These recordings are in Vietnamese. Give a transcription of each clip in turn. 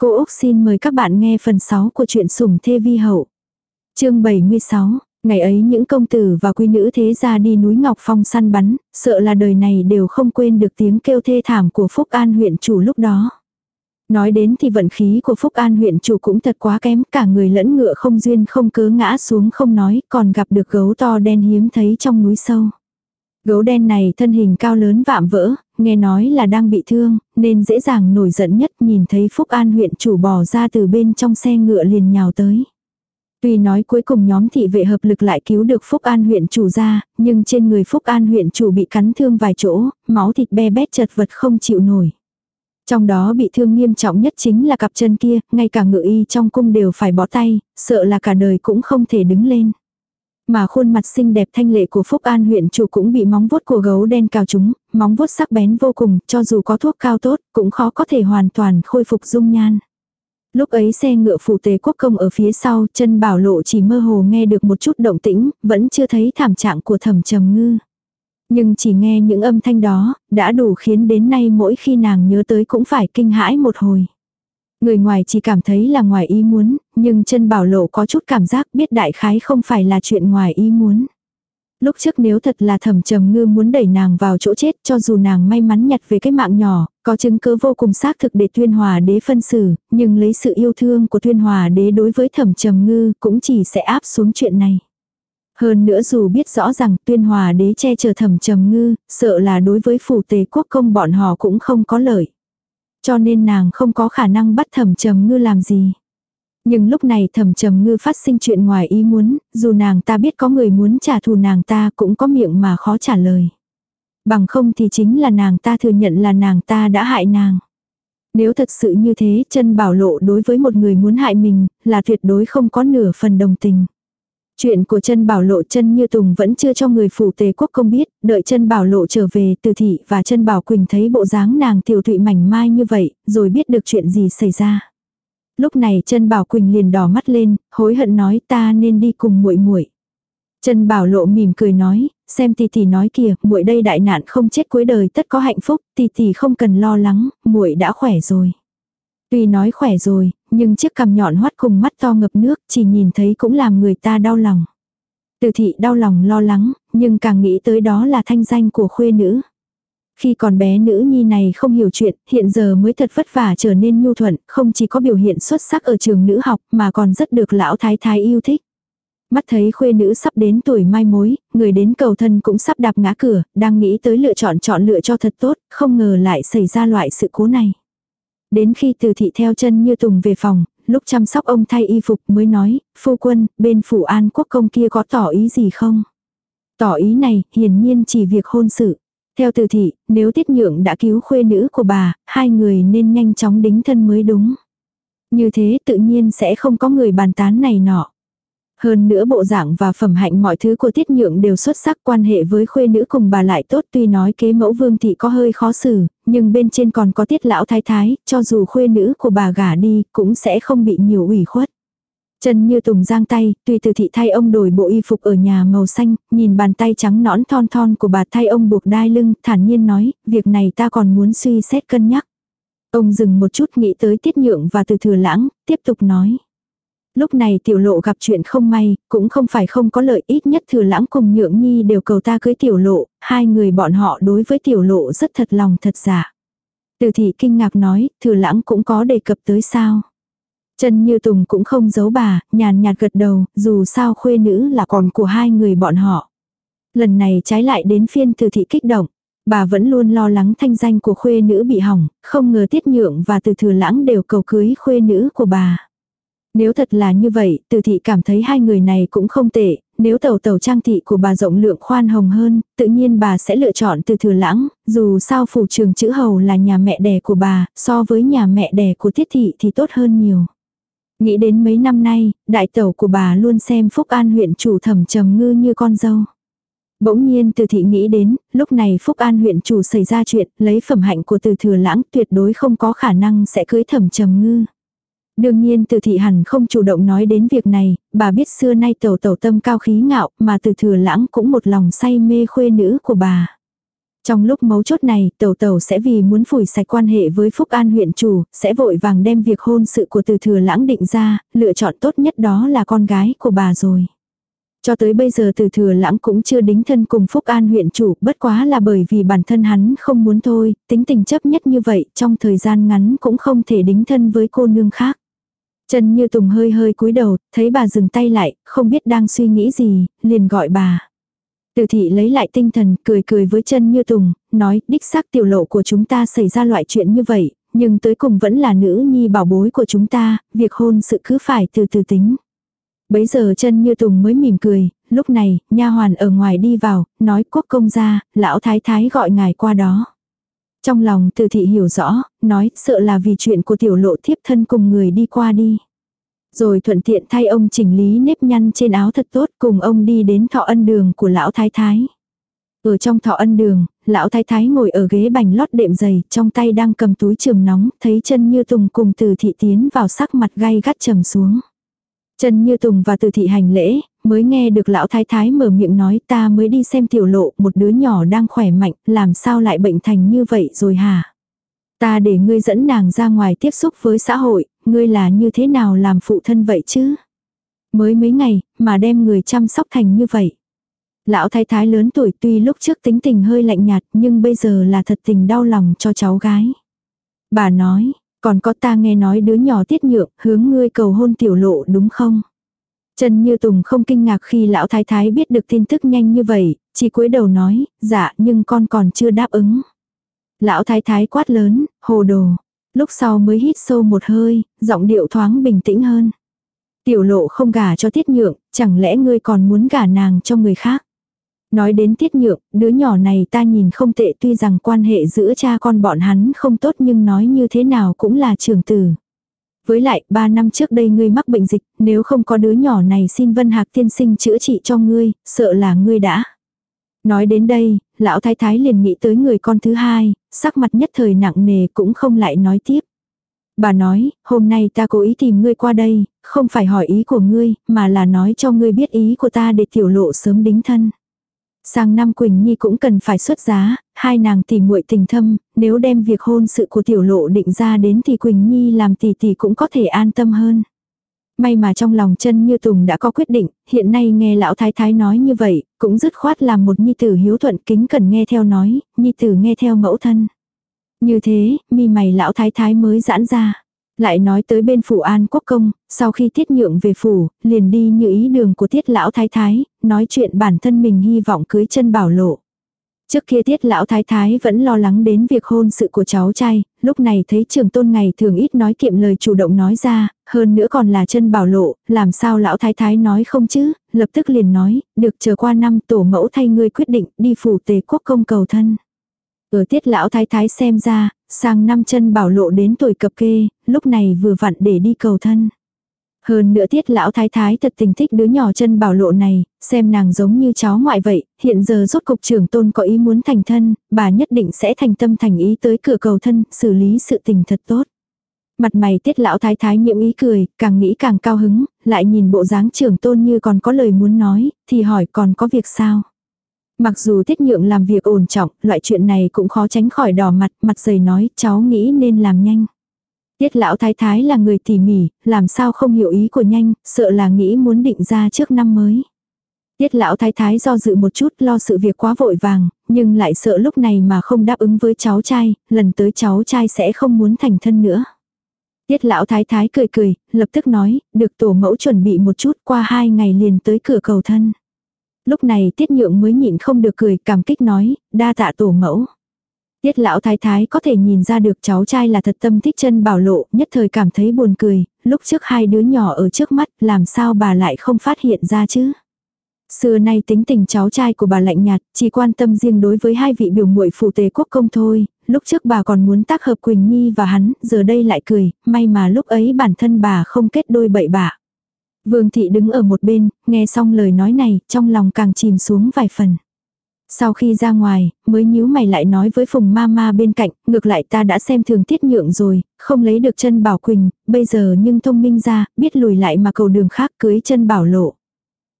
Cô Úc xin mời các bạn nghe phần 6 của truyện sủng thê vi hậu. chương 76, ngày ấy những công tử và quý nữ thế gia đi núi Ngọc Phong săn bắn, sợ là đời này đều không quên được tiếng kêu thê thảm của Phúc An huyện chủ lúc đó. Nói đến thì vận khí của Phúc An huyện chủ cũng thật quá kém, cả người lẫn ngựa không duyên không cớ ngã xuống không nói, còn gặp được gấu to đen hiếm thấy trong núi sâu. Gấu đen này thân hình cao lớn vạm vỡ, nghe nói là đang bị thương, nên dễ dàng nổi giận nhất nhìn thấy Phúc An huyện chủ bò ra từ bên trong xe ngựa liền nhào tới. Tuy nói cuối cùng nhóm thị vệ hợp lực lại cứu được Phúc An huyện chủ ra, nhưng trên người Phúc An huyện chủ bị cắn thương vài chỗ, máu thịt be bét chật vật không chịu nổi. Trong đó bị thương nghiêm trọng nhất chính là cặp chân kia, ngay cả ngựa y trong cung đều phải bỏ tay, sợ là cả đời cũng không thể đứng lên. Mà khuôn mặt xinh đẹp thanh lệ của Phúc An huyện chủ cũng bị móng vuốt của gấu đen cào trúng, móng vuốt sắc bén vô cùng, cho dù có thuốc cao tốt, cũng khó có thể hoàn toàn khôi phục dung nhan. Lúc ấy xe ngựa phủ tề quốc công ở phía sau, chân bảo lộ chỉ mơ hồ nghe được một chút động tĩnh, vẫn chưa thấy thảm trạng của thẩm trầm ngư. Nhưng chỉ nghe những âm thanh đó, đã đủ khiến đến nay mỗi khi nàng nhớ tới cũng phải kinh hãi một hồi. Người ngoài chỉ cảm thấy là ngoài ý muốn, nhưng chân bảo lộ có chút cảm giác biết đại khái không phải là chuyện ngoài ý muốn. Lúc trước nếu thật là thẩm trầm ngư muốn đẩy nàng vào chỗ chết cho dù nàng may mắn nhặt về cái mạng nhỏ, có chứng cứ vô cùng xác thực để tuyên hòa đế phân xử, nhưng lấy sự yêu thương của tuyên hòa đế đối với thẩm trầm ngư cũng chỉ sẽ áp xuống chuyện này. Hơn nữa dù biết rõ rằng tuyên hòa đế che chở thẩm trầm ngư, sợ là đối với phủ tề quốc công bọn họ cũng không có lợi. Cho nên nàng không có khả năng bắt thẩm trầm ngư làm gì. Nhưng lúc này thẩm trầm ngư phát sinh chuyện ngoài ý muốn, dù nàng ta biết có người muốn trả thù nàng ta cũng có miệng mà khó trả lời. Bằng không thì chính là nàng ta thừa nhận là nàng ta đã hại nàng. Nếu thật sự như thế, chân bảo lộ đối với một người muốn hại mình, là tuyệt đối không có nửa phần đồng tình. Chuyện của chân bảo lộ chân như tùng vẫn chưa cho người phủ tề quốc công biết, đợi chân bảo lộ trở về từ thị và chân bảo quỳnh thấy bộ dáng nàng tiểu thụy mảnh mai như vậy, rồi biết được chuyện gì xảy ra. Lúc này chân bảo quỳnh liền đỏ mắt lên, hối hận nói ta nên đi cùng muội muội. Chân bảo lộ mỉm cười nói, xem tỷ tỷ nói kìa, muội đây đại nạn không chết cuối đời tất có hạnh phúc, tỷ tỷ không cần lo lắng, muội đã khỏe rồi. Tuy nói khỏe rồi, nhưng chiếc cằm nhọn hoắt cùng mắt to ngập nước chỉ nhìn thấy cũng làm người ta đau lòng. Từ thị đau lòng lo lắng, nhưng càng nghĩ tới đó là thanh danh của khuê nữ. Khi còn bé nữ nhi này không hiểu chuyện, hiện giờ mới thật vất vả trở nên nhu thuận, không chỉ có biểu hiện xuất sắc ở trường nữ học mà còn rất được lão thái thái yêu thích. Mắt thấy khuê nữ sắp đến tuổi mai mối, người đến cầu thân cũng sắp đạp ngã cửa, đang nghĩ tới lựa chọn chọn lựa cho thật tốt, không ngờ lại xảy ra loại sự cố này. Đến khi từ thị theo chân như tùng về phòng, lúc chăm sóc ông thay y phục mới nói, phu quân, bên phủ an quốc công kia có tỏ ý gì không? Tỏ ý này, hiển nhiên chỉ việc hôn sự. Theo từ thị, nếu tiết nhượng đã cứu khuê nữ của bà, hai người nên nhanh chóng đính thân mới đúng. Như thế tự nhiên sẽ không có người bàn tán này nọ. Hơn nữa bộ dạng và phẩm hạnh mọi thứ của tiết nhượng đều xuất sắc quan hệ với khuê nữ cùng bà lại tốt tuy nói kế mẫu vương thị có hơi khó xử, nhưng bên trên còn có tiết lão thái thái, cho dù khuê nữ của bà gả đi cũng sẽ không bị nhiều ủy khuất. Chân như tùng giang tay, tùy từ thị thay ông đổi bộ y phục ở nhà màu xanh, nhìn bàn tay trắng nõn thon thon của bà thay ông buộc đai lưng, thản nhiên nói, việc này ta còn muốn suy xét cân nhắc. Ông dừng một chút nghĩ tới tiết nhượng và từ thừa lãng, tiếp tục nói. Lúc này tiểu lộ gặp chuyện không may, cũng không phải không có lợi ít nhất thừa lãng cùng nhượng nhi đều cầu ta cưới tiểu lộ, hai người bọn họ đối với tiểu lộ rất thật lòng thật giả. Từ thị kinh ngạc nói, thừa lãng cũng có đề cập tới sao. Trần Như Tùng cũng không giấu bà, nhàn nhạt gật đầu, dù sao khuê nữ là còn của hai người bọn họ. Lần này trái lại đến phiên từ thị kích động. Bà vẫn luôn lo lắng thanh danh của khuê nữ bị hỏng, không ngờ tiết nhượng và từ thừa lãng đều cầu cưới khuê nữ của bà. Nếu thật là như vậy, từ thị cảm thấy hai người này cũng không tệ, nếu tàu tàu trang thị của bà rộng lượng khoan hồng hơn, tự nhiên bà sẽ lựa chọn từ thừa lãng, dù sao phủ trường chữ hầu là nhà mẹ đẻ của bà, so với nhà mẹ đẻ của Thiết thị thì tốt hơn nhiều. Nghĩ đến mấy năm nay, đại tẩu của bà luôn xem Phúc An huyện chủ thẩm trầm ngư như con dâu. Bỗng nhiên từ thị nghĩ đến, lúc này Phúc An huyện chủ xảy ra chuyện, lấy phẩm hạnh của từ thừa lãng tuyệt đối không có khả năng sẽ cưới thẩm trầm ngư. Đương nhiên từ thị hẳn không chủ động nói đến việc này, bà biết xưa nay tẩu tẩu tâm cao khí ngạo mà từ thừa lãng cũng một lòng say mê khuê nữ của bà. Trong lúc mấu chốt này, tẩu tẩu sẽ vì muốn phủi sạch quan hệ với Phúc An huyện chủ, sẽ vội vàng đem việc hôn sự của từ thừa lãng định ra, lựa chọn tốt nhất đó là con gái của bà rồi. Cho tới bây giờ từ thừa lãng cũng chưa đính thân cùng Phúc An huyện chủ, bất quá là bởi vì bản thân hắn không muốn thôi, tính tình chấp nhất như vậy, trong thời gian ngắn cũng không thể đính thân với cô nương khác. Trần Như Tùng hơi hơi cúi đầu, thấy bà dừng tay lại, không biết đang suy nghĩ gì, liền gọi bà. Từ thị lấy lại tinh thần, cười cười với chân như tùng, nói, đích xác tiểu lộ của chúng ta xảy ra loại chuyện như vậy, nhưng tới cùng vẫn là nữ nhi bảo bối của chúng ta, việc hôn sự cứ phải từ từ tính. Bấy giờ chân như tùng mới mỉm cười, lúc này, nha hoàn ở ngoài đi vào, nói quốc công gia, lão thái thái gọi ngài qua đó. Trong lòng từ thị hiểu rõ, nói sợ là vì chuyện của tiểu lộ thiếp thân cùng người đi qua đi. Rồi thuận tiện thay ông chỉnh lý nếp nhăn trên áo thật tốt cùng ông đi đến thọ ân đường của lão thái thái. Ở trong thọ ân đường, lão thái thái ngồi ở ghế bành lót đệm dày, trong tay đang cầm túi trường nóng, thấy chân như tùng cùng từ thị tiến vào sắc mặt gay gắt trầm xuống. Chân như tùng và từ thị hành lễ, mới nghe được lão thái thái mở miệng nói ta mới đi xem tiểu lộ, một đứa nhỏ đang khỏe mạnh, làm sao lại bệnh thành như vậy rồi hả? Ta để ngươi dẫn nàng ra ngoài tiếp xúc với xã hội, ngươi là như thế nào làm phụ thân vậy chứ? Mới mấy ngày, mà đem người chăm sóc thành như vậy. Lão thái thái lớn tuổi tuy lúc trước tính tình hơi lạnh nhạt nhưng bây giờ là thật tình đau lòng cho cháu gái. Bà nói, còn có ta nghe nói đứa nhỏ tiết nhượng hướng ngươi cầu hôn tiểu lộ đúng không? Trần Như Tùng không kinh ngạc khi lão thái thái biết được tin tức nhanh như vậy, chỉ cúi đầu nói, dạ nhưng con còn chưa đáp ứng. Lão thái thái quát lớn, hồ đồ. Lúc sau mới hít sâu một hơi, giọng điệu thoáng bình tĩnh hơn. Tiểu lộ không gả cho tiết nhượng, chẳng lẽ ngươi còn muốn gả nàng cho người khác? Nói đến tiết nhượng, đứa nhỏ này ta nhìn không tệ tuy rằng quan hệ giữa cha con bọn hắn không tốt nhưng nói như thế nào cũng là trường tử. Với lại, ba năm trước đây ngươi mắc bệnh dịch, nếu không có đứa nhỏ này xin Vân Hạc tiên sinh chữa trị cho ngươi, sợ là ngươi đã. Nói đến đây, lão thái thái liền nghĩ tới người con thứ hai, sắc mặt nhất thời nặng nề cũng không lại nói tiếp. Bà nói, hôm nay ta cố ý tìm ngươi qua đây, không phải hỏi ý của ngươi, mà là nói cho ngươi biết ý của ta để tiểu lộ sớm đính thân. Sang năm Quỳnh Nhi cũng cần phải xuất giá, hai nàng tỷ muội tình thâm, nếu đem việc hôn sự của tiểu lộ định ra đến thì Quỳnh Nhi làm tỷ tỷ cũng có thể an tâm hơn. May mà trong lòng chân như Tùng đã có quyết định, hiện nay nghe lão thái thái nói như vậy, cũng dứt khoát làm một nhi tử hiếu thuận kính cần nghe theo nói, nhi tử nghe theo mẫu thân. Như thế, mi mày lão thái thái mới giãn ra. Lại nói tới bên phủ an quốc công, sau khi tiết nhượng về phủ, liền đi như ý đường của tiết lão thái thái, nói chuyện bản thân mình hy vọng cưới chân bảo lộ. Trước kia tiết lão thái thái vẫn lo lắng đến việc hôn sự của cháu trai, lúc này thấy trường tôn ngày thường ít nói kiệm lời chủ động nói ra, hơn nữa còn là chân bảo lộ, làm sao lão thái thái nói không chứ, lập tức liền nói, được chờ qua năm tổ mẫu thay ngươi quyết định đi phủ tề quốc công cầu thân. Ở tiết lão thái thái xem ra, sang năm chân bảo lộ đến tuổi cập kê, lúc này vừa vặn để đi cầu thân. Hơn nữa tiết lão thái thái thật tình thích đứa nhỏ chân bảo lộ này, xem nàng giống như cháu ngoại vậy, hiện giờ rốt cục trưởng tôn có ý muốn thành thân, bà nhất định sẽ thành tâm thành ý tới cửa cầu thân, xử lý sự tình thật tốt. Mặt mày tiết lão thái thái nhiễm ý cười, càng nghĩ càng cao hứng, lại nhìn bộ dáng trưởng tôn như còn có lời muốn nói, thì hỏi còn có việc sao. Mặc dù tiết nhượng làm việc ổn trọng, loại chuyện này cũng khó tránh khỏi đỏ mặt, mặt dày nói cháu nghĩ nên làm nhanh. Tiết lão thái thái là người tỉ mỉ, làm sao không hiểu ý của nhanh, sợ là nghĩ muốn định ra trước năm mới. Tiết lão thái thái do dự một chút lo sự việc quá vội vàng, nhưng lại sợ lúc này mà không đáp ứng với cháu trai, lần tới cháu trai sẽ không muốn thành thân nữa. Tiết lão thái thái cười cười, lập tức nói, được tổ mẫu chuẩn bị một chút qua hai ngày liền tới cửa cầu thân. Lúc này tiết nhượng mới nhịn không được cười cảm kích nói, đa tạ tổ mẫu. Tiết lão thái thái có thể nhìn ra được cháu trai là thật tâm thích chân bảo lộ, nhất thời cảm thấy buồn cười, lúc trước hai đứa nhỏ ở trước mắt, làm sao bà lại không phát hiện ra chứ. Xưa nay tính tình cháu trai của bà lạnh nhạt, chỉ quan tâm riêng đối với hai vị biểu muội phụ tế quốc công thôi, lúc trước bà còn muốn tác hợp Quỳnh Nhi và hắn, giờ đây lại cười, may mà lúc ấy bản thân bà không kết đôi bậy bạ. Vương thị đứng ở một bên, nghe xong lời nói này, trong lòng càng chìm xuống vài phần. Sau khi ra ngoài, mới nhíu mày lại nói với Phùng Mama bên cạnh, ngược lại ta đã xem thường tiết nhượng rồi, không lấy được chân bảo quỳnh, bây giờ nhưng thông minh ra, biết lùi lại mà cầu đường khác cưới chân bảo lộ.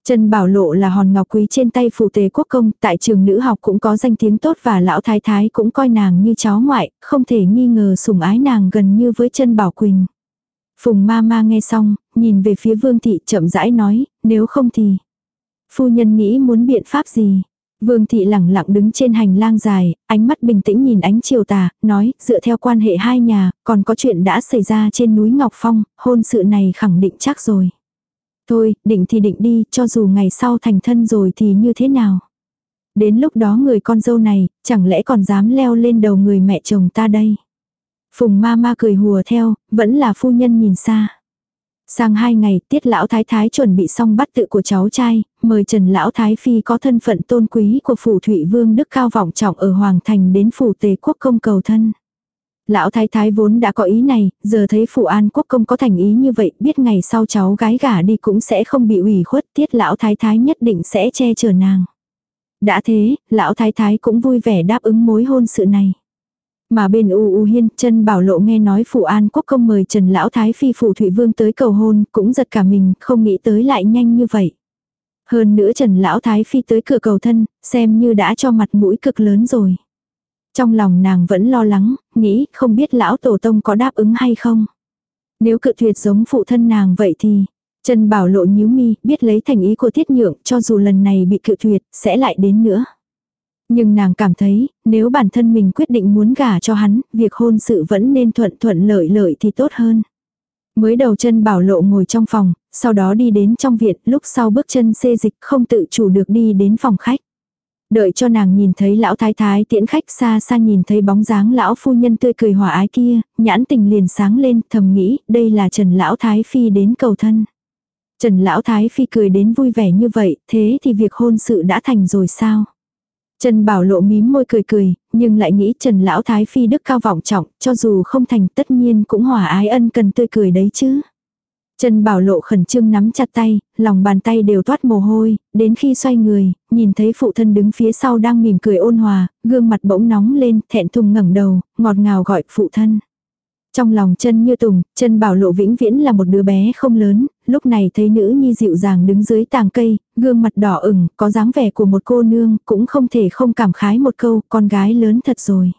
Trần Bảo Lộ là hòn ngọc quý trên tay phụ tế quốc công, tại trường nữ học cũng có danh tiếng tốt và lão thái thái cũng coi nàng như cháu ngoại, không thể nghi ngờ sủng ái nàng gần như với Trần Bảo Quỳnh. Phùng ma ma nghe xong, nhìn về phía vương thị chậm rãi nói, nếu không thì. Phu nhân nghĩ muốn biện pháp gì? Vương thị lẳng lặng đứng trên hành lang dài, ánh mắt bình tĩnh nhìn ánh chiều tà, nói, dựa theo quan hệ hai nhà, còn có chuyện đã xảy ra trên núi Ngọc Phong, hôn sự này khẳng định chắc rồi. Thôi, định thì định đi, cho dù ngày sau thành thân rồi thì như thế nào. Đến lúc đó người con dâu này, chẳng lẽ còn dám leo lên đầu người mẹ chồng ta đây. Phùng ma ma cười hùa theo, vẫn là phu nhân nhìn xa. Sang hai ngày, tiết lão thái thái chuẩn bị xong bắt tự của cháu trai, mời Trần lão thái phi có thân phận tôn quý của phủ thụy vương đức cao vọng trọng ở Hoàng Thành đến phủ tề quốc công cầu thân. Lão thái thái vốn đã có ý này, giờ thấy phủ an quốc công có thành ý như vậy, biết ngày sau cháu gái gả đi cũng sẽ không bị ủy khuất, tiết lão thái thái nhất định sẽ che chở nàng. Đã thế, lão thái thái cũng vui vẻ đáp ứng mối hôn sự này. Mà bên U U Hiên, chân bảo lộ nghe nói Phủ An Quốc công mời Trần Lão Thái Phi Phủ thụy Vương tới cầu hôn, cũng giật cả mình, không nghĩ tới lại nhanh như vậy. Hơn nữa Trần Lão Thái Phi tới cửa cầu thân, xem như đã cho mặt mũi cực lớn rồi. Trong lòng nàng vẫn lo lắng, nghĩ không biết Lão Tổ Tông có đáp ứng hay không. Nếu cự tuyệt giống phụ thân nàng vậy thì, Trần Bảo lộ nhíu mi, biết lấy thành ý của Tiết Nhượng, cho dù lần này bị cự tuyệt, sẽ lại đến nữa. Nhưng nàng cảm thấy, nếu bản thân mình quyết định muốn gả cho hắn, việc hôn sự vẫn nên thuận thuận lợi lợi thì tốt hơn. Mới đầu chân bảo lộ ngồi trong phòng, sau đó đi đến trong viện, lúc sau bước chân xê dịch không tự chủ được đi đến phòng khách. Đợi cho nàng nhìn thấy lão thái thái tiễn khách xa xa nhìn thấy bóng dáng lão phu nhân tươi cười hòa ái kia, nhãn tình liền sáng lên, thầm nghĩ, đây là Trần lão thái phi đến cầu thân. Trần lão thái phi cười đến vui vẻ như vậy, thế thì việc hôn sự đã thành rồi sao? Trần Bảo Lộ mím môi cười cười, nhưng lại nghĩ Trần Lão Thái Phi đức cao vọng trọng, cho dù không thành tất nhiên cũng hòa ái ân cần tươi cười đấy chứ. Trần Bảo Lộ khẩn trương nắm chặt tay, lòng bàn tay đều toát mồ hôi, đến khi xoay người, nhìn thấy phụ thân đứng phía sau đang mỉm cười ôn hòa, gương mặt bỗng nóng lên, thẹn thùng ngẩng đầu, ngọt ngào gọi phụ thân. Trong lòng chân như tùng, chân bảo lộ vĩnh viễn là một đứa bé không lớn, lúc này thấy nữ nhi dịu dàng đứng dưới tàng cây, gương mặt đỏ ửng, có dáng vẻ của một cô nương, cũng không thể không cảm khái một câu, con gái lớn thật rồi.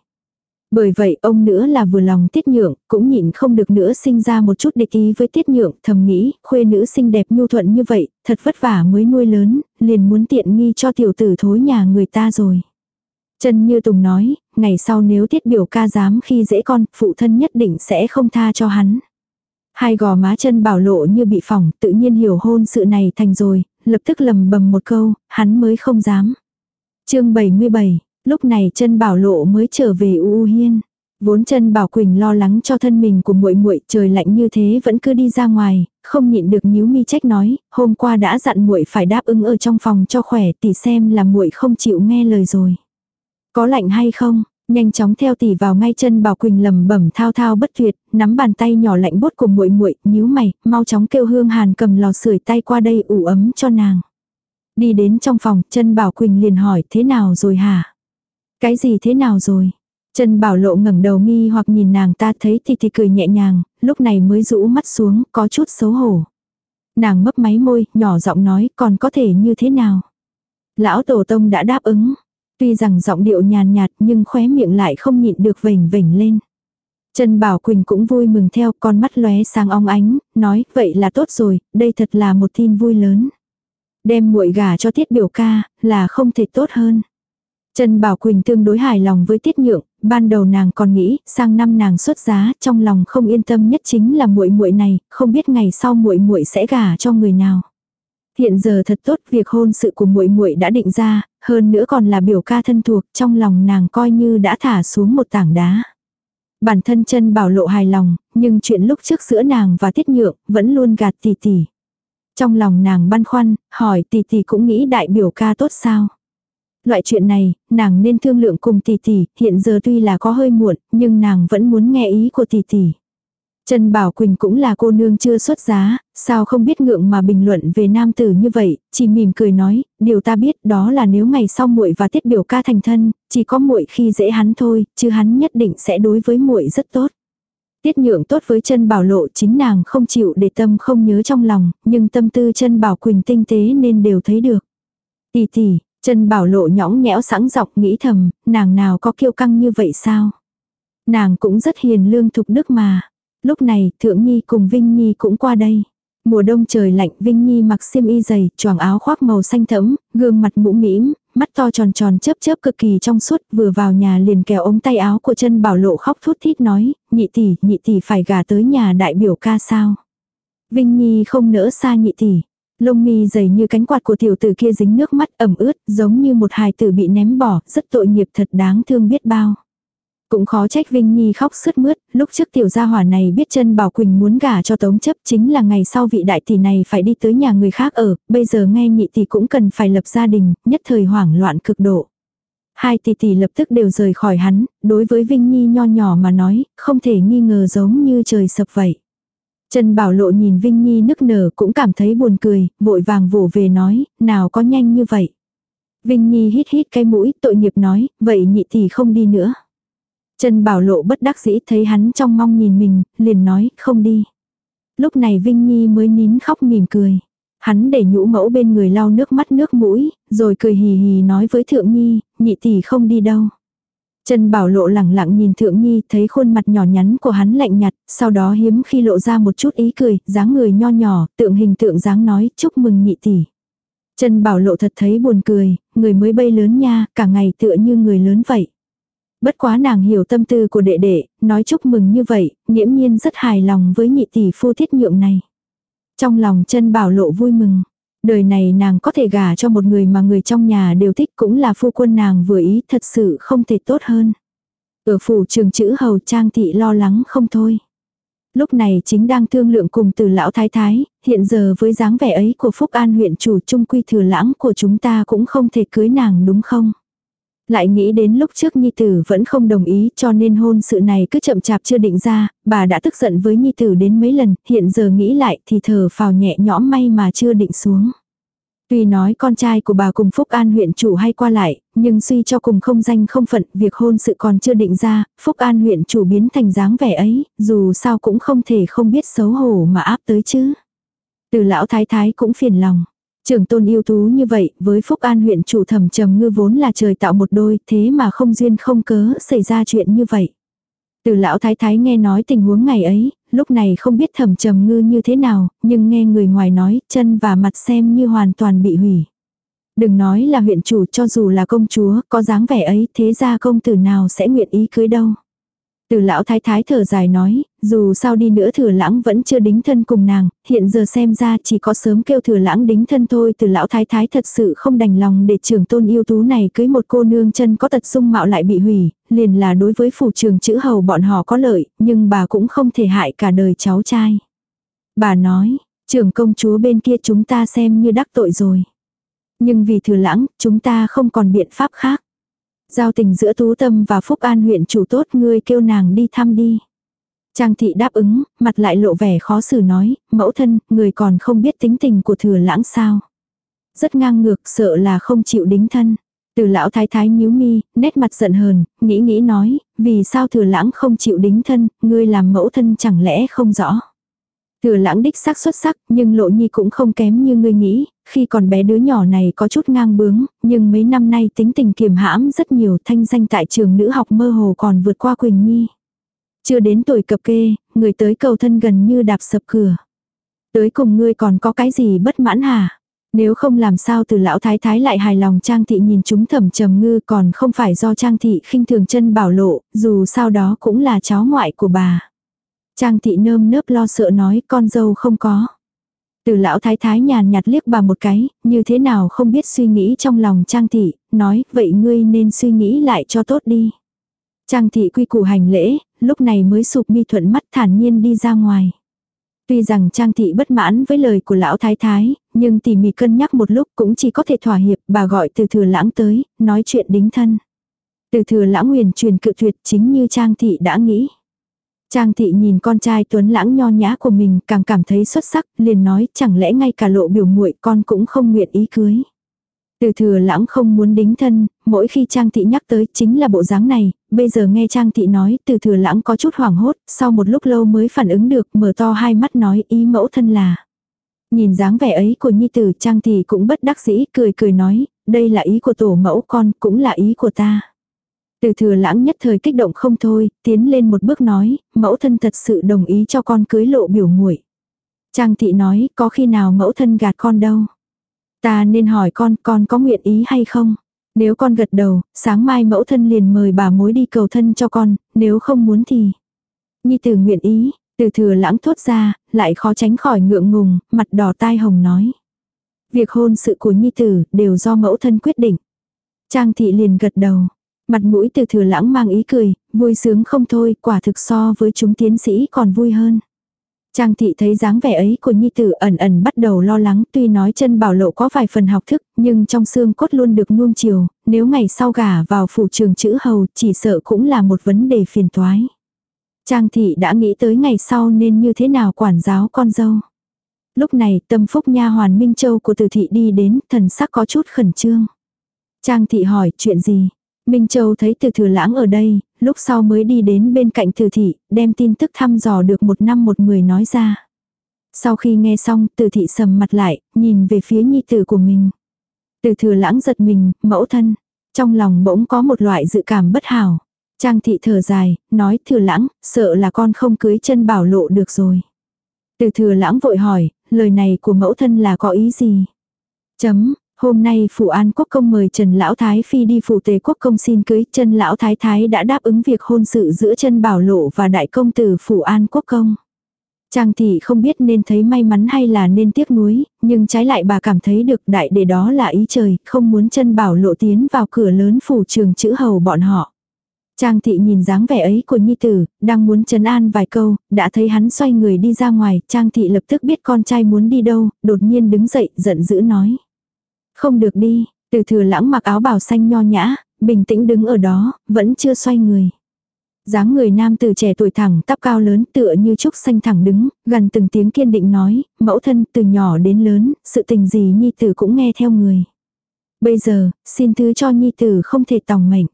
Bởi vậy ông nữa là vừa lòng tiết nhượng, cũng nhịn không được nữa sinh ra một chút địch ý với tiết nhượng, thầm nghĩ, khuê nữ xinh đẹp nhu thuận như vậy, thật vất vả mới nuôi lớn, liền muốn tiện nghi cho tiểu tử thối nhà người ta rồi. Trần Như Tùng nói, ngày sau nếu tiết biểu ca dám khi dễ con, phụ thân nhất định sẽ không tha cho hắn. Hai gò má chân bảo lộ như bị phỏng, tự nhiên hiểu hôn sự này thành rồi, lập tức lầm bầm một câu, hắn mới không dám. chương 77, lúc này chân bảo lộ mới trở về U Hiên. Vốn chân Bảo Quỳnh lo lắng cho thân mình của muội muội, trời lạnh như thế vẫn cứ đi ra ngoài, không nhịn được nhíu mi trách nói, hôm qua đã dặn muội phải đáp ứng ở trong phòng cho khỏe, tỷ xem là muội không chịu nghe lời rồi. Có lạnh hay không? Nhanh chóng theo tỷ vào ngay chân Bảo Quỳnh lầm bẩm thao thao bất tuyệt, nắm bàn tay nhỏ lạnh bút của muội muội, nhíu mày, mau chóng kêu Hương Hàn cầm lò sưởi tay qua đây ủ ấm cho nàng. Đi đến trong phòng, chân Bảo Quỳnh liền hỏi, thế nào rồi hả? Cái gì thế nào rồi? Chân Bảo Lộ ngẩng đầu nghi hoặc nhìn nàng ta thấy thì thì cười nhẹ nhàng, lúc này mới rũ mắt xuống, có chút xấu hổ. Nàng mấp máy môi, nhỏ giọng nói, còn có thể như thế nào? Lão Tổ Tông đã đáp ứng, Tuy rằng giọng điệu nhàn nhạt nhưng khóe miệng lại không nhịn được vểnh vểnh lên. Trần Bảo Quỳnh cũng vui mừng theo con mắt lóe sáng ong ánh, nói vậy là tốt rồi, đây thật là một tin vui lớn. Đem muội gà cho tiết biểu ca, là không thể tốt hơn. Trần Bảo Quỳnh tương đối hài lòng với tiết nhượng, ban đầu nàng còn nghĩ, sang năm nàng xuất giá, trong lòng không yên tâm nhất chính là muội muội này, không biết ngày sau muội muội sẽ gả cho người nào. Hiện giờ thật tốt, việc hôn sự của muội muội đã định ra, hơn nữa còn là biểu ca thân thuộc, trong lòng nàng coi như đã thả xuống một tảng đá. Bản thân chân bảo lộ hài lòng, nhưng chuyện lúc trước giữa nàng và tiết nhượng, vẫn luôn gạt tỷ tỷ. Trong lòng nàng băn khoăn, hỏi tỷ tỷ cũng nghĩ đại biểu ca tốt sao. Loại chuyện này, nàng nên thương lượng cùng tỷ tỷ, hiện giờ tuy là có hơi muộn, nhưng nàng vẫn muốn nghe ý của tỷ tỷ. Trần Bảo Quỳnh cũng là cô nương chưa xuất giá, sao không biết ngượng mà bình luận về nam tử như vậy, chỉ mỉm cười nói, điều ta biết đó là nếu ngày sau muội và tiết biểu ca thành thân, chỉ có muội khi dễ hắn thôi, chứ hắn nhất định sẽ đối với muội rất tốt. Tiết nhượng tốt với chân bảo lộ chính nàng không chịu để tâm không nhớ trong lòng, nhưng tâm tư chân bảo quỳnh tinh tế nên đều thấy được. Tỷ tỷ, chân bảo lộ nhõng nhẽo sẵn dọc nghĩ thầm, nàng nào có kiêu căng như vậy sao? Nàng cũng rất hiền lương thục đức mà. Lúc này, Thượng Nhi cùng Vinh Nhi cũng qua đây. Mùa đông trời lạnh, Vinh Nhi mặc xiêm y dày, choàng áo khoác màu xanh thẫm, gương mặt mũ mĩm, mắt to tròn tròn chớp chớp cực kỳ trong suốt, vừa vào nhà liền kéo ống tay áo của chân bảo lộ khóc thút thít nói, nhị tỷ, nhị tỷ phải gả tới nhà đại biểu ca sao. Vinh Nhi không nỡ xa nhị tỷ. Lông mi dày như cánh quạt của tiểu tử kia dính nước mắt ẩm ướt, giống như một hài tử bị ném bỏ, rất tội nghiệp thật đáng thương biết bao. Cũng khó trách Vinh Nhi khóc sướt mướt, lúc trước tiểu gia hỏa này biết chân Bảo Quỳnh muốn gả cho Tống chấp chính là ngày sau vị đại tỷ này phải đi tới nhà người khác ở, bây giờ nghe nhị tỷ cũng cần phải lập gia đình, nhất thời hoảng loạn cực độ. Hai tỷ tỷ lập tức đều rời khỏi hắn, đối với Vinh Nhi nho nhỏ mà nói, không thể nghi ngờ giống như trời sập vậy. Trần Bảo Lộ nhìn Vinh Nhi nức nở cũng cảm thấy buồn cười, vội vàng vỗ về nói, nào có nhanh như vậy. Vinh Nhi hít hít cái mũi, tội nghiệp nói, vậy nhị tỷ không đi nữa. Trần Bảo Lộ bất đắc dĩ thấy hắn trong mong nhìn mình, liền nói, không đi. Lúc này Vinh Nhi mới nín khóc mỉm cười. Hắn để nhũ mẫu bên người lau nước mắt nước mũi, rồi cười hì hì nói với Thượng Nhi, nhị tỷ không đi đâu. Trần Bảo Lộ lẳng lặng nhìn Thượng Nhi thấy khuôn mặt nhỏ nhắn của hắn lạnh nhạt, sau đó hiếm khi lộ ra một chút ý cười, dáng người nho nhỏ, tượng hình tượng dáng nói chúc mừng nhị tỷ. Trần Bảo Lộ thật thấy buồn cười, người mới bay lớn nha, cả ngày tựa như người lớn vậy. Bất quá nàng hiểu tâm tư của đệ đệ, nói chúc mừng như vậy, nghiễm nhiên rất hài lòng với nhị tỷ phu thiết nhượng này. Trong lòng chân bảo lộ vui mừng. Đời này nàng có thể gả cho một người mà người trong nhà đều thích cũng là phu quân nàng vừa ý thật sự không thể tốt hơn. Ở phủ trường chữ hầu trang thị lo lắng không thôi. Lúc này chính đang thương lượng cùng từ lão thái thái, hiện giờ với dáng vẻ ấy của Phúc An huyện chủ trung quy thừa lãng của chúng ta cũng không thể cưới nàng đúng không? Lại nghĩ đến lúc trước Nhi Tử vẫn không đồng ý cho nên hôn sự này cứ chậm chạp chưa định ra, bà đã tức giận với Nhi Tử đến mấy lần, hiện giờ nghĩ lại thì thở phào nhẹ nhõm may mà chưa định xuống. Tuy nói con trai của bà cùng Phúc An huyện chủ hay qua lại, nhưng suy cho cùng không danh không phận, việc hôn sự còn chưa định ra, Phúc An huyện chủ biến thành dáng vẻ ấy, dù sao cũng không thể không biết xấu hổ mà áp tới chứ. Từ lão thái thái cũng phiền lòng. Trường tôn yêu tú như vậy, với Phúc An huyện chủ thẩm trầm ngư vốn là trời tạo một đôi, thế mà không duyên không cớ xảy ra chuyện như vậy. Từ lão thái thái nghe nói tình huống ngày ấy, lúc này không biết thẩm trầm ngư như thế nào, nhưng nghe người ngoài nói, chân và mặt xem như hoàn toàn bị hủy. Đừng nói là huyện chủ cho dù là công chúa, có dáng vẻ ấy, thế ra công tử nào sẽ nguyện ý cưới đâu. Từ lão thái thái thở dài nói, dù sao đi nữa thừa lãng vẫn chưa đính thân cùng nàng, hiện giờ xem ra chỉ có sớm kêu thừa lãng đính thân thôi. Từ lão thái thái thật sự không đành lòng để trường tôn yêu tú này cưới một cô nương chân có tật dung mạo lại bị hủy, liền là đối với phủ trường chữ hầu bọn họ có lợi, nhưng bà cũng không thể hại cả đời cháu trai. Bà nói, trưởng công chúa bên kia chúng ta xem như đắc tội rồi. Nhưng vì thừa lãng, chúng ta không còn biện pháp khác. Giao tình giữa Tú Tâm và Phúc An huyện chủ tốt ngươi kêu nàng đi thăm đi. Trang thị đáp ứng, mặt lại lộ vẻ khó xử nói, mẫu thân, người còn không biết tính tình của thừa lãng sao. Rất ngang ngược, sợ là không chịu đính thân. Từ lão thái thái nhíu mi, nét mặt giận hờn, nghĩ nghĩ nói, vì sao thừa lãng không chịu đính thân, ngươi làm mẫu thân chẳng lẽ không rõ. Thừa lãng đích sắc xuất sắc, nhưng lộ nhi cũng không kém như ngươi nghĩ, khi còn bé đứa nhỏ này có chút ngang bướng, nhưng mấy năm nay tính tình kiềm hãm rất nhiều thanh danh tại trường nữ học mơ hồ còn vượt qua Quỳnh Nhi. Chưa đến tuổi cập kê, người tới cầu thân gần như đạp sập cửa. Tới cùng ngươi còn có cái gì bất mãn hả? Nếu không làm sao từ lão thái thái lại hài lòng Trang thị nhìn chúng thẩm trầm ngư còn không phải do Trang thị khinh thường chân bảo lộ, dù sao đó cũng là cháu ngoại của bà. Trang thị nơm nớp lo sợ nói con dâu không có. Từ lão thái thái nhàn nhạt liếc bà một cái, như thế nào không biết suy nghĩ trong lòng Trang thị, nói vậy ngươi nên suy nghĩ lại cho tốt đi. Trang thị quy củ hành lễ, lúc này mới sụp mi thuận mắt thản nhiên đi ra ngoài. Tuy rằng Trang thị bất mãn với lời của lão thái thái, nhưng tỉ mỉ cân nhắc một lúc cũng chỉ có thể thỏa hiệp, bà gọi từ thừa lãng tới, nói chuyện đính thân. Từ thừa lãng nguyền truyền cự tuyệt chính như Trang thị đã nghĩ. Trang thị nhìn con trai tuấn lãng nho nhã của mình càng cảm thấy xuất sắc, liền nói chẳng lẽ ngay cả lộ biểu muội con cũng không nguyện ý cưới. Từ thừa lãng không muốn đính thân, mỗi khi Trang Thị nhắc tới chính là bộ dáng này, bây giờ nghe Trang Thị nói từ thừa lãng có chút hoảng hốt, sau một lúc lâu mới phản ứng được mở to hai mắt nói ý mẫu thân là. Nhìn dáng vẻ ấy của Nhi Tử Trang Thị cũng bất đắc dĩ cười cười nói, đây là ý của tổ mẫu con cũng là ý của ta. Từ thừa lãng nhất thời kích động không thôi, tiến lên một bước nói, mẫu thân thật sự đồng ý cho con cưới lộ biểu muội. Trang thị nói, có khi nào mẫu thân gạt con đâu. Ta nên hỏi con, con có nguyện ý hay không? Nếu con gật đầu, sáng mai mẫu thân liền mời bà mối đi cầu thân cho con, nếu không muốn thì... Nhi tử nguyện ý, từ thừa lãng thốt ra, lại khó tránh khỏi ngượng ngùng, mặt đỏ tai hồng nói. Việc hôn sự của Nhi tử đều do mẫu thân quyết định. Trang thị liền gật đầu. Mặt mũi từ thừa lãng mang ý cười, vui sướng không thôi, quả thực so với chúng tiến sĩ còn vui hơn. Trang thị thấy dáng vẻ ấy của nhi tử ẩn ẩn bắt đầu lo lắng tuy nói chân bảo lộ có vài phần học thức nhưng trong xương cốt luôn được nuông chiều, nếu ngày sau gả vào phủ trường chữ hầu chỉ sợ cũng là một vấn đề phiền toái. Trang thị đã nghĩ tới ngày sau nên như thế nào quản giáo con dâu. Lúc này tâm phúc nha hoàn Minh Châu của từ thị đi đến thần sắc có chút khẩn trương. Trang thị hỏi chuyện gì? Minh Châu thấy từ thừa lãng ở đây, lúc sau mới đi đến bên cạnh từ thị, đem tin tức thăm dò được một năm một người nói ra. Sau khi nghe xong, từ thị sầm mặt lại, nhìn về phía nhi tử của mình. Từ thừa lãng giật mình, mẫu thân. Trong lòng bỗng có một loại dự cảm bất hảo. Trang thị thở dài, nói thừa lãng, sợ là con không cưới chân bảo lộ được rồi. Từ thừa lãng vội hỏi, lời này của mẫu thân là có ý gì? Chấm, Hôm nay phủ an quốc công mời Trần Lão Thái Phi đi phủ tế quốc công xin cưới chân Lão Thái Thái đã đáp ứng việc hôn sự giữa chân bảo lộ và đại công tử phủ an quốc công. Trang thị không biết nên thấy may mắn hay là nên tiếc nuối, nhưng trái lại bà cảm thấy được đại để đó là ý trời, không muốn chân bảo lộ tiến vào cửa lớn phủ trường chữ hầu bọn họ. Trang thị nhìn dáng vẻ ấy của nhi tử, đang muốn trấn an vài câu, đã thấy hắn xoay người đi ra ngoài, Trang thị lập tức biết con trai muốn đi đâu, đột nhiên đứng dậy, giận dữ nói. Không được đi, từ thừa lãng mặc áo bào xanh nho nhã, bình tĩnh đứng ở đó, vẫn chưa xoay người. dáng người nam từ trẻ tuổi thẳng tắp cao lớn tựa như trúc xanh thẳng đứng, gần từng tiếng kiên định nói, mẫu thân từ nhỏ đến lớn, sự tình gì nhi tử cũng nghe theo người. Bây giờ, xin thứ cho nhi tử không thể tòng mệnh.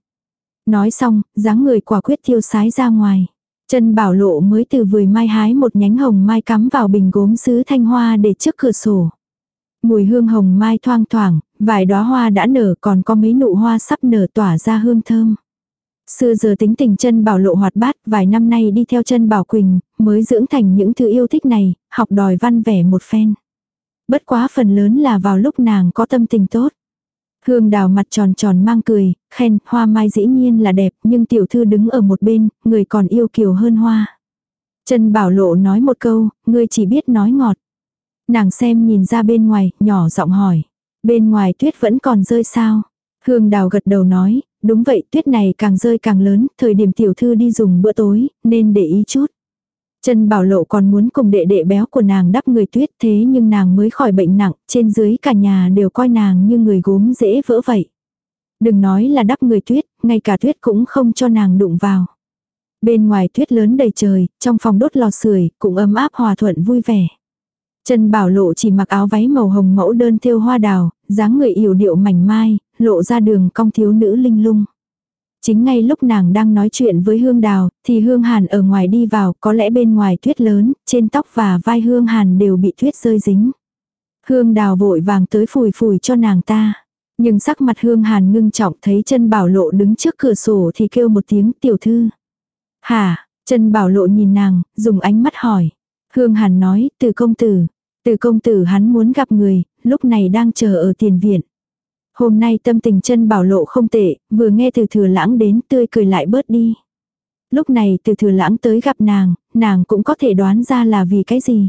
Nói xong, dáng người quả quyết thiêu sái ra ngoài. Chân bảo lộ mới từ vừa mai hái một nhánh hồng mai cắm vào bình gốm sứ thanh hoa để trước cửa sổ. Mùi hương hồng mai thoang thoảng, vài đóa hoa đã nở còn có mấy nụ hoa sắp nở tỏa ra hương thơm. Xưa giờ tính tình chân bảo lộ hoạt bát, vài năm nay đi theo chân bảo quỳnh, mới dưỡng thành những thứ yêu thích này, học đòi văn vẻ một phen. Bất quá phần lớn là vào lúc nàng có tâm tình tốt. Hương đào mặt tròn tròn mang cười, khen, hoa mai dĩ nhiên là đẹp, nhưng tiểu thư đứng ở một bên, người còn yêu kiều hơn hoa. Chân bảo lộ nói một câu, người chỉ biết nói ngọt. Nàng xem nhìn ra bên ngoài, nhỏ giọng hỏi. Bên ngoài tuyết vẫn còn rơi sao? Hương đào gật đầu nói, đúng vậy tuyết này càng rơi càng lớn, thời điểm tiểu thư đi dùng bữa tối, nên để ý chút. Trần Bảo Lộ còn muốn cùng đệ đệ béo của nàng đắp người tuyết thế nhưng nàng mới khỏi bệnh nặng, trên dưới cả nhà đều coi nàng như người gốm dễ vỡ vậy. Đừng nói là đắp người tuyết, ngay cả tuyết cũng không cho nàng đụng vào. Bên ngoài tuyết lớn đầy trời, trong phòng đốt lò sưởi cũng ấm áp hòa thuận vui vẻ. Trần Bảo Lộ chỉ mặc áo váy màu hồng mẫu đơn thêu hoa đào, dáng người yểu điệu mảnh mai, lộ ra đường cong thiếu nữ linh lung. Chính ngay lúc nàng đang nói chuyện với Hương Đào, thì Hương Hàn ở ngoài đi vào, có lẽ bên ngoài tuyết lớn, trên tóc và vai Hương Hàn đều bị tuyết rơi dính. Hương Đào vội vàng tới phủi phủi cho nàng ta. Nhưng sắc mặt Hương Hàn ngưng trọng thấy chân bảo lộ đứng trước cửa sổ thì kêu một tiếng tiểu thư. Hả, chân bảo lộ nhìn nàng, dùng ánh mắt hỏi. Hương Hàn nói, từ công tử. Từ công tử hắn muốn gặp người, lúc này đang chờ ở tiền viện. Hôm nay tâm tình chân bảo lộ không tệ, vừa nghe từ thừa lãng đến tươi cười lại bớt đi. Lúc này từ thừa lãng tới gặp nàng, nàng cũng có thể đoán ra là vì cái gì.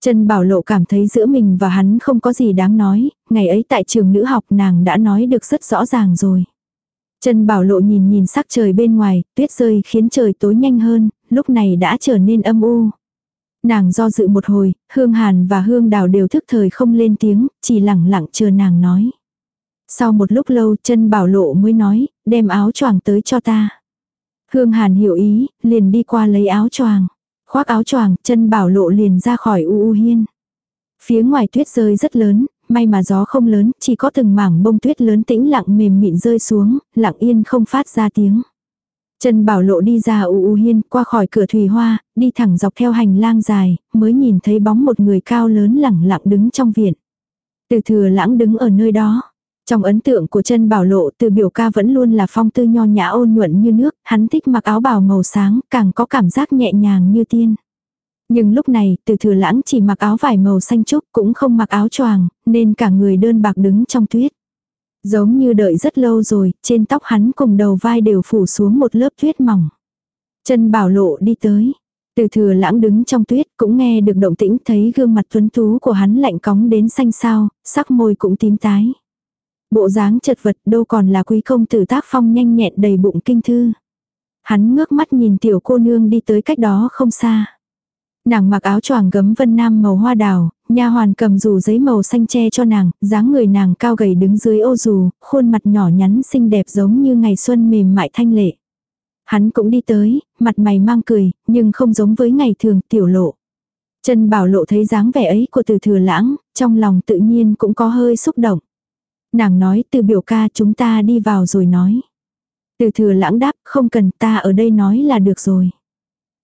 Chân bảo lộ cảm thấy giữa mình và hắn không có gì đáng nói, ngày ấy tại trường nữ học nàng đã nói được rất rõ ràng rồi. Chân bảo lộ nhìn nhìn sắc trời bên ngoài, tuyết rơi khiến trời tối nhanh hơn, lúc này đã trở nên âm u. Nàng do dự một hồi, Hương Hàn và Hương Đào đều thức thời không lên tiếng, chỉ lặng lặng chờ nàng nói. Sau một lúc lâu chân bảo lộ mới nói, đem áo choàng tới cho ta. Hương Hàn hiểu ý, liền đi qua lấy áo choàng. Khoác áo choàng, chân bảo lộ liền ra khỏi u u hiên. Phía ngoài tuyết rơi rất lớn, may mà gió không lớn, chỉ có từng mảng bông tuyết lớn tĩnh lặng mềm mịn rơi xuống, lặng yên không phát ra tiếng. Trần Bảo Lộ đi ra u u hiên, qua khỏi cửa thủy hoa, đi thẳng dọc theo hành lang dài, mới nhìn thấy bóng một người cao lớn lẳng lặng đứng trong viện. Từ thừa lãng đứng ở nơi đó. Trong ấn tượng của chân bảo lộ từ biểu ca vẫn luôn là phong tư nho nhã ôn nhuận như nước, hắn thích mặc áo bào màu sáng, càng có cảm giác nhẹ nhàng như tiên. Nhưng lúc này, từ thừa lãng chỉ mặc áo vải màu xanh trúc cũng không mặc áo choàng, nên cả người đơn bạc đứng trong tuyết. Giống như đợi rất lâu rồi, trên tóc hắn cùng đầu vai đều phủ xuống một lớp tuyết mỏng. Chân bảo lộ đi tới. Từ thừa lãng đứng trong tuyết cũng nghe được động tĩnh thấy gương mặt tuấn tú của hắn lạnh cóng đến xanh sao, sắc môi cũng tím tái. Bộ dáng chật vật đâu còn là quý công tử tác phong nhanh nhẹn đầy bụng kinh thư. Hắn ngước mắt nhìn tiểu cô nương đi tới cách đó không xa. Nàng mặc áo choàng gấm vân nam màu hoa đào, nha hoàn cầm dù giấy màu xanh che cho nàng, dáng người nàng cao gầy đứng dưới ô dù, khuôn mặt nhỏ nhắn xinh đẹp giống như ngày xuân mềm mại thanh lệ. Hắn cũng đi tới, mặt mày mang cười, nhưng không giống với ngày thường tiểu lộ. Trần Bảo Lộ thấy dáng vẻ ấy của từ thừa lãng, trong lòng tự nhiên cũng có hơi xúc động. Nàng nói từ biểu ca chúng ta đi vào rồi nói. Từ thừa lãng đáp không cần ta ở đây nói là được rồi.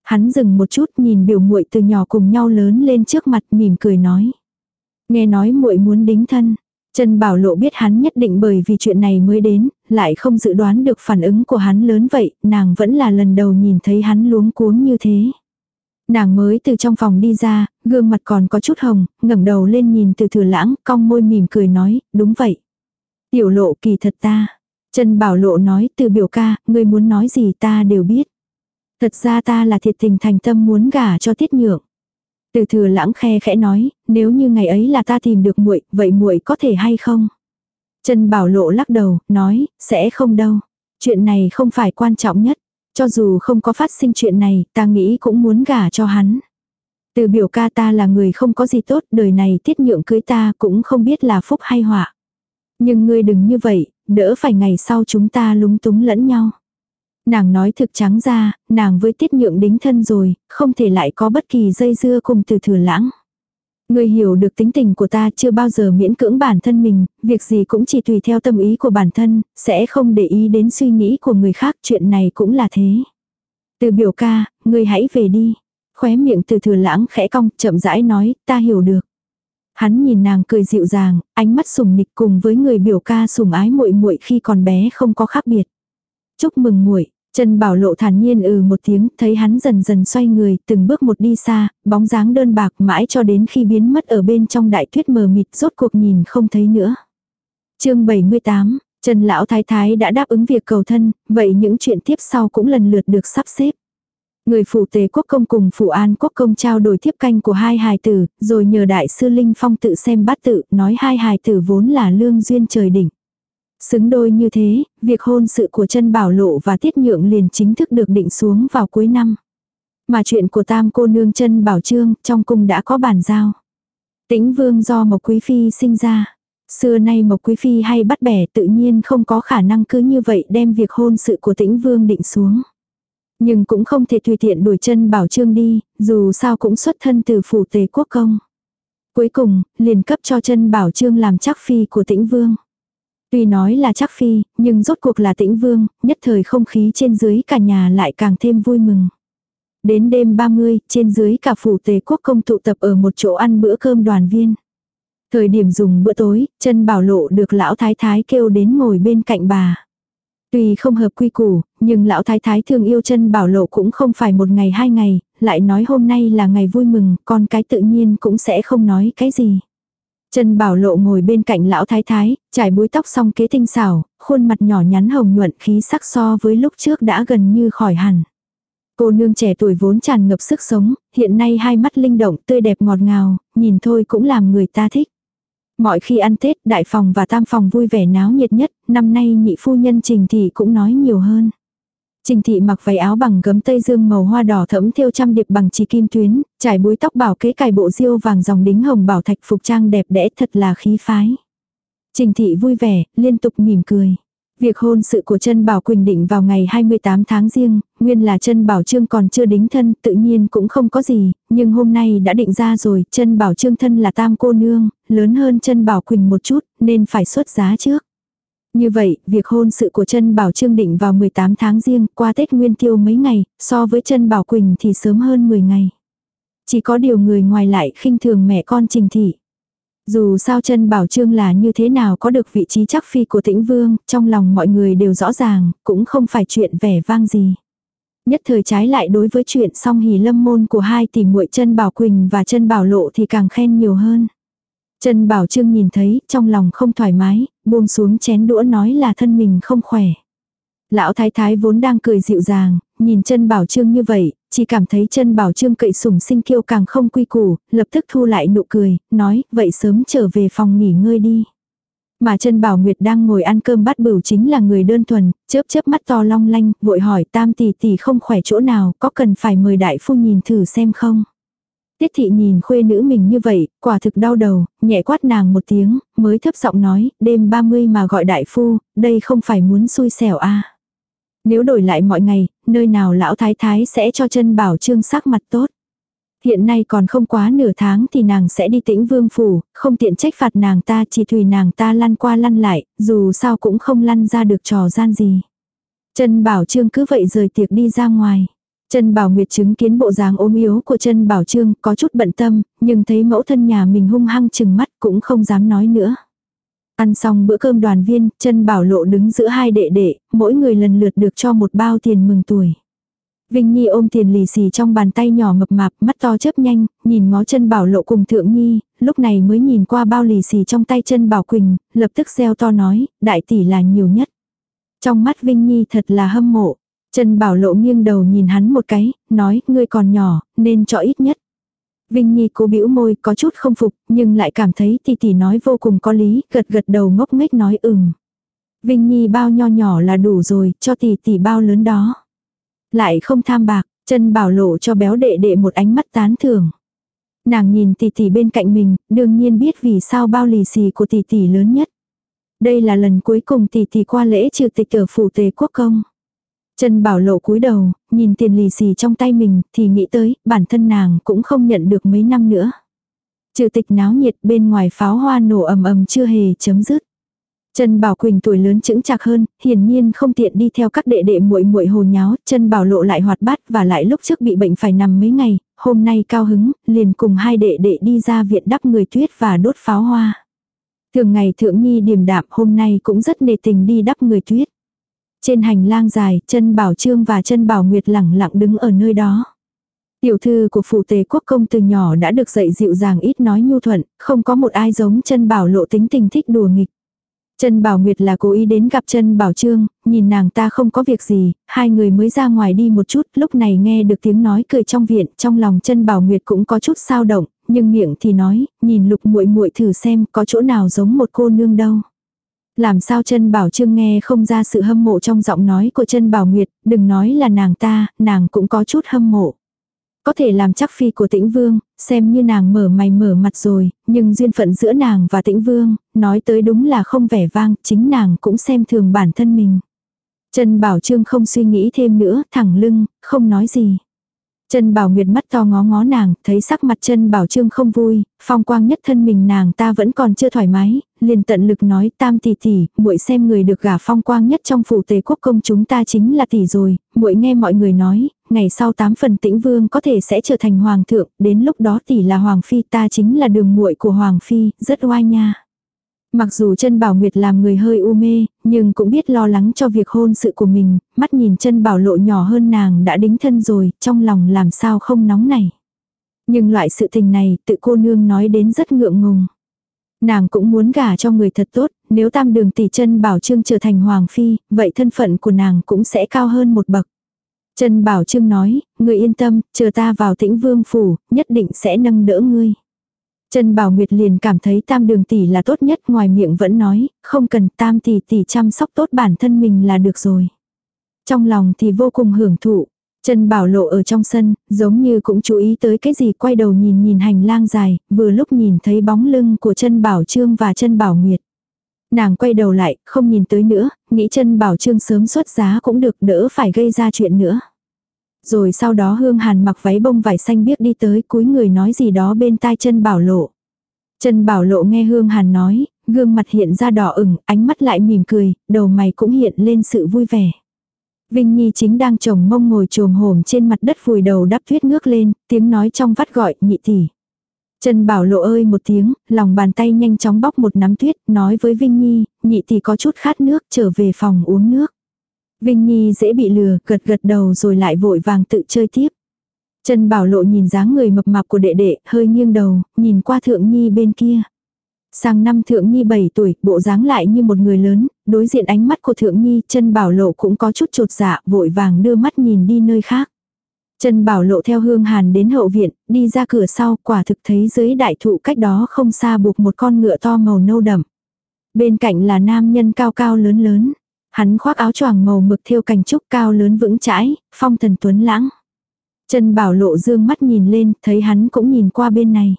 Hắn dừng một chút nhìn biểu muội từ nhỏ cùng nhau lớn lên trước mặt mỉm cười nói. Nghe nói muội muốn đính thân. Trần Bảo Lộ biết hắn nhất định bởi vì chuyện này mới đến, lại không dự đoán được phản ứng của hắn lớn vậy, nàng vẫn là lần đầu nhìn thấy hắn luống cuống như thế. Nàng mới từ trong phòng đi ra, gương mặt còn có chút hồng, ngẩng đầu lên nhìn từ thừa lãng, cong môi mỉm cười nói, đúng vậy. Tiểu lộ kỳ thật ta. Trần Bảo Lộ nói từ biểu ca, ngươi muốn nói gì ta đều biết. Thật ra ta là thiệt tình thành tâm muốn gả cho tiết nhượng. Từ thừa lãng khe khẽ nói, nếu như ngày ấy là ta tìm được muội, vậy muội có thể hay không? Trần Bảo Lộ lắc đầu, nói, sẽ không đâu. Chuyện này không phải quan trọng nhất. Cho dù không có phát sinh chuyện này, ta nghĩ cũng muốn gả cho hắn. Từ biểu ca ta là người không có gì tốt, đời này tiết nhượng cưới ta cũng không biết là phúc hay họa. Nhưng ngươi đừng như vậy, đỡ phải ngày sau chúng ta lúng túng lẫn nhau. Nàng nói thực trắng ra, nàng với tiết nhượng đính thân rồi, không thể lại có bất kỳ dây dưa cùng từ thừa lãng. Người hiểu được tính tình của ta chưa bao giờ miễn cưỡng bản thân mình, việc gì cũng chỉ tùy theo tâm ý của bản thân, sẽ không để ý đến suy nghĩ của người khác, chuyện này cũng là thế. Từ biểu ca, người hãy về đi. Khóe miệng từ thừa lãng khẽ cong, chậm rãi nói, ta hiểu được. Hắn nhìn nàng cười dịu dàng, ánh mắt sùng nịch cùng với người biểu ca sùng ái muội muội khi còn bé không có khác biệt. Chúc mừng muội, Trần Bảo Lộ thản nhiên ừ một tiếng, thấy hắn dần dần xoay người, từng bước một đi xa, bóng dáng đơn bạc mãi cho đến khi biến mất ở bên trong đại tuyết mờ mịt rốt cuộc nhìn không thấy nữa. chương 78, Trần Lão Thái Thái đã đáp ứng việc cầu thân, vậy những chuyện tiếp sau cũng lần lượt được sắp xếp. Người phụ tề quốc công cùng phụ an quốc công trao đổi thiếp canh của hai hài tử, rồi nhờ đại sư Linh Phong tự xem bát tự, nói hai hài tử vốn là lương duyên trời đỉnh. Xứng đôi như thế, việc hôn sự của chân bảo lộ và tiết nhượng liền chính thức được định xuống vào cuối năm. Mà chuyện của tam cô nương chân bảo trương trong cung đã có bàn giao. Tĩnh vương do Mộc Quý Phi sinh ra. Xưa nay Mộc Quý Phi hay bắt bẻ tự nhiên không có khả năng cứ như vậy đem việc hôn sự của tĩnh vương định xuống. Nhưng cũng không thể tùy tiện đuổi chân bảo trương đi, dù sao cũng xuất thân từ phủ tề quốc công. Cuối cùng, liền cấp cho chân bảo trương làm chắc phi của tĩnh vương. Tuy nói là chắc phi, nhưng rốt cuộc là tĩnh vương, nhất thời không khí trên dưới cả nhà lại càng thêm vui mừng. Đến đêm 30, trên dưới cả phủ tề quốc công tụ tập ở một chỗ ăn bữa cơm đoàn viên. Thời điểm dùng bữa tối, chân bảo lộ được lão thái thái kêu đến ngồi bên cạnh bà. Tuy không hợp quy củ, nhưng lão thái thái thương yêu chân bảo lộ cũng không phải một ngày hai ngày, lại nói hôm nay là ngày vui mừng, con cái tự nhiên cũng sẽ không nói cái gì. Trần Bảo Lộ ngồi bên cạnh lão thái thái, trải búi tóc xong kế tinh xảo, khuôn mặt nhỏ nhắn hồng nhuận khí sắc so với lúc trước đã gần như khỏi hẳn. Cô nương trẻ tuổi vốn tràn ngập sức sống, hiện nay hai mắt linh động tươi đẹp ngọt ngào, nhìn thôi cũng làm người ta thích. Mọi khi ăn Tết, đại phòng và tam phòng vui vẻ náo nhiệt nhất, năm nay nhị phu nhân Trình Thị cũng nói nhiều hơn. Trình thị mặc váy áo bằng gấm tây dương màu hoa đỏ thẫm thêu trăm điệp bằng chỉ kim tuyến, trải búi tóc bảo kế cài bộ diêu vàng dòng đính hồng bảo thạch phục trang đẹp đẽ thật là khí phái. Trình thị vui vẻ, liên tục mỉm cười. Việc hôn sự của chân Bảo Quỳnh định vào ngày 28 tháng riêng, nguyên là chân Bảo Trương còn chưa đính thân, tự nhiên cũng không có gì, nhưng hôm nay đã định ra rồi, chân Bảo Trương thân là tam cô nương, lớn hơn chân Bảo Quỳnh một chút, nên phải xuất giá trước. Như vậy, việc hôn sự của chân Bảo Trương định vào 18 tháng riêng, qua Tết Nguyên Tiêu mấy ngày, so với chân Bảo Quỳnh thì sớm hơn 10 ngày. Chỉ có điều người ngoài lại khinh thường mẹ con Trình Thị. Dù sao chân Bảo Trương là như thế nào có được vị trí chắc phi của tĩnh vương, trong lòng mọi người đều rõ ràng, cũng không phải chuyện vẻ vang gì. Nhất thời trái lại đối với chuyện song hỉ lâm môn của hai tỷ muội chân Bảo Quỳnh và chân Bảo Lộ thì càng khen nhiều hơn. Chân Bảo Trương nhìn thấy, trong lòng không thoải mái, buông xuống chén đũa nói là thân mình không khỏe. Lão thái thái vốn đang cười dịu dàng, nhìn chân Bảo Trương như vậy, chỉ cảm thấy chân Bảo Trương cậy sủng sinh kiêu càng không quy củ, lập tức thu lại nụ cười, nói, vậy sớm trở về phòng nghỉ ngơi đi. Mà chân Bảo Nguyệt đang ngồi ăn cơm bắt bửu chính là người đơn thuần, chớp chớp mắt to long lanh, vội hỏi tam tỷ tỷ không khỏe chỗ nào, có cần phải mời đại phu nhìn thử xem không. Tiết thị nhìn khuê nữ mình như vậy, quả thực đau đầu, nhẹ quát nàng một tiếng, mới thấp giọng nói, đêm 30 mà gọi đại phu, đây không phải muốn xui xẻo a à. Nếu đổi lại mọi ngày, nơi nào lão thái thái sẽ cho chân bảo trương sắc mặt tốt. Hiện nay còn không quá nửa tháng thì nàng sẽ đi tĩnh vương phủ, không tiện trách phạt nàng ta chỉ tùy nàng ta lăn qua lăn lại, dù sao cũng không lăn ra được trò gian gì. Chân bảo trương cứ vậy rời tiệc đi ra ngoài trân Bảo Nguyệt chứng kiến bộ dáng ốm yếu của trân Bảo Trương có chút bận tâm, nhưng thấy mẫu thân nhà mình hung hăng chừng mắt cũng không dám nói nữa. Ăn xong bữa cơm đoàn viên, trân Bảo Lộ đứng giữa hai đệ đệ, mỗi người lần lượt được cho một bao tiền mừng tuổi. Vinh Nhi ôm tiền lì xì trong bàn tay nhỏ mập mạp, mắt to chớp nhanh, nhìn ngó chân Bảo Lộ cùng Thượng Nhi, lúc này mới nhìn qua bao lì xì trong tay chân Bảo Quỳnh, lập tức reo to nói, đại tỷ là nhiều nhất. Trong mắt Vinh Nhi thật là hâm mộ, Trần Bảo Lộ nghiêng đầu nhìn hắn một cái, nói, ngươi còn nhỏ, nên cho ít nhất. Vinh Nhi cố bĩu môi, có chút không phục, nhưng lại cảm thấy tỷ tỷ nói vô cùng có lý, gật gật đầu ngốc nghếch nói ừm. Vinh Nhi bao nho nhỏ là đủ rồi, cho tỷ tỷ bao lớn đó. Lại không tham bạc, Trần Bảo Lộ cho béo đệ đệ một ánh mắt tán thưởng. Nàng nhìn tỷ tỷ bên cạnh mình, đương nhiên biết vì sao bao lì xì của tỷ tỷ lớn nhất. Đây là lần cuối cùng tỷ tỷ qua lễ trừ tịch ở phủ tề quốc công. Trần Bảo Lộ cúi đầu, nhìn tiền lì xì trong tay mình, thì nghĩ tới, bản thân nàng cũng không nhận được mấy năm nữa. Trừ tịch náo nhiệt bên ngoài pháo hoa nổ ầm ầm chưa hề chấm dứt. Trần Bảo Quỳnh tuổi lớn chững chạc hơn, hiển nhiên không tiện đi theo các đệ đệ muội muội hồ nháo, Trần Bảo Lộ lại hoạt bát và lại lúc trước bị bệnh phải nằm mấy ngày, hôm nay cao hứng, liền cùng hai đệ đệ đi ra viện đắp người tuyết và đốt pháo hoa. Thường ngày thượng nhi điềm đạm hôm nay cũng rất nề tình đi đắp người tuyết. Trên hành lang dài, chân Bảo Trương và chân Bảo Nguyệt lẳng lặng đứng ở nơi đó. Tiểu thư của phủ tề quốc công từ nhỏ đã được dạy dịu dàng ít nói nhu thuận, không có một ai giống chân Bảo lộ tính tình thích đùa nghịch. Chân Bảo Nguyệt là cố ý đến gặp chân Bảo Trương, nhìn nàng ta không có việc gì, hai người mới ra ngoài đi một chút, lúc này nghe được tiếng nói cười trong viện, trong lòng chân Bảo Nguyệt cũng có chút sao động, nhưng miệng thì nói, nhìn lục muội muội thử xem có chỗ nào giống một cô nương đâu. Làm sao chân bảo trương nghe không ra sự hâm mộ trong giọng nói của chân bảo nguyệt, đừng nói là nàng ta, nàng cũng có chút hâm mộ. Có thể làm chắc phi của tĩnh vương, xem như nàng mở mày mở mặt rồi, nhưng duyên phận giữa nàng và tĩnh vương, nói tới đúng là không vẻ vang, chính nàng cũng xem thường bản thân mình. Trần Bảo Trương không suy nghĩ thêm nữa, thẳng lưng, không nói gì. Chân Bảo Nguyệt mắt to ngó ngó nàng, thấy sắc mặt chân Bảo Trương không vui, phong quang nhất thân mình nàng ta vẫn còn chưa thoải mái, liền tận lực nói tam tỷ tỷ, muội xem người được gả phong quang nhất trong phủ tề quốc công chúng ta chính là tỷ rồi, muội nghe mọi người nói, ngày sau tám phần tĩnh vương có thể sẽ trở thành hoàng thượng, đến lúc đó tỷ là hoàng phi ta chính là đường muội của hoàng phi, rất oai nha. Mặc dù chân bảo nguyệt làm người hơi u mê, nhưng cũng biết lo lắng cho việc hôn sự của mình, mắt nhìn chân bảo lộ nhỏ hơn nàng đã đính thân rồi, trong lòng làm sao không nóng này. Nhưng loại sự tình này, tự cô nương nói đến rất ngượng ngùng. Nàng cũng muốn gả cho người thật tốt, nếu tam đường tỷ chân bảo trương trở thành hoàng phi, vậy thân phận của nàng cũng sẽ cao hơn một bậc. Trần Bảo Trương nói, người yên tâm, chờ ta vào tĩnh vương phủ, nhất định sẽ nâng đỡ ngươi. Trần Bảo Nguyệt liền cảm thấy tam đường tỷ là tốt nhất ngoài miệng vẫn nói, không cần tam tỷ tỷ chăm sóc tốt bản thân mình là được rồi. Trong lòng thì vô cùng hưởng thụ. Trần Bảo Lộ ở trong sân, giống như cũng chú ý tới cái gì quay đầu nhìn nhìn hành lang dài, vừa lúc nhìn thấy bóng lưng của Trần Bảo Trương và Trần Bảo Nguyệt. Nàng quay đầu lại, không nhìn tới nữa, nghĩ Trần Bảo Trương sớm xuất giá cũng được đỡ phải gây ra chuyện nữa. Rồi sau đó Hương Hàn mặc váy bông vải xanh biếc đi tới cuối người nói gì đó bên tai chân bảo lộ. chân Bảo Lộ nghe Hương Hàn nói, gương mặt hiện ra đỏ ửng, ánh mắt lại mỉm cười, đầu mày cũng hiện lên sự vui vẻ. Vinh Nhi chính đang chồng mông ngồi trồm hổm trên mặt đất vùi đầu đắp tuyết ngước lên, tiếng nói trong vắt gọi, nhị tỷ. Trần Bảo Lộ ơi một tiếng, lòng bàn tay nhanh chóng bóc một nắm tuyết, nói với Vinh Nhi, nhị tỷ có chút khát nước, trở về phòng uống nước. Vinh Nhi dễ bị lừa, gật gật đầu rồi lại vội vàng tự chơi tiếp. Trần Bảo Lộ nhìn dáng người mập mạp của đệ đệ, hơi nghiêng đầu, nhìn qua Thượng Nhi bên kia. Sang năm Thượng Nhi 7 tuổi, bộ dáng lại như một người lớn, đối diện ánh mắt của Thượng Nhi, Trần Bảo Lộ cũng có chút trột dạ, vội vàng đưa mắt nhìn đi nơi khác. Trần Bảo Lộ theo Hương Hàn đến hậu viện, đi ra cửa sau, quả thực thấy dưới đại thụ cách đó không xa buộc một con ngựa to màu nâu đậm. Bên cạnh là nam nhân cao cao lớn lớn. Hắn khoác áo choàng màu mực thêu cành trúc cao lớn vững chãi, phong thần tuấn lãng. Trần Bảo Lộ dương mắt nhìn lên, thấy hắn cũng nhìn qua bên này.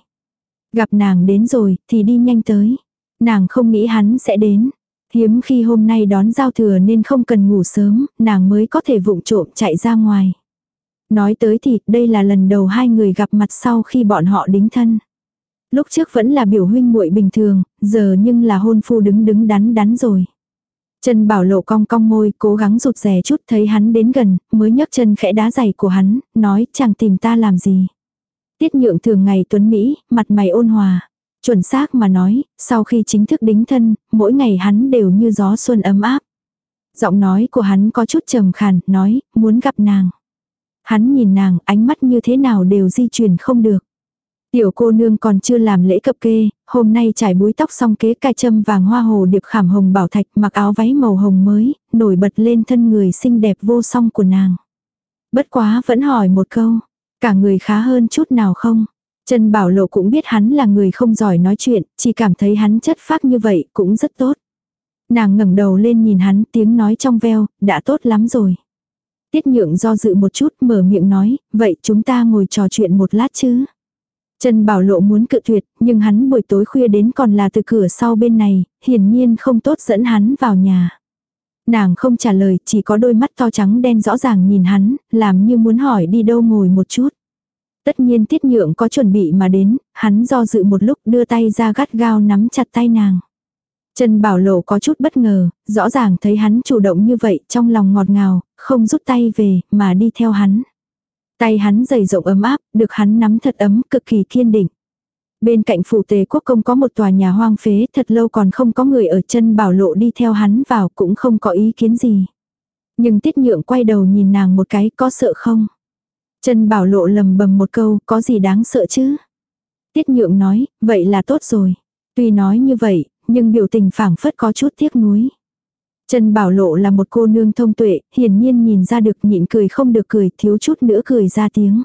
Gặp nàng đến rồi, thì đi nhanh tới. Nàng không nghĩ hắn sẽ đến. Hiếm khi hôm nay đón giao thừa nên không cần ngủ sớm, nàng mới có thể vụng trộm chạy ra ngoài. Nói tới thì đây là lần đầu hai người gặp mặt sau khi bọn họ đính thân. Lúc trước vẫn là biểu huynh muội bình thường, giờ nhưng là hôn phu đứng đứng đắn đắn rồi. Trần Bảo Lộ cong cong môi, cố gắng rụt rè chút thấy hắn đến gần, mới nhấc chân khẽ đá giày của hắn, nói chàng tìm ta làm gì. Tiết nhượng thường ngày tuấn Mỹ, mặt mày ôn hòa. Chuẩn xác mà nói, sau khi chính thức đính thân, mỗi ngày hắn đều như gió xuân ấm áp. Giọng nói của hắn có chút trầm khàn, nói, muốn gặp nàng. Hắn nhìn nàng, ánh mắt như thế nào đều di chuyển không được. Tiểu cô nương còn chưa làm lễ cập kê, hôm nay trải búi tóc xong kế cài châm vàng hoa hồ điệp khảm hồng bảo thạch mặc áo váy màu hồng mới, nổi bật lên thân người xinh đẹp vô song của nàng. Bất quá vẫn hỏi một câu, cả người khá hơn chút nào không? Trần Bảo Lộ cũng biết hắn là người không giỏi nói chuyện, chỉ cảm thấy hắn chất phác như vậy cũng rất tốt. Nàng ngẩng đầu lên nhìn hắn tiếng nói trong veo, đã tốt lắm rồi. Tiết nhượng do dự một chút mở miệng nói, vậy chúng ta ngồi trò chuyện một lát chứ. Trần Bảo Lộ muốn cự tuyệt, nhưng hắn buổi tối khuya đến còn là từ cửa sau bên này, hiển nhiên không tốt dẫn hắn vào nhà. Nàng không trả lời, chỉ có đôi mắt to trắng đen rõ ràng nhìn hắn, làm như muốn hỏi đi đâu ngồi một chút. Tất nhiên tiết nhượng có chuẩn bị mà đến, hắn do dự một lúc đưa tay ra gắt gao nắm chặt tay nàng. Trần Bảo Lộ có chút bất ngờ, rõ ràng thấy hắn chủ động như vậy trong lòng ngọt ngào, không rút tay về, mà đi theo hắn. Tay hắn dày rộng ấm áp, được hắn nắm thật ấm, cực kỳ kiên định. Bên cạnh phủ tề quốc công có một tòa nhà hoang phế, thật lâu còn không có người ở chân bảo lộ đi theo hắn vào cũng không có ý kiến gì. Nhưng tiết nhượng quay đầu nhìn nàng một cái, có sợ không? Chân bảo lộ lầm bầm một câu, có gì đáng sợ chứ? Tiết nhượng nói, vậy là tốt rồi. Tuy nói như vậy, nhưng biểu tình phảng phất có chút tiếc nuối. Trần Bảo Lộ là một cô nương thông tuệ, hiển nhiên nhìn ra được nhịn cười không được cười, thiếu chút nữa cười ra tiếng.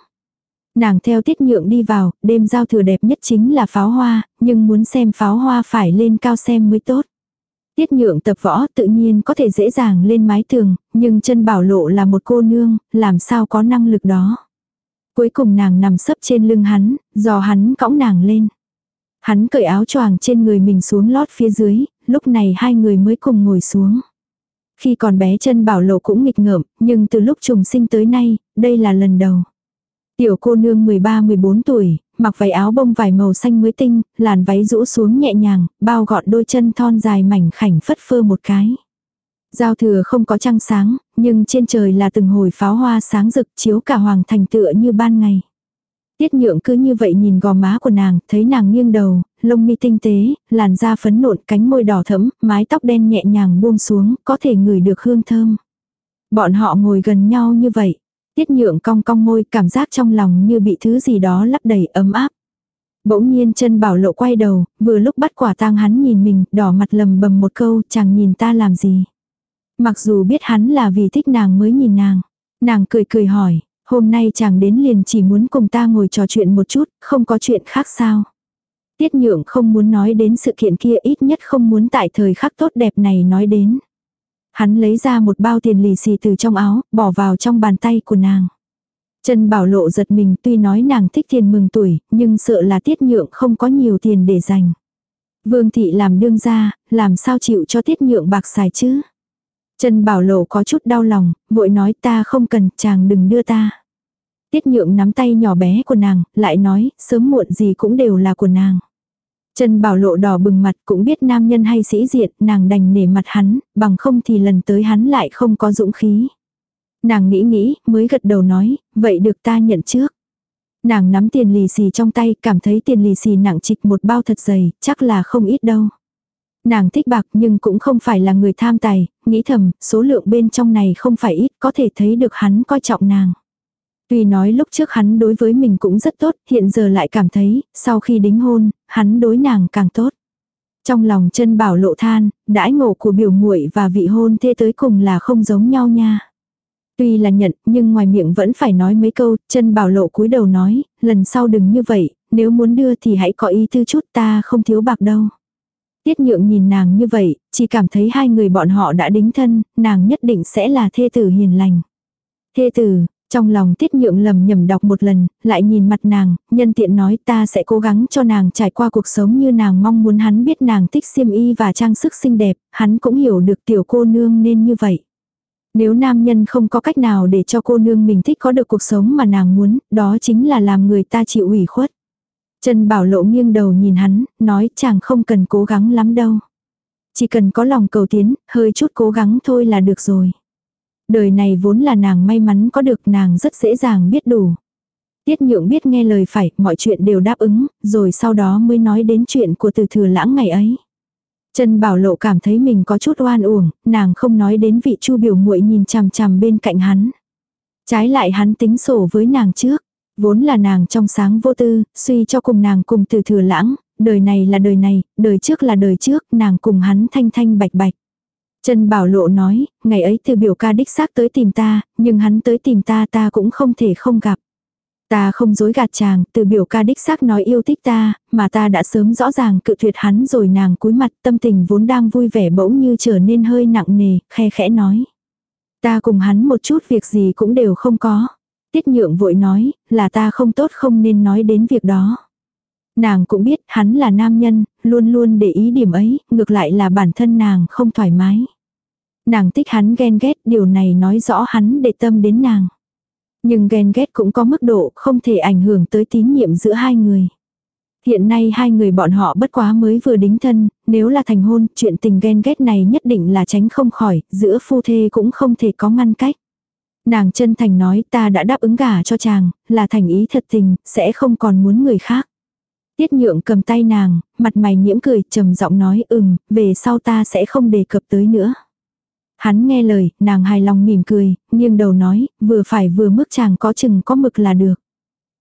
Nàng theo tiết nhượng đi vào, đêm giao thừa đẹp nhất chính là pháo hoa, nhưng muốn xem pháo hoa phải lên cao xem mới tốt. Tiết nhượng tập võ tự nhiên có thể dễ dàng lên mái tường, nhưng chân bảo lộ là một cô nương, làm sao có năng lực đó. Cuối cùng nàng nằm sấp trên lưng hắn, dò hắn cõng nàng lên. Hắn cởi áo choàng trên người mình xuống lót phía dưới, lúc này hai người mới cùng ngồi xuống. Khi còn bé chân bảo lộ cũng nghịch ngợm, nhưng từ lúc trùng sinh tới nay, đây là lần đầu. Tiểu cô nương 13-14 tuổi, mặc váy áo bông vải màu xanh mới tinh, làn váy rũ xuống nhẹ nhàng, bao gọn đôi chân thon dài mảnh khảnh phất phơ một cái. Giao thừa không có trăng sáng, nhưng trên trời là từng hồi pháo hoa sáng rực chiếu cả hoàng thành tựa như ban ngày. Tiết nhượng cứ như vậy nhìn gò má của nàng, thấy nàng nghiêng đầu, lông mi tinh tế, làn da phấn nộn, cánh môi đỏ thẫm, mái tóc đen nhẹ nhàng buông xuống, có thể ngửi được hương thơm. Bọn họ ngồi gần nhau như vậy. Tiết nhượng cong cong môi, cảm giác trong lòng như bị thứ gì đó lấp đầy ấm áp. Bỗng nhiên chân bảo lộ quay đầu, vừa lúc bắt quả tang hắn nhìn mình, đỏ mặt lầm bầm một câu, chàng nhìn ta làm gì. Mặc dù biết hắn là vì thích nàng mới nhìn nàng. Nàng cười cười hỏi, Hôm nay chàng đến liền chỉ muốn cùng ta ngồi trò chuyện một chút, không có chuyện khác sao. Tiết nhượng không muốn nói đến sự kiện kia ít nhất không muốn tại thời khắc tốt đẹp này nói đến. Hắn lấy ra một bao tiền lì xì từ trong áo, bỏ vào trong bàn tay của nàng. Trần Bảo Lộ giật mình tuy nói nàng thích tiền mừng tuổi, nhưng sợ là tiết nhượng không có nhiều tiền để dành. Vương thị làm đương ra, làm sao chịu cho tiết nhượng bạc xài chứ? Trần Bảo Lộ có chút đau lòng, vội nói ta không cần, chàng đừng đưa ta. Tiết nhượng nắm tay nhỏ bé của nàng, lại nói, sớm muộn gì cũng đều là của nàng trần bảo lộ đỏ bừng mặt cũng biết nam nhân hay sĩ diện, nàng đành nể mặt hắn, bằng không thì lần tới hắn lại không có dũng khí. Nàng nghĩ nghĩ, mới gật đầu nói, vậy được ta nhận trước. Nàng nắm tiền lì xì trong tay, cảm thấy tiền lì xì nặng trịch một bao thật dày, chắc là không ít đâu. Nàng thích bạc nhưng cũng không phải là người tham tài, nghĩ thầm, số lượng bên trong này không phải ít, có thể thấy được hắn coi trọng nàng. Tuy nói lúc trước hắn đối với mình cũng rất tốt, hiện giờ lại cảm thấy, sau khi đính hôn, hắn đối nàng càng tốt. Trong lòng chân bảo lộ than, đãi ngộ của biểu muội và vị hôn thê tới cùng là không giống nhau nha. Tuy là nhận, nhưng ngoài miệng vẫn phải nói mấy câu, chân bảo lộ cúi đầu nói, lần sau đừng như vậy, nếu muốn đưa thì hãy có ý tư chút ta không thiếu bạc đâu. Tiết nhượng nhìn nàng như vậy, chỉ cảm thấy hai người bọn họ đã đính thân, nàng nhất định sẽ là thê tử hiền lành. Thê tử, trong lòng tiết nhượng lầm nhầm đọc một lần, lại nhìn mặt nàng, nhân tiện nói ta sẽ cố gắng cho nàng trải qua cuộc sống như nàng mong muốn hắn biết nàng thích xiêm y và trang sức xinh đẹp, hắn cũng hiểu được tiểu cô nương nên như vậy. Nếu nam nhân không có cách nào để cho cô nương mình thích có được cuộc sống mà nàng muốn, đó chính là làm người ta chịu ủy khuất. Trần Bảo Lộ nghiêng đầu nhìn hắn, nói chàng không cần cố gắng lắm đâu. Chỉ cần có lòng cầu tiến, hơi chút cố gắng thôi là được rồi. Đời này vốn là nàng may mắn có được nàng rất dễ dàng biết đủ. Tiết nhượng biết nghe lời phải, mọi chuyện đều đáp ứng, rồi sau đó mới nói đến chuyện của từ thừa lãng ngày ấy. Trần Bảo Lộ cảm thấy mình có chút oan uổng, nàng không nói đến vị chu biểu muội nhìn chằm chằm bên cạnh hắn. Trái lại hắn tính sổ với nàng trước. Vốn là nàng trong sáng vô tư, suy cho cùng nàng cùng từ thừa lãng, đời này là đời này, đời trước là đời trước, nàng cùng hắn thanh thanh bạch bạch. Trần Bảo Lộ nói, ngày ấy từ biểu ca đích xác tới tìm ta, nhưng hắn tới tìm ta ta cũng không thể không gặp. Ta không dối gạt chàng, từ biểu ca đích xác nói yêu thích ta, mà ta đã sớm rõ ràng cự tuyệt hắn rồi nàng cúi mặt tâm tình vốn đang vui vẻ bỗng như trở nên hơi nặng nề, khe khẽ nói. Ta cùng hắn một chút việc gì cũng đều không có. Tiết nhượng vội nói, là ta không tốt không nên nói đến việc đó. Nàng cũng biết hắn là nam nhân, luôn luôn để ý điểm ấy, ngược lại là bản thân nàng không thoải mái. Nàng thích hắn ghen ghét, điều này nói rõ hắn để tâm đến nàng. Nhưng ghen ghét cũng có mức độ, không thể ảnh hưởng tới tín nhiệm giữa hai người. Hiện nay hai người bọn họ bất quá mới vừa đính thân, nếu là thành hôn, chuyện tình ghen ghét này nhất định là tránh không khỏi, giữa phu thê cũng không thể có ngăn cách. Nàng chân thành nói ta đã đáp ứng gả cho chàng, là thành ý thật tình, sẽ không còn muốn người khác. Tiết nhượng cầm tay nàng, mặt mày nhiễm cười, trầm giọng nói ừm, về sau ta sẽ không đề cập tới nữa. Hắn nghe lời, nàng hài lòng mỉm cười, nghiêng đầu nói, vừa phải vừa mức chàng có chừng có mực là được.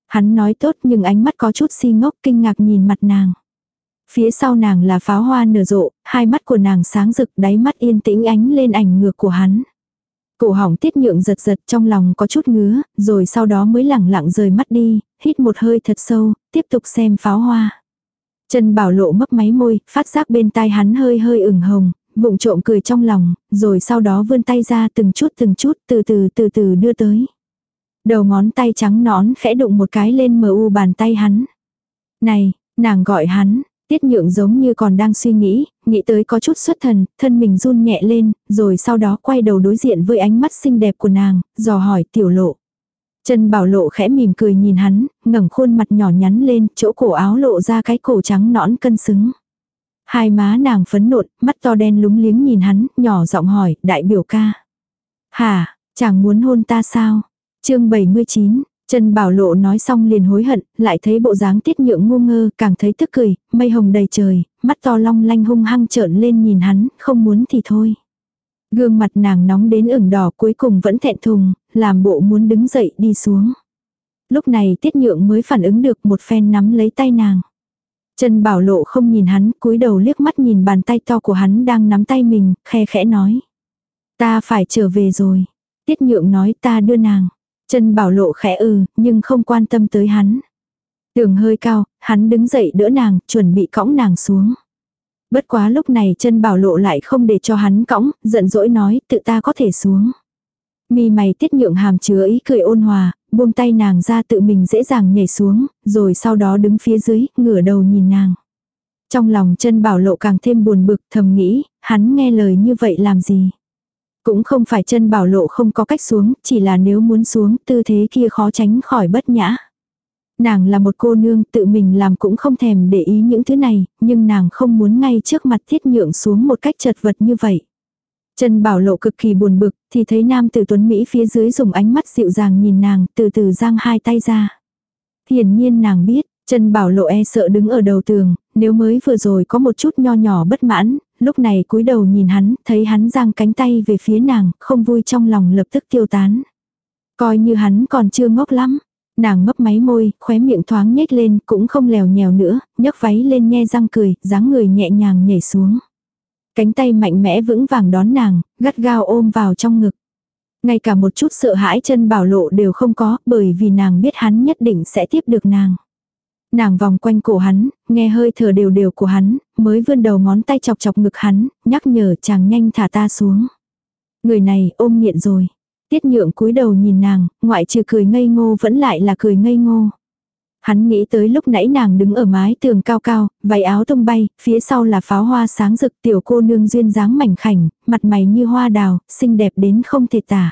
Hắn nói tốt nhưng ánh mắt có chút si ngốc kinh ngạc nhìn mặt nàng. Phía sau nàng là pháo hoa nở rộ, hai mắt của nàng sáng rực đáy mắt yên tĩnh ánh lên ảnh ngược của hắn. Cổ hỏng tiết nhượng giật giật trong lòng có chút ngứa, rồi sau đó mới lẳng lặng rời mắt đi, hít một hơi thật sâu, tiếp tục xem pháo hoa. Trần Bảo Lộ mấp máy môi, phát giác bên tai hắn hơi hơi ửng hồng, vụng trộm cười trong lòng, rồi sau đó vươn tay ra từng chút từng chút từ từ từ từ đưa tới. Đầu ngón tay trắng nõn khẽ đụng một cái lên mờ u bàn tay hắn. Này, nàng gọi hắn, tiết nhượng giống như còn đang suy nghĩ, nghĩ tới có chút xuất thần, thân mình run nhẹ lên, rồi sau đó quay đầu đối diện với ánh mắt xinh đẹp của nàng, dò hỏi tiểu lộ. Trần Bảo Lộ khẽ mỉm cười nhìn hắn, ngẩng khuôn mặt nhỏ nhắn lên, chỗ cổ áo lộ ra cái cổ trắng nõn cân xứng. Hai má nàng phấn nộn, mắt to đen lúng liếng nhìn hắn, nhỏ giọng hỏi, đại biểu ca. Hà, chàng muốn hôn ta sao? chương 79, Trần Bảo Lộ nói xong liền hối hận, lại thấy bộ dáng tiết nhượng ngu ngơ, càng thấy tức cười, mây hồng đầy trời, mắt to long lanh hung hăng trợn lên nhìn hắn, không muốn thì thôi. Gương mặt nàng nóng đến ửng đỏ cuối cùng vẫn thẹn thùng, làm bộ muốn đứng dậy đi xuống. Lúc này tiết nhượng mới phản ứng được một phen nắm lấy tay nàng. Trần Bảo Lộ không nhìn hắn, cúi đầu liếc mắt nhìn bàn tay to của hắn đang nắm tay mình, khe khẽ nói. Ta phải trở về rồi. Tiết nhượng nói ta đưa nàng. Trần Bảo Lộ khẽ ừ, nhưng không quan tâm tới hắn. Tường hơi cao, hắn đứng dậy đỡ nàng, chuẩn bị cõng nàng xuống. Bất quá lúc này chân bảo lộ lại không để cho hắn cõng, giận dỗi nói tự ta có thể xuống. Mi mày tiết nhượng hàm chứa ý cười ôn hòa, buông tay nàng ra tự mình dễ dàng nhảy xuống, rồi sau đó đứng phía dưới, ngửa đầu nhìn nàng. Trong lòng chân bảo lộ càng thêm buồn bực thầm nghĩ, hắn nghe lời như vậy làm gì. Cũng không phải chân bảo lộ không có cách xuống, chỉ là nếu muốn xuống tư thế kia khó tránh khỏi bất nhã. Nàng là một cô nương tự mình làm cũng không thèm để ý những thứ này, nhưng nàng không muốn ngay trước mặt thiết nhượng xuống một cách chật vật như vậy. Trần Bảo Lộ cực kỳ buồn bực, thì thấy nam tử tuấn Mỹ phía dưới dùng ánh mắt dịu dàng nhìn nàng, từ từ giang hai tay ra. Hiển nhiên nàng biết, Trần Bảo Lộ e sợ đứng ở đầu tường, nếu mới vừa rồi có một chút nho nhỏ bất mãn, lúc này cúi đầu nhìn hắn, thấy hắn giang cánh tay về phía nàng, không vui trong lòng lập tức tiêu tán. Coi như hắn còn chưa ngốc lắm. Nàng mấp máy môi, khóe miệng thoáng nhếch lên, cũng không lèo nhèo nữa, nhấc váy lên nhe răng cười, dáng người nhẹ nhàng nhảy xuống. Cánh tay mạnh mẽ vững vàng đón nàng, gắt gao ôm vào trong ngực. Ngay cả một chút sợ hãi chân bảo lộ đều không có, bởi vì nàng biết hắn nhất định sẽ tiếp được nàng. Nàng vòng quanh cổ hắn, nghe hơi thở đều đều của hắn, mới vươn đầu ngón tay chọc chọc ngực hắn, nhắc nhở chàng nhanh thả ta xuống. Người này ôm nghiện rồi. Tiết nhượng cúi đầu nhìn nàng, ngoại trừ cười ngây ngô vẫn lại là cười ngây ngô. Hắn nghĩ tới lúc nãy nàng đứng ở mái tường cao cao, váy áo tung bay, phía sau là pháo hoa sáng rực tiểu cô nương duyên dáng mảnh khảnh, mặt mày như hoa đào, xinh đẹp đến không thể tả.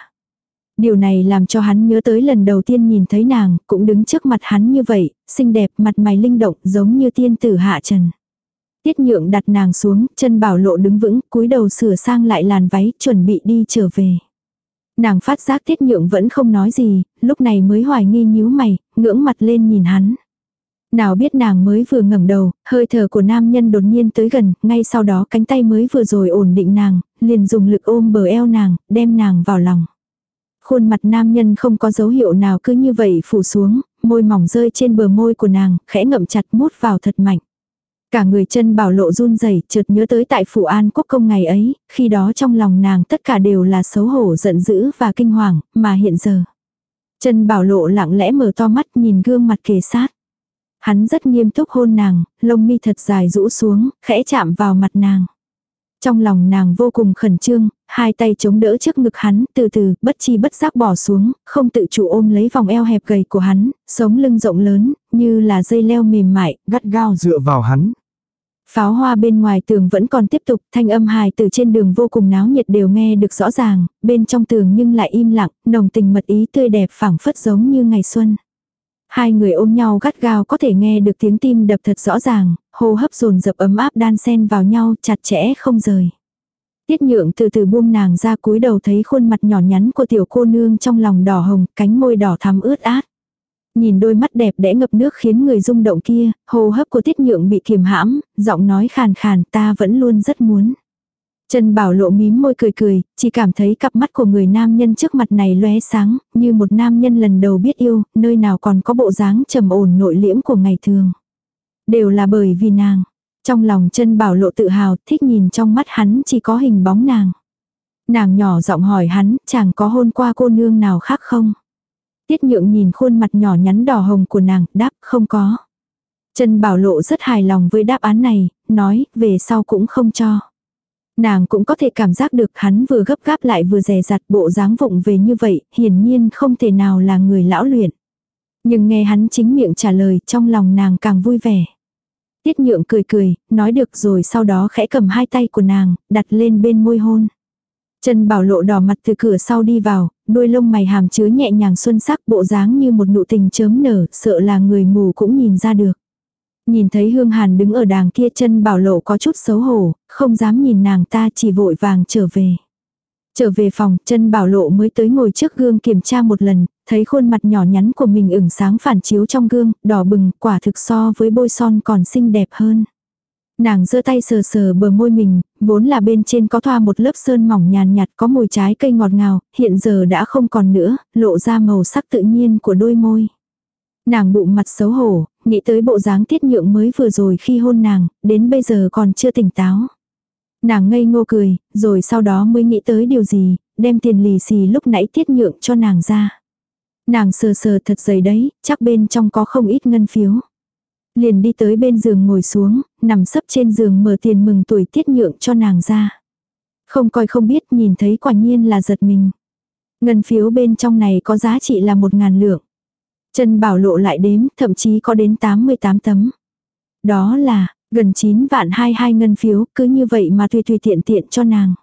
Điều này làm cho hắn nhớ tới lần đầu tiên nhìn thấy nàng, cũng đứng trước mặt hắn như vậy, xinh đẹp, mặt mày linh động, giống như tiên tử hạ trần. Tiết nhượng đặt nàng xuống, chân bảo lộ đứng vững, cúi đầu sửa sang lại làn váy, chuẩn bị đi trở về. Nàng phát giác tiết nhượng vẫn không nói gì, lúc này mới hoài nghi nhíu mày, ngưỡng mặt lên nhìn hắn. Nào biết nàng mới vừa ngẩng đầu, hơi thở của nam nhân đột nhiên tới gần, ngay sau đó cánh tay mới vừa rồi ổn định nàng, liền dùng lực ôm bờ eo nàng, đem nàng vào lòng. Khuôn mặt nam nhân không có dấu hiệu nào cứ như vậy phủ xuống, môi mỏng rơi trên bờ môi của nàng, khẽ ngậm chặt mút vào thật mạnh. Cả người chân bảo lộ run rẩy chợt nhớ tới tại phủ an quốc công ngày ấy, khi đó trong lòng nàng tất cả đều là xấu hổ giận dữ và kinh hoàng, mà hiện giờ. Chân bảo lộ lặng lẽ mở to mắt nhìn gương mặt kề sát. Hắn rất nghiêm túc hôn nàng, lông mi thật dài rũ xuống, khẽ chạm vào mặt nàng. Trong lòng nàng vô cùng khẩn trương, hai tay chống đỡ trước ngực hắn, từ từ, bất chi bất giác bỏ xuống, không tự chủ ôm lấy vòng eo hẹp gầy của hắn, sống lưng rộng lớn, như là dây leo mềm mại, gắt gao dựa vào hắn. Pháo hoa bên ngoài tường vẫn còn tiếp tục, thanh âm hài từ trên đường vô cùng náo nhiệt đều nghe được rõ ràng, bên trong tường nhưng lại im lặng, nồng tình mật ý tươi đẹp phảng phất giống như ngày xuân. Hai người ôm nhau gắt gao có thể nghe được tiếng tim đập thật rõ ràng, hô hấp dồn dập ấm áp đan xen vào nhau chặt chẽ không rời. Tiết nhượng từ từ buông nàng ra cúi đầu thấy khuôn mặt nhỏ nhắn của tiểu cô nương trong lòng đỏ hồng, cánh môi đỏ thắm ướt át. Nhìn đôi mắt đẹp đẽ ngập nước khiến người rung động kia, hô hấp của tiết nhượng bị kiềm hãm, giọng nói khàn khàn ta vẫn luôn rất muốn. Trần Bảo lộ mím môi cười cười, chỉ cảm thấy cặp mắt của người nam nhân trước mặt này lóe sáng, như một nam nhân lần đầu biết yêu, nơi nào còn có bộ dáng trầm ổn nội liễm của ngày thường. Đều là bởi vì nàng. Trong lòng chân Bảo lộ tự hào, thích nhìn trong mắt hắn chỉ có hình bóng nàng. Nàng nhỏ giọng hỏi hắn, chàng có hôn qua cô nương nào khác không? Tiết nhượng nhìn khuôn mặt nhỏ nhắn đỏ hồng của nàng, đáp không có. Trần Bảo Lộ rất hài lòng với đáp án này, nói, về sau cũng không cho. Nàng cũng có thể cảm giác được hắn vừa gấp gáp lại vừa rè rặt bộ dáng vụng về như vậy, hiển nhiên không thể nào là người lão luyện. Nhưng nghe hắn chính miệng trả lời, trong lòng nàng càng vui vẻ. Tiết nhượng cười cười, nói được rồi sau đó khẽ cầm hai tay của nàng, đặt lên bên môi hôn. Trần Bảo Lộ đỏ mặt từ cửa sau đi vào, đuôi lông mày hàm chứa nhẹ nhàng xuân sắc bộ dáng như một nụ tình chớm nở, sợ là người mù cũng nhìn ra được. Nhìn thấy Hương Hàn đứng ở đàng kia chân Bảo Lộ có chút xấu hổ, không dám nhìn nàng ta chỉ vội vàng trở về. Trở về phòng, chân Bảo Lộ mới tới ngồi trước gương kiểm tra một lần, thấy khuôn mặt nhỏ nhắn của mình ửng sáng phản chiếu trong gương, đỏ bừng, quả thực so với bôi son còn xinh đẹp hơn. Nàng giơ tay sờ sờ bờ môi mình, vốn là bên trên có thoa một lớp sơn mỏng nhàn nhạt có mùi trái cây ngọt ngào, hiện giờ đã không còn nữa, lộ ra màu sắc tự nhiên của đôi môi. Nàng bụng mặt xấu hổ, nghĩ tới bộ dáng tiết nhượng mới vừa rồi khi hôn nàng, đến bây giờ còn chưa tỉnh táo. Nàng ngây ngô cười, rồi sau đó mới nghĩ tới điều gì, đem tiền lì xì lúc nãy tiết nhượng cho nàng ra. Nàng sờ sờ thật dày đấy, chắc bên trong có không ít ngân phiếu. Liền đi tới bên giường ngồi xuống, nằm sấp trên giường mở tiền mừng tuổi tiết nhượng cho nàng ra. Không coi không biết nhìn thấy quả nhiên là giật mình. Ngân phiếu bên trong này có giá trị là một ngàn lượng. Trần Bảo lộ lại đếm, thậm chí có đến 88 tấm. Đó là, gần 9 vạn 22 ngân phiếu, cứ như vậy mà tùy tùy tiện tiện cho nàng.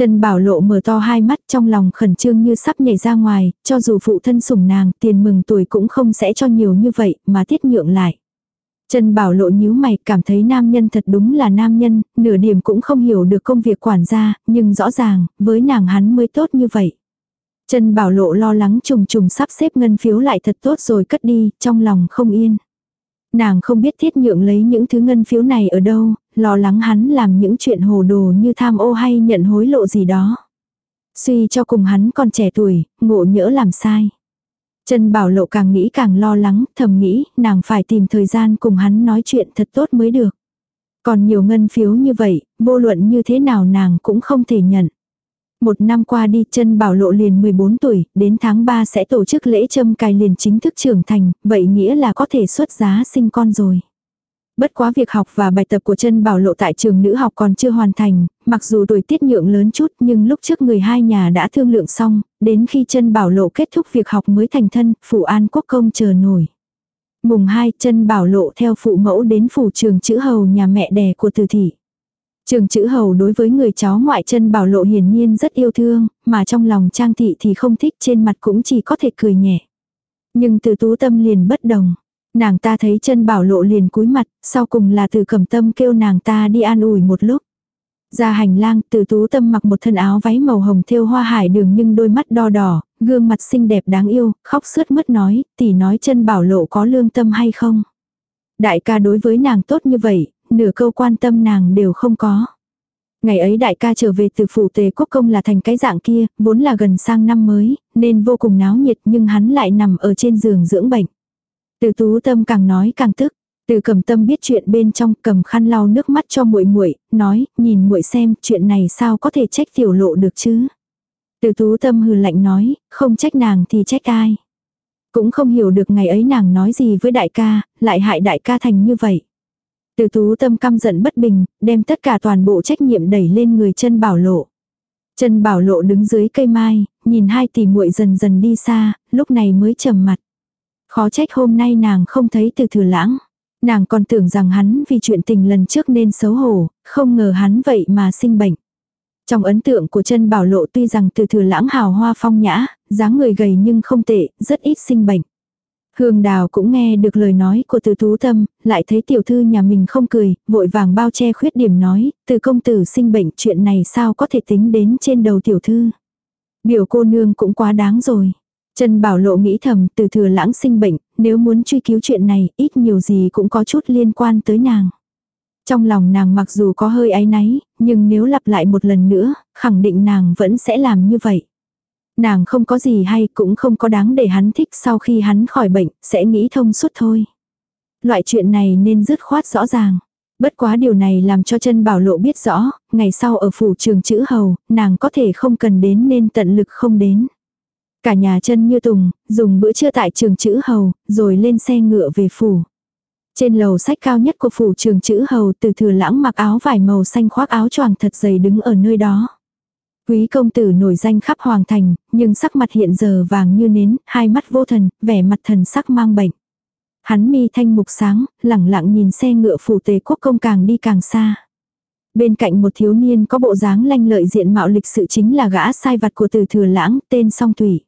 Trần Bảo Lộ mở to hai mắt trong lòng khẩn trương như sắp nhảy ra ngoài, cho dù phụ thân sủng nàng, tiền mừng tuổi cũng không sẽ cho nhiều như vậy, mà tiết nhượng lại. Trần Bảo Lộ nhíu mày cảm thấy nam nhân thật đúng là nam nhân, nửa điểm cũng không hiểu được công việc quản gia, nhưng rõ ràng, với nàng hắn mới tốt như vậy. Trần Bảo Lộ lo lắng trùng trùng sắp xếp ngân phiếu lại thật tốt rồi cất đi, trong lòng không yên. Nàng không biết thiết nhượng lấy những thứ ngân phiếu này ở đâu, lo lắng hắn làm những chuyện hồ đồ như tham ô hay nhận hối lộ gì đó. Suy cho cùng hắn còn trẻ tuổi, ngộ nhỡ làm sai. Trần Bảo Lộ càng nghĩ càng lo lắng, thầm nghĩ, nàng phải tìm thời gian cùng hắn nói chuyện thật tốt mới được. Còn nhiều ngân phiếu như vậy, vô luận như thế nào nàng cũng không thể nhận. Một năm qua đi chân bảo lộ liền 14 tuổi, đến tháng 3 sẽ tổ chức lễ châm cài liền chính thức trưởng thành, vậy nghĩa là có thể xuất giá sinh con rồi. Bất quá việc học và bài tập của chân bảo lộ tại trường nữ học còn chưa hoàn thành, mặc dù tuổi tiết nhượng lớn chút nhưng lúc trước người hai nhà đã thương lượng xong, đến khi chân bảo lộ kết thúc việc học mới thành thân, phủ an quốc công chờ nổi. Mùng 2 chân bảo lộ theo phụ mẫu đến phủ trường chữ hầu nhà mẹ đẻ của từ thị. Trường chữ hầu đối với người cháu ngoại chân bảo lộ hiển nhiên rất yêu thương, mà trong lòng trang thị thì không thích trên mặt cũng chỉ có thể cười nhẹ. Nhưng từ tú tâm liền bất đồng. Nàng ta thấy chân bảo lộ liền cúi mặt, sau cùng là từ cẩm tâm kêu nàng ta đi an ủi một lúc. Ra hành lang, từ tú tâm mặc một thân áo váy màu hồng thêu hoa hải đường nhưng đôi mắt đo đỏ, gương mặt xinh đẹp đáng yêu, khóc sướt mướt nói, tỷ nói chân bảo lộ có lương tâm hay không. Đại ca đối với nàng tốt như vậy, nửa câu quan tâm nàng đều không có. Ngày ấy đại ca trở về từ phủ tề quốc công là thành cái dạng kia, vốn là gần sang năm mới, nên vô cùng náo nhiệt nhưng hắn lại nằm ở trên giường dưỡng bệnh. Từ tú tâm càng nói càng tức. Từ cầm tâm biết chuyện bên trong cầm khăn lau nước mắt cho muội muội nói, nhìn muội xem chuyện này sao có thể trách tiểu lộ được chứ. Từ tú tâm hừ lạnh nói, không trách nàng thì trách ai. Cũng không hiểu được ngày ấy nàng nói gì với đại ca, lại hại đại ca thành như vậy. Từ tú tâm căm giận bất bình, đem tất cả toàn bộ trách nhiệm đẩy lên người chân bảo lộ. Chân bảo lộ đứng dưới cây mai, nhìn hai tỷ muội dần dần đi xa, lúc này mới trầm mặt. Khó trách hôm nay nàng không thấy từ thừa lãng. Nàng còn tưởng rằng hắn vì chuyện tình lần trước nên xấu hổ, không ngờ hắn vậy mà sinh bệnh. Trong ấn tượng của chân bảo lộ tuy rằng từ thừa lãng hào hoa phong nhã, dáng người gầy nhưng không tệ, rất ít sinh bệnh. Hương đào cũng nghe được lời nói của từ tú tâm, lại thấy tiểu thư nhà mình không cười, vội vàng bao che khuyết điểm nói, từ công tử sinh bệnh chuyện này sao có thể tính đến trên đầu tiểu thư. Biểu cô nương cũng quá đáng rồi. Trần Bảo Lộ nghĩ thầm từ thừa lãng sinh bệnh, nếu muốn truy cứu chuyện này, ít nhiều gì cũng có chút liên quan tới nàng. Trong lòng nàng mặc dù có hơi áy náy, nhưng nếu lặp lại một lần nữa, khẳng định nàng vẫn sẽ làm như vậy. Nàng không có gì hay cũng không có đáng để hắn thích sau khi hắn khỏi bệnh, sẽ nghĩ thông suốt thôi. Loại chuyện này nên dứt khoát rõ ràng. Bất quá điều này làm cho chân bảo lộ biết rõ, ngày sau ở phủ trường chữ hầu, nàng có thể không cần đến nên tận lực không đến. Cả nhà chân như tùng, dùng bữa trưa tại trường chữ hầu, rồi lên xe ngựa về phủ. Trên lầu sách cao nhất của phủ trường chữ hầu từ thừa lãng mặc áo vải màu xanh khoác áo choàng thật dày đứng ở nơi đó. Quý công tử nổi danh khắp hoàng thành, nhưng sắc mặt hiện giờ vàng như nến, hai mắt vô thần, vẻ mặt thần sắc mang bệnh. Hắn mi thanh mục sáng, lẳng lặng nhìn xe ngựa phủ tề quốc công càng đi càng xa. Bên cạnh một thiếu niên có bộ dáng lanh lợi diện mạo lịch sự chính là gã sai vặt của từ thừa lãng, tên song thủy.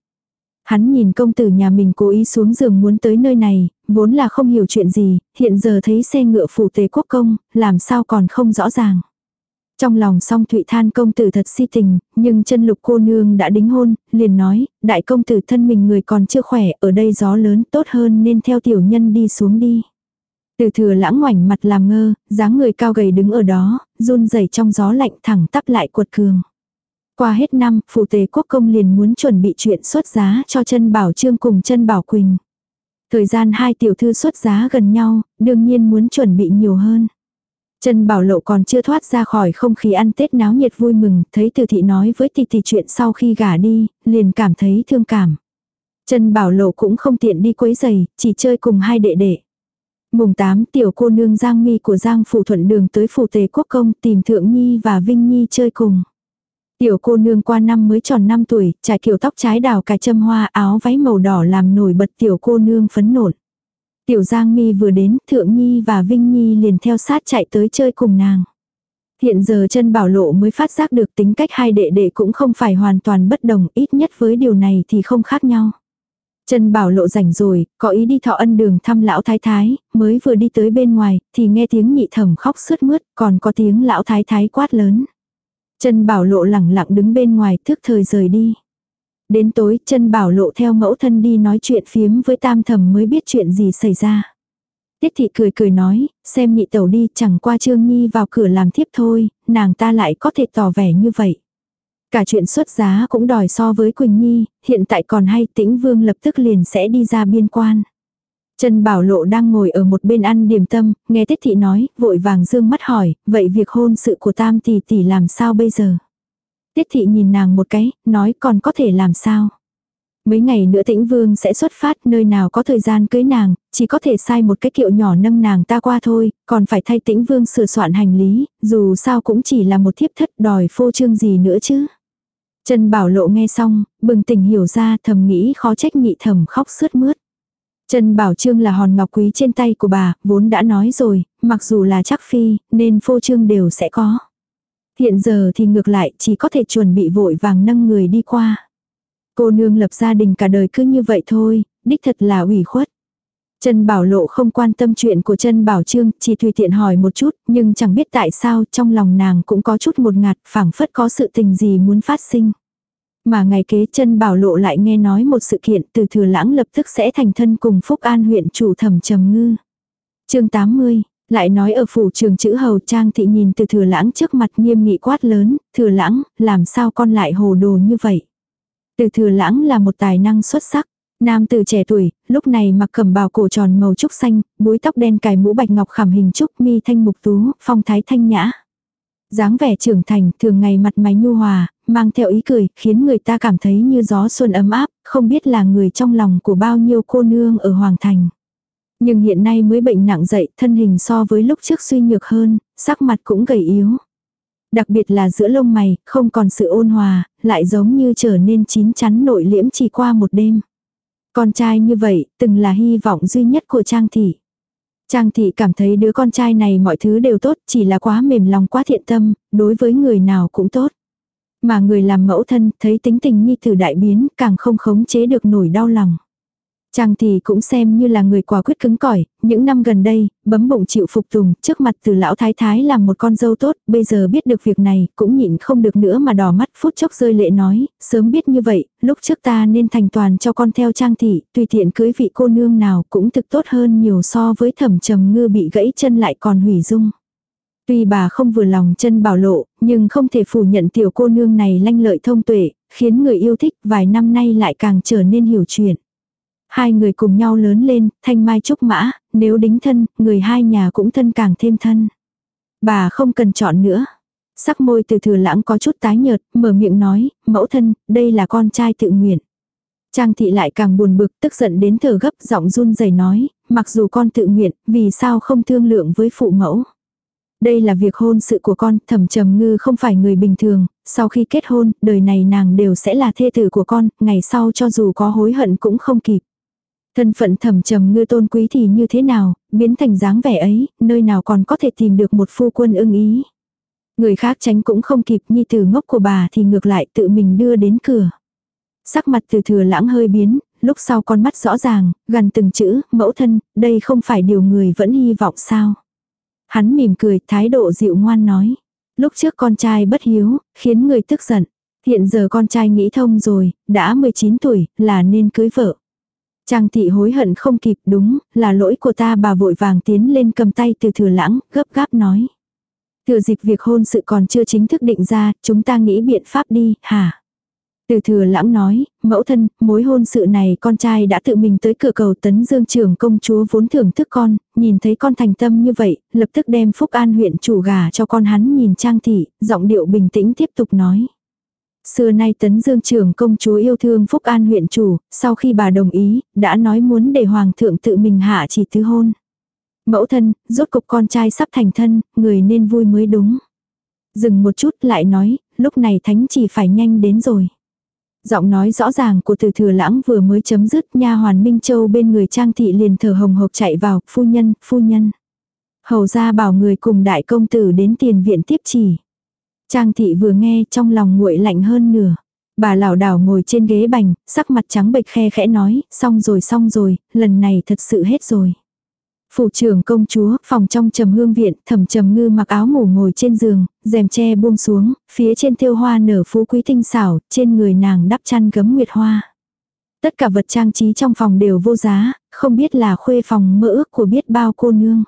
Hắn nhìn công tử nhà mình cố ý xuống giường muốn tới nơi này, vốn là không hiểu chuyện gì, hiện giờ thấy xe ngựa phủ tề quốc công, làm sao còn không rõ ràng. Trong lòng song thụy than công tử thật si tình, nhưng chân lục cô nương đã đính hôn, liền nói, đại công tử thân mình người còn chưa khỏe, ở đây gió lớn tốt hơn nên theo tiểu nhân đi xuống đi. Từ thừa lãng ngoảnh mặt làm ngơ, dáng người cao gầy đứng ở đó, run rẩy trong gió lạnh thẳng tắp lại cuột cường. Qua hết năm, phụ tế quốc công liền muốn chuẩn bị chuyện xuất giá cho chân bảo trương cùng chân bảo quỳnh. Thời gian hai tiểu thư xuất giá gần nhau, đương nhiên muốn chuẩn bị nhiều hơn. Trần Bảo Lộ còn chưa thoát ra khỏi không khí ăn Tết náo nhiệt vui mừng, thấy Từ Thị nói với Tì Tì chuyện sau khi gả đi, liền cảm thấy thương cảm. Trần Bảo Lộ cũng không tiện đi quấy giày, chỉ chơi cùng hai đệ đệ. Mùng 8 tiểu cô nương Giang Mi của Giang Phủ Thuận Đường tới Phủ Tề Quốc Công tìm Thượng Nhi và Vinh Nhi chơi cùng. Tiểu cô nương qua năm mới tròn 5 tuổi, trải kiểu tóc trái đào cài châm hoa áo váy màu đỏ làm nổi bật tiểu cô nương phấn nộn. Tiểu Giang Mi vừa đến, Thượng Nhi và Vinh Nhi liền theo sát chạy tới chơi cùng nàng. Hiện giờ chân bảo lộ mới phát giác được tính cách hai đệ đệ cũng không phải hoàn toàn bất đồng, ít nhất với điều này thì không khác nhau. Chân bảo lộ rảnh rồi, có ý đi thọ ân đường thăm lão thái thái, mới vừa đi tới bên ngoài, thì nghe tiếng nhị thẩm khóc sướt mướt, còn có tiếng lão thái thái quát lớn. Chân bảo lộ lẳng lặng đứng bên ngoài thức thời rời đi. Đến tối chân bảo lộ theo mẫu thân đi nói chuyện phiếm với tam thẩm mới biết chuyện gì xảy ra. Tiết thị cười cười nói, xem nhị tẩu đi chẳng qua Trương Nhi vào cửa làm thiếp thôi, nàng ta lại có thể tỏ vẻ như vậy. Cả chuyện xuất giá cũng đòi so với Quỳnh Nhi, hiện tại còn hay tĩnh vương lập tức liền sẽ đi ra biên quan. Trần Bảo Lộ đang ngồi ở một bên ăn điểm tâm, nghe Tiết Thị nói, vội vàng dương mắt hỏi, vậy việc hôn sự của Tam Tỷ Tỷ làm sao bây giờ? Tiết Thị nhìn nàng một cái, nói còn có thể làm sao? Mấy ngày nữa tĩnh vương sẽ xuất phát nơi nào có thời gian cưới nàng, chỉ có thể sai một cái kiệu nhỏ nâng nàng ta qua thôi, còn phải thay tĩnh vương sửa soạn hành lý, dù sao cũng chỉ là một thiếp thất đòi phô trương gì nữa chứ. Trần Bảo Lộ nghe xong, bừng tỉnh hiểu ra thầm nghĩ khó trách nhị thầm khóc sướt mướt. Trần Bảo Trương là hòn ngọc quý trên tay của bà, vốn đã nói rồi, mặc dù là chắc phi, nên phô trương đều sẽ có. Hiện giờ thì ngược lại chỉ có thể chuẩn bị vội vàng nâng người đi qua. Cô nương lập gia đình cả đời cứ như vậy thôi, đích thật là ủy khuất. Trần Bảo Lộ không quan tâm chuyện của Trần Bảo Trương, chỉ tùy tiện hỏi một chút, nhưng chẳng biết tại sao trong lòng nàng cũng có chút một ngạt, phảng phất có sự tình gì muốn phát sinh. Mà ngày kế Trần Bảo Lộ lại nghe nói một sự kiện từ thừa lãng lập tức sẽ thành thân cùng Phúc An huyện chủ thẩm trầm ngư. chương 80, lại nói ở phủ trường chữ hầu trang thị nhìn từ thừa lãng trước mặt nghiêm nghị quát lớn, thừa lãng, làm sao con lại hồ đồ như vậy. Từ thừa lãng là một tài năng xuất sắc. Nam từ trẻ tuổi, lúc này mặc cẩm bào cổ tròn màu trúc xanh, búi tóc đen cài mũ bạch ngọc khảm hình trúc mi thanh mục tú, phong thái thanh nhã. dáng vẻ trưởng thành, thường ngày mặt mày nhu hòa, mang theo ý cười, khiến người ta cảm thấy như gió xuân ấm áp, không biết là người trong lòng của bao nhiêu cô nương ở Hoàng Thành. Nhưng hiện nay mới bệnh nặng dậy, thân hình so với lúc trước suy nhược hơn, sắc mặt cũng gầy yếu. Đặc biệt là giữa lông mày, không còn sự ôn hòa, lại giống như trở nên chín chắn nội liễm chỉ qua một đêm. Con trai như vậy, từng là hy vọng duy nhất của Trang Thị. Trang Thị cảm thấy đứa con trai này mọi thứ đều tốt, chỉ là quá mềm lòng quá thiện tâm, đối với người nào cũng tốt. Mà người làm mẫu thân thấy tính tình nhi thử đại biến, càng không khống chế được nổi đau lòng. Chàng thì cũng xem như là người quả quyết cứng cỏi, những năm gần đây, bấm bụng chịu phục tùng, trước mặt từ lão thái thái làm một con dâu tốt, bây giờ biết được việc này, cũng nhịn không được nữa mà đỏ mắt phút chốc rơi lệ nói, sớm biết như vậy, lúc trước ta nên thành toàn cho con theo trang thị, tùy tiện cưới vị cô nương nào cũng thực tốt hơn nhiều so với thẩm trầm ngư bị gãy chân lại còn hủy dung. Tuy bà không vừa lòng chân bảo lộ, nhưng không thể phủ nhận tiểu cô nương này lanh lợi thông tuệ, khiến người yêu thích vài năm nay lại càng trở nên hiểu chuyện. Hai người cùng nhau lớn lên, thanh mai trúc mã, nếu đính thân, người hai nhà cũng thân càng thêm thân. Bà không cần chọn nữa. Sắc môi từ thừa lãng có chút tái nhợt, mở miệng nói, mẫu thân, đây là con trai tự nguyện. Trang thị lại càng buồn bực, tức giận đến thở gấp, giọng run rẩy nói, mặc dù con tự nguyện, vì sao không thương lượng với phụ mẫu. Đây là việc hôn sự của con, thẩm trầm ngư không phải người bình thường, sau khi kết hôn, đời này nàng đều sẽ là thê tử của con, ngày sau cho dù có hối hận cũng không kịp. Thân phận thẩm trầm ngư tôn quý thì như thế nào, biến thành dáng vẻ ấy, nơi nào còn có thể tìm được một phu quân ưng ý. Người khác tránh cũng không kịp nhi tử ngốc của bà thì ngược lại tự mình đưa đến cửa. Sắc mặt từ thừa lãng hơi biến, lúc sau con mắt rõ ràng, gần từng chữ, mẫu thân, đây không phải điều người vẫn hy vọng sao. Hắn mỉm cười, thái độ dịu ngoan nói. Lúc trước con trai bất hiếu, khiến người tức giận. Hiện giờ con trai nghĩ thông rồi, đã 19 tuổi, là nên cưới vợ. Trang thị hối hận không kịp đúng, là lỗi của ta bà vội vàng tiến lên cầm tay từ thừa lãng, gấp gáp nói. Thừa dịp việc hôn sự còn chưa chính thức định ra, chúng ta nghĩ biện pháp đi, hả? Từ thừa lãng nói, mẫu thân, mối hôn sự này con trai đã tự mình tới cửa cầu tấn dương trưởng công chúa vốn thưởng thức con, nhìn thấy con thành tâm như vậy, lập tức đem Phúc An huyện chủ gà cho con hắn nhìn trang thị, giọng điệu bình tĩnh tiếp tục nói. Xưa nay tấn dương trưởng công chúa yêu thương Phúc An huyện chủ, sau khi bà đồng ý, đã nói muốn để hoàng thượng tự mình hạ chỉ thứ hôn. Mẫu thân, rốt cục con trai sắp thành thân, người nên vui mới đúng. Dừng một chút lại nói, lúc này thánh chỉ phải nhanh đến rồi. Giọng nói rõ ràng của từ thừa lãng vừa mới chấm dứt nha hoàn Minh Châu bên người Trang Thị liền thở hồng hộc chạy vào, phu nhân, phu nhân. Hầu ra bảo người cùng đại công tử đến tiền viện tiếp chỉ. Trang thị vừa nghe trong lòng nguội lạnh hơn nửa. Bà lảo đảo ngồi trên ghế bành, sắc mặt trắng bệch khe khẽ nói, xong rồi xong rồi, lần này thật sự hết rồi. Phủ trưởng công chúa, phòng trong trầm hương viện, thẩm trầm ngư mặc áo ngủ ngồi trên giường, rèm che buông xuống, phía trên thêu hoa nở phú quý tinh xảo, trên người nàng đắp chăn gấm nguyệt hoa. Tất cả vật trang trí trong phòng đều vô giá, không biết là khuê phòng mơ ước của biết bao cô nương.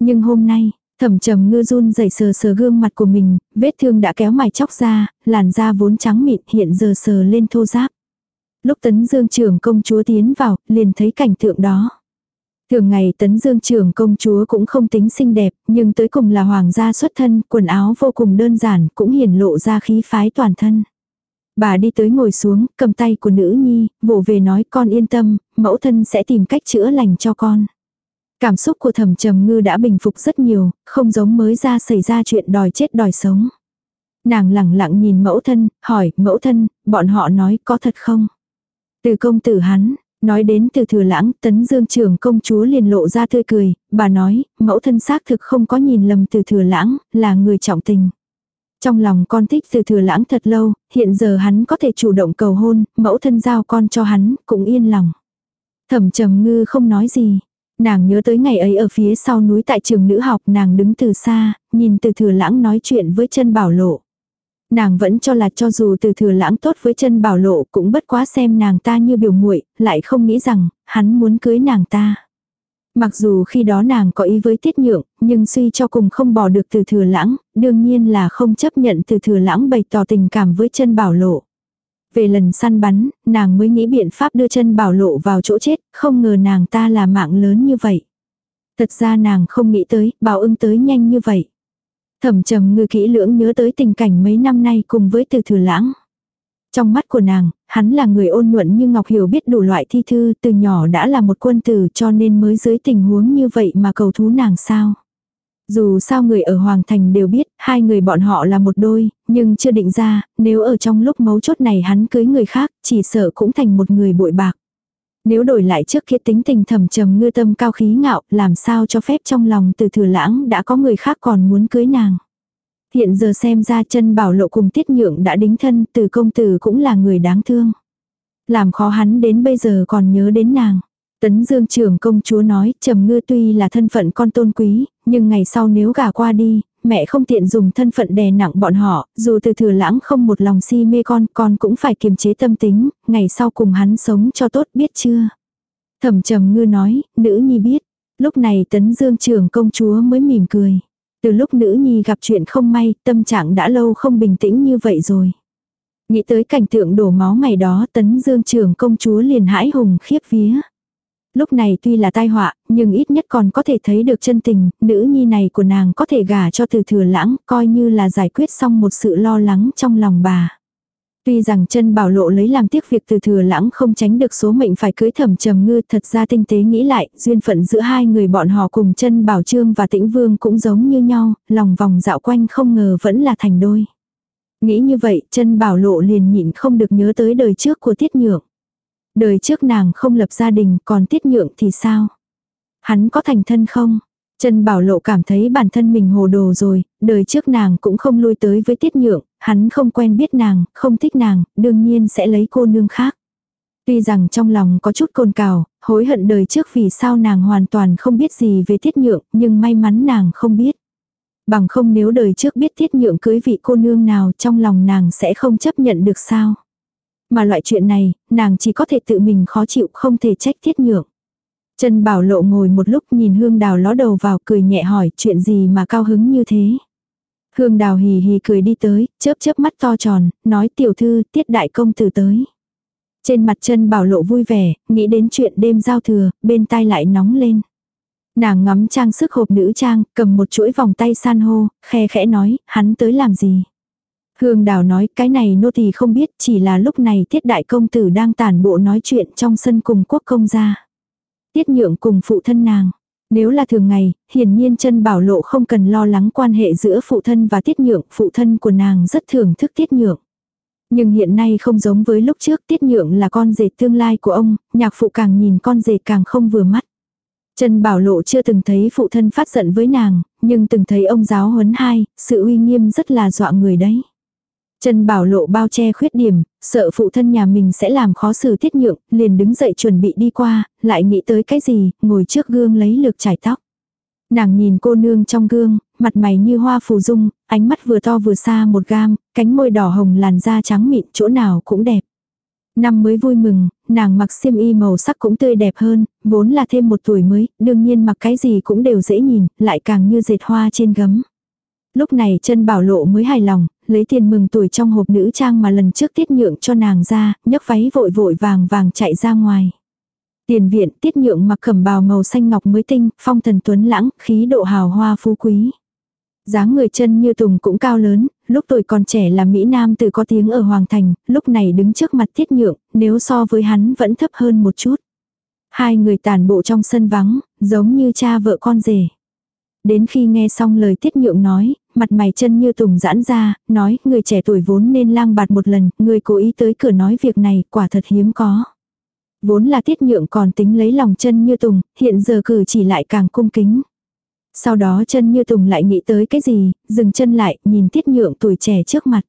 Nhưng hôm nay, thẩm trầm ngư run rẩy sờ sờ gương mặt của mình, vết thương đã kéo mài chóc ra, làn da vốn trắng mịn hiện giờ sờ lên thô giáp. Lúc tấn dương trưởng công chúa tiến vào, liền thấy cảnh tượng đó. Thường ngày tấn dương trưởng công chúa cũng không tính xinh đẹp, nhưng tới cùng là hoàng gia xuất thân, quần áo vô cùng đơn giản, cũng hiển lộ ra khí phái toàn thân. Bà đi tới ngồi xuống, cầm tay của nữ nhi, vỗ về nói con yên tâm, mẫu thân sẽ tìm cách chữa lành cho con. Cảm xúc của thẩm trầm ngư đã bình phục rất nhiều, không giống mới ra xảy ra chuyện đòi chết đòi sống. Nàng lẳng lặng nhìn mẫu thân, hỏi, mẫu thân, bọn họ nói có thật không? Từ công tử hắn, nói đến từ thừa lãng, tấn dương trưởng công chúa liền lộ ra tươi cười, bà nói, mẫu thân xác thực không có nhìn lầm từ thừa lãng, là người trọng tình. Trong lòng con thích từ thừa lãng thật lâu, hiện giờ hắn có thể chủ động cầu hôn, mẫu thân giao con cho hắn, cũng yên lòng. Thẩm trầm ngư không nói gì. Nàng nhớ tới ngày ấy ở phía sau núi tại trường nữ học nàng đứng từ xa, nhìn từ thừa lãng nói chuyện với chân bảo lộ. Nàng vẫn cho là cho dù từ thừa lãng tốt với chân bảo lộ cũng bất quá xem nàng ta như biểu muội lại không nghĩ rằng, hắn muốn cưới nàng ta. Mặc dù khi đó nàng có ý với tiết nhượng, nhưng suy cho cùng không bỏ được từ thừa lãng, đương nhiên là không chấp nhận từ thừa lãng bày tỏ tình cảm với chân bảo lộ. Về lần săn bắn, nàng mới nghĩ biện pháp đưa chân bảo lộ vào chỗ chết, không ngờ nàng ta là mạng lớn như vậy. Thật ra nàng không nghĩ tới, bảo ưng tới nhanh như vậy. Thẩm trầm ngư kỹ lưỡng nhớ tới tình cảnh mấy năm nay cùng với từ thừa lãng. Trong mắt của nàng, hắn là người ôn nhuận như Ngọc Hiểu biết đủ loại thi thư từ nhỏ đã là một quân tử cho nên mới dưới tình huống như vậy mà cầu thú nàng sao. Dù sao người ở Hoàng Thành đều biết, hai người bọn họ là một đôi, nhưng chưa định ra, nếu ở trong lúc mấu chốt này hắn cưới người khác, chỉ sợ cũng thành một người bội bạc. Nếu đổi lại trước kia tính tình thầm trầm ngư tâm cao khí ngạo, làm sao cho phép trong lòng từ thừa lãng đã có người khác còn muốn cưới nàng. Hiện giờ xem ra chân bảo lộ cùng tiết nhượng đã đính thân, từ công tử cũng là người đáng thương. Làm khó hắn đến bây giờ còn nhớ đến nàng. Tấn Dương trưởng công chúa nói, Trầm Ngư tuy là thân phận con tôn quý, nhưng ngày sau nếu gả qua đi, mẹ không tiện dùng thân phận đè nặng bọn họ, dù từ thừa lãng không một lòng si mê con, con cũng phải kiềm chế tâm tính, ngày sau cùng hắn sống cho tốt biết chưa. Thẩm Trầm Ngư nói, nữ nhi biết. Lúc này Tấn Dương trưởng công chúa mới mỉm cười. Từ lúc nữ nhi gặp chuyện không may, tâm trạng đã lâu không bình tĩnh như vậy rồi. Nghĩ tới cảnh tượng đổ máu ngày đó tấn dương trưởng công chúa liền hãi hùng khiếp vía. Lúc này tuy là tai họa, nhưng ít nhất còn có thể thấy được chân tình, nữ nhi này của nàng có thể gả cho từ thừa lãng, coi như là giải quyết xong một sự lo lắng trong lòng bà. Tuy rằng chân bảo lộ lấy làm tiếc việc từ thừa lãng không tránh được số mệnh phải cưới thẩm trầm ngư thật ra tinh tế nghĩ lại, duyên phận giữa hai người bọn họ cùng chân bảo trương và tĩnh vương cũng giống như nhau, lòng vòng dạo quanh không ngờ vẫn là thành đôi. Nghĩ như vậy chân bảo lộ liền nhịn không được nhớ tới đời trước của tiết nhượng. Đời trước nàng không lập gia đình còn tiết nhượng thì sao? Hắn có thành thân không? Trần Bảo Lộ cảm thấy bản thân mình hồ đồ rồi, đời trước nàng cũng không lui tới với tiết nhượng, hắn không quen biết nàng, không thích nàng, đương nhiên sẽ lấy cô nương khác. Tuy rằng trong lòng có chút cồn cào, hối hận đời trước vì sao nàng hoàn toàn không biết gì về tiết nhượng, nhưng may mắn nàng không biết. Bằng không nếu đời trước biết tiết nhượng cưới vị cô nương nào trong lòng nàng sẽ không chấp nhận được sao. Mà loại chuyện này, nàng chỉ có thể tự mình khó chịu không thể trách thiết nhượng. Trần Bảo Lộ ngồi một lúc nhìn Hương Đào ló đầu vào cười nhẹ hỏi chuyện gì mà cao hứng như thế. Hương Đào hì hì cười đi tới, chớp chớp mắt to tròn, nói tiểu thư tiết đại công tử tới. Trên mặt Trần Bảo Lộ vui vẻ, nghĩ đến chuyện đêm giao thừa, bên tai lại nóng lên. Nàng ngắm trang sức hộp nữ trang, cầm một chuỗi vòng tay san hô, khe khẽ nói, hắn tới làm gì. Hương Đào nói cái này nô tỳ không biết chỉ là lúc này tiết đại công tử đang tản bộ nói chuyện trong sân cùng quốc công gia. Tiết nhượng cùng phụ thân nàng. Nếu là thường ngày, hiển nhiên chân bảo lộ không cần lo lắng quan hệ giữa phụ thân và tiết nhượng, phụ thân của nàng rất thưởng thức tiết nhượng. Nhưng hiện nay không giống với lúc trước tiết nhượng là con rể tương lai của ông, nhạc phụ càng nhìn con rể càng không vừa mắt. Trần Bảo Lộ chưa từng thấy phụ thân phát giận với nàng, nhưng từng thấy ông giáo huấn hai, sự uy nghiêm rất là dọa người đấy. Trần Bảo Lộ bao che khuyết điểm, sợ phụ thân nhà mình sẽ làm khó xử tiết nhượng, liền đứng dậy chuẩn bị đi qua, lại nghĩ tới cái gì, ngồi trước gương lấy lược chải tóc. Nàng nhìn cô nương trong gương, mặt mày như hoa phù dung, ánh mắt vừa to vừa xa một gam, cánh môi đỏ hồng làn da trắng mịn chỗ nào cũng đẹp. Năm mới vui mừng, nàng mặc xiêm y màu sắc cũng tươi đẹp hơn, vốn là thêm một tuổi mới, đương nhiên mặc cái gì cũng đều dễ nhìn, lại càng như dệt hoa trên gấm. Lúc này chân bảo lộ mới hài lòng, lấy tiền mừng tuổi trong hộp nữ trang mà lần trước tiết nhượng cho nàng ra, nhấc váy vội vội vàng vàng chạy ra ngoài. Tiền viện tiết nhượng mặc khẩm bào màu xanh ngọc mới tinh, phong thần tuấn lãng, khí độ hào hoa phú quý dáng người chân như tùng cũng cao lớn, lúc tuổi còn trẻ là Mỹ Nam từ có tiếng ở Hoàng Thành, lúc này đứng trước mặt tiết nhượng, nếu so với hắn vẫn thấp hơn một chút. Hai người tàn bộ trong sân vắng, giống như cha vợ con rể. Đến khi nghe xong lời tiết nhượng nói, mặt mày chân như tùng giãn ra, nói người trẻ tuổi vốn nên lang bạt một lần, người cố ý tới cửa nói việc này quả thật hiếm có. Vốn là tiết nhượng còn tính lấy lòng chân như tùng, hiện giờ cử chỉ lại càng cung kính. Sau đó chân như tùng lại nghĩ tới cái gì, dừng chân lại, nhìn tiết nhượng tuổi trẻ trước mặt.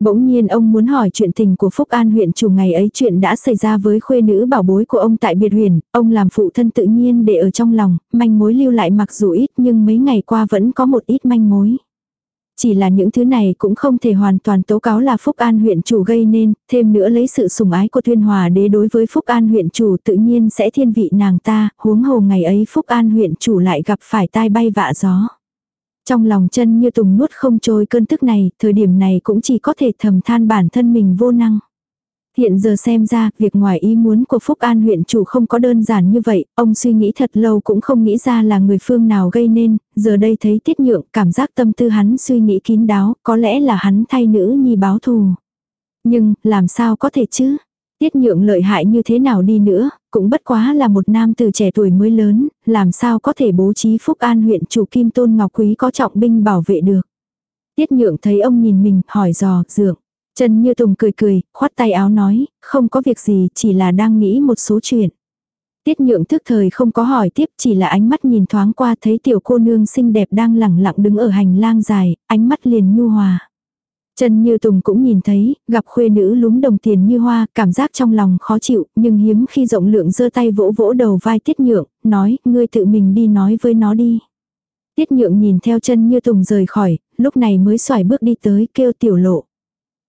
Bỗng nhiên ông muốn hỏi chuyện tình của Phúc An huyện chủ ngày ấy chuyện đã xảy ra với khuê nữ bảo bối của ông tại biệt huyền, ông làm phụ thân tự nhiên để ở trong lòng, manh mối lưu lại mặc dù ít nhưng mấy ngày qua vẫn có một ít manh mối. Chỉ là những thứ này cũng không thể hoàn toàn tố cáo là Phúc An huyện chủ gây nên, thêm nữa lấy sự sủng ái của Tuyên Hòa đế đối với Phúc An huyện chủ tự nhiên sẽ thiên vị nàng ta, huống hồ ngày ấy Phúc An huyện chủ lại gặp phải tai bay vạ gió. Trong lòng chân như tùng nuốt không trôi cơn tức này, thời điểm này cũng chỉ có thể thầm than bản thân mình vô năng. Hiện giờ xem ra, việc ngoài ý muốn của Phúc An huyện chủ không có đơn giản như vậy, ông suy nghĩ thật lâu cũng không nghĩ ra là người phương nào gây nên, giờ đây thấy tiết nhượng, cảm giác tâm tư hắn suy nghĩ kín đáo, có lẽ là hắn thay nữ nhi báo thù. Nhưng, làm sao có thể chứ? Tiết nhượng lợi hại như thế nào đi nữa, cũng bất quá là một nam từ trẻ tuổi mới lớn, làm sao có thể bố trí Phúc An huyện chủ Kim Tôn Ngọc Quý có trọng binh bảo vệ được. Tiết nhượng thấy ông nhìn mình, hỏi dò, dượng. Trần Như Tùng cười cười, khoát tay áo nói, không có việc gì, chỉ là đang nghĩ một số chuyện. Tiết nhượng thức thời không có hỏi tiếp, chỉ là ánh mắt nhìn thoáng qua thấy tiểu cô nương xinh đẹp đang lẳng lặng đứng ở hành lang dài, ánh mắt liền nhu hòa. Trần Như Tùng cũng nhìn thấy, gặp khuê nữ lúm đồng tiền như hoa, cảm giác trong lòng khó chịu, nhưng hiếm khi rộng lượng giơ tay vỗ vỗ đầu vai Tiết Nhượng, nói, ngươi tự mình đi nói với nó đi. Tiết Nhượng nhìn theo chân Như Tùng rời khỏi, lúc này mới xoài bước đi tới kêu tiểu lộ.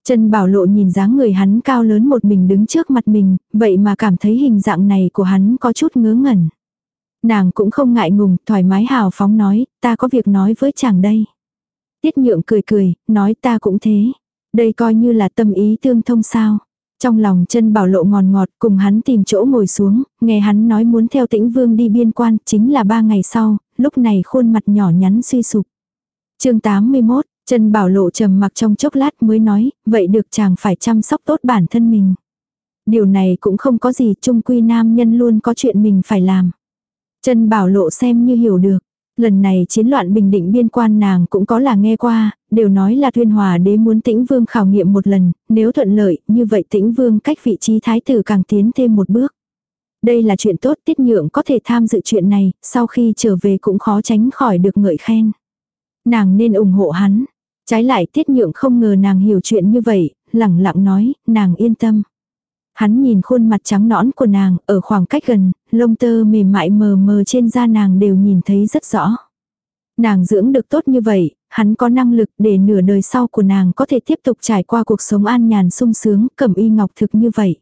Trần Bảo Lộ nhìn dáng người hắn cao lớn một mình đứng trước mặt mình, vậy mà cảm thấy hình dạng này của hắn có chút ngớ ngẩn. Nàng cũng không ngại ngùng, thoải mái hào phóng nói, ta có việc nói với chàng đây. Tiết nhượng cười cười, nói ta cũng thế. Đây coi như là tâm ý tương thông sao. Trong lòng chân bảo lộ ngòn ngọt cùng hắn tìm chỗ ngồi xuống, nghe hắn nói muốn theo tĩnh vương đi biên quan, chính là ba ngày sau, lúc này khuôn mặt nhỏ nhắn suy sụp. chương 81, Trần Bảo Lộ trầm mặc trong chốc lát mới nói, vậy được chàng phải chăm sóc tốt bản thân mình. Điều này cũng không có gì, trung quy nam nhân luôn có chuyện mình phải làm. Trần Bảo Lộ xem như hiểu được. Lần này chiến loạn bình định biên quan nàng cũng có là nghe qua, đều nói là tuyên hòa đế muốn tĩnh vương khảo nghiệm một lần, nếu thuận lợi, như vậy tĩnh vương cách vị trí thái tử càng tiến thêm một bước. Đây là chuyện tốt tiết nhượng có thể tham dự chuyện này, sau khi trở về cũng khó tránh khỏi được ngợi khen. Nàng nên ủng hộ hắn, Trái lại tiết nhượng không ngờ nàng hiểu chuyện như vậy, lẳng lặng nói, nàng yên tâm. Hắn nhìn khuôn mặt trắng nõn của nàng, ở khoảng cách gần, lông tơ mềm mại mờ mờ trên da nàng đều nhìn thấy rất rõ. Nàng dưỡng được tốt như vậy, hắn có năng lực để nửa đời sau của nàng có thể tiếp tục trải qua cuộc sống an nhàn sung sướng, cẩm y ngọc thực như vậy.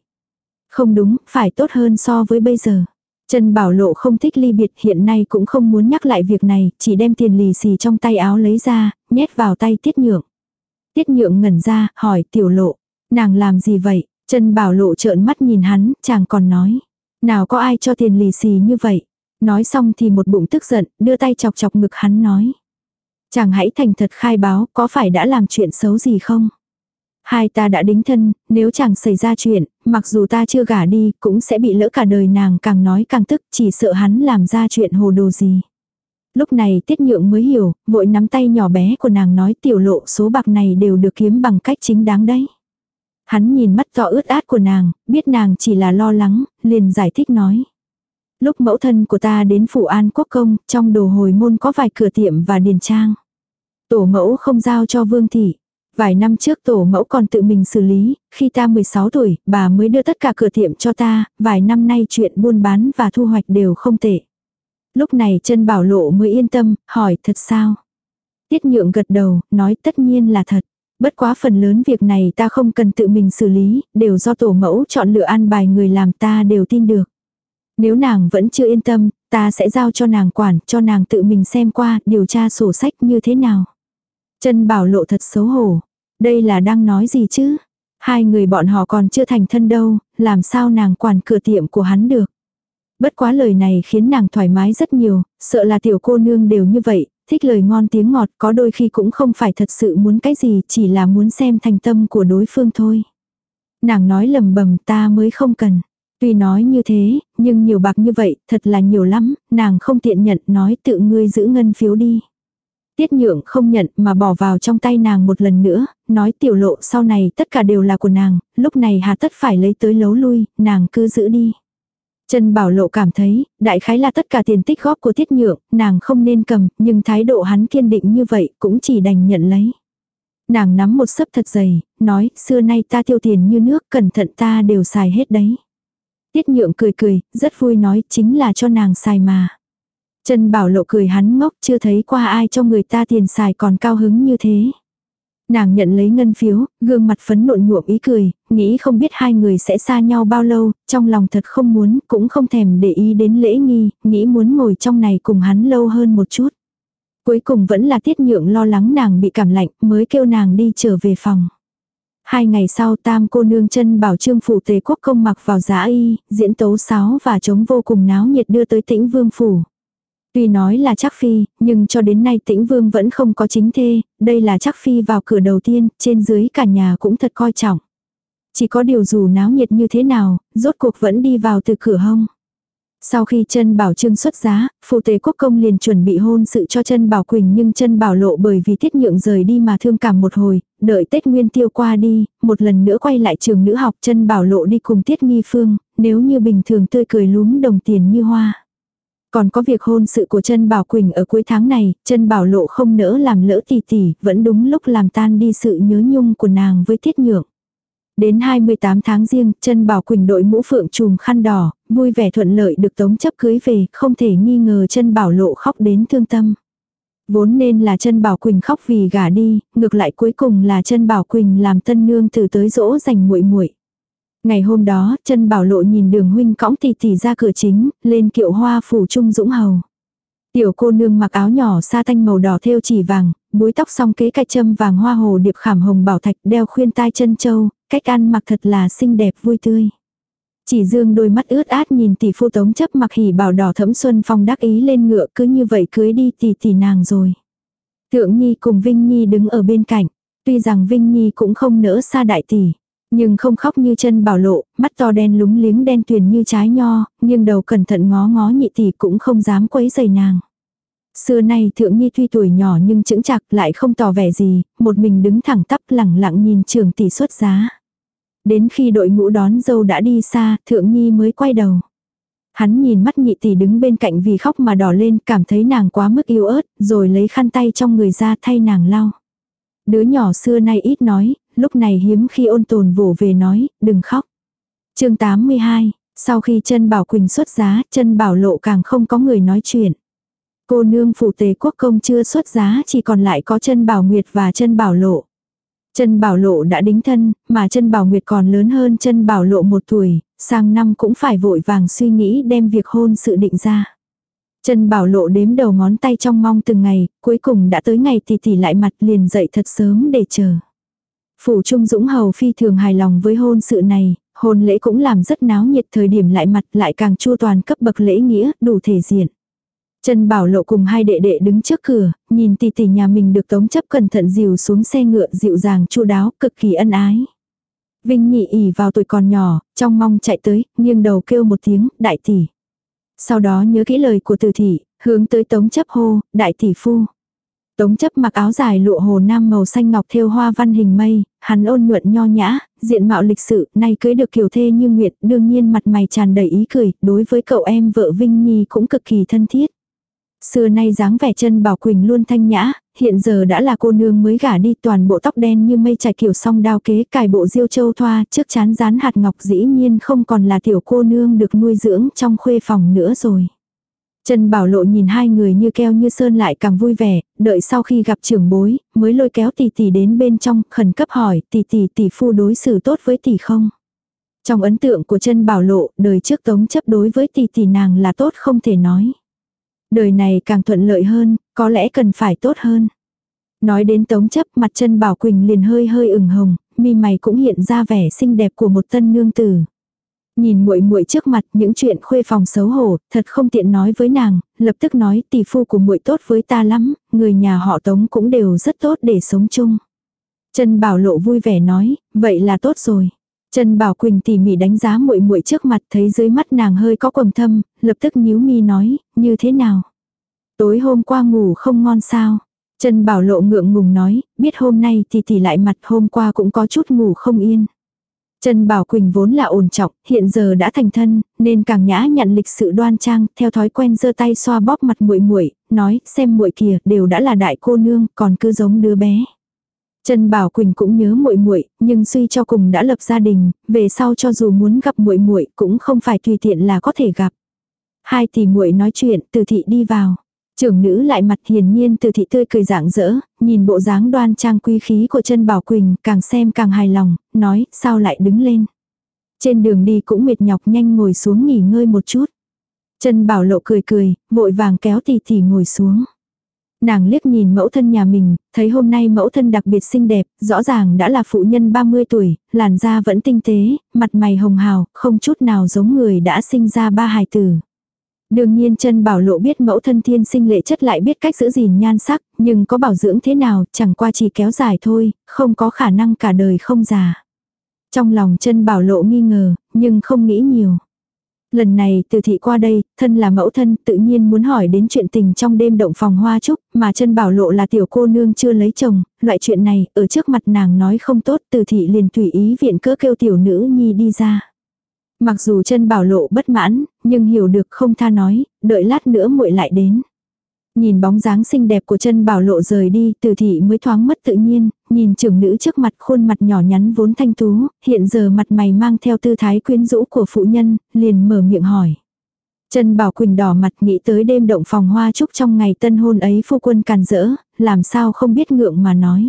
Không đúng, phải tốt hơn so với bây giờ. Trần Bảo Lộ không thích ly biệt hiện nay cũng không muốn nhắc lại việc này, chỉ đem tiền lì xì trong tay áo lấy ra, nhét vào tay Tiết Nhượng. Tiết Nhượng ngẩn ra, hỏi tiểu lộ, nàng làm gì vậy? Trần Bảo Lộ trợn mắt nhìn hắn, chàng còn nói. Nào có ai cho tiền lì xì như vậy? Nói xong thì một bụng tức giận, đưa tay chọc chọc ngực hắn nói. Chàng hãy thành thật khai báo, có phải đã làm chuyện xấu gì không? Hai ta đã đính thân, nếu chẳng xảy ra chuyện, mặc dù ta chưa gả đi, cũng sẽ bị lỡ cả đời nàng càng nói càng tức, chỉ sợ hắn làm ra chuyện hồ đồ gì. Lúc này tiết nhượng mới hiểu, vội nắm tay nhỏ bé của nàng nói tiểu lộ số bạc này đều được kiếm bằng cách chính đáng đấy. Hắn nhìn mắt to ướt át của nàng, biết nàng chỉ là lo lắng, liền giải thích nói. Lúc mẫu thân của ta đến phủ an quốc công, trong đồ hồi môn có vài cửa tiệm và điền trang. Tổ mẫu không giao cho vương thị. Vài năm trước tổ mẫu còn tự mình xử lý, khi ta 16 tuổi, bà mới đưa tất cả cửa tiệm cho ta, vài năm nay chuyện buôn bán và thu hoạch đều không tệ. Lúc này chân bảo lộ mới yên tâm, hỏi thật sao? Tiết nhượng gật đầu, nói tất nhiên là thật. Bất quá phần lớn việc này ta không cần tự mình xử lý, đều do tổ mẫu chọn lựa an bài người làm ta đều tin được. Nếu nàng vẫn chưa yên tâm, ta sẽ giao cho nàng quản, cho nàng tự mình xem qua, điều tra sổ sách như thế nào. Chân bảo lộ thật xấu hổ. Đây là đang nói gì chứ? Hai người bọn họ còn chưa thành thân đâu, làm sao nàng quản cửa tiệm của hắn được. Bất quá lời này khiến nàng thoải mái rất nhiều, sợ là tiểu cô nương đều như vậy, thích lời ngon tiếng ngọt có đôi khi cũng không phải thật sự muốn cái gì, chỉ là muốn xem thành tâm của đối phương thôi. Nàng nói lầm bầm ta mới không cần. Tuy nói như thế, nhưng nhiều bạc như vậy, thật là nhiều lắm, nàng không tiện nhận nói tự ngươi giữ ngân phiếu đi. Tiết nhượng không nhận mà bỏ vào trong tay nàng một lần nữa, nói tiểu lộ sau này tất cả đều là của nàng, lúc này hà tất phải lấy tới lấu lui, nàng cứ giữ đi. Trần Bảo Lộ cảm thấy, đại khái là tất cả tiền tích góp của Tiết Nhượng, nàng không nên cầm, nhưng thái độ hắn kiên định như vậy cũng chỉ đành nhận lấy. Nàng nắm một sấp thật dày, nói, xưa nay ta tiêu tiền như nước, cẩn thận ta đều xài hết đấy. Tiết Nhượng cười cười, rất vui nói, chính là cho nàng xài mà. Trần Bảo Lộ cười hắn ngốc, chưa thấy qua ai cho người ta tiền xài còn cao hứng như thế. Nàng nhận lấy ngân phiếu, gương mặt phấn nộn nhuộm ý cười, nghĩ không biết hai người sẽ xa nhau bao lâu, trong lòng thật không muốn, cũng không thèm để ý đến lễ nghi, nghĩ muốn ngồi trong này cùng hắn lâu hơn một chút. Cuối cùng vẫn là tiết nhượng lo lắng nàng bị cảm lạnh, mới kêu nàng đi trở về phòng. Hai ngày sau tam cô nương chân bảo trương phủ tề quốc công mặc vào giá y, diễn tấu sáo và trống vô cùng náo nhiệt đưa tới tĩnh vương phủ. Tuy nói là chắc phi, nhưng cho đến nay tĩnh vương vẫn không có chính thê, đây là chắc phi vào cửa đầu tiên, trên dưới cả nhà cũng thật coi trọng. Chỉ có điều dù náo nhiệt như thế nào, rốt cuộc vẫn đi vào từ cửa hông. Sau khi chân bảo trương xuất giá, phụ tế quốc công liền chuẩn bị hôn sự cho chân bảo quỳnh nhưng chân bảo lộ bởi vì tiết nhượng rời đi mà thương cảm một hồi, đợi Tết Nguyên tiêu qua đi, một lần nữa quay lại trường nữ học chân bảo lộ đi cùng tiết nghi phương, nếu như bình thường tươi cười lúm đồng tiền như hoa. Còn có việc hôn sự của chân Bảo Quỳnh ở cuối tháng này, chân Bảo Lộ không nỡ làm lỡ tỷ tỷ, vẫn đúng lúc làm tan đi sự nhớ nhung của nàng với Tiết Nhượng. Đến 28 tháng riêng, chân Bảo Quỳnh đội mũ phượng trùm khăn đỏ, vui vẻ thuận lợi được tống chấp cưới về, không thể nghi ngờ chân Bảo Lộ khóc đến thương tâm. Vốn nên là chân Bảo Quỳnh khóc vì gả đi, ngược lại cuối cùng là chân Bảo Quỳnh làm tân nương từ tới dỗ dành muội muội. Ngày hôm đó, chân bảo lộ nhìn đường huynh cõng tỷ tỷ ra cửa chính, lên kiệu hoa phủ trung dũng hầu. Tiểu cô nương mặc áo nhỏ sa thanh màu đỏ thêu chỉ vàng, búi tóc song kế cạch châm vàng hoa hồ điệp khảm hồng bảo thạch đeo khuyên tai chân châu, cách ăn mặc thật là xinh đẹp vui tươi. Chỉ dương đôi mắt ướt át nhìn tỷ phu tống chấp mặc hỉ bảo đỏ thẫm xuân phong đắc ý lên ngựa cứ như vậy cưới đi tỷ tỷ nàng rồi. Thượng Nhi cùng Vinh Nhi đứng ở bên cạnh, tuy rằng Vinh Nhi cũng không nỡ xa đại tỷ. Nhưng không khóc như chân bảo lộ, mắt to đen lúng liếng đen tuyền như trái nho, nhưng đầu cẩn thận ngó ngó nhị tỷ cũng không dám quấy giày nàng. Xưa nay thượng nhi tuy tuổi nhỏ nhưng chững chạc lại không tỏ vẻ gì, một mình đứng thẳng tắp lẳng lặng nhìn trường tỷ xuất giá. Đến khi đội ngũ đón dâu đã đi xa, thượng nhi mới quay đầu. Hắn nhìn mắt nhị tỷ đứng bên cạnh vì khóc mà đỏ lên, cảm thấy nàng quá mức yếu ớt, rồi lấy khăn tay trong người ra thay nàng lau. Đứa nhỏ xưa nay ít nói, lúc này hiếm khi ôn tồn vỗ về nói, đừng khóc. chương 82, sau khi chân bảo Quỳnh xuất giá, chân bảo lộ càng không có người nói chuyện. Cô nương phụ tế quốc công chưa xuất giá chỉ còn lại có chân bảo nguyệt và chân bảo lộ. Chân bảo lộ đã đính thân, mà chân bảo nguyệt còn lớn hơn chân bảo lộ một tuổi, sang năm cũng phải vội vàng suy nghĩ đem việc hôn sự định ra. Chân bảo lộ đếm đầu ngón tay trong mong từng ngày, cuối cùng đã tới ngày thì tỷ lại mặt liền dậy thật sớm để chờ. Phủ Trung Dũng Hầu phi thường hài lòng với hôn sự này, hôn lễ cũng làm rất náo nhiệt thời điểm lại mặt lại càng chua toàn cấp bậc lễ nghĩa, đủ thể diện. Trần Bảo Lộ cùng hai đệ đệ đứng trước cửa, nhìn tỷ tỷ nhà mình được tống chấp cẩn thận dìu xuống xe ngựa dịu dàng chu đáo, cực kỳ ân ái. Vinh nhị ỉ vào tuổi còn nhỏ, trong mong chạy tới, nghiêng đầu kêu một tiếng, đại tỷ. Sau đó nhớ kỹ lời của từ thị, hướng tới tống chấp hô, đại tỷ phu. Tống chấp mặc áo dài lụa hồ nam màu xanh ngọc thêu hoa văn hình mây, hắn ôn nhuận nho nhã, diện mạo lịch sự, nay cưới được kiều thê như nguyệt, đương nhiên mặt mày tràn đầy ý cười, đối với cậu em vợ Vinh Nhi cũng cực kỳ thân thiết. Xưa nay dáng vẻ chân Bảo Quỳnh luôn thanh nhã, hiện giờ đã là cô nương mới gả đi toàn bộ tóc đen như mây trải kiểu song đao kế cài bộ diêu châu thoa trước chán rán hạt ngọc dĩ nhiên không còn là tiểu cô nương được nuôi dưỡng trong khuê phòng nữa rồi. Trần Bảo Lộ nhìn hai người như keo như sơn lại càng vui vẻ, đợi sau khi gặp trưởng bối, mới lôi kéo tỷ tỷ đến bên trong, khẩn cấp hỏi, tỷ tỷ tỷ phu đối xử tốt với tỷ không? Trong ấn tượng của Trần Bảo Lộ, đời trước tống chấp đối với tỷ tỷ nàng là tốt không thể nói. Đời này càng thuận lợi hơn, có lẽ cần phải tốt hơn. Nói đến tống chấp mặt Trần Bảo Quỳnh liền hơi hơi ửng hồng, mi mày cũng hiện ra vẻ xinh đẹp của một tân nương tử. Nhìn muội muội trước mặt những chuyện khuê phòng xấu hổ, thật không tiện nói với nàng, lập tức nói tỷ phu của muội tốt với ta lắm, người nhà họ Tống cũng đều rất tốt để sống chung. Trần Bảo Lộ vui vẻ nói, vậy là tốt rồi. Trần Bảo Quỳnh tỉ mỉ đánh giá muội muội trước mặt thấy dưới mắt nàng hơi có quầng thâm, lập tức nhíu mi nói, như thế nào? Tối hôm qua ngủ không ngon sao? Trần Bảo Lộ ngượng ngùng nói, biết hôm nay thì tỉ lại mặt hôm qua cũng có chút ngủ không yên. Trần Bảo Quỳnh vốn là ổn trọng, hiện giờ đã thành thân, nên càng nhã nhận lịch sự đoan trang, theo thói quen giơ tay xoa bóp mặt muội muội, nói, xem muội kìa, đều đã là đại cô nương, còn cứ giống đứa bé. Trần Bảo Quỳnh cũng nhớ muội muội, nhưng suy cho cùng đã lập gia đình, về sau cho dù muốn gặp muội muội cũng không phải tùy tiện là có thể gặp. Hai tỷ muội nói chuyện, Từ thị đi vào. Trưởng nữ lại mặt hiền nhiên từ thị tươi cười rạng rỡ, nhìn bộ dáng đoan trang quý khí của chân Bảo Quỳnh, càng xem càng hài lòng, nói, sao lại đứng lên. Trên đường đi cũng mệt nhọc nhanh ngồi xuống nghỉ ngơi một chút. Chân Bảo Lộ cười cười, vội vàng kéo tỷ tỷ ngồi xuống. Nàng liếc nhìn mẫu thân nhà mình, thấy hôm nay mẫu thân đặc biệt xinh đẹp, rõ ràng đã là phụ nhân 30 tuổi, làn da vẫn tinh tế, mặt mày hồng hào, không chút nào giống người đã sinh ra ba hài tử. Đương nhiên chân bảo lộ biết mẫu thân thiên sinh lệ chất lại biết cách giữ gìn nhan sắc, nhưng có bảo dưỡng thế nào, chẳng qua chỉ kéo dài thôi, không có khả năng cả đời không già. Trong lòng chân bảo lộ nghi ngờ, nhưng không nghĩ nhiều. Lần này từ thị qua đây, thân là mẫu thân tự nhiên muốn hỏi đến chuyện tình trong đêm động phòng hoa trúc, mà chân bảo lộ là tiểu cô nương chưa lấy chồng, loại chuyện này, ở trước mặt nàng nói không tốt, từ thị liền tùy ý viện cỡ kêu tiểu nữ nhi đi ra. Mặc dù chân bảo lộ bất mãn, nhưng hiểu được không tha nói, đợi lát nữa muội lại đến. Nhìn bóng dáng xinh đẹp của chân bảo lộ rời đi, từ thị mới thoáng mất tự nhiên, nhìn trưởng nữ trước mặt khuôn mặt nhỏ nhắn vốn thanh tú, hiện giờ mặt mày mang theo tư thái quyến rũ của phụ nhân, liền mở miệng hỏi. Trần Bảo Quỳnh đỏ mặt nghĩ tới đêm động phòng hoa chúc trong ngày tân hôn ấy phu quân càn rỡ, làm sao không biết ngượng mà nói.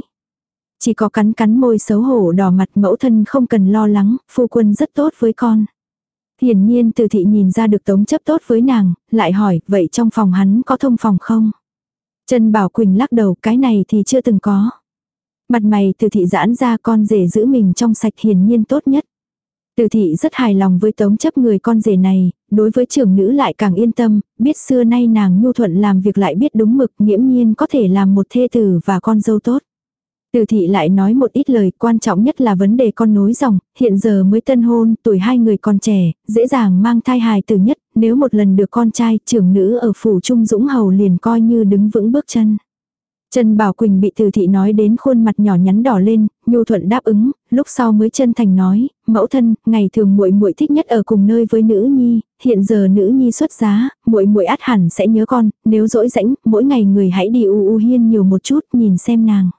Chỉ có cắn cắn môi xấu hổ đỏ mặt mẫu thân không cần lo lắng, phu quân rất tốt với con. Hiển nhiên từ thị nhìn ra được tống chấp tốt với nàng, lại hỏi, vậy trong phòng hắn có thông phòng không? Trần Bảo Quỳnh lắc đầu, cái này thì chưa từng có. Mặt mày từ thị giãn ra con rể giữ mình trong sạch hiển nhiên tốt nhất. Từ thị rất hài lòng với tống chấp người con rể này, đối với trưởng nữ lại càng yên tâm, biết xưa nay nàng nhu thuận làm việc lại biết đúng mực nghiễm nhiên có thể làm một thê tử và con dâu tốt. Từ thị lại nói một ít lời quan trọng nhất là vấn đề con nối dòng, hiện giờ mới tân hôn, tuổi hai người còn trẻ, dễ dàng mang thai hài từ nhất, nếu một lần được con trai, trưởng nữ ở phủ trung dũng hầu liền coi như đứng vững bước chân. Trần Bảo Quỳnh bị từ thị nói đến khuôn mặt nhỏ nhắn đỏ lên, nhu thuận đáp ứng, lúc sau mới chân thành nói, mẫu thân, ngày thường muội muội thích nhất ở cùng nơi với nữ nhi, hiện giờ nữ nhi xuất giá, muội muội át hẳn sẽ nhớ con, nếu dỗi rãnh, mỗi ngày người hãy đi u u hiên nhiều một chút, nhìn xem nàng.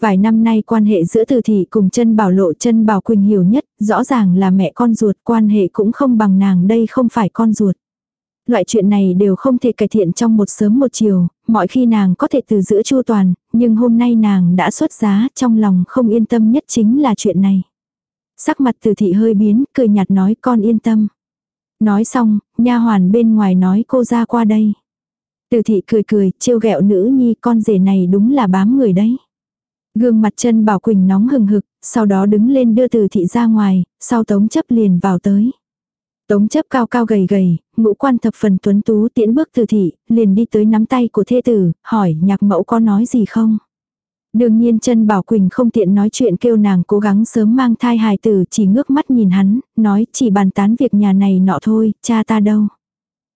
Vài năm nay quan hệ giữa từ thị cùng chân bảo lộ chân bảo quỳnh hiểu nhất, rõ ràng là mẹ con ruột, quan hệ cũng không bằng nàng đây không phải con ruột. Loại chuyện này đều không thể cải thiện trong một sớm một chiều, mọi khi nàng có thể từ giữa chu toàn, nhưng hôm nay nàng đã xuất giá, trong lòng không yên tâm nhất chính là chuyện này. Sắc mặt từ thị hơi biến, cười nhạt nói con yên tâm. Nói xong, nha hoàn bên ngoài nói cô ra qua đây. Từ thị cười cười, trêu ghẹo nữ nhi con rể này đúng là bám người đấy. Gương mặt chân Bảo Quỳnh nóng hừng hực, sau đó đứng lên đưa từ thị ra ngoài, sau tống chấp liền vào tới. Tống chấp cao cao gầy gầy, ngũ quan thập phần tuấn tú tiễn bước từ thị, liền đi tới nắm tay của thê tử, hỏi nhạc mẫu có nói gì không? Đương nhiên chân Bảo Quỳnh không tiện nói chuyện kêu nàng cố gắng sớm mang thai hài tử chỉ ngước mắt nhìn hắn, nói chỉ bàn tán việc nhà này nọ thôi, cha ta đâu.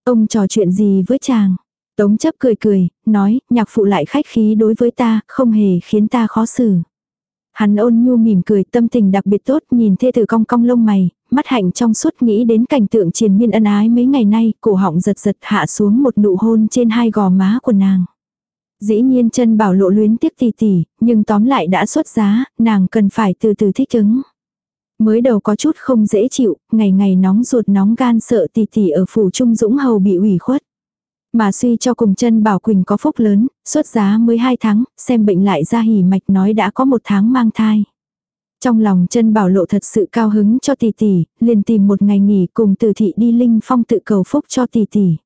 Ông trò chuyện gì với chàng? Tống chấp cười cười, nói, nhạc phụ lại khách khí đối với ta, không hề khiến ta khó xử. Hắn ôn nhu mỉm cười tâm tình đặc biệt tốt nhìn thê tử cong cong lông mày, mắt hạnh trong suốt nghĩ đến cảnh tượng triền miên ân ái mấy ngày nay, cổ họng giật giật hạ xuống một nụ hôn trên hai gò má của nàng. Dĩ nhiên chân bảo lộ luyến tiếc tì tỉ, nhưng tóm lại đã xuất giá, nàng cần phải từ từ thích ứng. Mới đầu có chút không dễ chịu, ngày ngày nóng ruột nóng gan sợ tì tỉ ở phủ trung dũng hầu bị ủy khuất. Mà suy cho cùng chân bảo Quỳnh có phúc lớn, xuất giá mới 2 tháng, xem bệnh lại ra hỉ mạch nói đã có một tháng mang thai. Trong lòng chân bảo lộ thật sự cao hứng cho tỷ tỷ, liền tìm một ngày nghỉ cùng từ thị đi linh phong tự cầu phúc cho tỷ tỷ.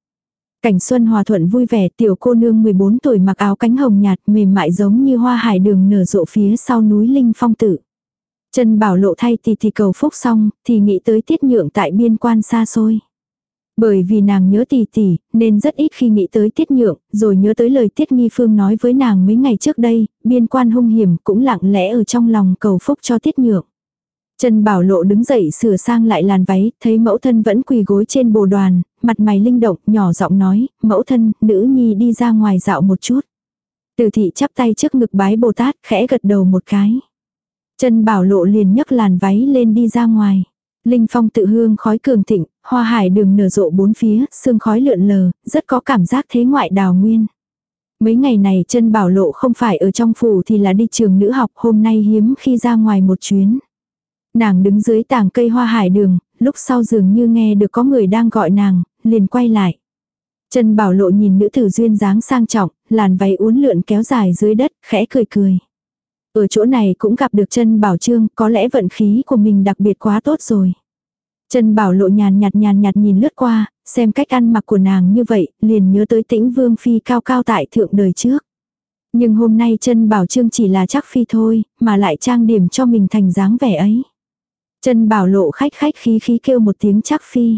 Cảnh xuân hòa thuận vui vẻ tiểu cô nương 14 tuổi mặc áo cánh hồng nhạt mềm mại giống như hoa hải đường nở rộ phía sau núi linh phong tự. Chân bảo lộ thay tỷ tỷ cầu phúc xong thì nghĩ tới tiết nhượng tại biên quan xa xôi. Bởi vì nàng nhớ tỷ tỷ, nên rất ít khi nghĩ tới tiết nhượng, rồi nhớ tới lời tiết nghi phương nói với nàng mấy ngày trước đây, biên quan hung hiểm cũng lặng lẽ ở trong lòng cầu phúc cho tiết nhượng. Trần Bảo Lộ đứng dậy sửa sang lại làn váy, thấy mẫu thân vẫn quỳ gối trên bồ đoàn, mặt mày linh động, nhỏ giọng nói, mẫu thân, nữ nhi đi ra ngoài dạo một chút. Từ thị chắp tay trước ngực bái Bồ Tát, khẽ gật đầu một cái. Trần Bảo Lộ liền nhấc làn váy lên đi ra ngoài. Linh phong tự hương khói cường thịnh, hoa hải đường nở rộ bốn phía, sương khói lượn lờ, rất có cảm giác thế ngoại đào nguyên. Mấy ngày này chân bảo lộ không phải ở trong phủ thì là đi trường nữ học hôm nay hiếm khi ra ngoài một chuyến. Nàng đứng dưới tảng cây hoa hải đường, lúc sau dường như nghe được có người đang gọi nàng, liền quay lại. Chân bảo lộ nhìn nữ tử duyên dáng sang trọng, làn váy uốn lượn kéo dài dưới đất, khẽ cười cười. Ở chỗ này cũng gặp được chân bảo trương, có lẽ vận khí của mình đặc biệt quá tốt rồi. Trần bảo lộ nhàn nhạt nhàn nhạt nhìn lướt qua, xem cách ăn mặc của nàng như vậy, liền nhớ tới tĩnh vương phi cao cao tại thượng đời trước. Nhưng hôm nay Trần bảo trương chỉ là chắc phi thôi, mà lại trang điểm cho mình thành dáng vẻ ấy. Trần bảo lộ khách khách khí khí kêu một tiếng chắc phi.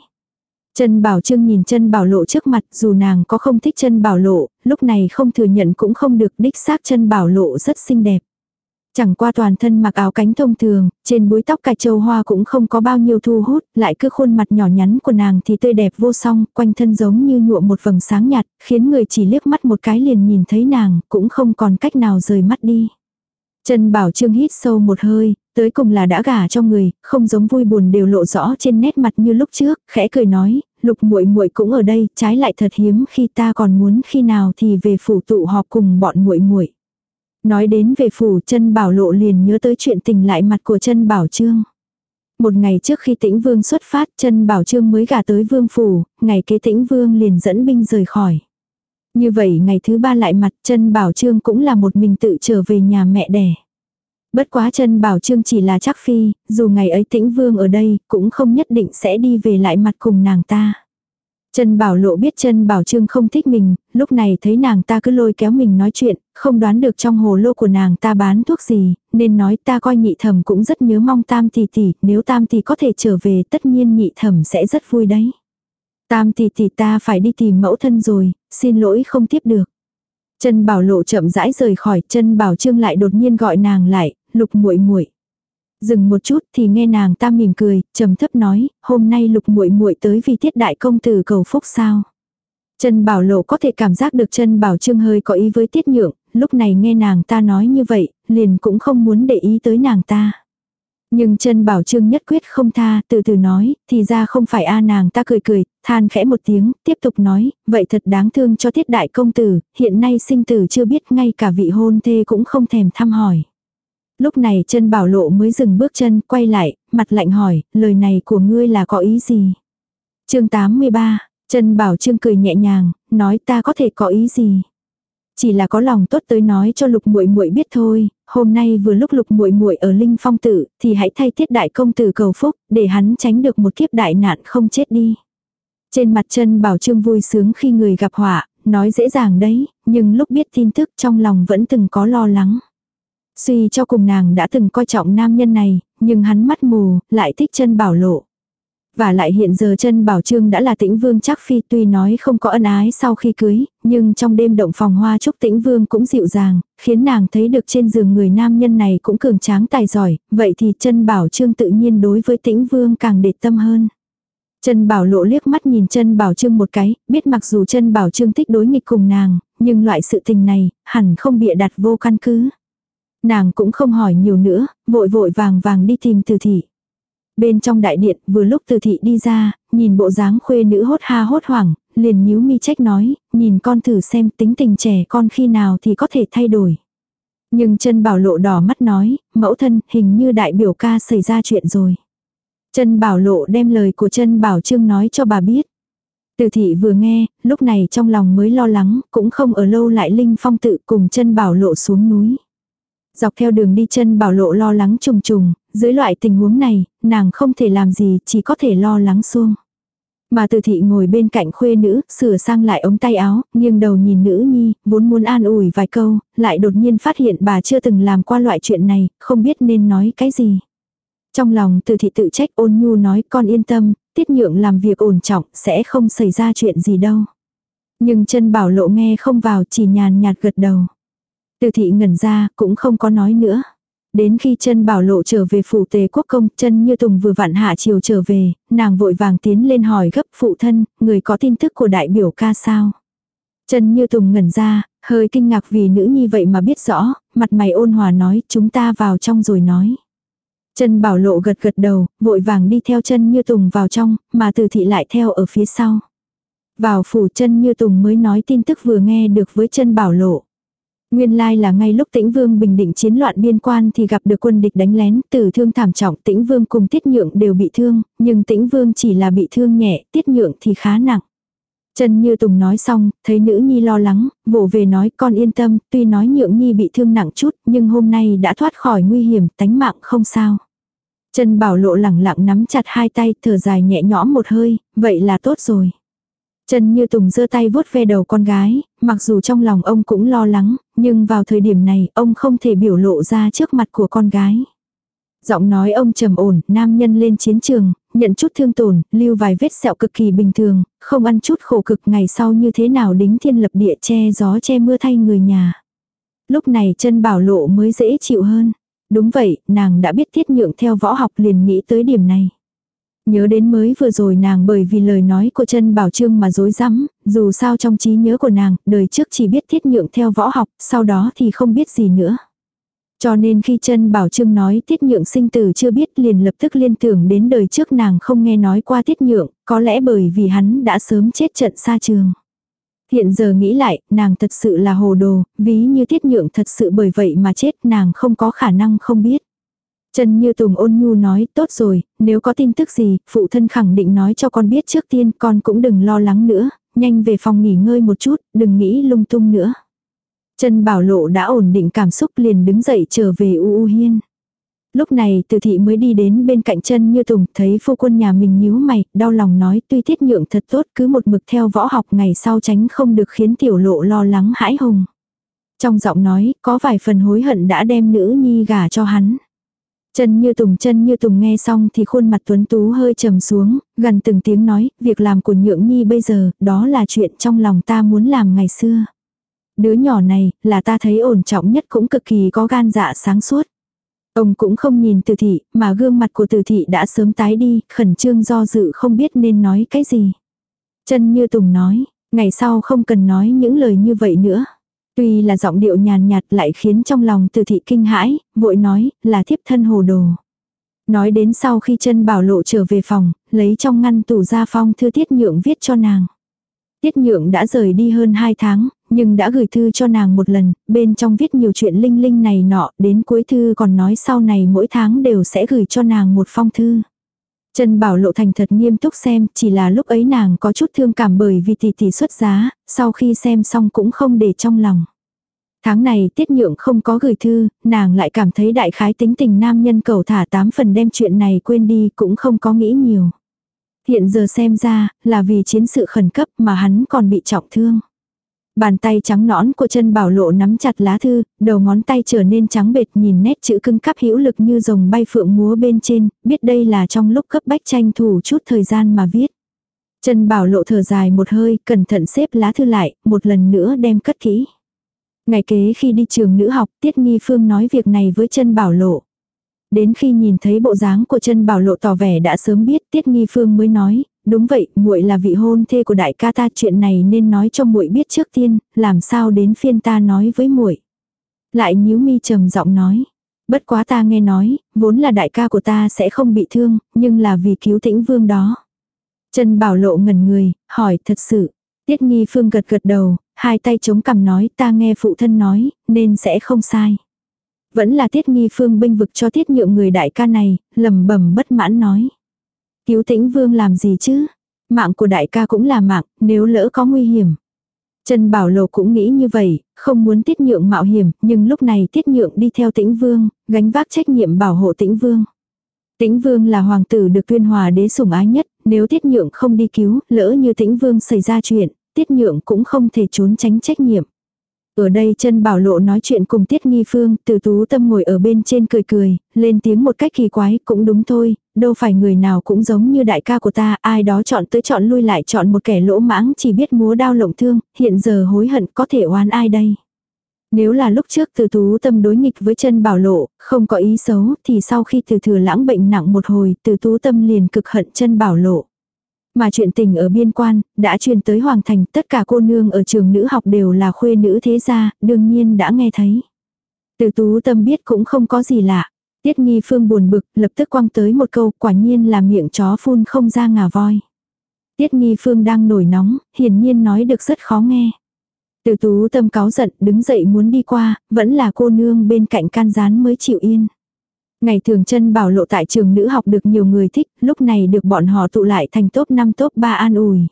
Trần bảo trương nhìn Trần bảo lộ trước mặt dù nàng có không thích Trần bảo lộ, lúc này không thừa nhận cũng không được đích xác Trần bảo lộ rất xinh đẹp. Chẳng qua toàn thân mặc áo cánh thông thường, trên búi tóc cài châu hoa cũng không có bao nhiêu thu hút, lại cứ khuôn mặt nhỏ nhắn của nàng thì tươi đẹp vô song, quanh thân giống như nhuộm một vầng sáng nhạt, khiến người chỉ liếc mắt một cái liền nhìn thấy nàng, cũng không còn cách nào rời mắt đi. Trần Bảo Trương hít sâu một hơi, tới cùng là đã gả cho người, không giống vui buồn đều lộ rõ trên nét mặt như lúc trước, khẽ cười nói, lục muội muội cũng ở đây, trái lại thật hiếm khi ta còn muốn khi nào thì về phủ tụ họp cùng bọn muội muội. Nói đến về phủ chân bảo lộ liền nhớ tới chuyện tình lại mặt của chân bảo trương. Một ngày trước khi tĩnh vương xuất phát chân bảo trương mới gả tới vương phủ, ngày kế tĩnh vương liền dẫn binh rời khỏi. Như vậy ngày thứ ba lại mặt chân bảo trương cũng là một mình tự trở về nhà mẹ đẻ. Bất quá chân bảo trương chỉ là chắc phi, dù ngày ấy tĩnh vương ở đây cũng không nhất định sẽ đi về lại mặt cùng nàng ta. Trần Bảo Lộ biết Trần Bảo Trương không thích mình, lúc này thấy nàng ta cứ lôi kéo mình nói chuyện, không đoán được trong hồ lô của nàng ta bán thuốc gì, nên nói ta coi nhị thẩm cũng rất nhớ mong tam tỷ tỷ, nếu tam tỷ có thể trở về tất nhiên nhị thẩm sẽ rất vui đấy. Tam tỷ tỷ ta phải đi tìm mẫu thân rồi, xin lỗi không tiếp được. Trần Bảo Lộ chậm rãi rời khỏi, Trần Bảo Trương lại đột nhiên gọi nàng lại, lục muội muội Dừng một chút thì nghe nàng ta mỉm cười, trầm thấp nói, hôm nay lục muội muội tới vì tiết đại công tử cầu phúc sao. Trần Bảo Lộ có thể cảm giác được Trần Bảo Trương hơi có ý với tiết nhượng, lúc này nghe nàng ta nói như vậy, liền cũng không muốn để ý tới nàng ta. Nhưng Trần Bảo Trương nhất quyết không tha, từ từ nói, thì ra không phải a nàng ta cười cười, than khẽ một tiếng, tiếp tục nói, vậy thật đáng thương cho tiết đại công tử, hiện nay sinh tử chưa biết ngay cả vị hôn thê cũng không thèm thăm hỏi. Lúc này chân bảo lộ mới dừng bước chân, quay lại, mặt lạnh hỏi, lời này của ngươi là có ý gì? chương 83, chân bảo trương cười nhẹ nhàng, nói ta có thể có ý gì? Chỉ là có lòng tốt tới nói cho lục muội muội biết thôi, hôm nay vừa lúc lục muội muội ở linh phong tử, thì hãy thay tiết đại công tử cầu phúc, để hắn tránh được một kiếp đại nạn không chết đi. Trên mặt chân bảo trương vui sướng khi người gặp họa, nói dễ dàng đấy, nhưng lúc biết tin tức trong lòng vẫn từng có lo lắng. Suy cho cùng nàng đã từng coi trọng nam nhân này, nhưng hắn mắt mù, lại thích chân bảo lộ. Và lại hiện giờ chân bảo trương đã là tĩnh vương chắc phi tuy nói không có ân ái sau khi cưới, nhưng trong đêm động phòng hoa chúc tĩnh vương cũng dịu dàng, khiến nàng thấy được trên giường người nam nhân này cũng cường tráng tài giỏi, vậy thì chân bảo trương tự nhiên đối với tĩnh vương càng để tâm hơn. chân Bảo Lộ liếc mắt nhìn chân Bảo Trương một cái, biết mặc dù chân Bảo Trương thích đối nghịch cùng nàng, nhưng loại sự tình này, hẳn không bịa đặt vô căn cứ. Nàng cũng không hỏi nhiều nữa, vội vội vàng vàng đi tìm từ thị. Bên trong đại điện, vừa lúc từ thị đi ra, nhìn bộ dáng khuê nữ hốt ha hốt hoảng, liền nhíu mi trách nói, nhìn con thử xem tính tình trẻ con khi nào thì có thể thay đổi. Nhưng chân bảo lộ đỏ mắt nói, mẫu thân, hình như đại biểu ca xảy ra chuyện rồi. Chân bảo lộ đem lời của chân bảo trương nói cho bà biết. Từ thị vừa nghe, lúc này trong lòng mới lo lắng, cũng không ở lâu lại Linh Phong tự cùng chân bảo lộ xuống núi. Dọc theo đường đi chân bảo lộ lo lắng trùng trùng, dưới loại tình huống này, nàng không thể làm gì, chỉ có thể lo lắng xuông. Mà từ thị ngồi bên cạnh khuê nữ, sửa sang lại ống tay áo, nghiêng đầu nhìn nữ nhi, vốn muốn an ủi vài câu, lại đột nhiên phát hiện bà chưa từng làm qua loại chuyện này, không biết nên nói cái gì. Trong lòng từ thị tự trách ôn nhu nói con yên tâm, tiết nhượng làm việc ổn trọng, sẽ không xảy ra chuyện gì đâu. Nhưng chân bảo lộ nghe không vào chỉ nhàn nhạt gật đầu. Từ thị ngẩn ra, cũng không có nói nữa. Đến khi chân bảo lộ trở về phủ tề quốc công, chân như tùng vừa vặn hạ chiều trở về, nàng vội vàng tiến lên hỏi gấp phụ thân, người có tin tức của đại biểu ca sao. Chân như tùng ngẩn ra, hơi kinh ngạc vì nữ nhi vậy mà biết rõ, mặt mày ôn hòa nói chúng ta vào trong rồi nói. Chân bảo lộ gật gật đầu, vội vàng đi theo chân như tùng vào trong, mà từ thị lại theo ở phía sau. Vào phủ chân như tùng mới nói tin tức vừa nghe được với chân bảo lộ. Nguyên lai là ngay lúc tĩnh vương bình định chiến loạn biên quan thì gặp được quân địch đánh lén, tử thương thảm trọng tĩnh vương cùng tiết nhượng đều bị thương, nhưng tĩnh vương chỉ là bị thương nhẹ, tiết nhượng thì khá nặng. Trần Như Tùng nói xong, thấy nữ nhi lo lắng, vỗ về nói con yên tâm, tuy nói nhượng nhi bị thương nặng chút, nhưng hôm nay đã thoát khỏi nguy hiểm, tánh mạng không sao. Trần Bảo Lộ lẳng lặng nắm chặt hai tay, thở dài nhẹ nhõm một hơi, vậy là tốt rồi. Trần Như Tùng giơ tay vuốt ve đầu con gái, mặc dù trong lòng ông cũng lo lắng, nhưng vào thời điểm này ông không thể biểu lộ ra trước mặt của con gái. Giọng nói ông trầm ổn, nam nhân lên chiến trường, nhận chút thương tổn, lưu vài vết sẹo cực kỳ bình thường, không ăn chút khổ cực ngày sau như thế nào đính thiên lập địa che gió che mưa thay người nhà. Lúc này chân bảo lộ mới dễ chịu hơn. Đúng vậy, nàng đã biết tiết nhượng theo võ học liền nghĩ tới điểm này. Nhớ đến mới vừa rồi nàng bởi vì lời nói của chân bảo trương mà dối rắm dù sao trong trí nhớ của nàng, đời trước chỉ biết thiết nhượng theo võ học, sau đó thì không biết gì nữa. Cho nên khi chân bảo trương nói tiết nhượng sinh tử chưa biết liền lập tức liên tưởng đến đời trước nàng không nghe nói qua tiết nhượng, có lẽ bởi vì hắn đã sớm chết trận xa trường. Hiện giờ nghĩ lại, nàng thật sự là hồ đồ, ví như tiết nhượng thật sự bởi vậy mà chết nàng không có khả năng không biết. Trần Như Tùng ôn nhu nói, tốt rồi, nếu có tin tức gì, phụ thân khẳng định nói cho con biết trước tiên, con cũng đừng lo lắng nữa, nhanh về phòng nghỉ ngơi một chút, đừng nghĩ lung tung nữa. Trần Bảo Lộ đã ổn định cảm xúc liền đứng dậy trở về U U Hiên. Lúc này từ thị mới đi đến bên cạnh chân như tùng, thấy phu quân nhà mình nhíu mày, đau lòng nói tuy tiết nhượng thật tốt cứ một mực theo võ học ngày sau tránh không được khiến tiểu lộ lo lắng hãi hùng. Trong giọng nói, có vài phần hối hận đã đem nữ nhi gả cho hắn. Chân như tùng chân như tùng nghe xong thì khuôn mặt tuấn tú hơi trầm xuống, gần từng tiếng nói, việc làm của nhượng nhi bây giờ, đó là chuyện trong lòng ta muốn làm ngày xưa. Đứa nhỏ này, là ta thấy ổn trọng nhất cũng cực kỳ có gan dạ sáng suốt. Ông cũng không nhìn từ thị, mà gương mặt của từ thị đã sớm tái đi, khẩn trương do dự không biết nên nói cái gì. Chân như tùng nói, ngày sau không cần nói những lời như vậy nữa. Tuy là giọng điệu nhàn nhạt lại khiến trong lòng từ thị kinh hãi, vội nói, là thiếp thân hồ đồ. Nói đến sau khi chân bảo lộ trở về phòng, lấy trong ngăn tủ ra phong thư tiết nhượng viết cho nàng. Tiết nhượng đã rời đi hơn 2 tháng, nhưng đã gửi thư cho nàng một lần, bên trong viết nhiều chuyện linh linh này nọ, đến cuối thư còn nói sau này mỗi tháng đều sẽ gửi cho nàng một phong thư. Trần Bảo Lộ thành thật nghiêm túc xem, chỉ là lúc ấy nàng có chút thương cảm bởi vì tỷ tỷ xuất giá, sau khi xem xong cũng không để trong lòng. Tháng này tiết nhượng không có gửi thư, nàng lại cảm thấy đại khái tính tình nam nhân cầu thả tám phần đem chuyện này quên đi cũng không có nghĩ nhiều. Hiện giờ xem ra là vì chiến sự khẩn cấp mà hắn còn bị trọng thương. Bàn tay trắng nõn của chân bảo lộ nắm chặt lá thư, đầu ngón tay trở nên trắng bệt nhìn nét chữ cưng cắp hữu lực như rồng bay phượng múa bên trên, biết đây là trong lúc cấp bách tranh thủ chút thời gian mà viết. Chân bảo lộ thở dài một hơi, cẩn thận xếp lá thư lại, một lần nữa đem cất kỹ. Ngày kế khi đi trường nữ học, Tiết Nghi Phương nói việc này với chân bảo lộ. Đến khi nhìn thấy bộ dáng của chân bảo lộ tỏ vẻ đã sớm biết Tiết Nghi Phương mới nói, đúng vậy, muội là vị hôn thê của đại ca ta, chuyện này nên nói cho muội biết trước tiên, làm sao đến phiên ta nói với muội. Lại nhíu mi trầm giọng nói, bất quá ta nghe nói, vốn là đại ca của ta sẽ không bị thương, nhưng là vì cứu tĩnh vương đó. Trần Bảo Lộ ngẩn người, hỏi thật sự. Tiết Nghi Phương gật gật đầu, hai tay chống cằm nói ta nghe phụ thân nói, nên sẽ không sai. Vẫn là Tiết Nghi Phương bênh vực cho Tiết nhượng người đại ca này, lầm bẩm bất mãn nói. Cứu tĩnh vương làm gì chứ? Mạng của đại ca cũng là mạng, nếu lỡ có nguy hiểm. Trần Bảo Lộ cũng nghĩ như vậy, không muốn tiết nhượng mạo hiểm, nhưng lúc này tiết nhượng đi theo tĩnh vương, gánh vác trách nhiệm bảo hộ tĩnh vương. Tĩnh vương là hoàng tử được tuyên hòa đế sủng ái nhất, nếu tiết nhượng không đi cứu, lỡ như tĩnh vương xảy ra chuyện, tiết nhượng cũng không thể trốn tránh trách nhiệm. Ở đây chân bảo lộ nói chuyện cùng tiết nghi phương, từ tú tâm ngồi ở bên trên cười cười, lên tiếng một cách kỳ quái, cũng đúng thôi, đâu phải người nào cũng giống như đại ca của ta, ai đó chọn tới chọn lui lại chọn một kẻ lỗ mãng chỉ biết múa đao lộng thương, hiện giờ hối hận có thể oán ai đây. Nếu là lúc trước từ tú tâm đối nghịch với chân bảo lộ, không có ý xấu, thì sau khi từ thừa lãng bệnh nặng một hồi, từ tú tâm liền cực hận chân bảo lộ. Mà chuyện tình ở biên quan, đã truyền tới Hoàng Thành, tất cả cô nương ở trường nữ học đều là khuê nữ thế gia, đương nhiên đã nghe thấy. Từ tú tâm biết cũng không có gì lạ. Tiết nghi phương buồn bực, lập tức quăng tới một câu, quả nhiên là miệng chó phun không ra ngà voi. Tiết nghi phương đang nổi nóng, hiển nhiên nói được rất khó nghe. Từ tú tâm cáo giận, đứng dậy muốn đi qua, vẫn là cô nương bên cạnh can gián mới chịu yên. Ngày thường chân bảo lộ tại trường nữ học được nhiều người thích, lúc này được bọn họ tụ lại thành top 5 top 3 an ủi.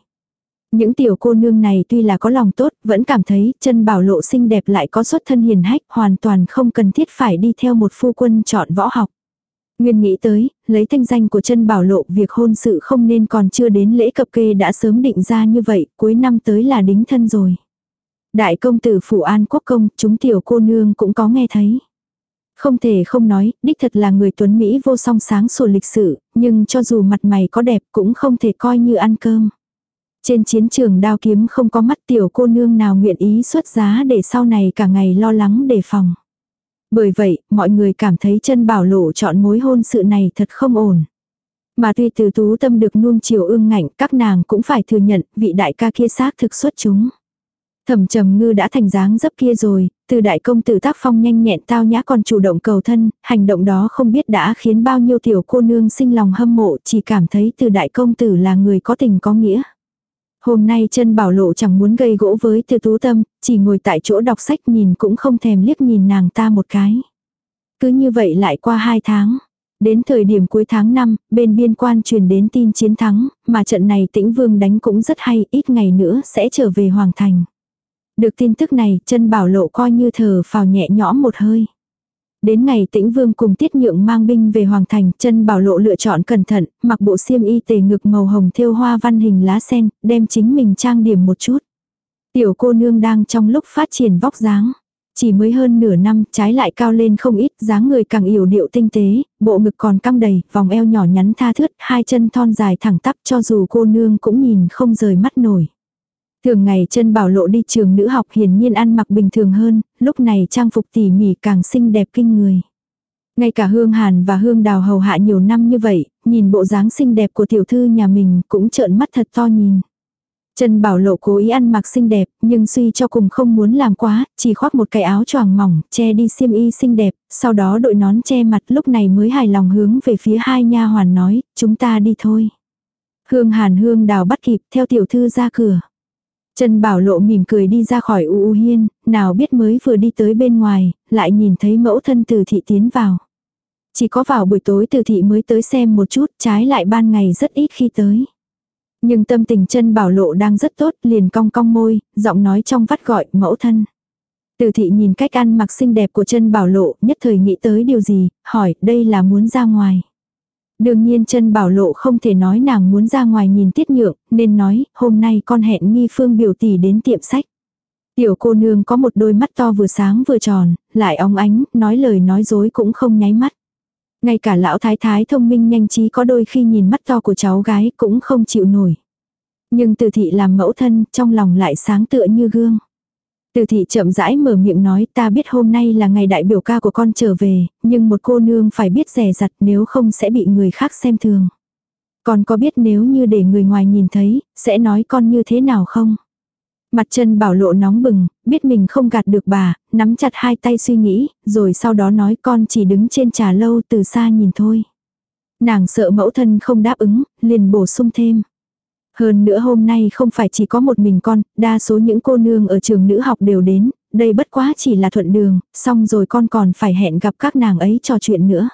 Những tiểu cô nương này tuy là có lòng tốt, vẫn cảm thấy chân bảo lộ xinh đẹp lại có xuất thân hiền hách, hoàn toàn không cần thiết phải đi theo một phu quân chọn võ học. Nguyên nghĩ tới, lấy thanh danh của chân bảo lộ việc hôn sự không nên còn chưa đến lễ cập kê đã sớm định ra như vậy, cuối năm tới là đính thân rồi. Đại công tử Phủ An Quốc Công, chúng tiểu cô nương cũng có nghe thấy. Không thể không nói, đích thật là người tuấn Mỹ vô song sáng sủa lịch sử, nhưng cho dù mặt mày có đẹp cũng không thể coi như ăn cơm. Trên chiến trường đao kiếm không có mắt tiểu cô nương nào nguyện ý xuất giá để sau này cả ngày lo lắng đề phòng. Bởi vậy, mọi người cảm thấy chân bảo lộ chọn mối hôn sự này thật không ổn. Mà tuy từ tú tâm được nuông chiều ương ngạnh, các nàng cũng phải thừa nhận vị đại ca kia xác thực xuất chúng. Thẩm trầm ngư đã thành dáng dấp kia rồi, từ đại công tử tác phong nhanh nhẹn tao nhã còn chủ động cầu thân, hành động đó không biết đã khiến bao nhiêu tiểu cô nương sinh lòng hâm mộ chỉ cảm thấy từ đại công tử là người có tình có nghĩa. Hôm nay chân bảo lộ chẳng muốn gây gỗ với từ tú tâm, chỉ ngồi tại chỗ đọc sách nhìn cũng không thèm liếc nhìn nàng ta một cái. Cứ như vậy lại qua hai tháng. Đến thời điểm cuối tháng 5, bên biên quan truyền đến tin chiến thắng, mà trận này tĩnh vương đánh cũng rất hay, ít ngày nữa sẽ trở về Hoàng Thành. Được tin tức này, chân bảo lộ coi như thở phào nhẹ nhõm một hơi. Đến ngày tĩnh vương cùng tiết nhượng mang binh về hoàng thành, chân bảo lộ lựa chọn cẩn thận, mặc bộ xiêm y tề ngực màu hồng thêu hoa văn hình lá sen, đem chính mình trang điểm một chút. Tiểu cô nương đang trong lúc phát triển vóc dáng. Chỉ mới hơn nửa năm, trái lại cao lên không ít, dáng người càng yểu điệu tinh tế, bộ ngực còn căng đầy, vòng eo nhỏ nhắn tha thướt, hai chân thon dài thẳng tắp cho dù cô nương cũng nhìn không rời mắt nổi. Thường ngày chân bảo lộ đi trường nữ học hiển nhiên ăn mặc bình thường hơn, lúc này trang phục tỉ mỉ càng xinh đẹp kinh người. Ngay cả Hương Hàn và Hương Đào hầu hạ nhiều năm như vậy, nhìn bộ dáng xinh đẹp của tiểu thư nhà mình cũng trợn mắt thật to nhìn. Trần Bảo Lộ cố ý ăn mặc xinh đẹp, nhưng suy cho cùng không muốn làm quá, chỉ khoác một cái áo choàng mỏng, che đi xiêm y xinh đẹp, sau đó đội nón che mặt lúc này mới hài lòng hướng về phía hai nha hoàn nói, chúng ta đi thôi. Hương Hàn Hương Đào bắt kịp theo tiểu thư ra cửa. Trần Bảo Lộ mỉm cười đi ra khỏi u u hiên, nào biết mới vừa đi tới bên ngoài, lại nhìn thấy mẫu thân từ thị tiến vào. Chỉ có vào buổi tối từ thị mới tới xem một chút, trái lại ban ngày rất ít khi tới. Nhưng tâm tình chân bảo lộ đang rất tốt, liền cong cong môi, giọng nói trong vắt gọi mẫu thân. Từ thị nhìn cách ăn mặc xinh đẹp của chân bảo lộ, nhất thời nghĩ tới điều gì, hỏi đây là muốn ra ngoài. Đương nhiên chân bảo lộ không thể nói nàng muốn ra ngoài nhìn tiết nhượng, nên nói, hôm nay con hẹn nghi phương biểu tỷ đến tiệm sách. Tiểu cô nương có một đôi mắt to vừa sáng vừa tròn, lại óng ánh, nói lời nói dối cũng không nháy mắt. Ngay cả lão thái thái thông minh nhanh trí có đôi khi nhìn mắt to của cháu gái cũng không chịu nổi. Nhưng từ thị làm mẫu thân, trong lòng lại sáng tựa như gương. Từ thị chậm rãi mở miệng nói ta biết hôm nay là ngày đại biểu ca của con trở về, nhưng một cô nương phải biết rẻ rặt nếu không sẽ bị người khác xem thường. Con có biết nếu như để người ngoài nhìn thấy, sẽ nói con như thế nào không? Mặt chân bảo lộ nóng bừng, biết mình không gạt được bà, nắm chặt hai tay suy nghĩ, rồi sau đó nói con chỉ đứng trên trà lâu từ xa nhìn thôi. Nàng sợ mẫu thân không đáp ứng, liền bổ sung thêm. Hơn nữa hôm nay không phải chỉ có một mình con, đa số những cô nương ở trường nữ học đều đến, đây bất quá chỉ là thuận đường, xong rồi con còn phải hẹn gặp các nàng ấy trò chuyện nữa.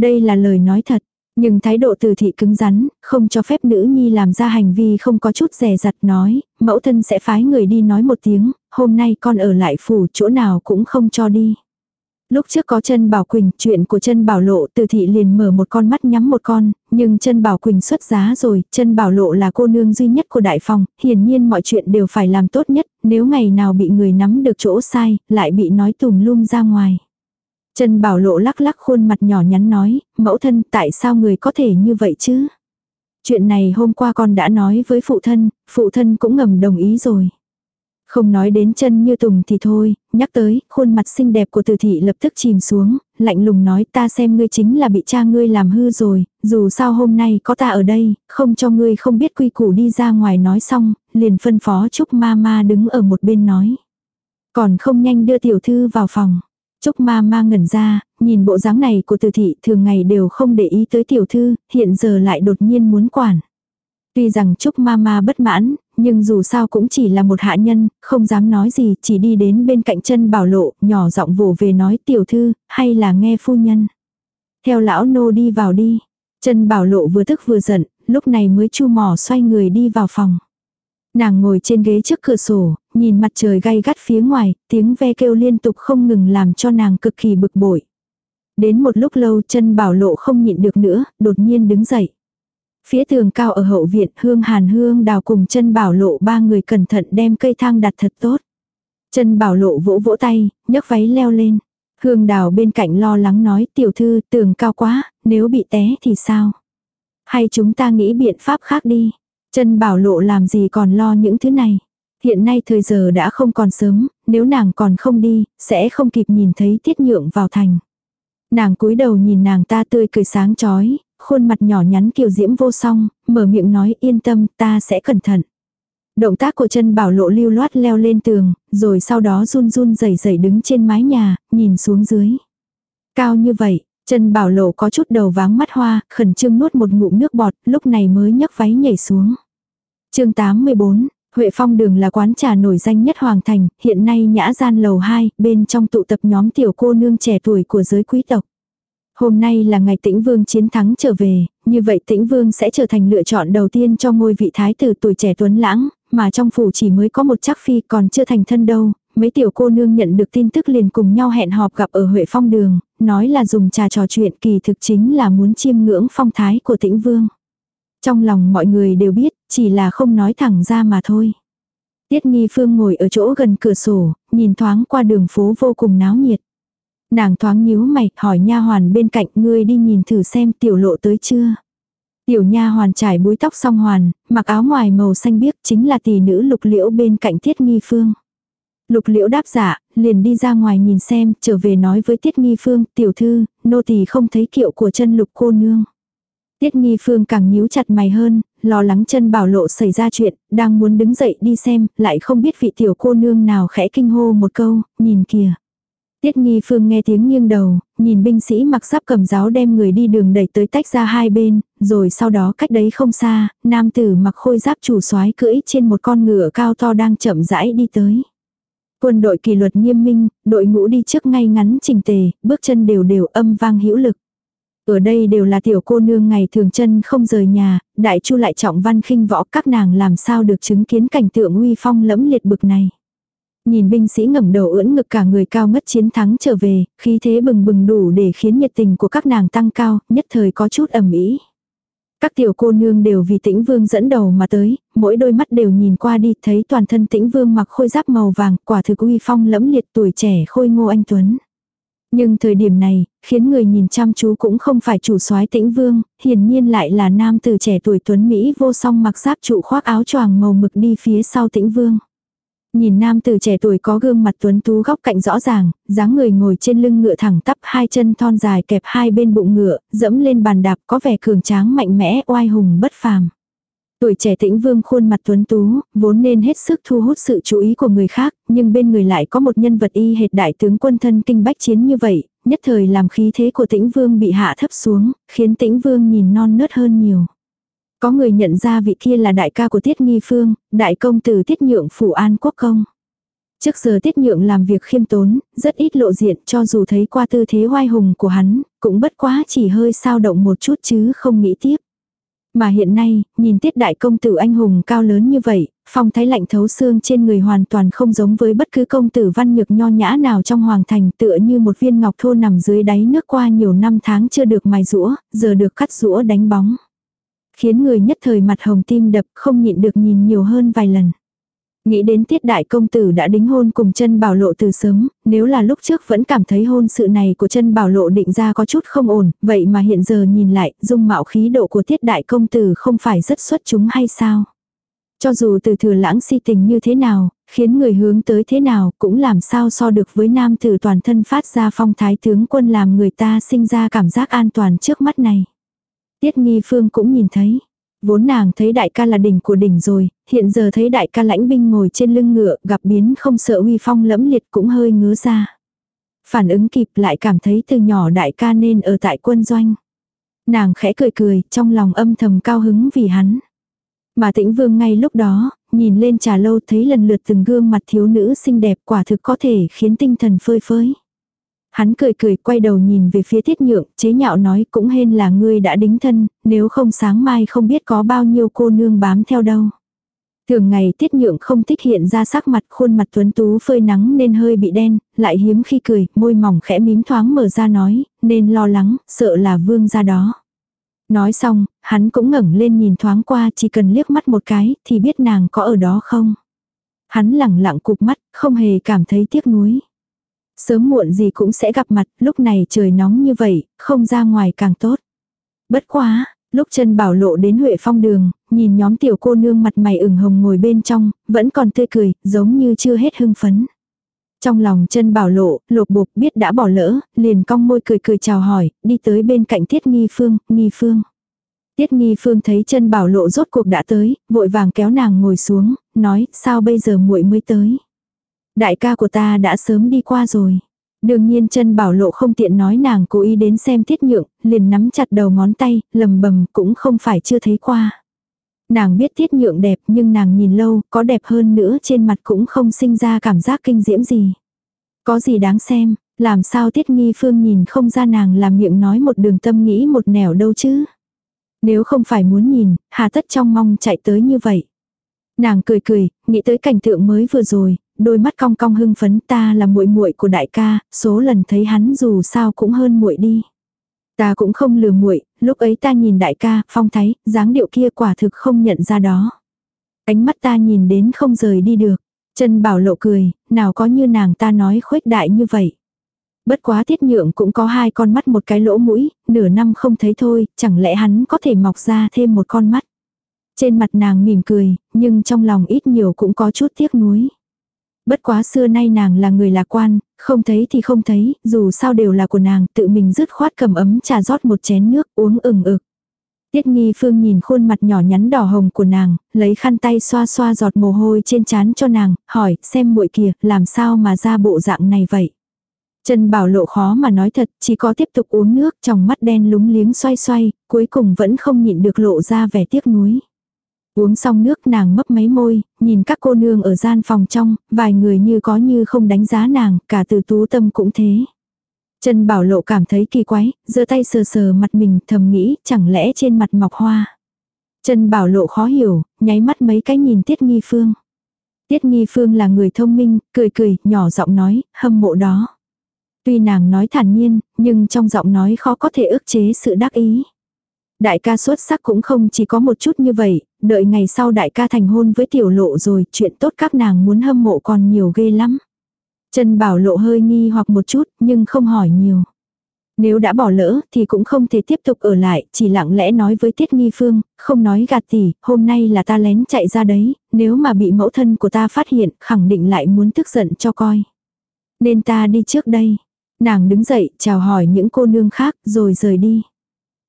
Đây là lời nói thật, nhưng thái độ từ thị cứng rắn, không cho phép nữ nhi làm ra hành vi không có chút rẻ rặt nói, mẫu thân sẽ phái người đi nói một tiếng, hôm nay con ở lại phủ chỗ nào cũng không cho đi. Lúc trước có chân Bảo Quỳnh, chuyện của chân Bảo Lộ từ thị liền mở một con mắt nhắm một con, nhưng chân Bảo Quỳnh xuất giá rồi, chân Bảo Lộ là cô nương duy nhất của đại phòng, hiển nhiên mọi chuyện đều phải làm tốt nhất, nếu ngày nào bị người nắm được chỗ sai, lại bị nói tùm lum ra ngoài. Chân Bảo Lộ lắc lắc khuôn mặt nhỏ nhắn nói, mẫu thân tại sao người có thể như vậy chứ? Chuyện này hôm qua con đã nói với phụ thân, phụ thân cũng ngầm đồng ý rồi. Không nói đến chân như tùng thì thôi, nhắc tới, khuôn mặt xinh đẹp của từ thị lập tức chìm xuống, lạnh lùng nói ta xem ngươi chính là bị cha ngươi làm hư rồi, dù sao hôm nay có ta ở đây, không cho ngươi không biết quy củ đi ra ngoài nói xong, liền phân phó Trúc ma ma đứng ở một bên nói. Còn không nhanh đưa tiểu thư vào phòng. Trúc ma ma ngẩn ra, nhìn bộ dáng này của từ thị thường ngày đều không để ý tới tiểu thư, hiện giờ lại đột nhiên muốn quản. Tuy rằng Trúc ma ma bất mãn, nhưng dù sao cũng chỉ là một hạ nhân, không dám nói gì, chỉ đi đến bên cạnh chân bảo lộ, nhỏ giọng vồ về nói tiểu thư, hay là nghe phu nhân. Theo lão nô đi vào đi. Chân bảo lộ vừa tức vừa giận, lúc này mới chu mỏ xoay người đi vào phòng. Nàng ngồi trên ghế trước cửa sổ, nhìn mặt trời gay gắt phía ngoài, tiếng ve kêu liên tục không ngừng làm cho nàng cực kỳ bực bội. Đến một lúc lâu chân bảo lộ không nhịn được nữa, đột nhiên đứng dậy. Phía tường cao ở hậu viện hương hàn hương đào cùng chân bảo lộ ba người cẩn thận đem cây thang đặt thật tốt. Chân bảo lộ vỗ vỗ tay, nhấc váy leo lên. Hương đào bên cạnh lo lắng nói tiểu thư tường cao quá, nếu bị té thì sao? Hay chúng ta nghĩ biện pháp khác đi. Chân bảo lộ làm gì còn lo những thứ này. Hiện nay thời giờ đã không còn sớm, nếu nàng còn không đi, sẽ không kịp nhìn thấy tiết nhượng vào thành. Nàng cúi đầu nhìn nàng ta tươi cười sáng chói, khuôn mặt nhỏ nhắn kiều diễm vô song, mở miệng nói yên tâm ta sẽ cẩn thận. Động tác của chân bảo lộ lưu loát leo lên tường, rồi sau đó run run rẩy rẩy đứng trên mái nhà, nhìn xuống dưới. Cao như vậy, chân bảo lộ có chút đầu váng mắt hoa, khẩn trương nuốt một ngụm nước bọt, lúc này mới nhấc váy nhảy xuống. chương 84, Huệ Phong đường là quán trà nổi danh nhất Hoàng Thành, hiện nay nhã gian lầu 2, bên trong tụ tập nhóm tiểu cô nương trẻ tuổi của giới quý tộc. Hôm nay là ngày tĩnh vương chiến thắng trở về, như vậy tĩnh vương sẽ trở thành lựa chọn đầu tiên cho ngôi vị thái tử tuổi trẻ tuấn lãng, mà trong phủ chỉ mới có một chắc phi còn chưa thành thân đâu. Mấy tiểu cô nương nhận được tin tức liền cùng nhau hẹn họp gặp ở Huệ Phong đường, nói là dùng trà trò chuyện kỳ thực chính là muốn chiêm ngưỡng phong thái của tĩnh vương. Trong lòng mọi người đều biết, chỉ là không nói thẳng ra mà thôi. Tiết Nghi Phương ngồi ở chỗ gần cửa sổ, nhìn thoáng qua đường phố vô cùng náo nhiệt. Nàng thoáng nhíu mày, hỏi nha hoàn bên cạnh ngươi đi nhìn thử xem tiểu lộ tới chưa. Tiểu nha hoàn trải búi tóc song hoàn, mặc áo ngoài màu xanh biếc chính là tỷ nữ lục liễu bên cạnh Tiết Nghi Phương. Lục liễu đáp giả, dạ, liền đi ra ngoài nhìn xem, trở về nói với Tiết Nghi Phương, tiểu thư, nô tỳ không thấy kiệu của chân lục cô nương. Tiết Nghi Phương càng nhíu chặt mày hơn, lo lắng chân bảo lộ xảy ra chuyện, đang muốn đứng dậy đi xem, lại không biết vị tiểu cô nương nào khẽ kinh hô một câu, nhìn kìa. Tiết nghi phương nghe tiếng nghiêng đầu, nhìn binh sĩ mặc giáp cầm giáo đem người đi đường đẩy tới tách ra hai bên, rồi sau đó cách đấy không xa, nam tử mặc khôi giáp chủ soái cưỡi trên một con ngựa cao to đang chậm rãi đi tới. Quân đội kỷ luật nghiêm minh, đội ngũ đi trước ngay ngắn chỉnh tề, bước chân đều đều âm vang hữu lực. Ở đây đều là tiểu cô nương ngày thường chân không rời nhà, đại chu lại trọng văn khinh võ các nàng làm sao được chứng kiến cảnh tượng uy phong lẫm liệt bực này. Nhìn binh sĩ ngẩng đầu ưỡn ngực cả người cao ngất chiến thắng trở về, khí thế bừng bừng đủ để khiến nhiệt tình của các nàng tăng cao, nhất thời có chút ẩm ý. Các tiểu cô nương đều vì tĩnh vương dẫn đầu mà tới, mỗi đôi mắt đều nhìn qua đi thấy toàn thân tĩnh vương mặc khôi giáp màu vàng, quả thực uy phong lẫm liệt tuổi trẻ khôi ngô anh Tuấn. Nhưng thời điểm này, khiến người nhìn chăm chú cũng không phải chủ soái tĩnh vương, hiển nhiên lại là nam từ trẻ tuổi Tuấn Mỹ vô song mặc giáp trụ khoác áo choàng màu mực đi phía sau tĩnh vương. Nhìn nam từ trẻ tuổi có gương mặt tuấn tú góc cạnh rõ ràng, dáng người ngồi trên lưng ngựa thẳng tắp hai chân thon dài kẹp hai bên bụng ngựa, dẫm lên bàn đạp có vẻ cường tráng mạnh mẽ oai hùng bất phàm. Tuổi trẻ tĩnh vương khuôn mặt tuấn tú, vốn nên hết sức thu hút sự chú ý của người khác, nhưng bên người lại có một nhân vật y hệt đại tướng quân thân kinh bách chiến như vậy, nhất thời làm khí thế của tĩnh vương bị hạ thấp xuống, khiến tĩnh vương nhìn non nớt hơn nhiều. Có người nhận ra vị kia là đại ca của Tiết Nghi Phương, đại công tử Tiết Nhượng Phủ An Quốc Công. Trước giờ Tiết Nhượng làm việc khiêm tốn, rất ít lộ diện cho dù thấy qua tư thế hoai hùng của hắn, cũng bất quá chỉ hơi sao động một chút chứ không nghĩ tiếp. Mà hiện nay, nhìn tiết đại công tử anh hùng cao lớn như vậy, phong thái lạnh thấu xương trên người hoàn toàn không giống với bất cứ công tử văn nhược nho nhã nào trong hoàng thành tựa như một viên ngọc thô nằm dưới đáy nước qua nhiều năm tháng chưa được mài rũa, giờ được cắt rũa đánh bóng. Khiến người nhất thời mặt hồng tim đập không nhịn được nhìn nhiều hơn vài lần. Nghĩ đến tiết đại công tử đã đính hôn cùng chân bảo lộ từ sớm, nếu là lúc trước vẫn cảm thấy hôn sự này của chân bảo lộ định ra có chút không ổn, vậy mà hiện giờ nhìn lại, dung mạo khí độ của tiết đại công tử không phải rất xuất chúng hay sao? Cho dù từ thừa lãng si tình như thế nào, khiến người hướng tới thế nào cũng làm sao so được với nam tử toàn thân phát ra phong thái tướng quân làm người ta sinh ra cảm giác an toàn trước mắt này. Tiết nghi phương cũng nhìn thấy. Vốn nàng thấy đại ca là đỉnh của đỉnh rồi, hiện giờ thấy đại ca lãnh binh ngồi trên lưng ngựa, gặp biến không sợ uy phong lẫm liệt cũng hơi ngứa ra. Phản ứng kịp lại cảm thấy từ nhỏ đại ca nên ở tại quân doanh. Nàng khẽ cười cười, trong lòng âm thầm cao hứng vì hắn. Mà tĩnh vương ngay lúc đó, nhìn lên trà lâu thấy lần lượt từng gương mặt thiếu nữ xinh đẹp quả thực có thể khiến tinh thần phơi phới. Hắn cười cười quay đầu nhìn về phía tiết nhượng, chế nhạo nói cũng hên là ngươi đã đính thân, nếu không sáng mai không biết có bao nhiêu cô nương bám theo đâu. Thường ngày tiết nhượng không thích hiện ra sắc mặt khuôn mặt tuấn tú phơi nắng nên hơi bị đen, lại hiếm khi cười, môi mỏng khẽ mím thoáng mở ra nói, nên lo lắng, sợ là vương ra đó. Nói xong, hắn cũng ngẩng lên nhìn thoáng qua chỉ cần liếc mắt một cái thì biết nàng có ở đó không. Hắn lẳng lặng cục mắt, không hề cảm thấy tiếc nuối. Sớm muộn gì cũng sẽ gặp mặt, lúc này trời nóng như vậy, không ra ngoài càng tốt. Bất quá, lúc chân bảo lộ đến Huệ Phong đường, nhìn nhóm tiểu cô nương mặt mày ửng hồng ngồi bên trong, vẫn còn tươi cười, giống như chưa hết hưng phấn. Trong lòng chân bảo lộ, lột bột biết đã bỏ lỡ, liền cong môi cười cười chào hỏi, đi tới bên cạnh tiết nghi phương, nghi phương. Tiết nghi phương thấy chân bảo lộ rốt cuộc đã tới, vội vàng kéo nàng ngồi xuống, nói, sao bây giờ muội mới tới. Đại ca của ta đã sớm đi qua rồi. Đương nhiên chân bảo lộ không tiện nói nàng cố ý đến xem tiết nhượng, liền nắm chặt đầu ngón tay, lầm bầm cũng không phải chưa thấy qua. Nàng biết tiết nhượng đẹp nhưng nàng nhìn lâu, có đẹp hơn nữa trên mặt cũng không sinh ra cảm giác kinh diễm gì. Có gì đáng xem, làm sao tiết nghi phương nhìn không ra nàng làm miệng nói một đường tâm nghĩ một nẻo đâu chứ. Nếu không phải muốn nhìn, hà tất trong mong chạy tới như vậy. Nàng cười cười, nghĩ tới cảnh tượng mới vừa rồi, đôi mắt cong cong hưng phấn ta là muội muội của đại ca, số lần thấy hắn dù sao cũng hơn muội đi. Ta cũng không lừa muội, lúc ấy ta nhìn đại ca, phong thái, dáng điệu kia quả thực không nhận ra đó. Ánh mắt ta nhìn đến không rời đi được. Chân bảo lộ cười, nào có như nàng ta nói khuếch đại như vậy. Bất quá tiết nhượng cũng có hai con mắt một cái lỗ mũi, nửa năm không thấy thôi, chẳng lẽ hắn có thể mọc ra thêm một con mắt. Trên mặt nàng mỉm cười, nhưng trong lòng ít nhiều cũng có chút tiếc nuối. Bất quá xưa nay nàng là người lạc quan, không thấy thì không thấy, dù sao đều là của nàng, tự mình dứt khoát cầm ấm trà rót một chén nước uống ừng ực. Tiết nghi phương nhìn khuôn mặt nhỏ nhắn đỏ hồng của nàng, lấy khăn tay xoa xoa giọt mồ hôi trên trán cho nàng, hỏi, xem muội kìa, làm sao mà ra bộ dạng này vậy. Trần bảo lộ khó mà nói thật, chỉ có tiếp tục uống nước trong mắt đen lúng liếng xoay xoay, cuối cùng vẫn không nhịn được lộ ra vẻ tiếc nuối. Uống xong nước nàng mấp máy môi, nhìn các cô nương ở gian phòng trong, vài người như có như không đánh giá nàng, cả từ tú tâm cũng thế. Trần Bảo Lộ cảm thấy kỳ quái, giơ tay sờ sờ mặt mình thầm nghĩ chẳng lẽ trên mặt mọc hoa. Trần Bảo Lộ khó hiểu, nháy mắt mấy cái nhìn Tiết Nghi Phương. Tiết Nghi Phương là người thông minh, cười cười, nhỏ giọng nói, hâm mộ đó. Tuy nàng nói thản nhiên, nhưng trong giọng nói khó có thể ức chế sự đắc ý. Đại ca xuất sắc cũng không chỉ có một chút như vậy, đợi ngày sau đại ca thành hôn với tiểu lộ rồi, chuyện tốt các nàng muốn hâm mộ còn nhiều ghê lắm. Trần Bảo lộ hơi nghi hoặc một chút, nhưng không hỏi nhiều. Nếu đã bỏ lỡ thì cũng không thể tiếp tục ở lại, chỉ lặng lẽ nói với Tiết Nghi Phương, không nói gạt tỷ, hôm nay là ta lén chạy ra đấy, nếu mà bị mẫu thân của ta phát hiện, khẳng định lại muốn tức giận cho coi. Nên ta đi trước đây. Nàng đứng dậy, chào hỏi những cô nương khác, rồi rời đi.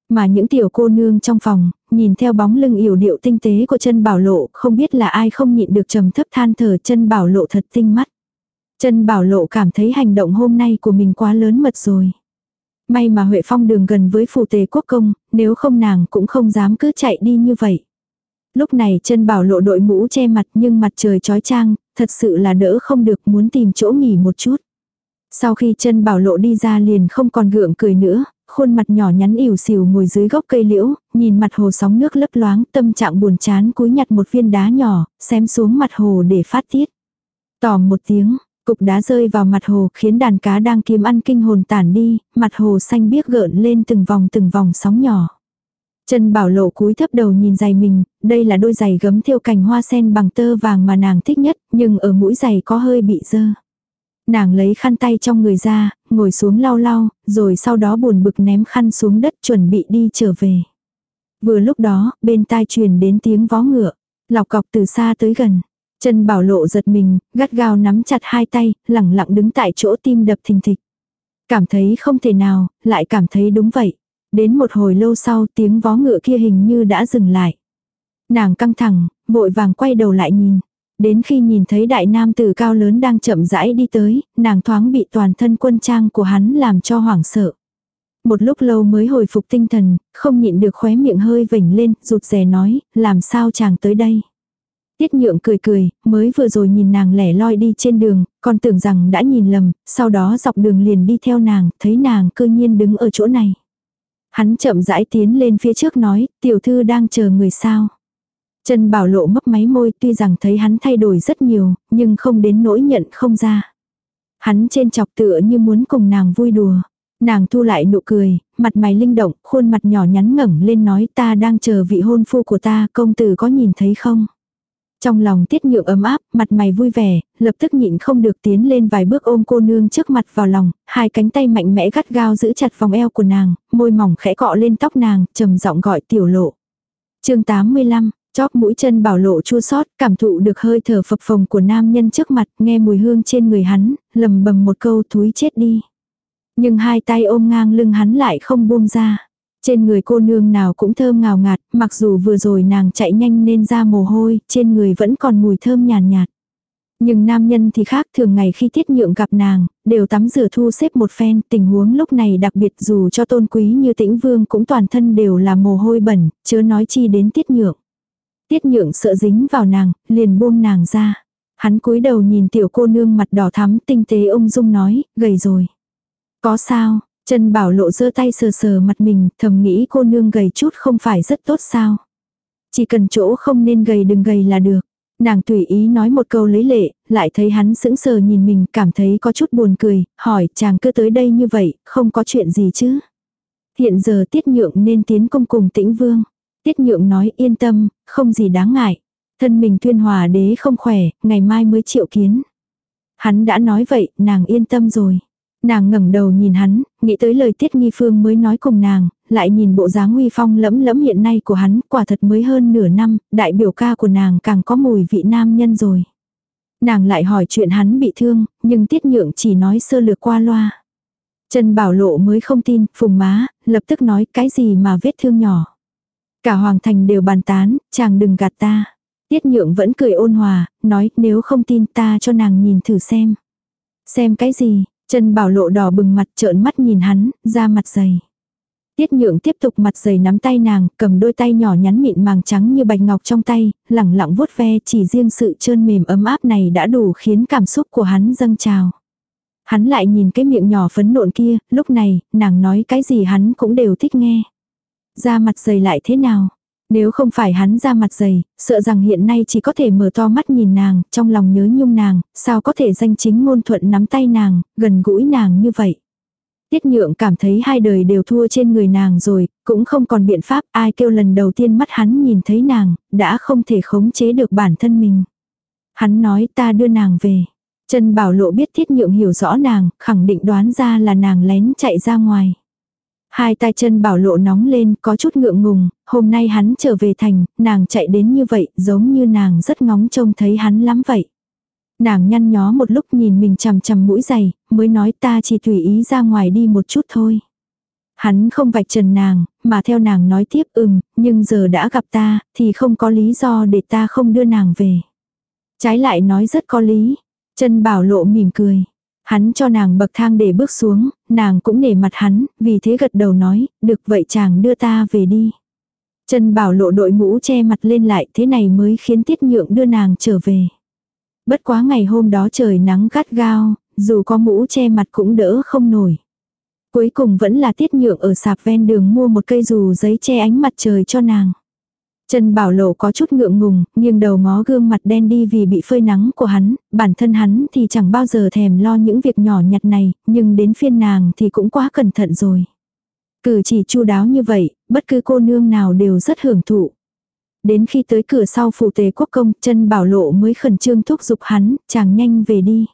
Mà những tiểu cô nương trong phòng, nhìn theo bóng lưng yểu điệu tinh tế của chân bảo lộ, không biết là ai không nhịn được trầm thấp than thở chân bảo lộ thật tinh mắt. Chân bảo lộ cảm thấy hành động hôm nay của mình quá lớn mật rồi. May mà Huệ Phong đường gần với phù tề quốc công, nếu không nàng cũng không dám cứ chạy đi như vậy. Lúc này chân bảo lộ đội mũ che mặt nhưng mặt trời chói trang thật sự là đỡ không được muốn tìm chỗ nghỉ một chút. Sau khi chân bảo lộ đi ra liền không còn gượng cười nữa, khuôn mặt nhỏ nhắn ỉu xìu ngồi dưới gốc cây liễu, nhìn mặt hồ sóng nước lấp loáng, tâm trạng buồn chán cúi nhặt một viên đá nhỏ, xem xuống mặt hồ để phát tiết. Tòm một tiếng, cục đá rơi vào mặt hồ khiến đàn cá đang kiếm ăn kinh hồn tản đi, mặt hồ xanh biếc gợn lên từng vòng từng vòng sóng nhỏ. Chân bảo lộ cúi thấp đầu nhìn giày mình, đây là đôi giày gấm thêu cành hoa sen bằng tơ vàng mà nàng thích nhất, nhưng ở mũi giày có hơi bị dơ. Nàng lấy khăn tay trong người ra, ngồi xuống lau lau, rồi sau đó buồn bực ném khăn xuống đất chuẩn bị đi trở về. Vừa lúc đó, bên tai truyền đến tiếng vó ngựa, lọc cọc từ xa tới gần. Chân bảo lộ giật mình, gắt gao nắm chặt hai tay, lẳng lặng đứng tại chỗ tim đập thình thịch. Cảm thấy không thể nào, lại cảm thấy đúng vậy. Đến một hồi lâu sau tiếng vó ngựa kia hình như đã dừng lại. Nàng căng thẳng, vội vàng quay đầu lại nhìn. Đến khi nhìn thấy đại nam tử cao lớn đang chậm rãi đi tới, nàng thoáng bị toàn thân quân trang của hắn làm cho hoảng sợ. Một lúc lâu mới hồi phục tinh thần, không nhịn được khóe miệng hơi vểnh lên, rụt rè nói, làm sao chàng tới đây. Tiết nhượng cười cười, mới vừa rồi nhìn nàng lẻ loi đi trên đường, còn tưởng rằng đã nhìn lầm, sau đó dọc đường liền đi theo nàng, thấy nàng cơ nhiên đứng ở chỗ này. Hắn chậm rãi tiến lên phía trước nói, tiểu thư đang chờ người sao. Trần Bảo Lộ mấp máy môi tuy rằng thấy hắn thay đổi rất nhiều, nhưng không đến nỗi nhận không ra. Hắn trên chọc tựa như muốn cùng nàng vui đùa. Nàng thu lại nụ cười, mặt mày linh động, khuôn mặt nhỏ nhắn ngẩng lên nói ta đang chờ vị hôn phu của ta, công tử có nhìn thấy không? Trong lòng tiết nhượng ấm áp, mặt mày vui vẻ, lập tức nhịn không được tiến lên vài bước ôm cô nương trước mặt vào lòng, hai cánh tay mạnh mẽ gắt gao giữ chặt vòng eo của nàng, môi mỏng khẽ cọ lên tóc nàng, trầm giọng gọi tiểu lộ. chương 85, Chóp mũi chân bảo lộ chua sót, cảm thụ được hơi thở phập phồng của nam nhân trước mặt, nghe mùi hương trên người hắn, lầm bầm một câu thúi chết đi. Nhưng hai tay ôm ngang lưng hắn lại không buông ra. Trên người cô nương nào cũng thơm ngào ngạt, mặc dù vừa rồi nàng chạy nhanh nên ra mồ hôi, trên người vẫn còn mùi thơm nhàn nhạt, nhạt. Nhưng nam nhân thì khác thường ngày khi tiết nhượng gặp nàng, đều tắm rửa thu xếp một phen, tình huống lúc này đặc biệt dù cho tôn quý như tĩnh vương cũng toàn thân đều là mồ hôi bẩn, chớ nói chi đến tiết nhượng. Tiết nhượng sợ dính vào nàng, liền buông nàng ra. Hắn cúi đầu nhìn tiểu cô nương mặt đỏ thắm tinh tế ông Dung nói, gầy rồi. Có sao, chân bảo lộ giơ tay sờ sờ mặt mình, thầm nghĩ cô nương gầy chút không phải rất tốt sao. Chỉ cần chỗ không nên gầy đừng gầy là được. Nàng tùy ý nói một câu lấy lệ, lại thấy hắn sững sờ nhìn mình, cảm thấy có chút buồn cười, hỏi chàng cứ tới đây như vậy, không có chuyện gì chứ. Hiện giờ tiết nhượng nên tiến công cùng tĩnh vương. Tiết nhượng nói yên tâm, không gì đáng ngại. Thân mình tuyên hòa đế không khỏe, ngày mai mới triệu kiến. Hắn đã nói vậy, nàng yên tâm rồi. Nàng ngẩng đầu nhìn hắn, nghĩ tới lời tiết nghi phương mới nói cùng nàng, lại nhìn bộ dáng nguy phong lẫm lẫm hiện nay của hắn, quả thật mới hơn nửa năm, đại biểu ca của nàng càng có mùi vị nam nhân rồi. Nàng lại hỏi chuyện hắn bị thương, nhưng tiết nhượng chỉ nói sơ lược qua loa. Trần Bảo Lộ mới không tin, phùng má, lập tức nói cái gì mà vết thương nhỏ. Cả hoàng thành đều bàn tán, chàng đừng gạt ta. Tiết nhượng vẫn cười ôn hòa, nói nếu không tin ta cho nàng nhìn thử xem. Xem cái gì, chân bảo lộ đỏ bừng mặt trợn mắt nhìn hắn, ra mặt dày. Tiết nhượng tiếp tục mặt dày nắm tay nàng, cầm đôi tay nhỏ nhắn mịn màng trắng như bạch ngọc trong tay, lẳng lặng vuốt ve chỉ riêng sự trơn mềm ấm áp này đã đủ khiến cảm xúc của hắn dâng trào. Hắn lại nhìn cái miệng nhỏ phấn nộn kia, lúc này, nàng nói cái gì hắn cũng đều thích nghe. Da mặt dày lại thế nào? Nếu không phải hắn ra mặt dày, sợ rằng hiện nay chỉ có thể mở to mắt nhìn nàng, trong lòng nhớ nhung nàng, sao có thể danh chính ngôn thuận nắm tay nàng, gần gũi nàng như vậy. Tiết nhượng cảm thấy hai đời đều thua trên người nàng rồi, cũng không còn biện pháp ai kêu lần đầu tiên mắt hắn nhìn thấy nàng, đã không thể khống chế được bản thân mình. Hắn nói ta đưa nàng về. Trần Bảo Lộ biết Tiết Nhượng hiểu rõ nàng, khẳng định đoán ra là nàng lén chạy ra ngoài. Hai tay chân bảo lộ nóng lên, có chút ngượng ngùng, hôm nay hắn trở về thành, nàng chạy đến như vậy, giống như nàng rất ngóng trông thấy hắn lắm vậy. Nàng nhăn nhó một lúc nhìn mình chằm chằm mũi dày, mới nói ta chỉ tùy ý ra ngoài đi một chút thôi. Hắn không vạch trần nàng, mà theo nàng nói tiếp ừm, nhưng giờ đã gặp ta, thì không có lý do để ta không đưa nàng về. Trái lại nói rất có lý. Chân bảo lộ mỉm cười. Hắn cho nàng bậc thang để bước xuống, nàng cũng nể mặt hắn, vì thế gật đầu nói, được vậy chàng đưa ta về đi. Trần bảo lộ đội mũ che mặt lên lại thế này mới khiến tiết nhượng đưa nàng trở về. Bất quá ngày hôm đó trời nắng gắt gao, dù có mũ che mặt cũng đỡ không nổi. Cuối cùng vẫn là tiết nhượng ở sạp ven đường mua một cây dù giấy che ánh mặt trời cho nàng. Trần Bảo Lộ có chút ngượng ngùng, nghiêng đầu ngó gương mặt đen đi vì bị phơi nắng của hắn, bản thân hắn thì chẳng bao giờ thèm lo những việc nhỏ nhặt này, nhưng đến phiên nàng thì cũng quá cẩn thận rồi. Cử chỉ chu đáo như vậy, bất cứ cô nương nào đều rất hưởng thụ. Đến khi tới cửa sau phủ tề quốc công, Trần bảo lộ mới khẩn trương thúc giục hắn, chàng nhanh về đi.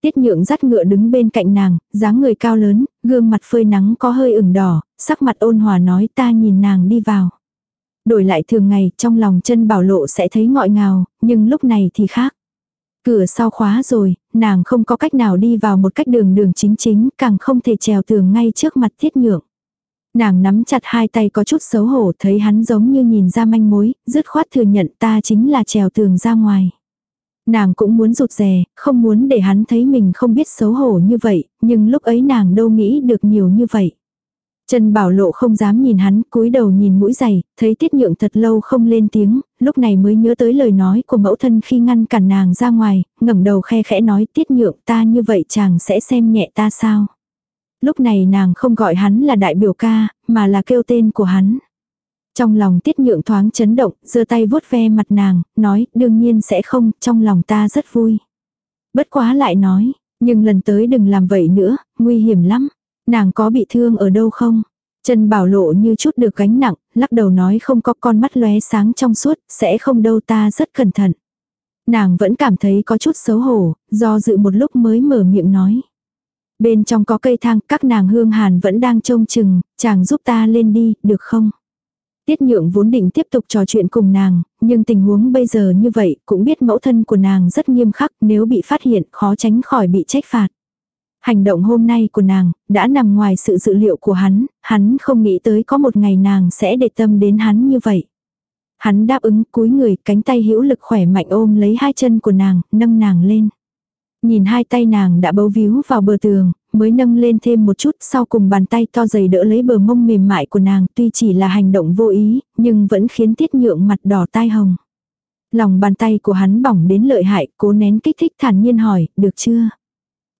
Tiết nhượng dắt ngựa đứng bên cạnh nàng, dáng người cao lớn, gương mặt phơi nắng có hơi ửng đỏ, sắc mặt ôn hòa nói ta nhìn nàng đi vào. Đổi lại thường ngày trong lòng chân bảo lộ sẽ thấy ngọi ngào, nhưng lúc này thì khác. Cửa sau khóa rồi, nàng không có cách nào đi vào một cách đường đường chính chính, càng không thể trèo tường ngay trước mặt thiết nhượng. Nàng nắm chặt hai tay có chút xấu hổ thấy hắn giống như nhìn ra manh mối, dứt khoát thừa nhận ta chính là trèo tường ra ngoài. Nàng cũng muốn rụt rè, không muốn để hắn thấy mình không biết xấu hổ như vậy, nhưng lúc ấy nàng đâu nghĩ được nhiều như vậy. Trần Bảo Lộ không dám nhìn hắn, cúi đầu nhìn mũi giày, thấy Tiết Nhượng thật lâu không lên tiếng, lúc này mới nhớ tới lời nói của mẫu thân khi ngăn cản nàng ra ngoài, ngẩng đầu khe khẽ nói Tiết Nhượng ta như vậy chàng sẽ xem nhẹ ta sao. Lúc này nàng không gọi hắn là đại biểu ca, mà là kêu tên của hắn. Trong lòng Tiết Nhượng thoáng chấn động, giơ tay vuốt ve mặt nàng, nói đương nhiên sẽ không, trong lòng ta rất vui. Bất quá lại nói, nhưng lần tới đừng làm vậy nữa, nguy hiểm lắm. Nàng có bị thương ở đâu không? Trần Bảo Lộ như chút được gánh nặng, lắc đầu nói không có con mắt lóe sáng trong suốt, sẽ không đâu ta rất cẩn thận. Nàng vẫn cảm thấy có chút xấu hổ, do dự một lúc mới mở miệng nói. Bên trong có cây thang, các nàng hương hàn vẫn đang trông chừng, chàng giúp ta lên đi, được không? Tiết nhượng vốn định tiếp tục trò chuyện cùng nàng, nhưng tình huống bây giờ như vậy, cũng biết mẫu thân của nàng rất nghiêm khắc, nếu bị phát hiện khó tránh khỏi bị trách phạt. Hành động hôm nay của nàng, đã nằm ngoài sự dự liệu của hắn, hắn không nghĩ tới có một ngày nàng sẽ để tâm đến hắn như vậy. Hắn đáp ứng cúi người, cánh tay hữu lực khỏe mạnh ôm lấy hai chân của nàng, nâng nàng lên. Nhìn hai tay nàng đã bấu víu vào bờ tường, mới nâng lên thêm một chút sau cùng bàn tay to dày đỡ lấy bờ mông mềm mại của nàng tuy chỉ là hành động vô ý, nhưng vẫn khiến tiết nhượng mặt đỏ tai hồng. Lòng bàn tay của hắn bỏng đến lợi hại, cố nén kích thích thản nhiên hỏi, được chưa?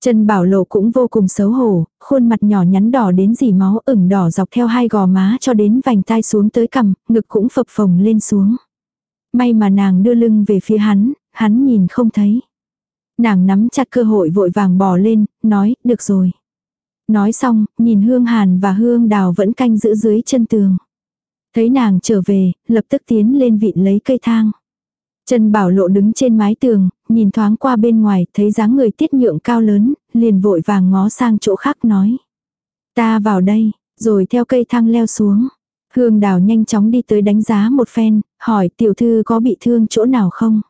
Trần Bảo Lộ cũng vô cùng xấu hổ, khuôn mặt nhỏ nhắn đỏ đến dì máu ửng đỏ dọc theo hai gò má cho đến vành tai xuống tới cằm, ngực cũng phập phồng lên xuống. May mà nàng đưa lưng về phía hắn, hắn nhìn không thấy. Nàng nắm chặt cơ hội vội vàng bò lên, nói, được rồi. Nói xong, nhìn Hương Hàn và Hương Đào vẫn canh giữ dưới chân tường. Thấy nàng trở về, lập tức tiến lên vịn lấy cây thang. Trần Bảo Lộ đứng trên mái tường, nhìn thoáng qua bên ngoài, thấy dáng người tiết nhượng cao lớn, liền vội vàng ngó sang chỗ khác nói. Ta vào đây, rồi theo cây thang leo xuống. Hương Đào nhanh chóng đi tới đánh giá một phen, hỏi tiểu thư có bị thương chỗ nào không?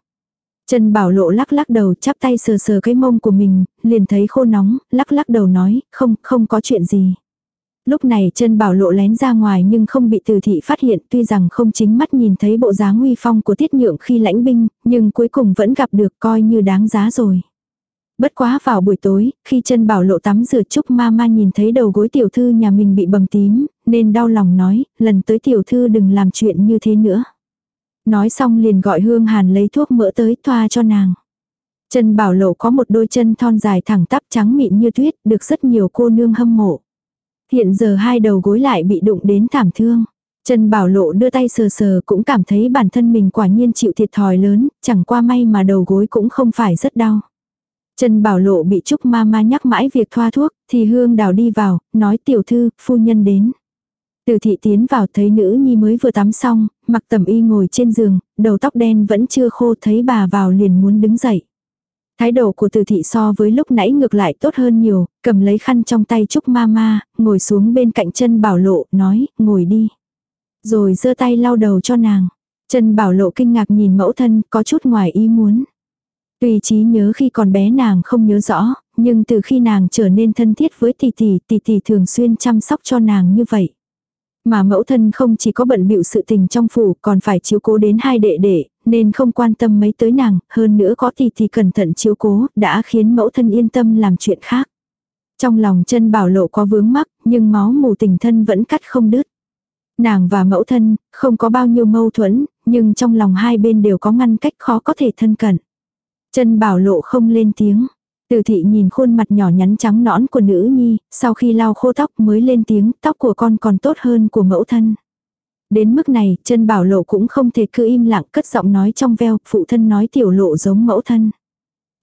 Trần Bảo Lộ lắc lắc đầu chắp tay sờ sờ cái mông của mình, liền thấy khô nóng, lắc lắc đầu nói, không, không có chuyện gì. Lúc này chân bảo lộ lén ra ngoài nhưng không bị từ thị phát hiện tuy rằng không chính mắt nhìn thấy bộ dáng nguy phong của tiết nhượng khi lãnh binh, nhưng cuối cùng vẫn gặp được coi như đáng giá rồi. Bất quá vào buổi tối, khi chân bảo lộ tắm rửa chúc ma ma nhìn thấy đầu gối tiểu thư nhà mình bị bầm tím, nên đau lòng nói, lần tới tiểu thư đừng làm chuyện như thế nữa. Nói xong liền gọi hương hàn lấy thuốc mỡ tới thoa cho nàng. Chân bảo lộ có một đôi chân thon dài thẳng tắp trắng mịn như tuyết, được rất nhiều cô nương hâm mộ. Hiện giờ hai đầu gối lại bị đụng đến thảm thương. Trần Bảo Lộ đưa tay sờ sờ cũng cảm thấy bản thân mình quả nhiên chịu thiệt thòi lớn, chẳng qua may mà đầu gối cũng không phải rất đau. Trần Bảo Lộ bị Trúc ma ma nhắc mãi việc thoa thuốc, thì Hương Đào đi vào, nói tiểu thư, phu nhân đến. Từ thị tiến vào thấy nữ nhi mới vừa tắm xong, mặc tẩm y ngồi trên giường, đầu tóc đen vẫn chưa khô thấy bà vào liền muốn đứng dậy. Thái độ của từ thị so với lúc nãy ngược lại tốt hơn nhiều, cầm lấy khăn trong tay chúc Mama ngồi xuống bên cạnh chân bảo lộ, nói, ngồi đi. Rồi giơ tay lau đầu cho nàng. Chân bảo lộ kinh ngạc nhìn mẫu thân, có chút ngoài ý muốn. Tuy trí nhớ khi còn bé nàng không nhớ rõ, nhưng từ khi nàng trở nên thân thiết với tỷ tỷ, tỷ tỷ thường xuyên chăm sóc cho nàng như vậy. Mà mẫu thân không chỉ có bận bịu sự tình trong phủ còn phải chiếu cố đến hai đệ đệ, nên không quan tâm mấy tới nàng, hơn nữa có thì thì cẩn thận chiếu cố, đã khiến mẫu thân yên tâm làm chuyện khác. Trong lòng chân bảo lộ có vướng mắc, nhưng máu mù tình thân vẫn cắt không đứt. Nàng và mẫu thân, không có bao nhiêu mâu thuẫn, nhưng trong lòng hai bên đều có ngăn cách khó có thể thân cận. Chân bảo lộ không lên tiếng. Từ thị nhìn khuôn mặt nhỏ nhắn trắng nõn của nữ nhi, sau khi lau khô tóc mới lên tiếng, tóc của con còn tốt hơn của mẫu thân. Đến mức này, chân bảo lộ cũng không thể cứ im lặng cất giọng nói trong veo, phụ thân nói tiểu lộ giống mẫu thân.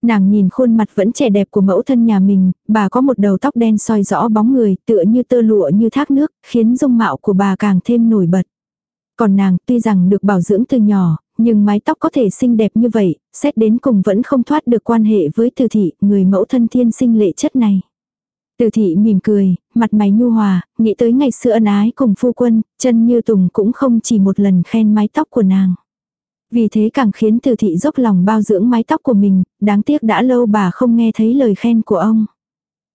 Nàng nhìn khuôn mặt vẫn trẻ đẹp của mẫu thân nhà mình, bà có một đầu tóc đen soi rõ bóng người, tựa như tơ lụa như thác nước, khiến dung mạo của bà càng thêm nổi bật. Còn nàng, tuy rằng được bảo dưỡng từ nhỏ, nhưng mái tóc có thể xinh đẹp như vậy, xét đến cùng vẫn không thoát được quan hệ với từ thị, người mẫu thân thiên sinh lệ chất này. Từ thị mỉm cười, mặt mày nhu hòa, nghĩ tới ngày xưa ân ái cùng phu quân, chân như tùng cũng không chỉ một lần khen mái tóc của nàng. Vì thế càng khiến từ thị dốc lòng bao dưỡng mái tóc của mình, đáng tiếc đã lâu bà không nghe thấy lời khen của ông.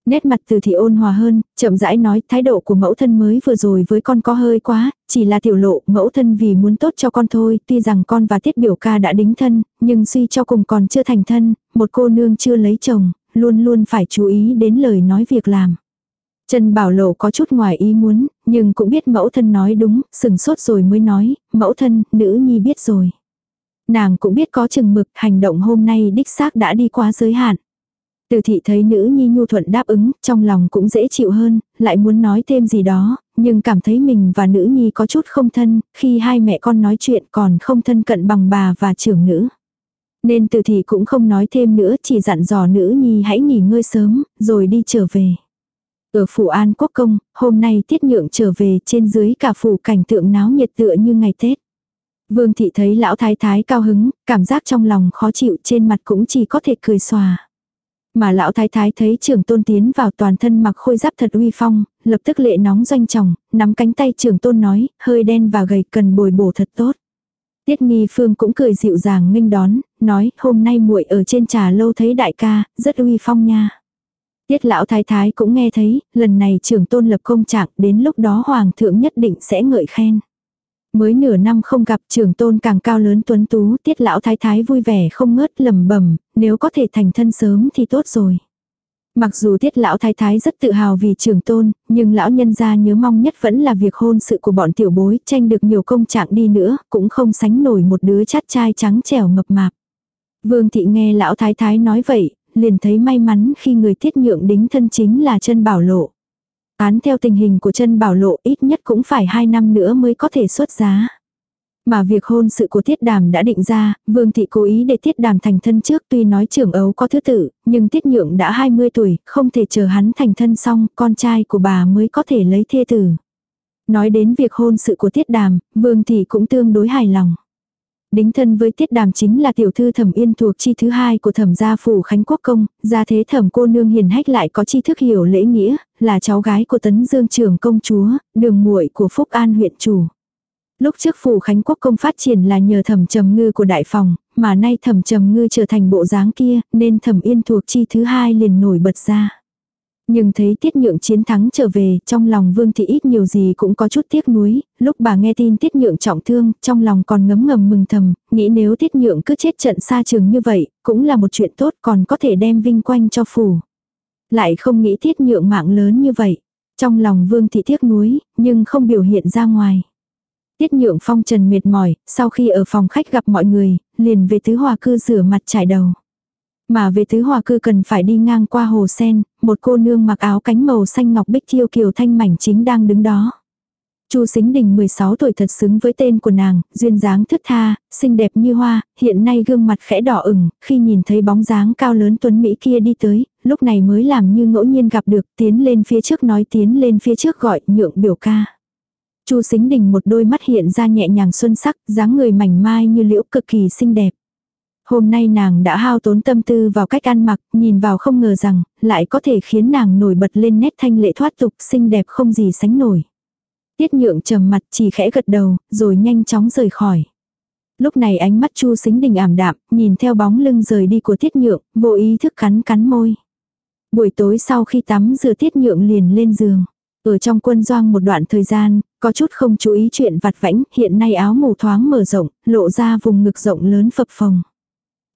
Nét mặt từ thị ôn hòa hơn, chậm rãi nói thái độ của mẫu thân mới vừa rồi với con có hơi quá, chỉ là tiểu lộ mẫu thân vì muốn tốt cho con thôi, tuy rằng con và tiết biểu ca đã đính thân, nhưng suy cho cùng còn chưa thành thân, một cô nương chưa lấy chồng, luôn luôn phải chú ý đến lời nói việc làm. Trần Bảo Lộ có chút ngoài ý muốn, nhưng cũng biết mẫu thân nói đúng, sừng sốt rồi mới nói, mẫu thân, nữ nhi biết rồi. Nàng cũng biết có chừng mực, hành động hôm nay đích xác đã đi quá giới hạn. Từ thị thấy nữ nhi nhu thuận đáp ứng, trong lòng cũng dễ chịu hơn, lại muốn nói thêm gì đó, nhưng cảm thấy mình và nữ nhi có chút không thân, khi hai mẹ con nói chuyện còn không thân cận bằng bà và trưởng nữ. Nên từ thị cũng không nói thêm nữa, chỉ dặn dò nữ nhi hãy nghỉ ngơi sớm, rồi đi trở về. Ở phủ An Quốc Công, hôm nay tiết nhượng trở về trên dưới cả phủ cảnh tượng náo nhiệt tựa như ngày Tết. Vương thị thấy lão thái thái cao hứng, cảm giác trong lòng khó chịu trên mặt cũng chỉ có thể cười xòa. Mà lão thái thái thấy trưởng tôn tiến vào toàn thân mặc khôi giáp thật uy phong, lập tức lệ nóng doanh chồng, nắm cánh tay trưởng tôn nói, hơi đen và gầy cần bồi bổ thật tốt. Tiết nghi phương cũng cười dịu dàng nghênh đón, nói hôm nay muội ở trên trà lâu thấy đại ca, rất uy phong nha. Tiết lão thái thái cũng nghe thấy, lần này trưởng tôn lập công trạng, đến lúc đó hoàng thượng nhất định sẽ ngợi khen. Mới nửa năm không gặp trưởng tôn càng cao lớn tuấn tú, tiết lão thái thái vui vẻ không ngớt lầm bẩm nếu có thể thành thân sớm thì tốt rồi. Mặc dù tiết lão thái thái rất tự hào vì trưởng tôn, nhưng lão nhân gia nhớ mong nhất vẫn là việc hôn sự của bọn tiểu bối, tranh được nhiều công trạng đi nữa, cũng không sánh nổi một đứa chát trai trắng trẻo mập mạp. Vương thị nghe lão thái thái nói vậy, liền thấy may mắn khi người tiết nhượng đính thân chính là chân bảo lộ. Án theo tình hình của chân bảo lộ ít nhất cũng phải 2 năm nữa mới có thể xuất giá. Mà việc hôn sự của Tiết Đàm đã định ra, Vương Thị cố ý để Tiết Đàm thành thân trước tuy nói trưởng ấu có thứ tử, nhưng Tiết Nhượng đã 20 tuổi, không thể chờ hắn thành thân xong, con trai của bà mới có thể lấy thê tử. Nói đến việc hôn sự của Tiết Đàm, Vương Thị cũng tương đối hài lòng. Đính thân với tiết đàm chính là tiểu thư thẩm yên thuộc chi thứ hai của thẩm gia phủ Khánh Quốc Công, gia thế thẩm cô nương hiền hách lại có tri thức hiểu lễ nghĩa, là cháu gái của tấn dương trưởng công chúa, đường muội của Phúc An huyện chủ. Lúc trước phủ Khánh Quốc Công phát triển là nhờ thẩm trầm ngư của đại phòng, mà nay thẩm trầm ngư trở thành bộ dáng kia, nên thẩm yên thuộc chi thứ hai liền nổi bật ra. Nhưng thấy tiết nhượng chiến thắng trở về, trong lòng vương thị ít nhiều gì cũng có chút tiếc nuối, lúc bà nghe tin tiết nhượng trọng thương, trong lòng còn ngấm ngầm mừng thầm, nghĩ nếu tiết nhượng cứ chết trận xa trường như vậy, cũng là một chuyện tốt còn có thể đem vinh quanh cho phủ. Lại không nghĩ tiết nhượng mạng lớn như vậy. Trong lòng vương thị tiếc nuối, nhưng không biểu hiện ra ngoài. Tiết nhượng phong trần mệt mỏi, sau khi ở phòng khách gặp mọi người, liền về tứ hòa cư rửa mặt trải đầu. Mà về tứ hòa cư cần phải đi ngang qua hồ sen, một cô nương mặc áo cánh màu xanh ngọc bích thiêu kiều thanh mảnh chính đang đứng đó. Chu Sính Đình 16 tuổi thật xứng với tên của nàng, duyên dáng thức tha, xinh đẹp như hoa, hiện nay gương mặt khẽ đỏ ửng, khi nhìn thấy bóng dáng cao lớn tuấn Mỹ kia đi tới, lúc này mới làm như ngẫu nhiên gặp được, tiến lên phía trước nói tiến lên phía trước gọi nhượng biểu ca. Chu Sính Đình một đôi mắt hiện ra nhẹ nhàng xuân sắc, dáng người mảnh mai như liễu cực kỳ xinh đẹp. Hôm nay nàng đã hao tốn tâm tư vào cách ăn mặc, nhìn vào không ngờ rằng, lại có thể khiến nàng nổi bật lên nét thanh lệ thoát tục, xinh đẹp không gì sánh nổi. Tiết nhượng trầm mặt chỉ khẽ gật đầu, rồi nhanh chóng rời khỏi. Lúc này ánh mắt Chu Xính Đình ảm đạm, nhìn theo bóng lưng rời đi của Tiết Nhượng, vô ý thức cắn cắn môi. Buổi tối sau khi tắm rửa Tiết Nhượng liền lên giường. Ở trong quân doang một đoạn thời gian, có chút không chú ý chuyện vặt vãnh, hiện nay áo mù thoáng mở rộng, lộ ra vùng ngực rộng lớn phập phồng.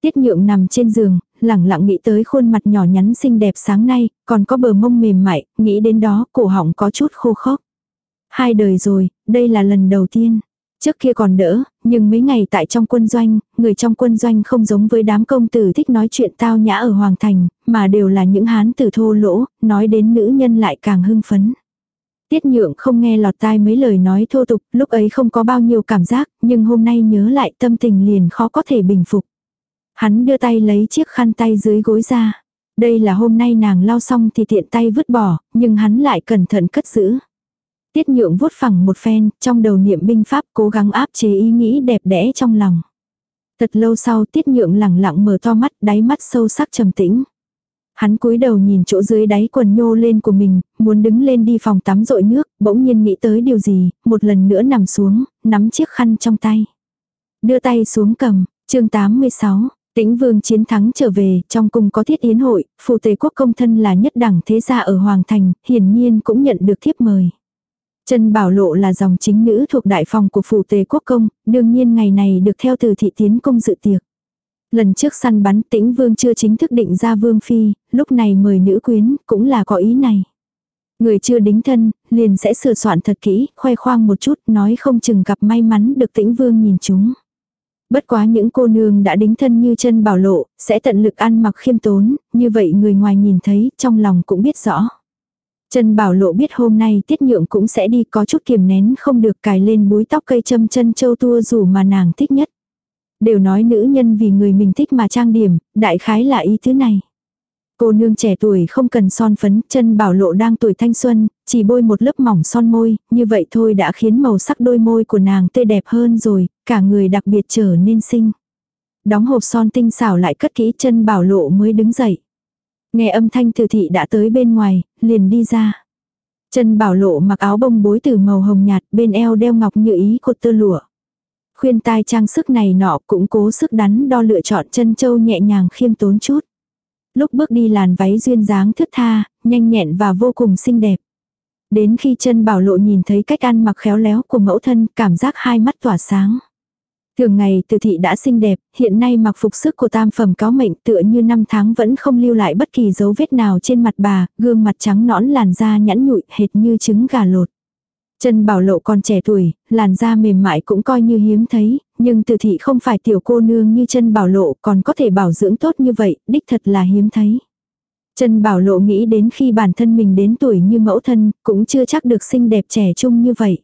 Tiết nhượng nằm trên giường, lẳng lặng nghĩ tới khuôn mặt nhỏ nhắn xinh đẹp sáng nay, còn có bờ mông mềm mại, nghĩ đến đó cổ họng có chút khô khốc. Hai đời rồi, đây là lần đầu tiên. Trước kia còn đỡ, nhưng mấy ngày tại trong quân doanh, người trong quân doanh không giống với đám công tử thích nói chuyện tao nhã ở Hoàng Thành, mà đều là những hán tử thô lỗ, nói đến nữ nhân lại càng hưng phấn. Tiết nhượng không nghe lọt tai mấy lời nói thô tục, lúc ấy không có bao nhiêu cảm giác, nhưng hôm nay nhớ lại tâm tình liền khó có thể bình phục. Hắn đưa tay lấy chiếc khăn tay dưới gối ra. Đây là hôm nay nàng lau xong thì tiện tay vứt bỏ, nhưng hắn lại cẩn thận cất giữ. Tiết nhượng vuốt phẳng một phen, trong đầu niệm binh pháp cố gắng áp chế ý nghĩ đẹp đẽ trong lòng. Thật lâu sau tiết nhượng lẳng lặng mở to mắt, đáy mắt sâu sắc trầm tĩnh. Hắn cúi đầu nhìn chỗ dưới đáy quần nhô lên của mình, muốn đứng lên đi phòng tắm rội nước, bỗng nhiên nghĩ tới điều gì, một lần nữa nằm xuống, nắm chiếc khăn trong tay. Đưa tay xuống cầm, chương 86, Tĩnh vương chiến thắng trở về, trong cung có thiết yến hội, phù tề quốc công thân là nhất đẳng thế gia ở Hoàng Thành, hiển nhiên cũng nhận được thiếp mời. Trần Bảo Lộ là dòng chính nữ thuộc đại phòng của phủ tề quốc công, đương nhiên ngày này được theo từ thị tiến công dự tiệc. Lần trước săn bắn tĩnh vương chưa chính thức định ra vương phi, lúc này mời nữ quyến, cũng là có ý này. Người chưa đính thân, liền sẽ sửa soạn thật kỹ, khoe khoang một chút, nói không chừng gặp may mắn được tĩnh vương nhìn chúng. Bất quá những cô nương đã đính thân như chân bảo lộ, sẽ tận lực ăn mặc khiêm tốn, như vậy người ngoài nhìn thấy, trong lòng cũng biết rõ. Chân bảo lộ biết hôm nay tiết nhượng cũng sẽ đi có chút kiềm nén không được cài lên búi tóc cây châm chân châu tua dù mà nàng thích nhất. Đều nói nữ nhân vì người mình thích mà trang điểm, đại khái là ý thứ này. Cô nương trẻ tuổi không cần son phấn, chân bảo lộ đang tuổi thanh xuân, chỉ bôi một lớp mỏng son môi, như vậy thôi đã khiến màu sắc đôi môi của nàng tươi đẹp hơn rồi, cả người đặc biệt trở nên xinh. Đóng hộp son tinh xảo lại cất kỹ chân bảo lộ mới đứng dậy. Nghe âm thanh từ thị đã tới bên ngoài, liền đi ra. Chân bảo lộ mặc áo bông bối từ màu hồng nhạt bên eo đeo ngọc như ý cột tơ lụa. Khuyên tai trang sức này nọ cũng cố sức đắn đo lựa chọn chân châu nhẹ nhàng khiêm tốn chút. Lúc bước đi làn váy duyên dáng thướt tha, nhanh nhẹn và vô cùng xinh đẹp. Đến khi chân bảo lộ nhìn thấy cách ăn mặc khéo léo của mẫu thân, cảm giác hai mắt tỏa sáng. Thường ngày từ thị đã xinh đẹp, hiện nay mặc phục sức của tam phẩm cáo mệnh tựa như năm tháng vẫn không lưu lại bất kỳ dấu vết nào trên mặt bà, gương mặt trắng nõn làn da nhẵn nhụi hệt như trứng gà lột. Chân bảo lộ còn trẻ tuổi, làn da mềm mại cũng coi như hiếm thấy, nhưng từ thị không phải tiểu cô nương như chân bảo lộ còn có thể bảo dưỡng tốt như vậy, đích thật là hiếm thấy. Chân bảo lộ nghĩ đến khi bản thân mình đến tuổi như mẫu thân, cũng chưa chắc được xinh đẹp trẻ trung như vậy.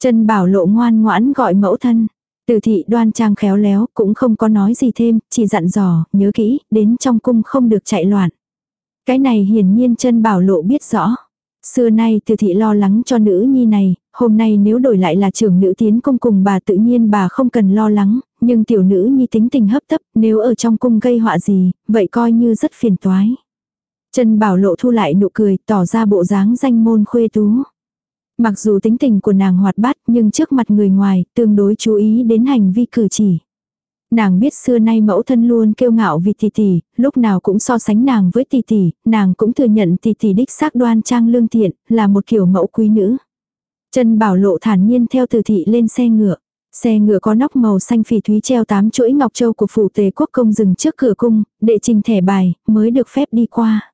Chân bảo lộ ngoan ngoãn gọi mẫu thân. Từ thị đoan trang khéo léo, cũng không có nói gì thêm, chỉ dặn dò, nhớ kỹ, đến trong cung không được chạy loạn. Cái này hiển nhiên chân bảo lộ biết rõ. Xưa nay từ thị lo lắng cho nữ nhi này, hôm nay nếu đổi lại là trưởng nữ tiến cung cùng bà tự nhiên bà không cần lo lắng, nhưng tiểu nữ nhi tính tình hấp tấp, nếu ở trong cung gây họa gì, vậy coi như rất phiền toái. Trần Bảo Lộ thu lại nụ cười, tỏ ra bộ dáng danh môn khuê tú. Mặc dù tính tình của nàng hoạt bát nhưng trước mặt người ngoài, tương đối chú ý đến hành vi cử chỉ. Nàng biết xưa nay mẫu thân luôn kiêu ngạo vì tỷ tỷ, lúc nào cũng so sánh nàng với tỷ tỷ, nàng cũng thừa nhận tỷ tỷ đích xác đoan trang lương thiện, là một kiểu mẫu quý nữ. Trần Bảo Lộ thản nhiên theo từ thị lên xe ngựa. Xe ngựa có nóc màu xanh phỉ thúy treo tám chuỗi ngọc châu của phủ tề quốc công dừng trước cửa cung, đệ trình thẻ bài, mới được phép đi qua.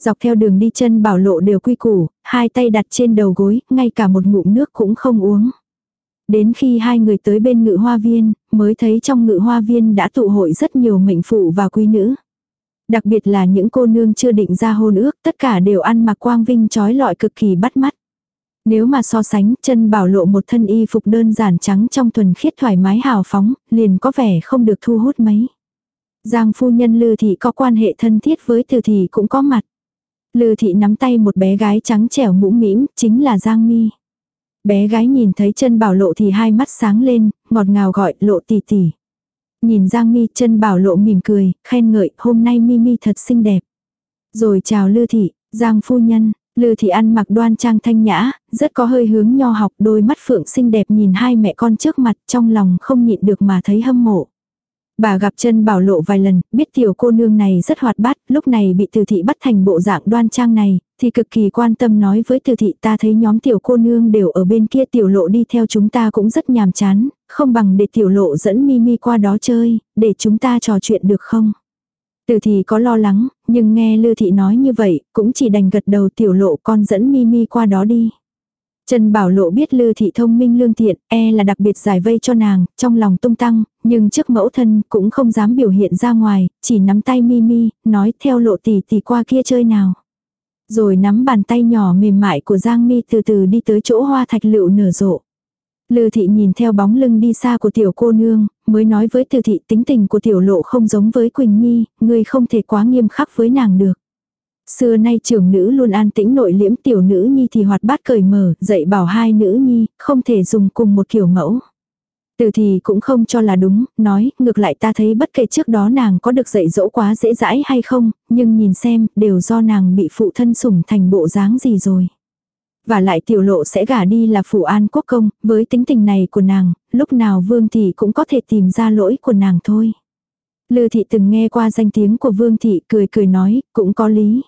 Dọc theo đường đi chân bảo lộ đều quy củ, hai tay đặt trên đầu gối, ngay cả một ngụm nước cũng không uống. Đến khi hai người tới bên ngự hoa viên, mới thấy trong ngự hoa viên đã tụ hội rất nhiều mệnh phụ và quý nữ. Đặc biệt là những cô nương chưa định ra hôn ước, tất cả đều ăn mặc quang vinh trói lọi cực kỳ bắt mắt. Nếu mà so sánh, chân bảo lộ một thân y phục đơn giản trắng trong thuần khiết thoải mái hào phóng, liền có vẻ không được thu hút mấy. Giang phu nhân Lư Thị có quan hệ thân thiết với Từ Thị cũng có mặt. Lư Thị nắm tay một bé gái trắng trẻo mũ mĩm, chính là Giang Mi. Bé gái nhìn thấy chân bảo lộ thì hai mắt sáng lên, ngọt ngào gọi lộ tỷ tỷ. Nhìn Giang Mi chân bảo lộ mỉm cười, khen ngợi, hôm nay Mi Mi thật xinh đẹp. Rồi chào Lư Thị, Giang phu nhân, Lư Thị ăn mặc đoan trang thanh nhã, rất có hơi hướng nho học đôi mắt phượng xinh đẹp nhìn hai mẹ con trước mặt trong lòng không nhịn được mà thấy hâm mộ. Bà gặp chân bảo lộ vài lần, biết tiểu cô nương này rất hoạt bát, lúc này bị từ thị bắt thành bộ dạng đoan trang này, thì cực kỳ quan tâm nói với từ thị ta thấy nhóm tiểu cô nương đều ở bên kia tiểu lộ đi theo chúng ta cũng rất nhàm chán, không bằng để tiểu lộ dẫn Mimi qua đó chơi, để chúng ta trò chuyện được không? Từ thị có lo lắng, nhưng nghe Lư thị nói như vậy, cũng chỉ đành gật đầu tiểu lộ con dẫn Mimi qua đó đi. Trần Bảo Lộ biết Lư Thị thông minh lương thiện, e là đặc biệt giải vây cho nàng, trong lòng tung tăng, nhưng trước mẫu thân cũng không dám biểu hiện ra ngoài, chỉ nắm tay Mimi, nói theo lộ tỷ tỷ qua kia chơi nào. Rồi nắm bàn tay nhỏ mềm mại của Giang Mi từ từ đi tới chỗ hoa thạch lựu nở rộ. Lư thị nhìn theo bóng lưng đi xa của tiểu cô nương, mới nói với từ thị tính tình của tiểu lộ không giống với Quỳnh Nhi, người không thể quá nghiêm khắc với nàng được. Xưa nay trưởng nữ luôn an tĩnh nội liễm tiểu nữ nhi thì hoạt bát cởi mở, dạy bảo hai nữ nhi, không thể dùng cùng một kiểu mẫu. Từ thì cũng không cho là đúng, nói, ngược lại ta thấy bất kể trước đó nàng có được dạy dỗ quá dễ dãi hay không, nhưng nhìn xem, đều do nàng bị phụ thân sủng thành bộ dáng gì rồi. Và lại tiểu lộ sẽ gả đi là phủ an quốc công, với tính tình này của nàng, lúc nào vương thị cũng có thể tìm ra lỗi của nàng thôi. Lư thị từng nghe qua danh tiếng của vương thị cười cười nói, cũng có lý.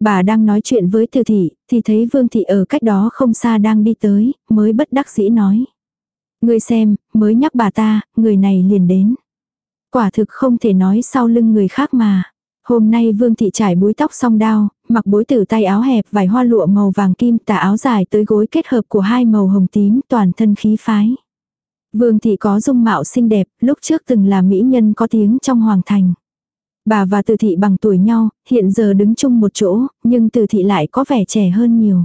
Bà đang nói chuyện với từ thị, thì thấy vương thị ở cách đó không xa đang đi tới, mới bất đắc dĩ nói. Ngươi xem, mới nhắc bà ta, người này liền đến. Quả thực không thể nói sau lưng người khác mà. Hôm nay Vương Thị trải búi tóc song đao, mặc bối tử tay áo hẹp vài hoa lụa màu vàng kim tà áo dài tới gối kết hợp của hai màu hồng tím toàn thân khí phái. Vương Thị có dung mạo xinh đẹp, lúc trước từng là mỹ nhân có tiếng trong hoàng thành. Bà và Từ Thị bằng tuổi nhau, hiện giờ đứng chung một chỗ, nhưng Từ Thị lại có vẻ trẻ hơn nhiều.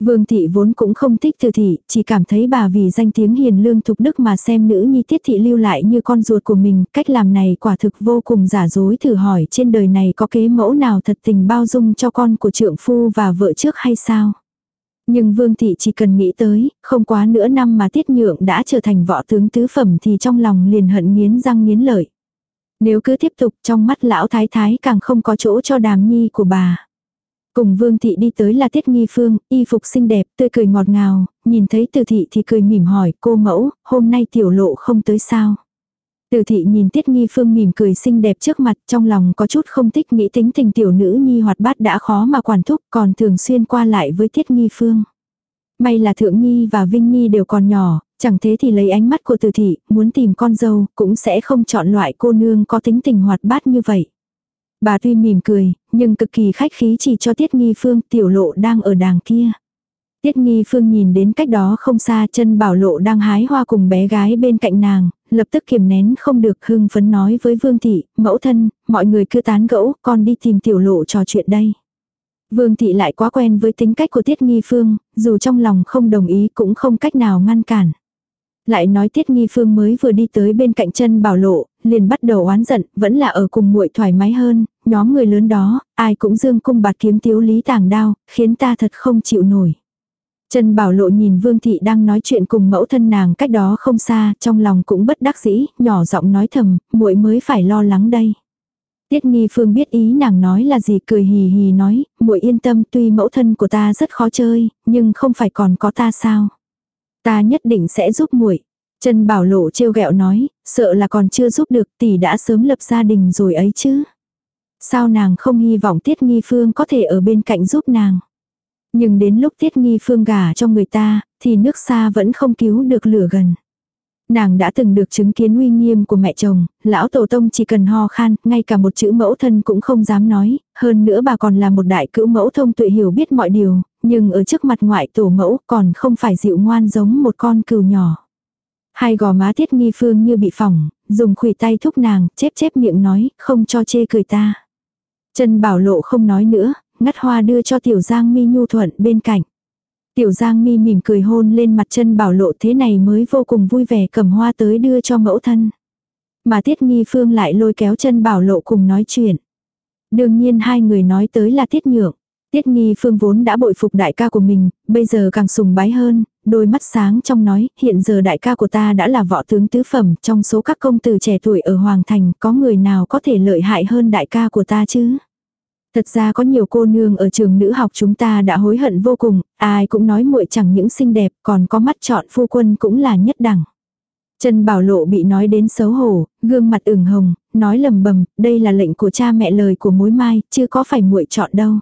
Vương thị vốn cũng không thích từ thị, chỉ cảm thấy bà vì danh tiếng hiền lương thục đức mà xem nữ nhi tiết thị lưu lại như con ruột của mình, cách làm này quả thực vô cùng giả dối thử hỏi trên đời này có kế mẫu nào thật tình bao dung cho con của trượng phu và vợ trước hay sao. Nhưng vương thị chỉ cần nghĩ tới, không quá nửa năm mà tiết nhượng đã trở thành võ tướng tứ phẩm thì trong lòng liền hận nghiến răng nghiến lợi. Nếu cứ tiếp tục trong mắt lão thái thái càng không có chỗ cho đàm nhi của bà. Cùng Vương Thị đi tới là Tiết Nghi Phương, y phục xinh đẹp, tươi cười ngọt ngào, nhìn thấy Từ Thị thì cười mỉm hỏi cô mẫu, hôm nay tiểu lộ không tới sao. Từ thị nhìn Tiết Nghi Phương mỉm cười xinh đẹp trước mặt trong lòng có chút không thích nghĩ tính tình tiểu nữ nhi hoạt bát đã khó mà quản thúc còn thường xuyên qua lại với Tiết Nghi Phương. May là Thượng Nhi và Vinh Nhi đều còn nhỏ, chẳng thế thì lấy ánh mắt của từ thị, muốn tìm con dâu cũng sẽ không chọn loại cô nương có tính tình hoạt bát như vậy. Bà tuy mỉm cười, nhưng cực kỳ khách khí chỉ cho Tiết Nghi Phương tiểu lộ đang ở đàng kia. Tiết Nghi Phương nhìn đến cách đó không xa chân bảo lộ đang hái hoa cùng bé gái bên cạnh nàng, lập tức kiềm nén không được hưng phấn nói với Vương Thị, mẫu thân, mọi người cứ tán gẫu, con đi tìm tiểu lộ trò chuyện đây. Vương Thị lại quá quen với tính cách của Tiết Nghi Phương, dù trong lòng không đồng ý cũng không cách nào ngăn cản. Lại nói Tiết Nghi Phương mới vừa đi tới bên cạnh chân bảo lộ, liền bắt đầu oán giận, vẫn là ở cùng muội thoải mái hơn, nhóm người lớn đó, ai cũng dương cung bạt kiếm thiếu lý tàng đao, khiến ta thật không chịu nổi. Trần Bảo Lộ nhìn Vương Thị đang nói chuyện cùng mẫu thân nàng cách đó không xa, trong lòng cũng bất đắc dĩ, nhỏ giọng nói thầm, muội mới phải lo lắng đây. Tiết Nghi Phương biết ý nàng nói là gì cười hì hì nói, muội yên tâm tuy mẫu thân của ta rất khó chơi, nhưng không phải còn có ta sao. Ta nhất định sẽ giúp muội. Trần Bảo Lộ trêu ghẹo nói, sợ là còn chưa giúp được tỷ đã sớm lập gia đình rồi ấy chứ. Sao nàng không hy vọng Tiết Nghi Phương có thể ở bên cạnh giúp nàng. Nhưng đến lúc Tiết Nghi Phương gả cho người ta, thì nước xa vẫn không cứu được lửa gần. Nàng đã từng được chứng kiến uy nghiêm của mẹ chồng, lão tổ tông chỉ cần ho khan, ngay cả một chữ mẫu thân cũng không dám nói, hơn nữa bà còn là một đại cữu mẫu thông tuệ hiểu biết mọi điều, nhưng ở trước mặt ngoại tổ mẫu còn không phải dịu ngoan giống một con cừu nhỏ. Hai gò má thiết nghi phương như bị phỏng, dùng khủy tay thúc nàng, chép chép miệng nói, không cho chê cười ta. Trần Bảo Lộ không nói nữa, ngắt hoa đưa cho Tiểu Giang Mi nhu thuận bên cạnh. Tiểu Giang Mi mỉm cười hôn lên mặt chân Bảo Lộ thế này mới vô cùng vui vẻ cầm hoa tới đưa cho mẫu thân. Mà Tiết Nghi Phương lại lôi kéo chân Bảo Lộ cùng nói chuyện. Đương nhiên hai người nói tới là Tiết Nhượng. Tiết Nghi Phương vốn đã bội phục đại ca của mình, bây giờ càng sùng bái hơn, đôi mắt sáng trong nói, hiện giờ đại ca của ta đã là võ tướng tứ phẩm, trong số các công tử trẻ tuổi ở Hoàng Thành, có người nào có thể lợi hại hơn đại ca của ta chứ? Thật ra có nhiều cô nương ở trường nữ học chúng ta đã hối hận vô cùng, ai cũng nói muội chẳng những xinh đẹp, còn có mắt chọn phu quân cũng là nhất đẳng. Trần Bảo Lộ bị nói đến xấu hổ, gương mặt ửng hồng, nói lầm bầm, đây là lệnh của cha mẹ lời của mối mai, chưa có phải muội chọn đâu.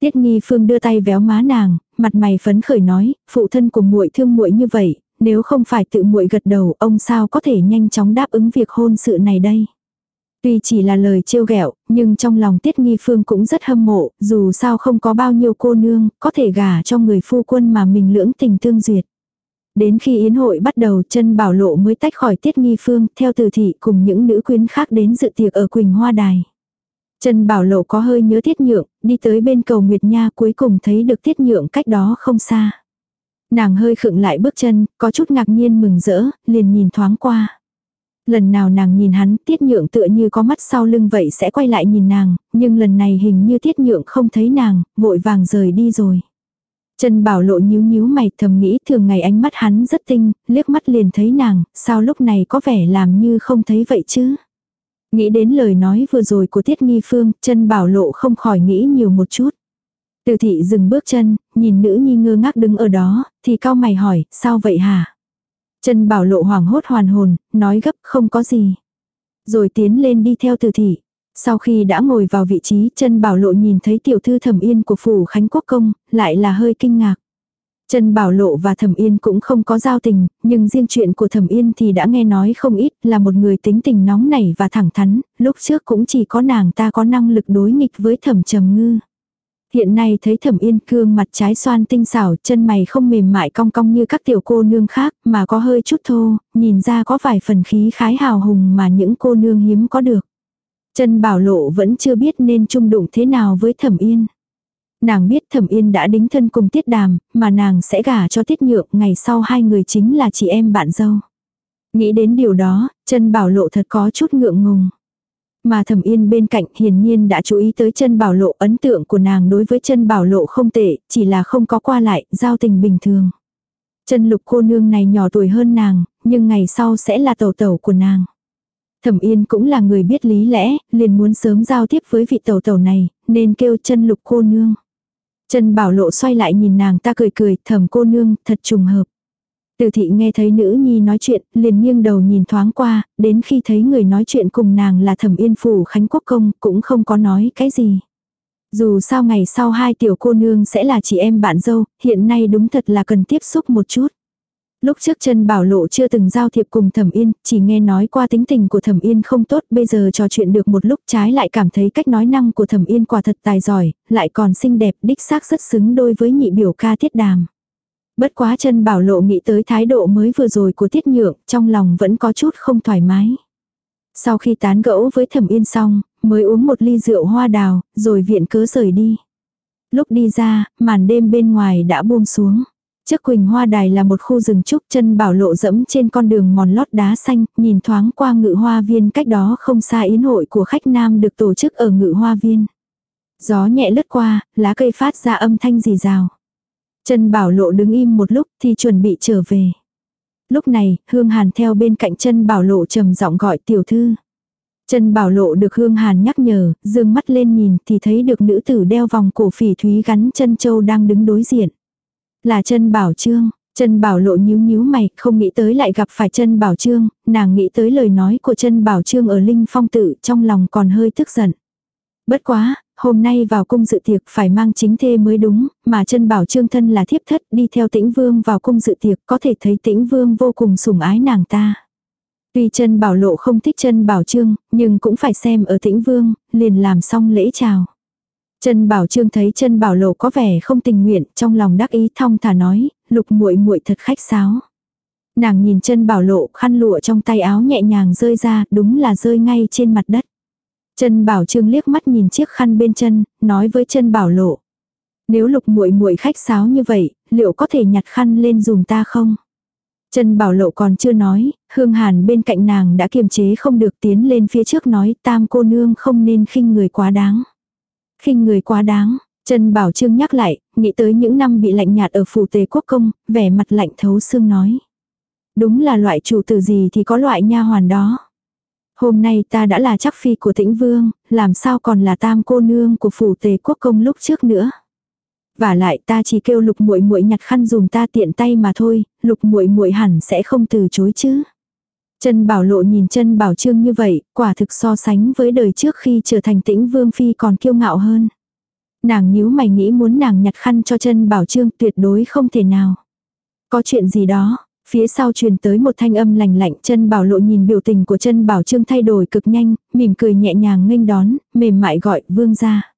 Tiết Nghi Phương đưa tay véo má nàng, mặt mày phấn khởi nói, phụ thân của muội thương muội như vậy, nếu không phải tự muội gật đầu, ông sao có thể nhanh chóng đáp ứng việc hôn sự này đây. Tuy chỉ là lời trêu ghẹo, nhưng trong lòng Tiết Nghi Phương cũng rất hâm mộ, dù sao không có bao nhiêu cô nương, có thể gả cho người phu quân mà mình lưỡng tình tương duyệt. Đến khi yến hội bắt đầu chân bảo lộ mới tách khỏi Tiết Nghi Phương, theo từ thị cùng những nữ quyến khác đến dự tiệc ở Quỳnh Hoa Đài. Trần Bảo Lộ có hơi nhớ Tiết Nhượng, đi tới bên cầu Nguyệt Nha cuối cùng thấy được Tiết Nhượng cách đó không xa. Nàng hơi khựng lại bước chân, có chút ngạc nhiên mừng rỡ, liền nhìn thoáng qua. Lần nào nàng nhìn hắn, Tiết Nhượng tựa như có mắt sau lưng vậy sẽ quay lại nhìn nàng, nhưng lần này hình như Tiết Nhượng không thấy nàng, vội vàng rời đi rồi. Trần Bảo Lộ nhíu nhíu mày thầm nghĩ thường ngày ánh mắt hắn rất tinh, liếc mắt liền thấy nàng, sao lúc này có vẻ làm như không thấy vậy chứ. Nghĩ đến lời nói vừa rồi của Tiết Nghi Phương, chân bảo lộ không khỏi nghĩ nhiều một chút. Từ thị dừng bước chân, nhìn nữ nhi ngơ ngác đứng ở đó, thì cao mày hỏi, sao vậy hả? Trần bảo lộ hoảng hốt hoàn hồn, nói gấp không có gì. Rồi tiến lên đi theo từ thị. Sau khi đã ngồi vào vị trí, chân bảo lộ nhìn thấy tiểu thư thẩm yên của phủ Khánh Quốc Công, lại là hơi kinh ngạc. Trần Bảo Lộ và Thẩm Yên cũng không có giao tình, nhưng riêng chuyện của Thẩm Yên thì đã nghe nói không ít, là một người tính tình nóng nảy và thẳng thắn, lúc trước cũng chỉ có nàng ta có năng lực đối nghịch với Thẩm Trầm Ngư. Hiện nay thấy Thẩm Yên cương mặt trái xoan tinh xảo, chân mày không mềm mại cong cong như các tiểu cô nương khác, mà có hơi chút thô, nhìn ra có vài phần khí khái hào hùng mà những cô nương hiếm có được. chân Bảo Lộ vẫn chưa biết nên chung đụng thế nào với Thẩm Yên. Nàng biết thẩm yên đã đính thân cùng tiết đàm, mà nàng sẽ gả cho tiết nhượng ngày sau hai người chính là chị em bạn dâu. Nghĩ đến điều đó, chân bảo lộ thật có chút ngượng ngùng. Mà thẩm yên bên cạnh hiển nhiên đã chú ý tới chân bảo lộ ấn tượng của nàng đối với chân bảo lộ không tệ, chỉ là không có qua lại, giao tình bình thường. Chân lục cô nương này nhỏ tuổi hơn nàng, nhưng ngày sau sẽ là tẩu tẩu của nàng. Thẩm Yên cũng là người biết lý lẽ, liền muốn sớm giao tiếp với vị tẩu tẩu này, nên kêu chân lục cô nương. chân Bảo Lộ xoay lại nhìn nàng ta cười cười, thẩm cô nương, thật trùng hợp. Từ thị nghe thấy nữ nhi nói chuyện, liền nghiêng đầu nhìn thoáng qua, đến khi thấy người nói chuyện cùng nàng là thẩm yên phủ Khánh Quốc Công, cũng không có nói cái gì. Dù sao ngày sau hai tiểu cô nương sẽ là chị em bạn dâu, hiện nay đúng thật là cần tiếp xúc một chút. Lúc trước chân bảo lộ chưa từng giao thiệp cùng thẩm yên, chỉ nghe nói qua tính tình của thẩm yên không tốt, bây giờ trò chuyện được một lúc trái lại cảm thấy cách nói năng của thẩm yên quả thật tài giỏi, lại còn xinh đẹp, đích xác rất xứng đôi với nhị biểu ca tiết đàm. Bất quá chân bảo lộ nghĩ tới thái độ mới vừa rồi của tiết nhượng, trong lòng vẫn có chút không thoải mái. Sau khi tán gẫu với thẩm yên xong, mới uống một ly rượu hoa đào, rồi viện cớ rời đi. Lúc đi ra, màn đêm bên ngoài đã buông xuống. Trước Quỳnh Hoa Đài là một khu rừng trúc chân bảo lộ dẫm trên con đường mòn lót đá xanh, nhìn thoáng qua ngự hoa viên cách đó không xa yến hội của khách nam được tổ chức ở ngự hoa viên. Gió nhẹ lướt qua, lá cây phát ra âm thanh rì rào. Trần bảo lộ đứng im một lúc thì chuẩn bị trở về. Lúc này, Hương Hàn theo bên cạnh Trần bảo lộ trầm giọng gọi tiểu thư. Trần bảo lộ được Hương Hàn nhắc nhở, dương mắt lên nhìn thì thấy được nữ tử đeo vòng cổ phỉ thúy gắn chân châu đang đứng đối diện. Là Trần bảo trương. Trần bảo lộ nhíu nhíu mày, không nghĩ tới lại gặp phải Trần bảo trương, nàng nghĩ tới lời nói của Trần bảo trương ở linh phong tự, trong lòng còn hơi tức giận. Bất quá, hôm nay vào cung dự tiệc phải mang chính thê mới đúng, mà chân bảo trương thân là thiếp thất đi theo tĩnh vương vào cung dự tiệc có thể thấy tĩnh vương vô cùng sủng ái nàng ta. Tuy chân bảo lộ không thích chân bảo trương, nhưng cũng phải xem ở tĩnh vương, liền làm xong lễ chào. Chân Bảo Trương thấy chân Bảo Lộ có vẻ không tình nguyện, trong lòng đắc ý thong thả nói, lục muội muội thật khách sáo. Nàng nhìn chân Bảo Lộ, khăn lụa trong tay áo nhẹ nhàng rơi ra, đúng là rơi ngay trên mặt đất. Trần Bảo Trương liếc mắt nhìn chiếc khăn bên chân, nói với Trần Bảo Lộ: "Nếu lục muội muội khách sáo như vậy, liệu có thể nhặt khăn lên dùng ta không?" Trần Bảo Lộ còn chưa nói, Hương Hàn bên cạnh nàng đã kiềm chế không được tiến lên phía trước nói tam cô nương không nên khinh người quá đáng khinh người quá đáng. Trần Bảo Trương nhắc lại, nghĩ tới những năm bị lạnh nhạt ở phủ tề quốc công, vẻ mặt lạnh thấu xương nói. Đúng là loại chủ tử gì thì có loại nha hoàn đó. Hôm nay ta đã là chắc phi của tĩnh vương, làm sao còn là tam cô nương của phủ tề quốc công lúc trước nữa. Và lại ta chỉ kêu lục muội muội nhặt khăn dùng ta tiện tay mà thôi, lục muội muội hẳn sẽ không từ chối chứ. Chân bảo lộ nhìn chân bảo trương như vậy, quả thực so sánh với đời trước khi trở thành tĩnh vương phi còn kiêu ngạo hơn. Nàng nhíu mày nghĩ muốn nàng nhặt khăn cho chân bảo trương tuyệt đối không thể nào. Có chuyện gì đó, phía sau truyền tới một thanh âm lành lạnh chân bảo lộ nhìn biểu tình của chân bảo trương thay đổi cực nhanh, mỉm cười nhẹ nhàng nghênh đón, mềm mại gọi vương ra.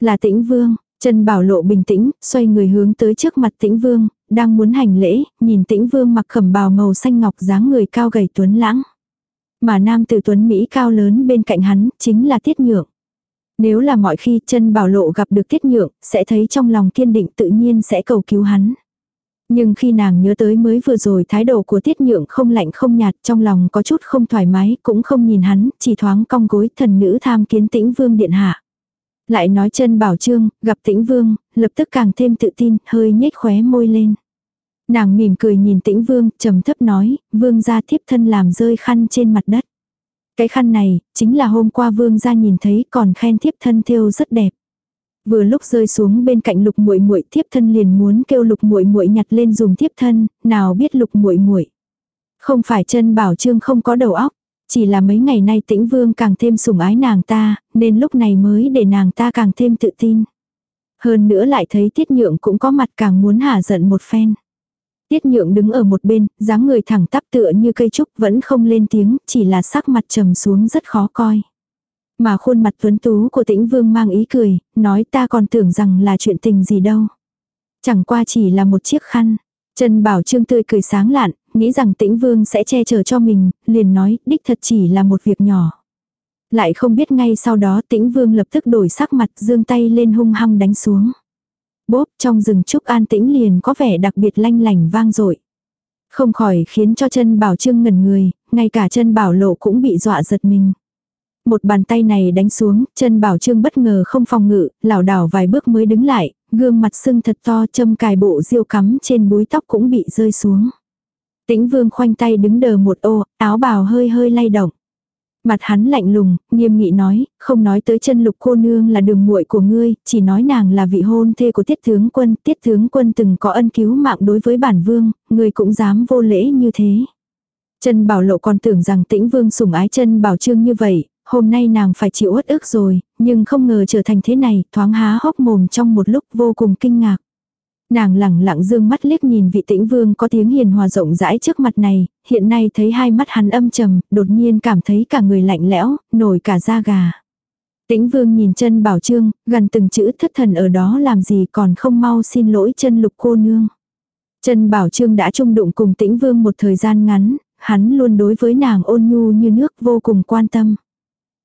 Là tĩnh vương, chân bảo lộ bình tĩnh, xoay người hướng tới trước mặt tĩnh vương, đang muốn hành lễ, nhìn tĩnh vương mặc khẩm bào màu xanh ngọc dáng người cao gầy tuấn lãng. Mà nam tử tuấn Mỹ cao lớn bên cạnh hắn, chính là tiết nhượng. Nếu là mọi khi chân bảo lộ gặp được tiết nhượng, sẽ thấy trong lòng kiên định tự nhiên sẽ cầu cứu hắn. Nhưng khi nàng nhớ tới mới vừa rồi thái độ của tiết nhượng không lạnh không nhạt trong lòng có chút không thoải mái cũng không nhìn hắn, chỉ thoáng cong gối thần nữ tham kiến tĩnh vương điện hạ. Lại nói chân bảo trương, gặp tĩnh vương, lập tức càng thêm tự tin, hơi nhếch khóe môi lên. Nàng mỉm cười nhìn tĩnh vương, trầm thấp nói, vương ra thiếp thân làm rơi khăn trên mặt đất. Cái khăn này, chính là hôm qua vương ra nhìn thấy còn khen thiếp thân thêu rất đẹp. Vừa lúc rơi xuống bên cạnh lục muội muội thiếp thân liền muốn kêu lục muội muội nhặt lên dùng thiếp thân, nào biết lục muội muội Không phải chân bảo trương không có đầu óc, chỉ là mấy ngày nay tĩnh vương càng thêm sủng ái nàng ta, nên lúc này mới để nàng ta càng thêm tự tin. Hơn nữa lại thấy tiết nhượng cũng có mặt càng muốn hả giận một phen. Tiết nhượng đứng ở một bên, dáng người thẳng tắp tựa như cây trúc vẫn không lên tiếng, chỉ là sắc mặt trầm xuống rất khó coi. Mà khuôn mặt tuấn tú của tĩnh vương mang ý cười, nói ta còn tưởng rằng là chuyện tình gì đâu. Chẳng qua chỉ là một chiếc khăn. Trần Bảo Trương tươi cười sáng lạn, nghĩ rằng tĩnh vương sẽ che chở cho mình, liền nói đích thật chỉ là một việc nhỏ. Lại không biết ngay sau đó tĩnh vương lập tức đổi sắc mặt dương tay lên hung hăng đánh xuống. Bốp trong rừng trúc an tĩnh liền có vẻ đặc biệt lanh lành vang dội Không khỏi khiến cho chân bảo trương ngẩn người, ngay cả chân bảo lộ cũng bị dọa giật mình. Một bàn tay này đánh xuống, chân bảo trương bất ngờ không phòng ngự, lảo đảo vài bước mới đứng lại, gương mặt sưng thật to châm cài bộ diêu cắm trên búi tóc cũng bị rơi xuống. Tĩnh vương khoanh tay đứng đờ một ô, áo bào hơi hơi lay động. Mặt hắn lạnh lùng, nghiêm nghị nói, không nói tới chân lục cô nương là đường muội của ngươi, chỉ nói nàng là vị hôn thê của tiết tướng quân, tiết tướng quân từng có ân cứu mạng đối với bản vương, ngươi cũng dám vô lễ như thế. Chân bảo lộ còn tưởng rằng tĩnh vương sủng ái chân bảo trương như vậy, hôm nay nàng phải chịu uất ức rồi, nhưng không ngờ trở thành thế này, thoáng há hốc mồm trong một lúc vô cùng kinh ngạc. Nàng lẳng lặng dương mắt liếc nhìn vị tĩnh vương có tiếng hiền hòa rộng rãi trước mặt này, hiện nay thấy hai mắt hắn âm trầm, đột nhiên cảm thấy cả người lạnh lẽo, nổi cả da gà. Tĩnh vương nhìn chân bảo trương, gần từng chữ thất thần ở đó làm gì còn không mau xin lỗi chân lục cô nương. Chân bảo trương đã chung đụng cùng tĩnh vương một thời gian ngắn, hắn luôn đối với nàng ôn nhu như nước vô cùng quan tâm.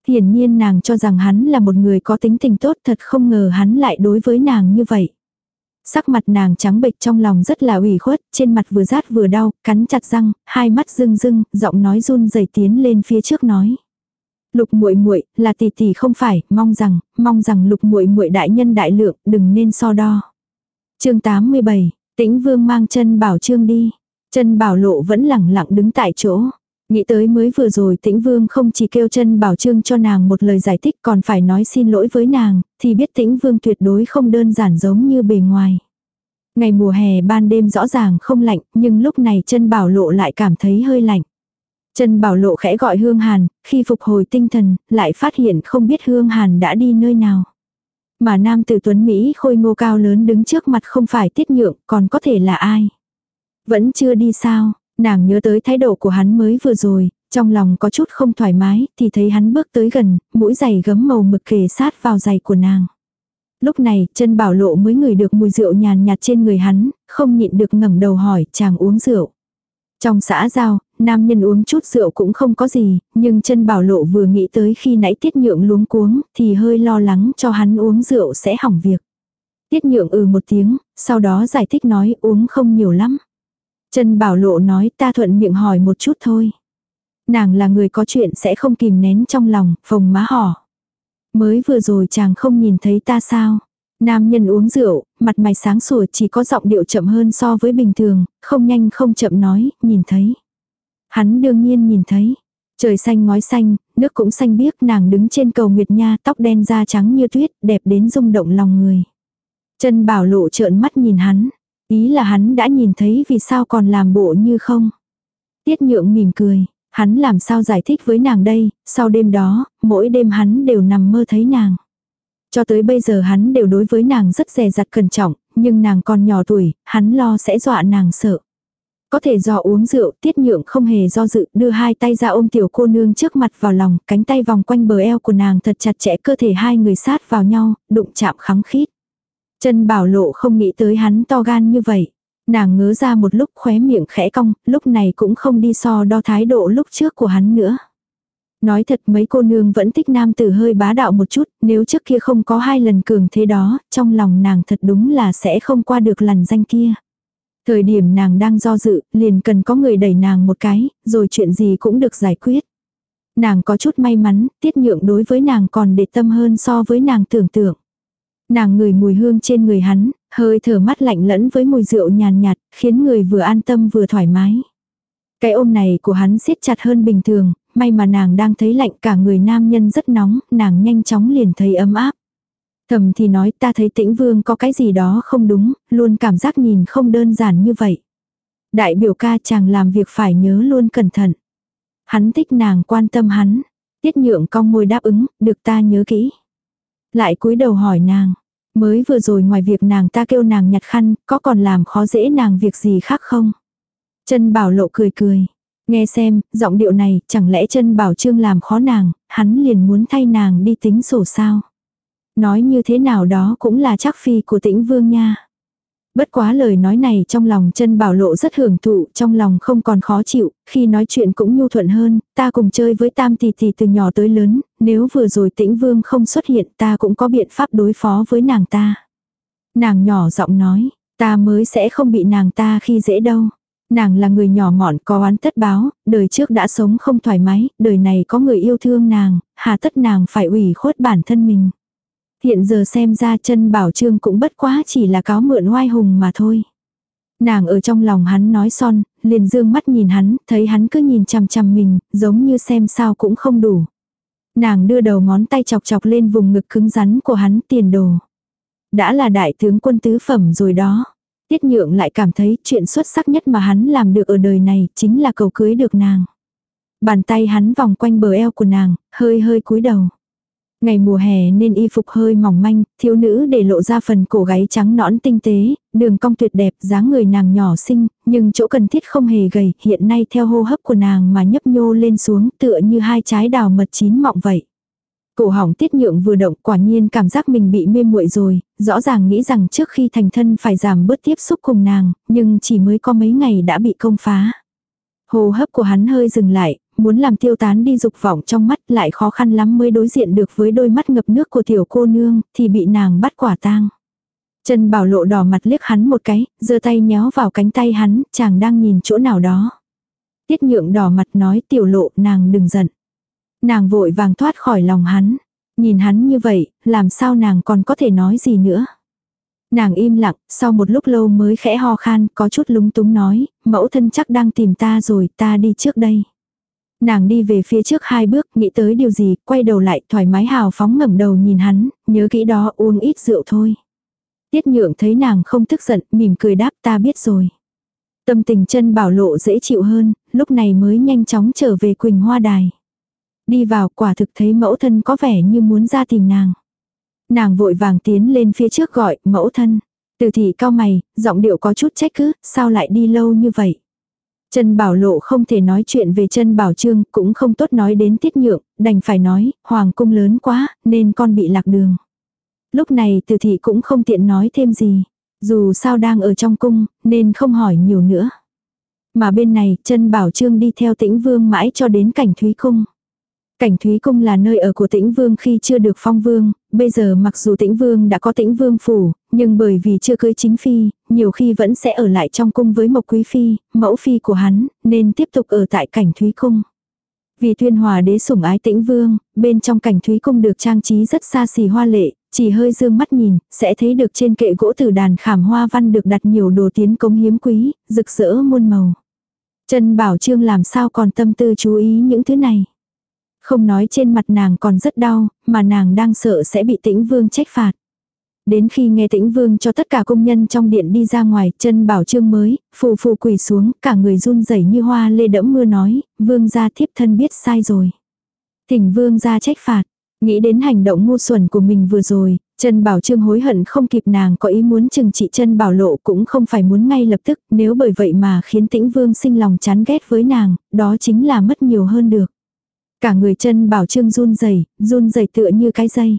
Hiển nhiên nàng cho rằng hắn là một người có tính tình tốt thật không ngờ hắn lại đối với nàng như vậy. Sắc mặt nàng trắng bệch trong lòng rất là ủy khuất, trên mặt vừa rát vừa đau, cắn chặt răng, hai mắt rưng rưng, giọng nói run rẩy tiến lên phía trước nói. Lục muội muội, là tỷ tỷ không phải, mong rằng, mong rằng lục muội muội đại nhân đại lượng, đừng nên so đo. Chương 87, Tĩnh Vương mang chân bảo trương đi. Chân bảo lộ vẫn lẳng lặng đứng tại chỗ. Nghĩ tới mới vừa rồi tĩnh vương không chỉ kêu chân bảo trương cho nàng một lời giải thích còn phải nói xin lỗi với nàng, thì biết tĩnh vương tuyệt đối không đơn giản giống như bề ngoài. Ngày mùa hè ban đêm rõ ràng không lạnh, nhưng lúc này chân bảo lộ lại cảm thấy hơi lạnh. Chân bảo lộ khẽ gọi hương hàn, khi phục hồi tinh thần, lại phát hiện không biết hương hàn đã đi nơi nào. Mà nam tử tuấn Mỹ khôi ngô cao lớn đứng trước mặt không phải tiết nhượng, còn có thể là ai. Vẫn chưa đi sao, Nàng nhớ tới thái độ của hắn mới vừa rồi, trong lòng có chút không thoải mái, thì thấy hắn bước tới gần, mũi giày gấm màu mực kề sát vào giày của nàng. Lúc này, chân bảo lộ mới ngửi được mùi rượu nhàn nhạt trên người hắn, không nhịn được ngẩng đầu hỏi chàng uống rượu. Trong xã giao, nam nhân uống chút rượu cũng không có gì, nhưng chân bảo lộ vừa nghĩ tới khi nãy tiết nhượng luống cuống, thì hơi lo lắng cho hắn uống rượu sẽ hỏng việc. Tiết nhượng ừ một tiếng, sau đó giải thích nói uống không nhiều lắm. Trần Bảo Lộ nói ta thuận miệng hỏi một chút thôi. Nàng là người có chuyện sẽ không kìm nén trong lòng, phồng má hỏ. Mới vừa rồi chàng không nhìn thấy ta sao. Nam nhân uống rượu, mặt mày sáng sủa chỉ có giọng điệu chậm hơn so với bình thường, không nhanh không chậm nói, nhìn thấy. Hắn đương nhiên nhìn thấy. Trời xanh ngói xanh, nước cũng xanh biếc nàng đứng trên cầu Nguyệt Nha tóc đen da trắng như tuyết, đẹp đến rung động lòng người. Chân bảo lộ trợn mắt nhìn hắn. Ý là hắn đã nhìn thấy vì sao còn làm bộ như không. Tiết nhượng mỉm cười. Hắn làm sao giải thích với nàng đây, sau đêm đó, mỗi đêm hắn đều nằm mơ thấy nàng. Cho tới bây giờ hắn đều đối với nàng rất dè dặt cẩn trọng, nhưng nàng còn nhỏ tuổi, hắn lo sẽ dọa nàng sợ. Có thể do uống rượu, tiết nhượng không hề do dự, đưa hai tay ra ôm tiểu cô nương trước mặt vào lòng, cánh tay vòng quanh bờ eo của nàng thật chặt chẽ cơ thể hai người sát vào nhau, đụng chạm khắng khít. Chân bảo lộ không nghĩ tới hắn to gan như vậy. Nàng ngớ ra một lúc khóe miệng khẽ cong, lúc này cũng không đi so đo thái độ lúc trước của hắn nữa. Nói thật mấy cô nương vẫn thích nam tử hơi bá đạo một chút, nếu trước kia không có hai lần cường thế đó, trong lòng nàng thật đúng là sẽ không qua được lần danh kia. Thời điểm nàng đang do dự, liền cần có người đẩy nàng một cái, rồi chuyện gì cũng được giải quyết. Nàng có chút may mắn, tiết nhượng đối với nàng còn để tâm hơn so với nàng tưởng tượng. Nàng ngửi mùi hương trên người hắn, hơi thở mắt lạnh lẫn với mùi rượu nhàn nhạt, khiến người vừa an tâm vừa thoải mái. Cái ôm này của hắn siết chặt hơn bình thường, may mà nàng đang thấy lạnh cả người nam nhân rất nóng, nàng nhanh chóng liền thấy ấm áp. Thầm thì nói ta thấy tĩnh vương có cái gì đó không đúng, luôn cảm giác nhìn không đơn giản như vậy. Đại biểu ca chàng làm việc phải nhớ luôn cẩn thận. Hắn thích nàng quan tâm hắn. Tiết nhượng cong môi đáp ứng, được ta nhớ kỹ. Lại cúi đầu hỏi nàng. Mới vừa rồi ngoài việc nàng ta kêu nàng nhặt khăn, có còn làm khó dễ nàng việc gì khác không? Chân bảo lộ cười cười. Nghe xem, giọng điệu này, chẳng lẽ chân bảo trương làm khó nàng, hắn liền muốn thay nàng đi tính sổ sao? Nói như thế nào đó cũng là chắc phi của tĩnh vương nha. Bất quá lời nói này trong lòng chân bảo lộ rất hưởng thụ, trong lòng không còn khó chịu, khi nói chuyện cũng nhu thuận hơn, ta cùng chơi với tam tỷ tỷ từ nhỏ tới lớn, nếu vừa rồi tĩnh vương không xuất hiện ta cũng có biện pháp đối phó với nàng ta. Nàng nhỏ giọng nói, ta mới sẽ không bị nàng ta khi dễ đâu. Nàng là người nhỏ mọn có oán tất báo, đời trước đã sống không thoải mái, đời này có người yêu thương nàng, hà tất nàng phải ủy khuất bản thân mình. Hiện giờ xem ra chân bảo trương cũng bất quá chỉ là cáo mượn oai hùng mà thôi. Nàng ở trong lòng hắn nói son, liền dương mắt nhìn hắn, thấy hắn cứ nhìn chằm chằm mình, giống như xem sao cũng không đủ. Nàng đưa đầu ngón tay chọc chọc lên vùng ngực cứng rắn của hắn tiền đồ. Đã là đại tướng quân tứ phẩm rồi đó. Tiết nhượng lại cảm thấy chuyện xuất sắc nhất mà hắn làm được ở đời này chính là cầu cưới được nàng. Bàn tay hắn vòng quanh bờ eo của nàng, hơi hơi cúi đầu. Ngày mùa hè nên y phục hơi mỏng manh, thiếu nữ để lộ ra phần cổ gáy trắng nõn tinh tế, đường cong tuyệt đẹp, dáng người nàng nhỏ xinh, nhưng chỗ cần thiết không hề gầy, hiện nay theo hô hấp của nàng mà nhấp nhô lên xuống tựa như hai trái đào mật chín mọng vậy. Cổ hỏng tiết nhượng vừa động quả nhiên cảm giác mình bị mê muội rồi, rõ ràng nghĩ rằng trước khi thành thân phải giảm bớt tiếp xúc cùng nàng, nhưng chỉ mới có mấy ngày đã bị công phá. Hồ hấp của hắn hơi dừng lại, muốn làm tiêu tán đi dục vọng trong mắt lại khó khăn lắm mới đối diện được với đôi mắt ngập nước của tiểu cô nương, thì bị nàng bắt quả tang. Trần bảo lộ đỏ mặt liếc hắn một cái, giơ tay nhéo vào cánh tay hắn, chàng đang nhìn chỗ nào đó. Tiết nhượng đỏ mặt nói tiểu lộ nàng đừng giận. Nàng vội vàng thoát khỏi lòng hắn. Nhìn hắn như vậy, làm sao nàng còn có thể nói gì nữa. Nàng im lặng, sau một lúc lâu mới khẽ ho khan, có chút lúng túng nói, mẫu thân chắc đang tìm ta rồi, ta đi trước đây. Nàng đi về phía trước hai bước, nghĩ tới điều gì, quay đầu lại, thoải mái hào phóng ngẩng đầu nhìn hắn, nhớ kỹ đó uống ít rượu thôi. Tiết nhượng thấy nàng không tức giận, mỉm cười đáp ta biết rồi. Tâm tình chân bảo lộ dễ chịu hơn, lúc này mới nhanh chóng trở về Quỳnh Hoa Đài. Đi vào quả thực thấy mẫu thân có vẻ như muốn ra tìm nàng. Nàng vội vàng tiến lên phía trước gọi mẫu thân. Từ thị cao mày, giọng điệu có chút trách cứ, sao lại đi lâu như vậy. Chân bảo lộ không thể nói chuyện về chân bảo trương, cũng không tốt nói đến tiết nhượng, đành phải nói, hoàng cung lớn quá, nên con bị lạc đường. Lúc này từ thị cũng không tiện nói thêm gì. Dù sao đang ở trong cung, nên không hỏi nhiều nữa. Mà bên này, chân bảo trương đi theo tĩnh vương mãi cho đến cảnh thúy cung. Cảnh Thúy Cung là nơi ở của tĩnh vương khi chưa được phong vương, bây giờ mặc dù tĩnh vương đã có tĩnh vương phủ, nhưng bởi vì chưa cưới chính phi, nhiều khi vẫn sẽ ở lại trong cung với Mộc Quý Phi, mẫu phi của hắn, nên tiếp tục ở tại cảnh Thúy Cung. Vì tuyên hòa đế sủng ái tĩnh vương, bên trong cảnh thúy cung được trang trí rất xa xỉ hoa lệ, chỉ hơi dương mắt nhìn, sẽ thấy được trên kệ gỗ từ đàn khảm hoa văn được đặt nhiều đồ tiến cống hiếm quý, rực rỡ muôn màu. Trần Bảo Trương làm sao còn tâm tư chú ý những thứ này. Không nói trên mặt nàng còn rất đau, mà nàng đang sợ sẽ bị tĩnh vương trách phạt. Đến khi nghe tĩnh vương cho tất cả công nhân trong điện đi ra ngoài, chân bảo trương mới, phù phù quỳ xuống, cả người run rẩy như hoa lê đẫm mưa nói, vương gia thiếp thân biết sai rồi. Thỉnh vương gia trách phạt, nghĩ đến hành động ngu xuẩn của mình vừa rồi, chân Bảo Trương hối hận không kịp nàng có ý muốn chừng trị chân Bảo Lộ cũng không phải muốn ngay lập tức, nếu bởi vậy mà khiến Tĩnh Vương sinh lòng chán ghét với nàng, đó chính là mất nhiều hơn được. Cả người chân Bảo Trương run rẩy, run rẩy tựa như cái dây.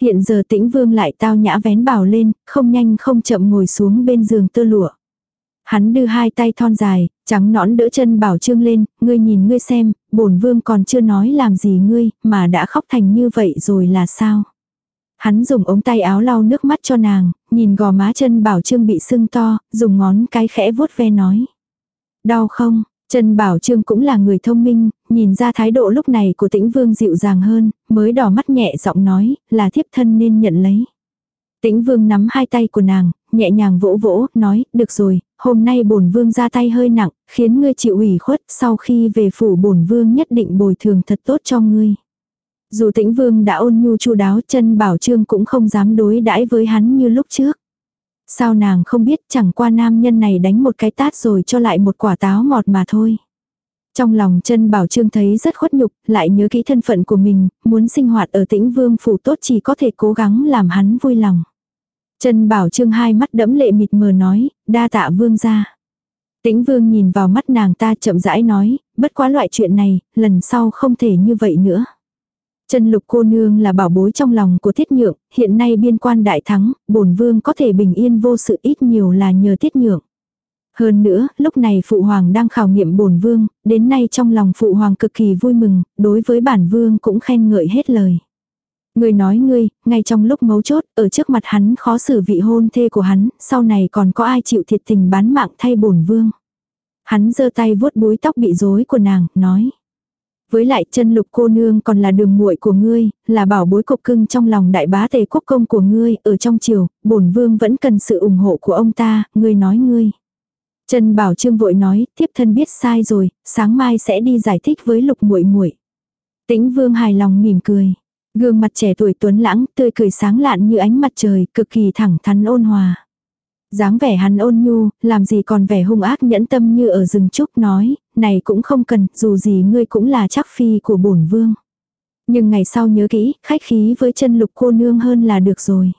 Hiện giờ tĩnh vương lại tao nhã vén bảo lên, không nhanh không chậm ngồi xuống bên giường tơ lụa. Hắn đưa hai tay thon dài, trắng nõn đỡ chân bảo trương lên, ngươi nhìn ngươi xem, bổn vương còn chưa nói làm gì ngươi, mà đã khóc thành như vậy rồi là sao? Hắn dùng ống tay áo lau nước mắt cho nàng, nhìn gò má chân bảo trương bị sưng to, dùng ngón cái khẽ vuốt ve nói. Đau không? Trần Bảo Trương cũng là người thông minh, nhìn ra thái độ lúc này của tĩnh vương dịu dàng hơn, mới đỏ mắt nhẹ giọng nói, là thiếp thân nên nhận lấy. Tĩnh vương nắm hai tay của nàng, nhẹ nhàng vỗ vỗ, nói, được rồi, hôm nay bổn vương ra tay hơi nặng, khiến ngươi chịu ủy khuất, sau khi về phủ bổn vương nhất định bồi thường thật tốt cho ngươi. Dù tĩnh vương đã ôn nhu chu đáo chân bảo trương cũng không dám đối đãi với hắn như lúc trước. Sao nàng không biết chẳng qua nam nhân này đánh một cái tát rồi cho lại một quả táo ngọt mà thôi. Trong lòng chân bảo trương thấy rất khuất nhục, lại nhớ kỹ thân phận của mình, muốn sinh hoạt ở tĩnh vương phủ tốt chỉ có thể cố gắng làm hắn vui lòng. Chân bảo trương hai mắt đẫm lệ mịt mờ nói, đa tạ vương ra. Tĩnh vương nhìn vào mắt nàng ta chậm rãi nói, bất quá loại chuyện này, lần sau không thể như vậy nữa. Chân lục cô nương là bảo bối trong lòng của tiết nhượng, hiện nay biên quan đại thắng, bổn vương có thể bình yên vô sự ít nhiều là nhờ tiết nhượng. Hơn nữa, lúc này phụ hoàng đang khảo nghiệm bổn vương, đến nay trong lòng phụ hoàng cực kỳ vui mừng, đối với bản vương cũng khen ngợi hết lời. Người nói ngươi, ngay trong lúc mấu chốt, ở trước mặt hắn khó xử vị hôn thê của hắn, sau này còn có ai chịu thiệt tình bán mạng thay bổn vương. Hắn giơ tay vuốt búi tóc bị rối của nàng, nói. Với lại chân lục cô nương còn là đường muội của ngươi, là bảo bối cục cưng trong lòng đại bá tề quốc công của ngươi, ở trong triều, bổn vương vẫn cần sự ủng hộ của ông ta, ngươi nói ngươi. Trần Bảo Trương vội nói, thiếp thân biết sai rồi, sáng mai sẽ đi giải thích với Lục Muội Muội. Tĩnh Vương hài lòng mỉm cười, gương mặt trẻ tuổi tuấn lãng, tươi cười sáng lạn như ánh mặt trời, cực kỳ thẳng thắn ôn hòa. dáng vẻ hắn ôn nhu, làm gì còn vẻ hung ác nhẫn tâm như ở rừng trúc nói, này cũng không cần, dù gì ngươi cũng là chắc phi của bổn vương. Nhưng ngày sau nhớ kỹ, khách khí với chân lục cô nương hơn là được rồi.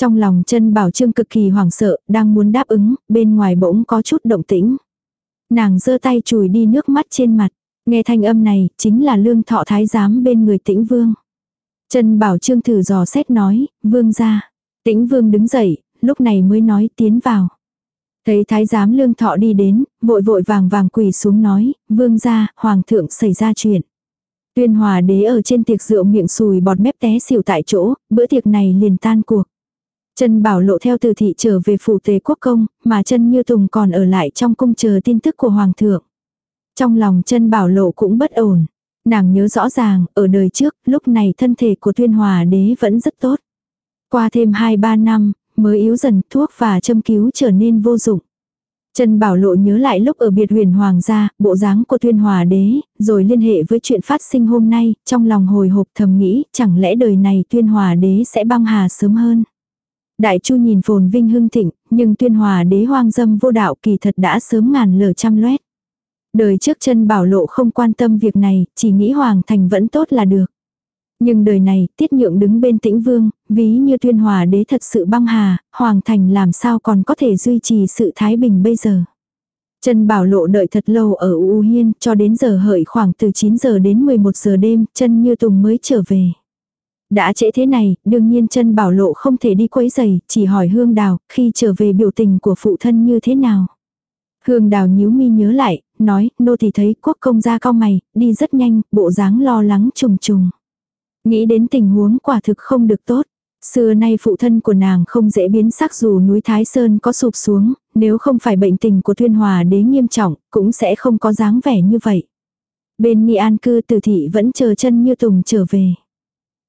Trong lòng chân bảo trương cực kỳ hoảng sợ, đang muốn đáp ứng, bên ngoài bỗng có chút động tĩnh. Nàng giơ tay chùi đi nước mắt trên mặt. Nghe thanh âm này, chính là lương thọ thái giám bên người tĩnh vương. Chân bảo trương thử dò xét nói, vương ra. Tĩnh vương đứng dậy, lúc này mới nói tiến vào. Thấy thái giám lương thọ đi đến, vội vội vàng vàng quỳ xuống nói, vương ra, hoàng thượng xảy ra chuyện. Tuyên hòa đế ở trên tiệc rượu miệng sùi bọt mép té xỉu tại chỗ, bữa tiệc này liền tan cuộc. Chân bảo lộ theo từ thị trở về phủ Tế quốc công, mà chân như tùng còn ở lại trong cung chờ tin tức của hoàng thượng. Trong lòng chân bảo lộ cũng bất ổn. Nàng nhớ rõ ràng, ở đời trước, lúc này thân thể của tuyên hòa đế vẫn rất tốt. Qua thêm 2-3 năm, mới yếu dần thuốc và châm cứu trở nên vô dụng. Trần Bảo Lộ nhớ lại lúc ở biệt huyền hoàng gia, bộ dáng của tuyên hòa đế, rồi liên hệ với chuyện phát sinh hôm nay, trong lòng hồi hộp thầm nghĩ, chẳng lẽ đời này tuyên hòa đế sẽ băng hà sớm hơn. Đại Chu nhìn phồn vinh hưng thịnh, nhưng tuyên hòa đế hoang dâm vô đạo kỳ thật đã sớm ngàn lở trăm loét. Đời trước chân bảo lộ không quan tâm việc này, chỉ nghĩ hoàng thành vẫn tốt là được. Nhưng đời này, tiết nhượng đứng bên tĩnh vương, ví như tuyên hòa đế thật sự băng hà, hoàng thành làm sao còn có thể duy trì sự thái bình bây giờ. Chân bảo lộ đợi thật lâu ở U Hiên, cho đến giờ hợi khoảng từ 9 giờ đến 11 giờ đêm, chân như tùng mới trở về. Đã trễ thế này, đương nhiên chân bảo lộ không thể đi quấy giày, chỉ hỏi hương đào, khi trở về biểu tình của phụ thân như thế nào. Hương đào nhíu mi nhớ lại, nói, nô thì thấy quốc công ra cao mày, đi rất nhanh, bộ dáng lo lắng trùng trùng. Nghĩ đến tình huống quả thực không được tốt. Xưa nay phụ thân của nàng không dễ biến sắc dù núi Thái Sơn có sụp xuống, nếu không phải bệnh tình của Thuyên Hòa đế nghiêm trọng, cũng sẽ không có dáng vẻ như vậy. Bên nghi an cư từ thị vẫn chờ chân như tùng trở về.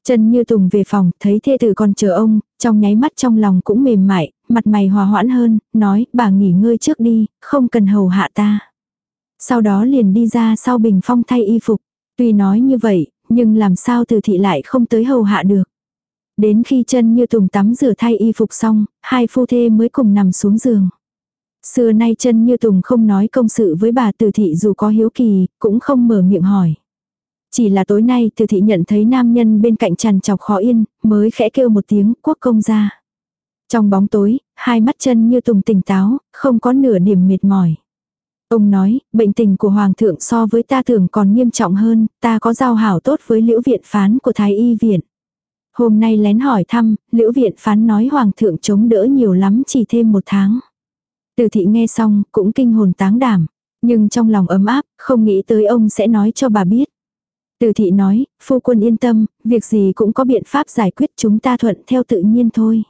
Chân như tùng về phòng, thấy thê tử còn chờ ông, trong nháy mắt trong lòng cũng mềm mại, mặt mày hòa hoãn hơn, nói, bà nghỉ ngơi trước đi, không cần hầu hạ ta. Sau đó liền đi ra sau bình phong thay y phục. Tuy nói như vậy, nhưng làm sao từ thị lại không tới hầu hạ được. Đến khi chân như tùng tắm rửa thay y phục xong, hai phu thê mới cùng nằm xuống giường. Xưa nay chân như tùng không nói công sự với bà từ thị dù có hiếu kỳ, cũng không mở miệng hỏi. Chỉ là tối nay từ thị nhận thấy nam nhân bên cạnh tràn chọc khó yên, mới khẽ kêu một tiếng quốc công ra. Trong bóng tối, hai mắt chân như tùng tỉnh táo, không có nửa điểm mệt mỏi. Ông nói, bệnh tình của Hoàng thượng so với ta tưởng còn nghiêm trọng hơn, ta có giao hảo tốt với liễu viện phán của Thái Y viện. Hôm nay lén hỏi thăm, liễu viện phán nói Hoàng thượng chống đỡ nhiều lắm chỉ thêm một tháng. Từ thị nghe xong, cũng kinh hồn táng đảm. Nhưng trong lòng ấm áp, không nghĩ tới ông sẽ nói cho bà biết. Từ thị nói, phu quân yên tâm, việc gì cũng có biện pháp giải quyết chúng ta thuận theo tự nhiên thôi.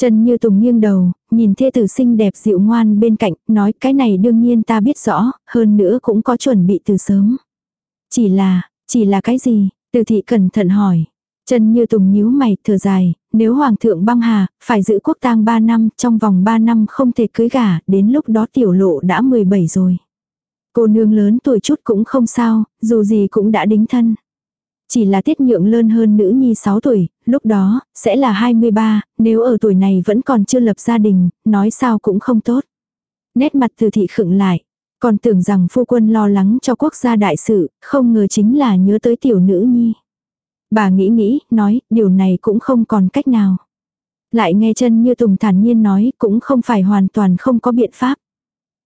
Trần Như Tùng nghiêng đầu, nhìn thê tử xinh đẹp dịu ngoan bên cạnh, nói cái này đương nhiên ta biết rõ, hơn nữa cũng có chuẩn bị từ sớm. Chỉ là, chỉ là cái gì? Từ thị cẩn thận hỏi. Trần Như Tùng nhíu mày, thở dài, nếu Hoàng thượng băng hà, phải giữ quốc tang 3 năm, trong vòng 3 năm không thể cưới gả, đến lúc đó tiểu lộ đã 17 rồi. Cô nương lớn tuổi chút cũng không sao, dù gì cũng đã đính thân. Chỉ là tiết nhượng lớn hơn nữ nhi 6 tuổi, lúc đó, sẽ là 23, nếu ở tuổi này vẫn còn chưa lập gia đình, nói sao cũng không tốt. Nét mặt từ thị khựng lại, còn tưởng rằng phu quân lo lắng cho quốc gia đại sự, không ngờ chính là nhớ tới tiểu nữ nhi. Bà nghĩ nghĩ, nói, điều này cũng không còn cách nào. Lại nghe chân như Tùng thản nhiên nói, cũng không phải hoàn toàn không có biện pháp.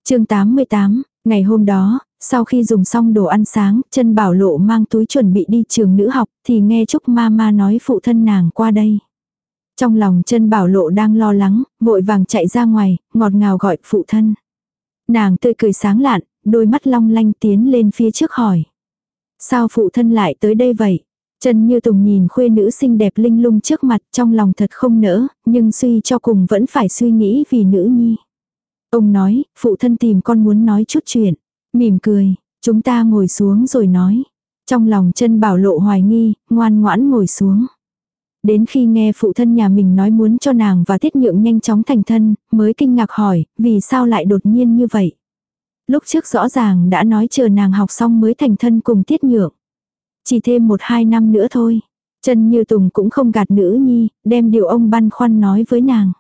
chương 88, ngày hôm đó, sau khi dùng xong đồ ăn sáng, chân bảo lộ mang túi chuẩn bị đi trường nữ học, thì nghe Trúc mama nói phụ thân nàng qua đây. Trong lòng chân bảo lộ đang lo lắng, vội vàng chạy ra ngoài, ngọt ngào gọi phụ thân. Nàng tươi cười sáng lạn, đôi mắt long lanh tiến lên phía trước hỏi. Sao phụ thân lại tới đây vậy? Trần Như Tùng nhìn khuê nữ xinh đẹp linh lung trước mặt trong lòng thật không nỡ, nhưng suy cho cùng vẫn phải suy nghĩ vì nữ nhi. Ông nói, phụ thân tìm con muốn nói chút chuyện. Mỉm cười, chúng ta ngồi xuống rồi nói. Trong lòng chân bảo lộ hoài nghi, ngoan ngoãn ngồi xuống. Đến khi nghe phụ thân nhà mình nói muốn cho nàng và tiết nhượng nhanh chóng thành thân, mới kinh ngạc hỏi, vì sao lại đột nhiên như vậy. Lúc trước rõ ràng đã nói chờ nàng học xong mới thành thân cùng tiết nhượng. Chỉ thêm một hai năm nữa thôi. Trần Như Tùng cũng không gạt nữ nhi, đem điều ông băn khoăn nói với nàng.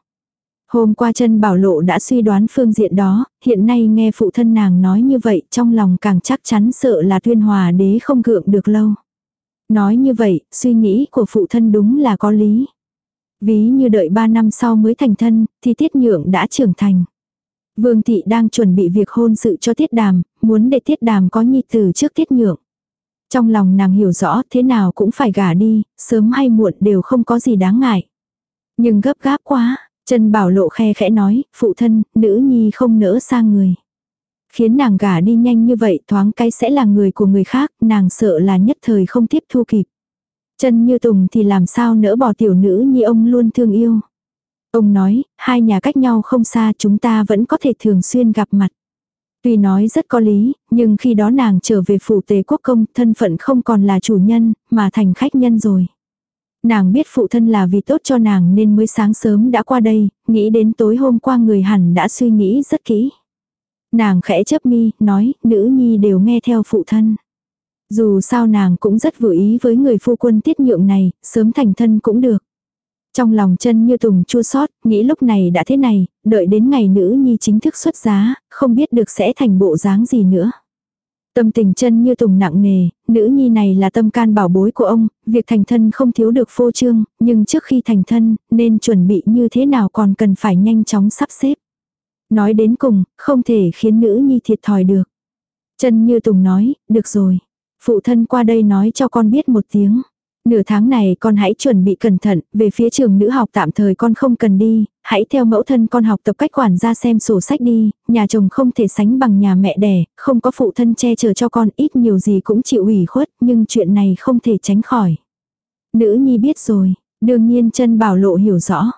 Hôm qua chân bảo lộ đã suy đoán phương diện đó, hiện nay nghe phụ thân nàng nói như vậy trong lòng càng chắc chắn sợ là tuyên hòa đế không gượng được lâu. Nói như vậy, suy nghĩ của phụ thân đúng là có lý. Ví như đợi ba năm sau mới thành thân, thì tiết nhượng đã trưởng thành. Vương thị đang chuẩn bị việc hôn sự cho tiết đàm, muốn để tiết đàm có nhi tử trước tiết nhượng. Trong lòng nàng hiểu rõ thế nào cũng phải gả đi, sớm hay muộn đều không có gì đáng ngại. Nhưng gấp gáp quá, Trần Bảo Lộ khe khẽ nói, phụ thân, nữ nhi không nỡ xa người. Khiến nàng gả đi nhanh như vậy thoáng cái sẽ là người của người khác, nàng sợ là nhất thời không tiếp thu kịp. Trần Như Tùng thì làm sao nỡ bỏ tiểu nữ nhi ông luôn thương yêu. Ông nói, hai nhà cách nhau không xa chúng ta vẫn có thể thường xuyên gặp mặt. Tuy nói rất có lý, nhưng khi đó nàng trở về phủ tề quốc công, thân phận không còn là chủ nhân, mà thành khách nhân rồi. Nàng biết phụ thân là vì tốt cho nàng nên mới sáng sớm đã qua đây, nghĩ đến tối hôm qua người hẳn đã suy nghĩ rất kỹ. Nàng khẽ chấp mi, nói, nữ nhi đều nghe theo phụ thân. Dù sao nàng cũng rất vừa ý với người phu quân tiết nhượng này, sớm thành thân cũng được. Trong lòng chân như tùng chua sót, nghĩ lúc này đã thế này, đợi đến ngày nữ nhi chính thức xuất giá, không biết được sẽ thành bộ dáng gì nữa. Tâm tình chân như tùng nặng nề, nữ nhi này là tâm can bảo bối của ông, việc thành thân không thiếu được phô trương, nhưng trước khi thành thân, nên chuẩn bị như thế nào còn cần phải nhanh chóng sắp xếp. Nói đến cùng, không thể khiến nữ nhi thiệt thòi được. Chân như tùng nói, được rồi. Phụ thân qua đây nói cho con biết một tiếng. Nửa tháng này con hãy chuẩn bị cẩn thận, về phía trường nữ học tạm thời con không cần đi, hãy theo mẫu thân con học tập cách quản gia xem sổ sách đi, nhà chồng không thể sánh bằng nhà mẹ đẻ, không có phụ thân che chở cho con ít nhiều gì cũng chịu ủy khuất, nhưng chuyện này không thể tránh khỏi. Nữ nhi biết rồi, đương nhiên chân bảo lộ hiểu rõ.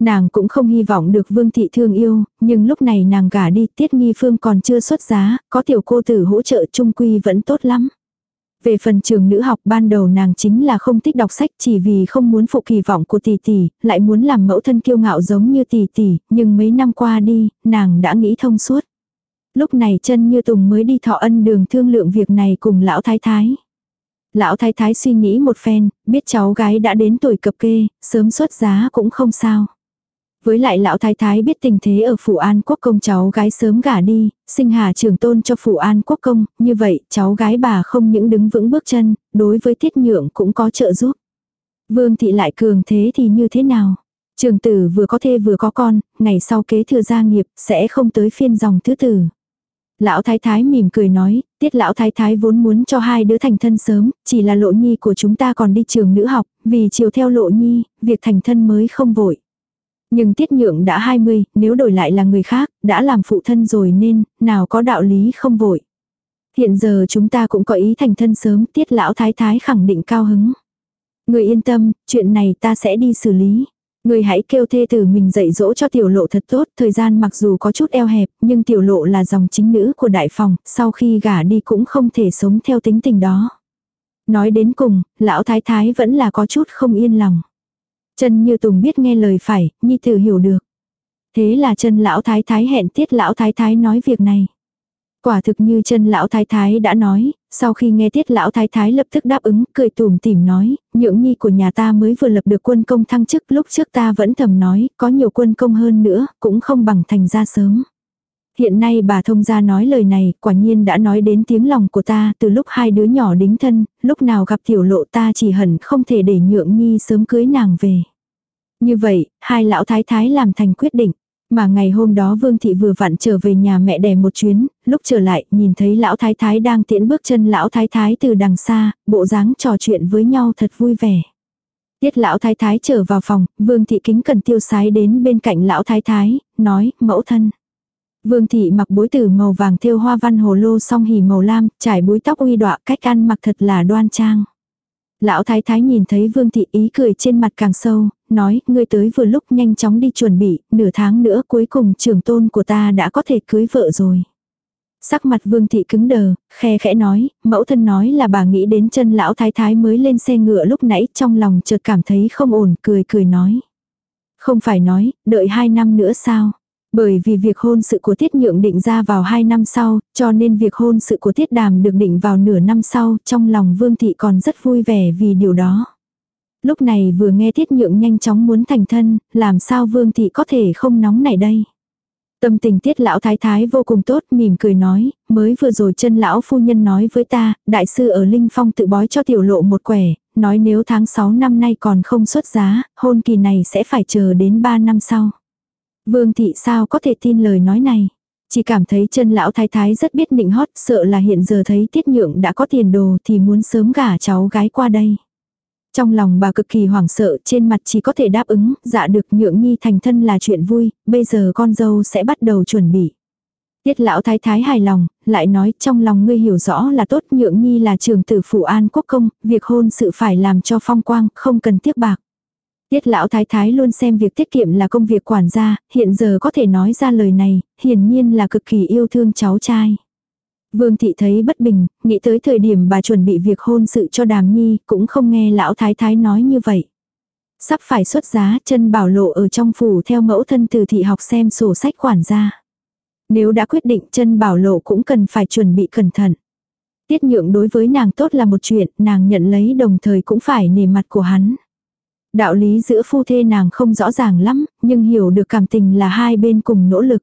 Nàng cũng không hy vọng được vương thị thương yêu, nhưng lúc này nàng gả đi tiết nghi phương còn chưa xuất giá, có tiểu cô tử hỗ trợ trung quy vẫn tốt lắm. Về phần trường nữ học ban đầu nàng chính là không thích đọc sách chỉ vì không muốn phụ kỳ vọng của tỷ tỷ, lại muốn làm mẫu thân kiêu ngạo giống như tỷ tỷ, nhưng mấy năm qua đi, nàng đã nghĩ thông suốt. Lúc này chân như tùng mới đi thọ ân đường thương lượng việc này cùng lão thái thái. Lão thái thái suy nghĩ một phen, biết cháu gái đã đến tuổi cập kê, sớm xuất giá cũng không sao. Với lại lão thái thái biết tình thế ở phủ an quốc công cháu gái sớm gả đi, sinh hà trường tôn cho phủ an quốc công, như vậy cháu gái bà không những đứng vững bước chân, đối với tiết nhượng cũng có trợ giúp. Vương thị lại cường thế thì như thế nào? Trường tử vừa có thê vừa có con, ngày sau kế thừa gia nghiệp, sẽ không tới phiên dòng thứ tử. Lão thái thái mỉm cười nói, tiết lão thái thái vốn muốn cho hai đứa thành thân sớm, chỉ là lộ nhi của chúng ta còn đi trường nữ học, vì chiều theo lộ nhi, việc thành thân mới không vội. Nhưng tiết nhượng đã 20, nếu đổi lại là người khác, đã làm phụ thân rồi nên, nào có đạo lý không vội. Hiện giờ chúng ta cũng có ý thành thân sớm, tiết lão thái thái khẳng định cao hứng. Người yên tâm, chuyện này ta sẽ đi xử lý. Người hãy kêu thê tử mình dạy dỗ cho tiểu lộ thật tốt, thời gian mặc dù có chút eo hẹp, nhưng tiểu lộ là dòng chính nữ của đại phòng, sau khi gả đi cũng không thể sống theo tính tình đó. Nói đến cùng, lão thái thái vẫn là có chút không yên lòng. Chân như Tùng biết nghe lời phải, Nhi Tử hiểu được. Thế là chân lão thái thái hẹn tiết lão thái thái nói việc này. Quả thực như chân lão thái thái đã nói, sau khi nghe tiết lão thái thái lập tức đáp ứng, cười tủm tỉm nói, nhượng nhi của nhà ta mới vừa lập được quân công thăng chức, lúc trước ta vẫn thầm nói, có nhiều quân công hơn nữa, cũng không bằng thành ra sớm. Hiện nay bà thông gia nói lời này, quả nhiên đã nói đến tiếng lòng của ta, từ lúc hai đứa nhỏ đính thân, lúc nào gặp tiểu lộ ta chỉ hẳn không thể để nhượng nhi sớm cưới nàng về. Như vậy, hai lão thái thái làm thành quyết định. Mà ngày hôm đó Vương Thị vừa vặn trở về nhà mẹ đẻ một chuyến, lúc trở lại nhìn thấy lão thái thái đang tiễn bước chân lão thái thái từ đằng xa, bộ dáng trò chuyện với nhau thật vui vẻ. Tiết lão thái thái trở vào phòng, Vương Thị kính cần tiêu sái đến bên cạnh lão thái thái, nói, mẫu thân. Vương Thị mặc bối tử màu vàng thêu hoa văn hồ lô song hỉ màu lam, trải búi tóc uy đọa cách ăn mặc thật là đoan trang. Lão thái thái nhìn thấy Vương Thị ý cười trên mặt càng sâu, nói, ngươi tới vừa lúc nhanh chóng đi chuẩn bị, nửa tháng nữa cuối cùng trưởng tôn của ta đã có thể cưới vợ rồi. Sắc mặt Vương Thị cứng đờ, khe khẽ nói, mẫu thân nói là bà nghĩ đến chân lão thái thái mới lên xe ngựa lúc nãy trong lòng chợt cảm thấy không ổn, cười cười nói. Không phải nói, đợi hai năm nữa sao? Bởi vì việc hôn sự của Tiết Nhượng định ra vào 2 năm sau, cho nên việc hôn sự của Tiết Đàm được định vào nửa năm sau, trong lòng Vương Thị còn rất vui vẻ vì điều đó. Lúc này vừa nghe Tiết Nhượng nhanh chóng muốn thành thân, làm sao Vương Thị có thể không nóng này đây. Tâm tình tiết lão thái thái vô cùng tốt mỉm cười nói, mới vừa rồi chân lão phu nhân nói với ta, đại sư ở Linh Phong tự bói cho tiểu lộ một quẻ, nói nếu tháng 6 năm nay còn không xuất giá, hôn kỳ này sẽ phải chờ đến 3 năm sau. Vương thị sao có thể tin lời nói này. Chỉ cảm thấy chân lão thái thái rất biết nịnh hót, sợ là hiện giờ thấy tiết nhượng đã có tiền đồ thì muốn sớm gả cháu gái qua đây. Trong lòng bà cực kỳ hoảng sợ, trên mặt chỉ có thể đáp ứng, dạ được nhượng nhi thành thân là chuyện vui, bây giờ con dâu sẽ bắt đầu chuẩn bị. Tiết lão thái thái hài lòng, lại nói trong lòng ngươi hiểu rõ là tốt nhượng nhi là trường tử phụ an quốc công, việc hôn sự phải làm cho phong quang, không cần tiếc bạc. Tiết lão thái thái luôn xem việc tiết kiệm là công việc quản gia, hiện giờ có thể nói ra lời này, hiển nhiên là cực kỳ yêu thương cháu trai. Vương thị thấy bất bình, nghĩ tới thời điểm bà chuẩn bị việc hôn sự cho đàm nhi, cũng không nghe lão thái thái nói như vậy. Sắp phải xuất giá, chân bảo lộ ở trong phủ theo mẫu thân từ thị học xem sổ sách quản gia. Nếu đã quyết định chân bảo lộ cũng cần phải chuẩn bị cẩn thận. Tiết nhượng đối với nàng tốt là một chuyện, nàng nhận lấy đồng thời cũng phải nề mặt của hắn. Đạo lý giữa phu thê nàng không rõ ràng lắm, nhưng hiểu được cảm tình là hai bên cùng nỗ lực.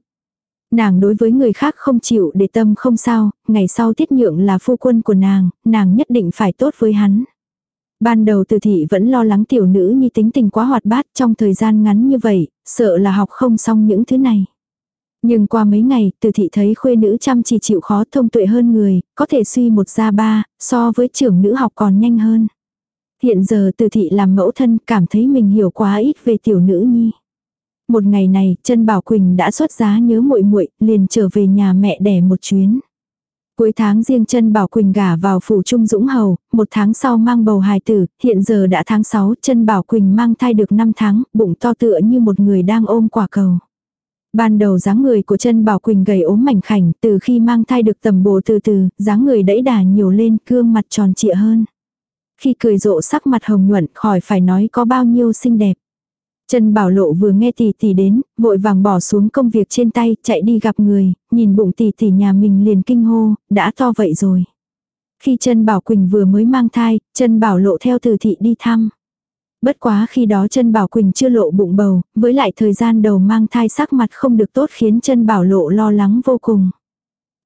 Nàng đối với người khác không chịu để tâm không sao, ngày sau tiết nhượng là phu quân của nàng, nàng nhất định phải tốt với hắn. Ban đầu từ thị vẫn lo lắng tiểu nữ như tính tình quá hoạt bát trong thời gian ngắn như vậy, sợ là học không xong những thứ này. Nhưng qua mấy ngày, từ thị thấy khuê nữ chăm chỉ chịu khó thông tuệ hơn người, có thể suy một ra ba, so với trưởng nữ học còn nhanh hơn. Hiện giờ từ thị làm mẫu thân cảm thấy mình hiểu quá ít về tiểu nữ nhi. Một ngày này, chân Bảo Quỳnh đã xuất giá nhớ muội muội, liền trở về nhà mẹ đẻ một chuyến. Cuối tháng riêng chân Bảo Quỳnh gả vào phủ Trung Dũng Hầu, một tháng sau mang bầu hài tử, hiện giờ đã tháng 6, chân Bảo Quỳnh mang thai được 5 tháng, bụng to tựa như một người đang ôm quả cầu. Ban đầu dáng người của chân Bảo Quỳnh gầy ốm mảnh khảnh, từ khi mang thai được tầm bồ từ từ, dáng người đẫy đà nhiều lên, gương mặt tròn trịa hơn. Khi cười rộ sắc mặt hồng nhuận, khỏi phải nói có bao nhiêu xinh đẹp. Trần Bảo Lộ vừa nghe tỷ tỷ đến, vội vàng bỏ xuống công việc trên tay, chạy đi gặp người, nhìn bụng tỷ tỷ nhà mình liền kinh hô, đã to vậy rồi. Khi Trần Bảo Quỳnh vừa mới mang thai, Trần Bảo Lộ theo từ thị đi thăm. Bất quá khi đó Trần Bảo Quỳnh chưa lộ bụng bầu, với lại thời gian đầu mang thai sắc mặt không được tốt khiến Trần Bảo Lộ lo lắng vô cùng.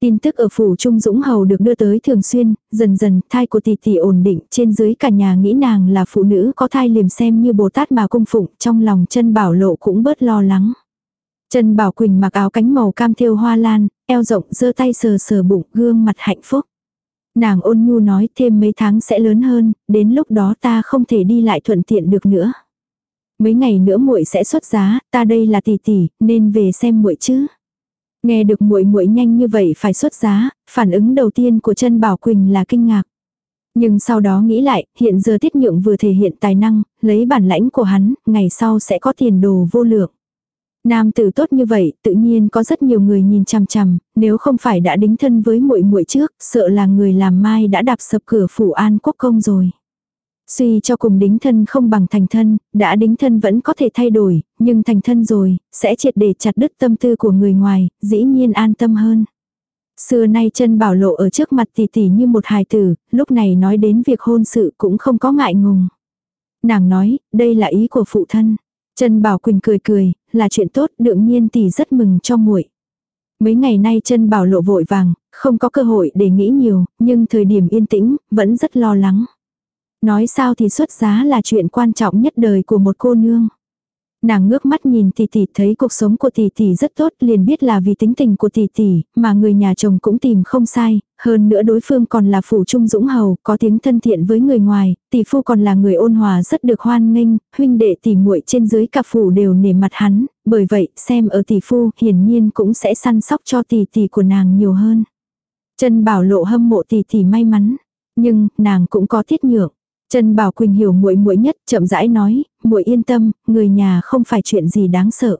Tin tức ở phủ Trung Dũng Hầu được đưa tới thường xuyên, dần dần thai của tỷ tỷ ổn định, trên dưới cả nhà nghĩ nàng là phụ nữ có thai liềm xem như Bồ Tát mà cung phụng, trong lòng chân Bảo Lộ cũng bớt lo lắng. Chân Bảo Quỳnh mặc áo cánh màu cam thêu hoa lan, eo rộng giơ tay sờ sờ bụng, gương mặt hạnh phúc. Nàng ôn nhu nói thêm mấy tháng sẽ lớn hơn, đến lúc đó ta không thể đi lại thuận tiện được nữa. Mấy ngày nữa muội sẽ xuất giá, ta đây là tỷ tỷ, nên về xem muội chứ. Nghe được muội muội nhanh như vậy phải xuất giá, phản ứng đầu tiên của chân Bảo Quỳnh là kinh ngạc. Nhưng sau đó nghĩ lại, hiện giờ Tiết Nhượng vừa thể hiện tài năng, lấy bản lãnh của hắn, ngày sau sẽ có tiền đồ vô lượng. Nam tử tốt như vậy, tự nhiên có rất nhiều người nhìn chằm chằm, nếu không phải đã đính thân với muội muội trước, sợ là người làm mai đã đạp sập cửa phủ an quốc công rồi. Suy cho cùng đính thân không bằng thành thân, đã đính thân vẫn có thể thay đổi, nhưng thành thân rồi, sẽ triệt để chặt đứt tâm tư của người ngoài, dĩ nhiên an tâm hơn. Xưa nay chân bảo lộ ở trước mặt tỷ tỷ như một hài tử, lúc này nói đến việc hôn sự cũng không có ngại ngùng. Nàng nói, đây là ý của phụ thân. chân Bảo Quỳnh cười cười, là chuyện tốt, đương nhiên tỷ rất mừng cho muội. Mấy ngày nay chân Bảo lộ vội vàng, không có cơ hội để nghĩ nhiều, nhưng thời điểm yên tĩnh, vẫn rất lo lắng. Nói sao thì xuất giá là chuyện quan trọng nhất đời của một cô nương. Nàng ngước mắt nhìn tỷ tỷ thấy cuộc sống của tỷ tỷ rất tốt liền biết là vì tính tình của tỷ tỷ, mà người nhà chồng cũng tìm không sai, hơn nữa đối phương còn là phủ trung dũng hầu, có tiếng thân thiện với người ngoài, tỷ phu còn là người ôn hòa rất được hoan nghênh, huynh đệ tỷ muội trên dưới cả phủ đều nể mặt hắn, bởi vậy xem ở tỷ phu hiển nhiên cũng sẽ săn sóc cho tỷ tỷ của nàng nhiều hơn. chân Bảo Lộ hâm mộ tỷ tỷ may mắn, nhưng nàng cũng có tiết nhượng. Trần Bảo Quỳnh hiểu muội muội nhất, chậm rãi nói, muội yên tâm, người nhà không phải chuyện gì đáng sợ.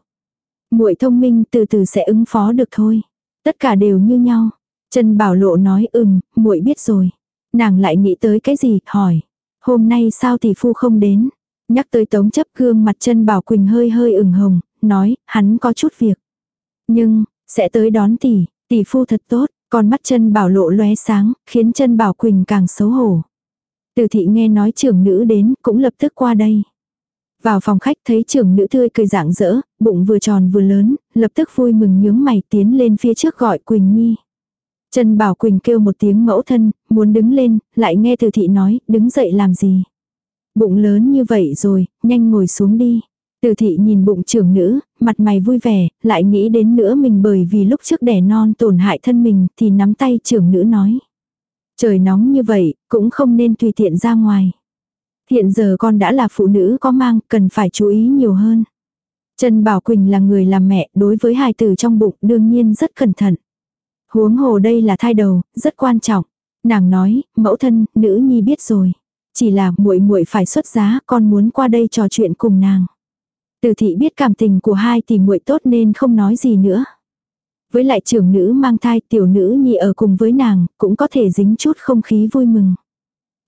Muội thông minh từ từ sẽ ứng phó được thôi. Tất cả đều như nhau. Trần Bảo Lộ nói ừm, muội biết rồi. Nàng lại nghĩ tới cái gì, hỏi. Hôm nay sao tỷ phu không đến? Nhắc tới tống chấp gương mặt Trần Bảo Quỳnh hơi hơi ửng hồng, nói, hắn có chút việc. Nhưng, sẽ tới đón tỷ, tỷ phu thật tốt, còn mắt chân Bảo Lộ lóe sáng, khiến chân Bảo Quỳnh càng xấu hổ. Từ thị nghe nói trưởng nữ đến, cũng lập tức qua đây. Vào phòng khách thấy trưởng nữ tươi cười dạng dỡ, bụng vừa tròn vừa lớn, lập tức vui mừng nhướng mày tiến lên phía trước gọi Quỳnh Nhi. Trần Bảo Quỳnh kêu một tiếng mẫu thân, muốn đứng lên, lại nghe từ thị nói, đứng dậy làm gì. Bụng lớn như vậy rồi, nhanh ngồi xuống đi. Từ thị nhìn bụng trưởng nữ, mặt mày vui vẻ, lại nghĩ đến nữa mình bởi vì lúc trước đẻ non tổn hại thân mình thì nắm tay trưởng nữ nói. Trời nóng như vậy, cũng không nên tùy tiện ra ngoài. Hiện giờ con đã là phụ nữ có mang, cần phải chú ý nhiều hơn. Trần Bảo Quỳnh là người làm mẹ, đối với hài tử trong bụng đương nhiên rất cẩn thận. Huống hồ đây là thai đầu, rất quan trọng. Nàng nói, mẫu thân, nữ nhi biết rồi. Chỉ là muội muội phải xuất giá, con muốn qua đây trò chuyện cùng nàng. Từ thị biết cảm tình của hai tỷ muội tốt nên không nói gì nữa với lại trưởng nữ mang thai tiểu nữ nhi ở cùng với nàng, cũng có thể dính chút không khí vui mừng.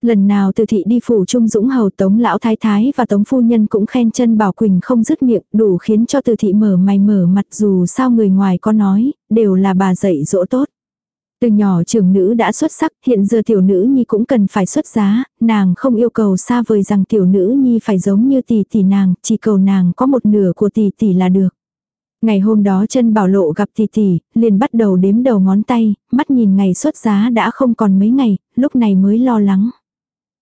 Lần nào từ thị đi phủ trung dũng hầu tống lão thái thái và tống phu nhân cũng khen chân bảo quỳnh không dứt miệng đủ khiến cho từ thị mở mày mở mặt dù sao người ngoài có nói, đều là bà dạy dỗ tốt. Từ nhỏ trưởng nữ đã xuất sắc, hiện giờ tiểu nữ nhi cũng cần phải xuất giá, nàng không yêu cầu xa vời rằng tiểu nữ nhi phải giống như tỷ tỷ nàng, chỉ cầu nàng có một nửa của tỷ tỷ là được. Ngày hôm đó chân bảo lộ gặp tỷ tỷ, liền bắt đầu đếm đầu ngón tay, mắt nhìn ngày xuất giá đã không còn mấy ngày, lúc này mới lo lắng.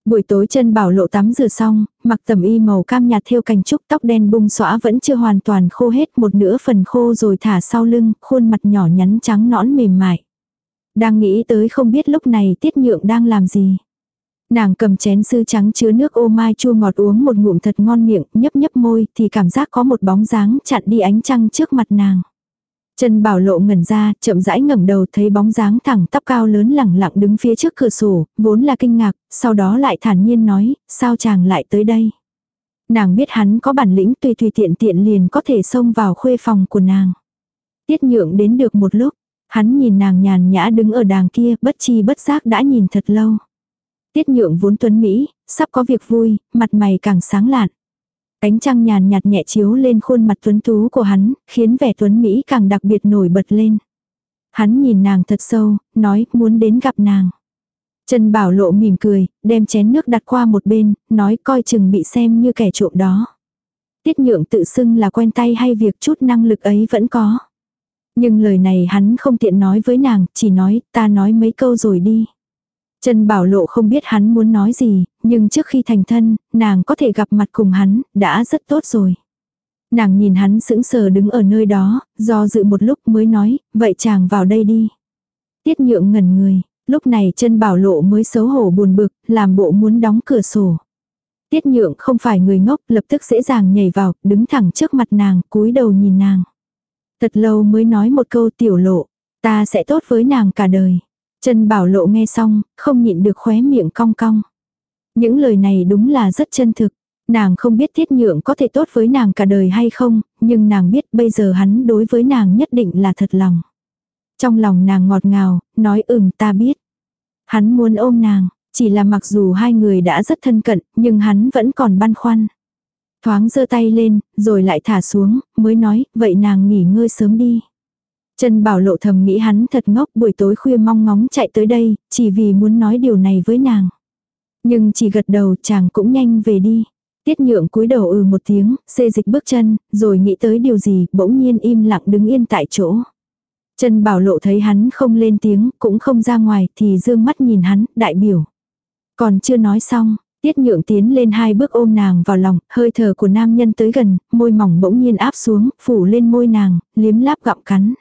Buổi tối chân bảo lộ tắm rửa xong, mặc tầm y màu cam nhạt theo cành trúc tóc đen bung xõa vẫn chưa hoàn toàn khô hết một nửa phần khô rồi thả sau lưng, khuôn mặt nhỏ nhắn trắng nõn mềm mại. Đang nghĩ tới không biết lúc này tiết nhượng đang làm gì. Nàng cầm chén sứ trắng chứa nước ô mai chua ngọt uống một ngụm thật ngon miệng, nhấp nhấp môi thì cảm giác có một bóng dáng chặn đi ánh trăng trước mặt nàng. Trần Bảo Lộ ngẩn ra, chậm rãi ngẩng đầu thấy bóng dáng thẳng tắp cao lớn lẳng lặng đứng phía trước cửa sổ, vốn là kinh ngạc, sau đó lại thản nhiên nói, sao chàng lại tới đây. Nàng biết hắn có bản lĩnh tùy tùy tiện tiện liền có thể xông vào khuê phòng của nàng. Tiết nhượng đến được một lúc, hắn nhìn nàng nhàn nhã đứng ở đàng kia, bất chi bất giác đã nhìn thật lâu. Tiết nhượng vốn tuấn Mỹ, sắp có việc vui, mặt mày càng sáng lạn. Cánh trăng nhàn nhạt nhẹ chiếu lên khuôn mặt tuấn tú của hắn, khiến vẻ tuấn Mỹ càng đặc biệt nổi bật lên. Hắn nhìn nàng thật sâu, nói muốn đến gặp nàng. Trần Bảo Lộ mỉm cười, đem chén nước đặt qua một bên, nói coi chừng bị xem như kẻ trộm đó. Tiết nhượng tự xưng là quen tay hay việc chút năng lực ấy vẫn có. Nhưng lời này hắn không tiện nói với nàng, chỉ nói ta nói mấy câu rồi đi. Trần Bảo Lộ không biết hắn muốn nói gì, nhưng trước khi thành thân, nàng có thể gặp mặt cùng hắn, đã rất tốt rồi. Nàng nhìn hắn sững sờ đứng ở nơi đó, do dự một lúc mới nói, vậy chàng vào đây đi. Tiết nhượng ngẩn người, lúc này chân bảo lộ mới xấu hổ buồn bực, làm bộ muốn đóng cửa sổ. Tiết nhượng không phải người ngốc, lập tức dễ dàng nhảy vào, đứng thẳng trước mặt nàng, cúi đầu nhìn nàng. Thật lâu mới nói một câu tiểu lộ, ta sẽ tốt với nàng cả đời. Trần bảo lộ nghe xong, không nhịn được khóe miệng cong cong. Những lời này đúng là rất chân thực. Nàng không biết thiết nhượng có thể tốt với nàng cả đời hay không, nhưng nàng biết bây giờ hắn đối với nàng nhất định là thật lòng. Trong lòng nàng ngọt ngào, nói ừm ta biết. Hắn muốn ôm nàng, chỉ là mặc dù hai người đã rất thân cận, nhưng hắn vẫn còn băn khoăn. Thoáng giơ tay lên, rồi lại thả xuống, mới nói, vậy nàng nghỉ ngơi sớm đi. Trần Bảo Lộ thầm nghĩ hắn thật ngốc buổi tối khuya mong ngóng chạy tới đây, chỉ vì muốn nói điều này với nàng. Nhưng chỉ gật đầu chàng cũng nhanh về đi. Tiết nhượng cúi đầu ừ một tiếng, xê dịch bước chân, rồi nghĩ tới điều gì, bỗng nhiên im lặng đứng yên tại chỗ. Trần Bảo Lộ thấy hắn không lên tiếng, cũng không ra ngoài, thì dương mắt nhìn hắn, đại biểu. Còn chưa nói xong, Tiết nhượng tiến lên hai bước ôm nàng vào lòng, hơi thở của nam nhân tới gần, môi mỏng bỗng nhiên áp xuống, phủ lên môi nàng, liếm láp gặm cắn.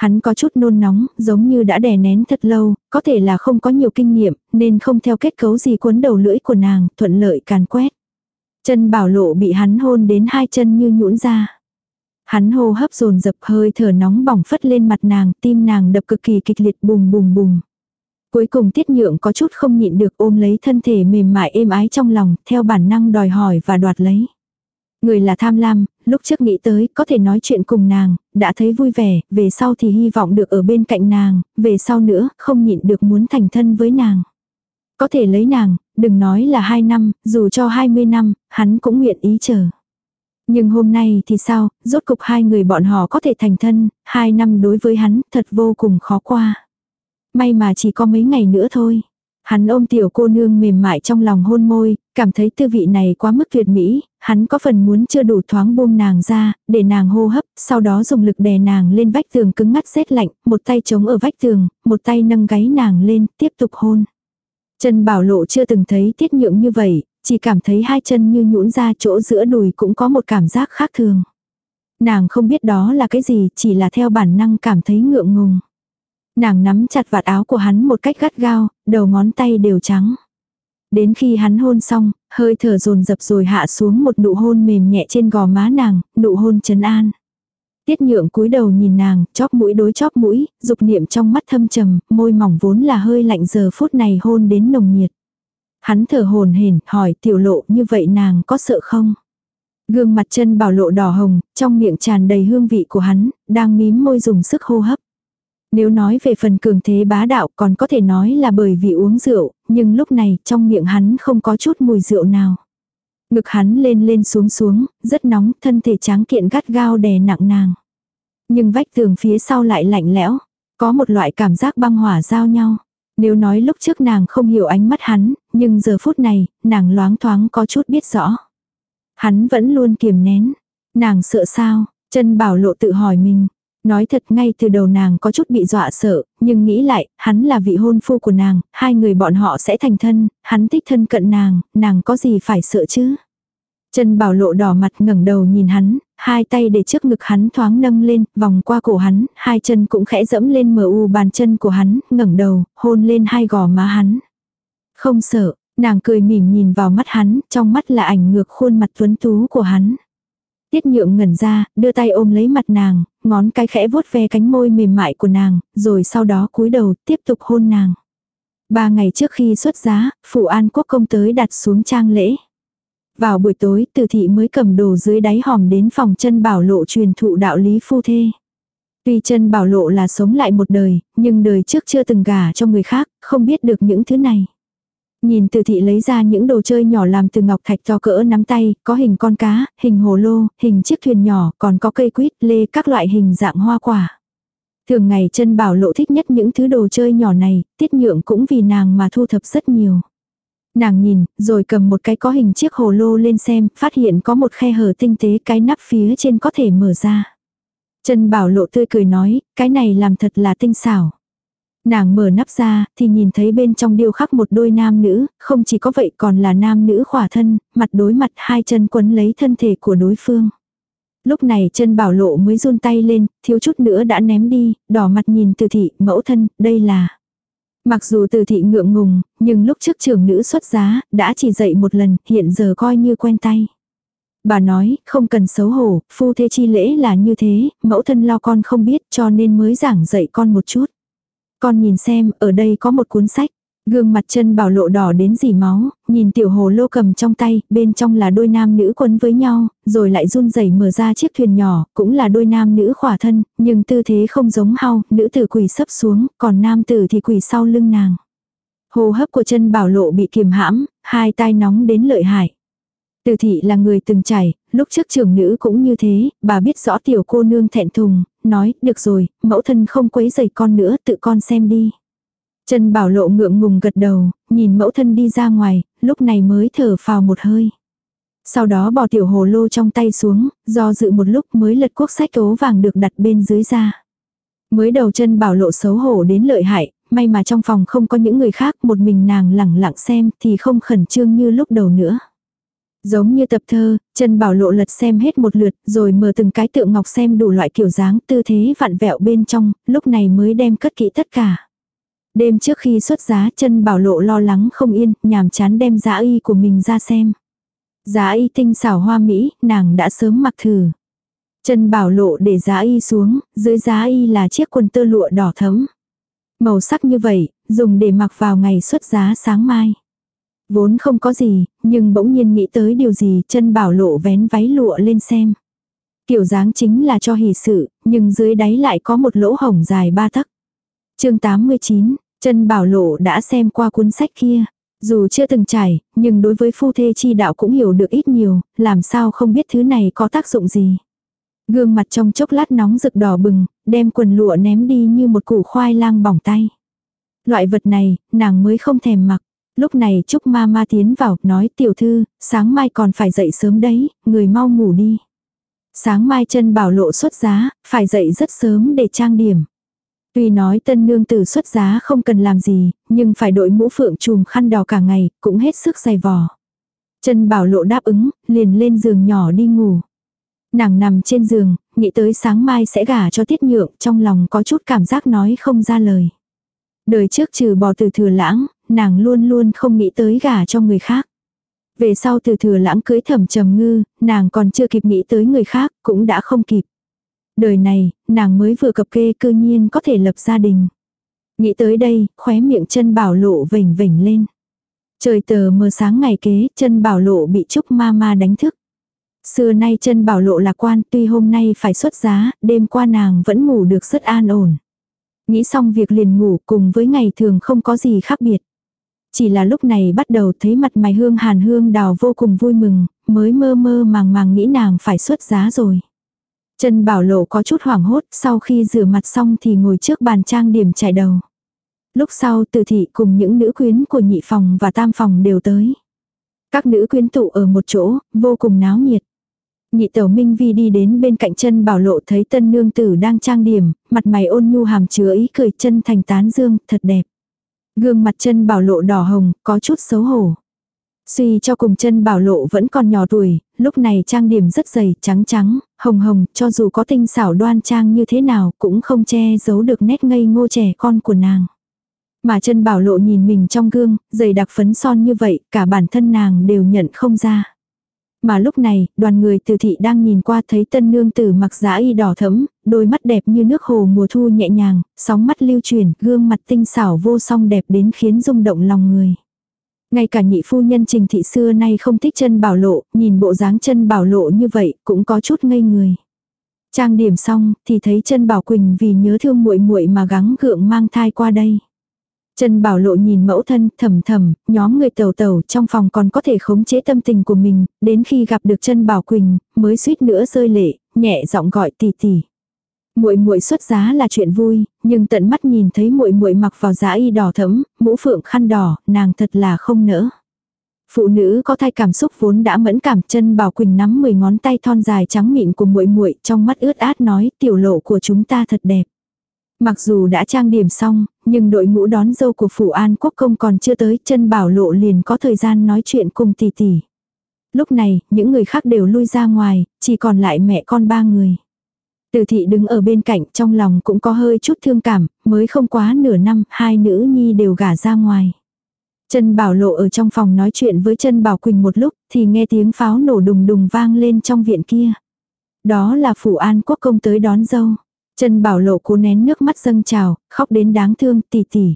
Hắn có chút nôn nóng, giống như đã đè nén thật lâu, có thể là không có nhiều kinh nghiệm, nên không theo kết cấu gì cuốn đầu lưỡi của nàng, thuận lợi càn quét. Chân bảo lộ bị hắn hôn đến hai chân như nhũn ra. Hắn hô hấp dồn dập hơi thở nóng bỏng phất lên mặt nàng, tim nàng đập cực kỳ kịch liệt bùng bùng bùng. Cuối cùng tiết nhượng có chút không nhịn được ôm lấy thân thể mềm mại êm ái trong lòng, theo bản năng đòi hỏi và đoạt lấy. Người là tham lam, lúc trước nghĩ tới có thể nói chuyện cùng nàng, đã thấy vui vẻ, về sau thì hy vọng được ở bên cạnh nàng, về sau nữa không nhịn được muốn thành thân với nàng. Có thể lấy nàng, đừng nói là hai năm, dù cho hai mươi năm, hắn cũng nguyện ý chờ. Nhưng hôm nay thì sao, rốt cục hai người bọn họ có thể thành thân, hai năm đối với hắn thật vô cùng khó qua. May mà chỉ có mấy ngày nữa thôi. Hắn ôm tiểu cô nương mềm mại trong lòng hôn môi, cảm thấy tư vị này quá mức tuyệt mỹ, hắn có phần muốn chưa đủ thoáng buông nàng ra, để nàng hô hấp, sau đó dùng lực đè nàng lên vách tường cứng ngắt rét lạnh, một tay chống ở vách tường, một tay nâng gáy nàng lên, tiếp tục hôn. Trần Bảo Lộ chưa từng thấy tiết nhượng như vậy, chỉ cảm thấy hai chân như nhũn ra chỗ giữa đùi cũng có một cảm giác khác thường. Nàng không biết đó là cái gì, chỉ là theo bản năng cảm thấy ngượng ngùng. Nàng nắm chặt vạt áo của hắn một cách gắt gao, đầu ngón tay đều trắng. Đến khi hắn hôn xong, hơi thở dồn dập rồi hạ xuống một nụ hôn mềm nhẹ trên gò má nàng, nụ hôn trấn an. Tiết nhượng cúi đầu nhìn nàng, chóp mũi đối chóp mũi, dục niệm trong mắt thâm trầm, môi mỏng vốn là hơi lạnh giờ phút này hôn đến nồng nhiệt. Hắn thở hồn hển hỏi tiểu lộ như vậy nàng có sợ không? Gương mặt chân bảo lộ đỏ hồng, trong miệng tràn đầy hương vị của hắn, đang mím môi dùng sức hô hấp. Nếu nói về phần cường thế bá đạo còn có thể nói là bởi vì uống rượu, nhưng lúc này trong miệng hắn không có chút mùi rượu nào. Ngực hắn lên lên xuống xuống, rất nóng, thân thể tráng kiện gắt gao đè nặng nàng. Nhưng vách tường phía sau lại lạnh lẽo, có một loại cảm giác băng hỏa giao nhau. Nếu nói lúc trước nàng không hiểu ánh mắt hắn, nhưng giờ phút này, nàng loáng thoáng có chút biết rõ. Hắn vẫn luôn kiềm nén. Nàng sợ sao? Chân bảo lộ tự hỏi mình. Nói thật ngay từ đầu nàng có chút bị dọa sợ, nhưng nghĩ lại, hắn là vị hôn phu của nàng, hai người bọn họ sẽ thành thân, hắn thích thân cận nàng, nàng có gì phải sợ chứ? Trần Bảo Lộ đỏ mặt ngẩng đầu nhìn hắn, hai tay để trước ngực hắn thoáng nâng lên, vòng qua cổ hắn, hai chân cũng khẽ dẫm lên mờ u bàn chân của hắn, ngẩng đầu, hôn lên hai gò má hắn. Không sợ, nàng cười mỉm nhìn vào mắt hắn, trong mắt là ảnh ngược khuôn mặt tuấn tú của hắn. Tiết nhượng ngẩn ra, đưa tay ôm lấy mặt nàng, ngón cái khẽ vuốt ve cánh môi mềm mại của nàng, rồi sau đó cúi đầu tiếp tục hôn nàng. Ba ngày trước khi xuất giá, phụ an quốc công tới đặt xuống trang lễ. Vào buổi tối, từ thị mới cầm đồ dưới đáy hòm đến phòng chân bảo lộ truyền thụ đạo lý phu thê. Tuy chân bảo lộ là sống lại một đời, nhưng đời trước chưa từng gả cho người khác, không biết được những thứ này. Nhìn từ thị lấy ra những đồ chơi nhỏ làm từ ngọc thạch to cỡ nắm tay, có hình con cá, hình hồ lô, hình chiếc thuyền nhỏ, còn có cây quýt, lê, các loại hình dạng hoa quả. Thường ngày chân bảo lộ thích nhất những thứ đồ chơi nhỏ này, tiết nhượng cũng vì nàng mà thu thập rất nhiều. Nàng nhìn, rồi cầm một cái có hình chiếc hồ lô lên xem, phát hiện có một khe hở tinh tế cái nắp phía trên có thể mở ra. Chân bảo lộ tươi cười nói, cái này làm thật là tinh xảo. Nàng mở nắp ra, thì nhìn thấy bên trong điêu khắc một đôi nam nữ, không chỉ có vậy còn là nam nữ khỏa thân, mặt đối mặt hai chân quấn lấy thân thể của đối phương. Lúc này chân bảo lộ mới run tay lên, thiếu chút nữa đã ném đi, đỏ mặt nhìn từ thị, mẫu thân, đây là. Mặc dù từ thị ngượng ngùng, nhưng lúc trước trưởng nữ xuất giá, đã chỉ dạy một lần, hiện giờ coi như quen tay. Bà nói, không cần xấu hổ, phu thế chi lễ là như thế, mẫu thân lo con không biết cho nên mới giảng dạy con một chút. Con nhìn xem, ở đây có một cuốn sách. Gương mặt chân bảo lộ đỏ đến dỉ máu, nhìn tiểu hồ lô cầm trong tay, bên trong là đôi nam nữ quấn với nhau, rồi lại run rẩy mở ra chiếc thuyền nhỏ, cũng là đôi nam nữ khỏa thân, nhưng tư thế không giống hao, nữ tử quỳ sấp xuống, còn nam tử thì quỳ sau lưng nàng. Hô hấp của chân bảo lộ bị kiềm hãm, hai tai nóng đến lợi hại. Từ thị là người từng trải, lúc trước trưởng nữ cũng như thế, bà biết rõ tiểu cô nương thẹn thùng, nói, được rồi, mẫu thân không quấy rầy con nữa, tự con xem đi. Trần Bảo Lộ ngượng ngùng gật đầu, nhìn mẫu thân đi ra ngoài, lúc này mới thở phào một hơi. Sau đó bỏ tiểu hồ lô trong tay xuống, do dự một lúc mới lật quốc sách tố vàng được đặt bên dưới ra. Mới đầu chân bảo lộ xấu hổ đến lợi hại, may mà trong phòng không có những người khác, một mình nàng lẳng lặng xem thì không khẩn trương như lúc đầu nữa. Giống như tập thơ, chân bảo lộ lật xem hết một lượt, rồi mở từng cái tượng ngọc xem đủ loại kiểu dáng tư thế vặn vẹo bên trong, lúc này mới đem cất kỹ tất cả. Đêm trước khi xuất giá chân bảo lộ lo lắng không yên, nhàm chán đem giá y của mình ra xem. Giá y tinh xảo hoa mỹ, nàng đã sớm mặc thử. Chân bảo lộ để giá y xuống, dưới giá y là chiếc quần tơ lụa đỏ thẫm. Màu sắc như vậy, dùng để mặc vào ngày xuất giá sáng mai. Vốn không có gì, nhưng bỗng nhiên nghĩ tới điều gì chân bảo lộ vén váy lụa lên xem. Kiểu dáng chính là cho hỷ sự, nhưng dưới đáy lại có một lỗ hổng dài ba tấc chương 89, chân bảo lộ đã xem qua cuốn sách kia. Dù chưa từng trải, nhưng đối với phu thê chi đạo cũng hiểu được ít nhiều, làm sao không biết thứ này có tác dụng gì. Gương mặt trong chốc lát nóng rực đỏ bừng, đem quần lụa ném đi như một củ khoai lang bỏng tay. Loại vật này, nàng mới không thèm mặc. Lúc này Trúc ma ma tiến vào, nói tiểu thư, sáng mai còn phải dậy sớm đấy, người mau ngủ đi. Sáng mai chân bảo lộ xuất giá, phải dậy rất sớm để trang điểm. Tuy nói tân nương tử xuất giá không cần làm gì, nhưng phải đội mũ phượng trùm khăn đỏ cả ngày, cũng hết sức dày vò. Chân bảo lộ đáp ứng, liền lên giường nhỏ đi ngủ. Nàng nằm trên giường, nghĩ tới sáng mai sẽ gả cho tiết nhượng, trong lòng có chút cảm giác nói không ra lời. Đời trước trừ bỏ từ thừa lãng, nàng luôn luôn không nghĩ tới gả cho người khác. Về sau từ thừa lãng cưới thẩm trầm ngư, nàng còn chưa kịp nghĩ tới người khác, cũng đã không kịp. Đời này, nàng mới vừa cập kê cư nhiên có thể lập gia đình. Nghĩ tới đây, khóe miệng chân bảo lộ vểnh vểnh lên. Trời tờ mờ sáng ngày kế, chân bảo lộ bị Trúc ma ma đánh thức. Xưa nay chân bảo lộ lạc quan tuy hôm nay phải xuất giá, đêm qua nàng vẫn ngủ được rất an ổn. Nghĩ xong việc liền ngủ cùng với ngày thường không có gì khác biệt. Chỉ là lúc này bắt đầu thấy mặt mày hương hàn hương đào vô cùng vui mừng, mới mơ mơ màng màng nghĩ nàng phải xuất giá rồi. Trần Bảo Lộ có chút hoảng hốt, sau khi rửa mặt xong thì ngồi trước bàn trang điểm chải đầu. Lúc sau từ thị cùng những nữ quyến của nhị phòng và tam phòng đều tới. Các nữ quyến tụ ở một chỗ, vô cùng náo nhiệt. Nhị tẩu Minh Vi đi đến bên cạnh chân bảo lộ thấy tân nương tử đang trang điểm, mặt mày ôn nhu hàm chứa ý cười chân thành tán dương, thật đẹp. Gương mặt chân bảo lộ đỏ hồng, có chút xấu hổ. Suy cho cùng chân bảo lộ vẫn còn nhỏ tuổi, lúc này trang điểm rất dày, trắng trắng, hồng hồng, cho dù có tinh xảo đoan trang như thế nào cũng không che giấu được nét ngây ngô trẻ con của nàng. Mà chân bảo lộ nhìn mình trong gương, dày đặc phấn son như vậy, cả bản thân nàng đều nhận không ra. Mà lúc này, đoàn người từ thị đang nhìn qua thấy tân nương tử mặc giá y đỏ thẫm, đôi mắt đẹp như nước hồ mùa thu nhẹ nhàng, sóng mắt lưu chuyển, gương mặt tinh xảo vô song đẹp đến khiến rung động lòng người. Ngay cả nhị phu nhân trình thị xưa nay không thích chân bảo lộ, nhìn bộ dáng chân bảo lộ như vậy cũng có chút ngây người. Trang điểm xong, thì thấy chân Bảo Quỳnh vì nhớ thương muội muội mà gắng gượng mang thai qua đây. Trần Bảo Lộ nhìn mẫu thân, thầm thầm, nhóm người tàu tàu trong phòng còn có thể khống chế tâm tình của mình, đến khi gặp được Trần Bảo Quỳnh, mới suýt nữa rơi lệ, nhẹ giọng gọi tỷ tỷ. Muội muội xuất giá là chuyện vui, nhưng tận mắt nhìn thấy muội muội mặc vào giá y đỏ thẫm, mũ phượng khăn đỏ, nàng thật là không nỡ. Phụ nữ có thai cảm xúc vốn đã mẫn cảm, Trần Bảo Quỳnh nắm 10 ngón tay thon dài trắng mịn của muội muội, trong mắt ướt át nói, tiểu lộ của chúng ta thật đẹp. Mặc dù đã trang điểm xong, nhưng đội ngũ đón dâu của phủ An Quốc công còn chưa tới, chân Bảo Lộ liền có thời gian nói chuyện cùng tỷ tỷ. Lúc này, những người khác đều lui ra ngoài, chỉ còn lại mẹ con ba người. Từ thị đứng ở bên cạnh trong lòng cũng có hơi chút thương cảm, mới không quá nửa năm, hai nữ nhi đều gả ra ngoài. Trần Bảo Lộ ở trong phòng nói chuyện với Trần Bảo Quỳnh một lúc, thì nghe tiếng pháo nổ đùng đùng vang lên trong viện kia. Đó là phủ an quốc công tới đón dâu. Trần Bảo Lộ cố nén nước mắt dâng trào, khóc đến đáng thương tỉ tỉ.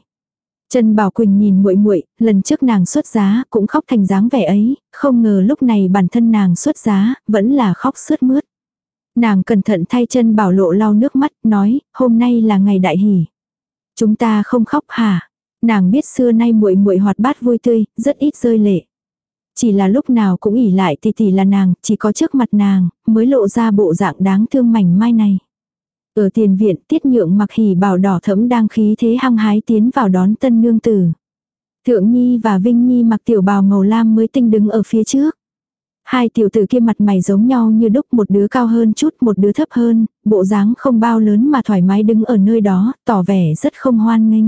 Trần Bảo Quỳnh nhìn muội muội, lần trước nàng xuất giá cũng khóc thành dáng vẻ ấy, không ngờ lúc này bản thân nàng xuất giá, vẫn là khóc sướt mướt. Nàng cẩn thận thay Trần Bảo Lộ lau nước mắt, nói, hôm nay là ngày đại hỷ. Chúng ta không khóc hả? Nàng biết xưa nay muội muội hoạt bát vui tươi, rất ít rơi lệ. Chỉ là lúc nào cũng ỉ lại tỷ tỷ là nàng, chỉ có trước mặt nàng, mới lộ ra bộ dạng đáng thương mảnh mai này. Ở tiền viện tiết nhượng mặc hỉ bảo đỏ thẫm đang khí thế hăng hái tiến vào đón tân nương tử. Thượng Nhi và Vinh Nhi mặc tiểu bào màu lam mới tinh đứng ở phía trước. Hai tiểu tử kia mặt mày giống nhau như đúc một đứa cao hơn chút một đứa thấp hơn, bộ dáng không bao lớn mà thoải mái đứng ở nơi đó, tỏ vẻ rất không hoan nghênh.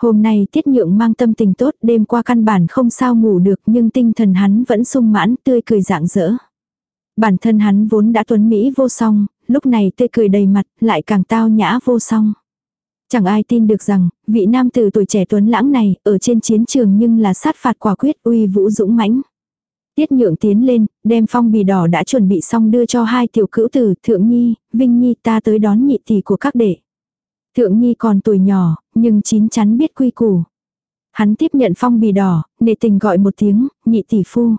Hôm nay tiết nhượng mang tâm tình tốt đêm qua căn bản không sao ngủ được nhưng tinh thần hắn vẫn sung mãn tươi cười rạng rỡ. Bản thân hắn vốn đã tuấn Mỹ vô song, lúc này tươi cười đầy mặt, lại càng tao nhã vô song. Chẳng ai tin được rằng, vị nam tử tuổi trẻ tuấn lãng này, ở trên chiến trường nhưng là sát phạt quả quyết uy vũ dũng mãnh. Tiết nhượng tiến lên, đem phong bì đỏ đã chuẩn bị xong đưa cho hai tiểu cữu tử, thượng nhi, vinh nhi ta tới đón nhị tỷ của các đệ. Thượng nhi còn tuổi nhỏ, nhưng chín chắn biết quy củ. Hắn tiếp nhận phong bì đỏ, nệ tình gọi một tiếng, nhị tỷ phu.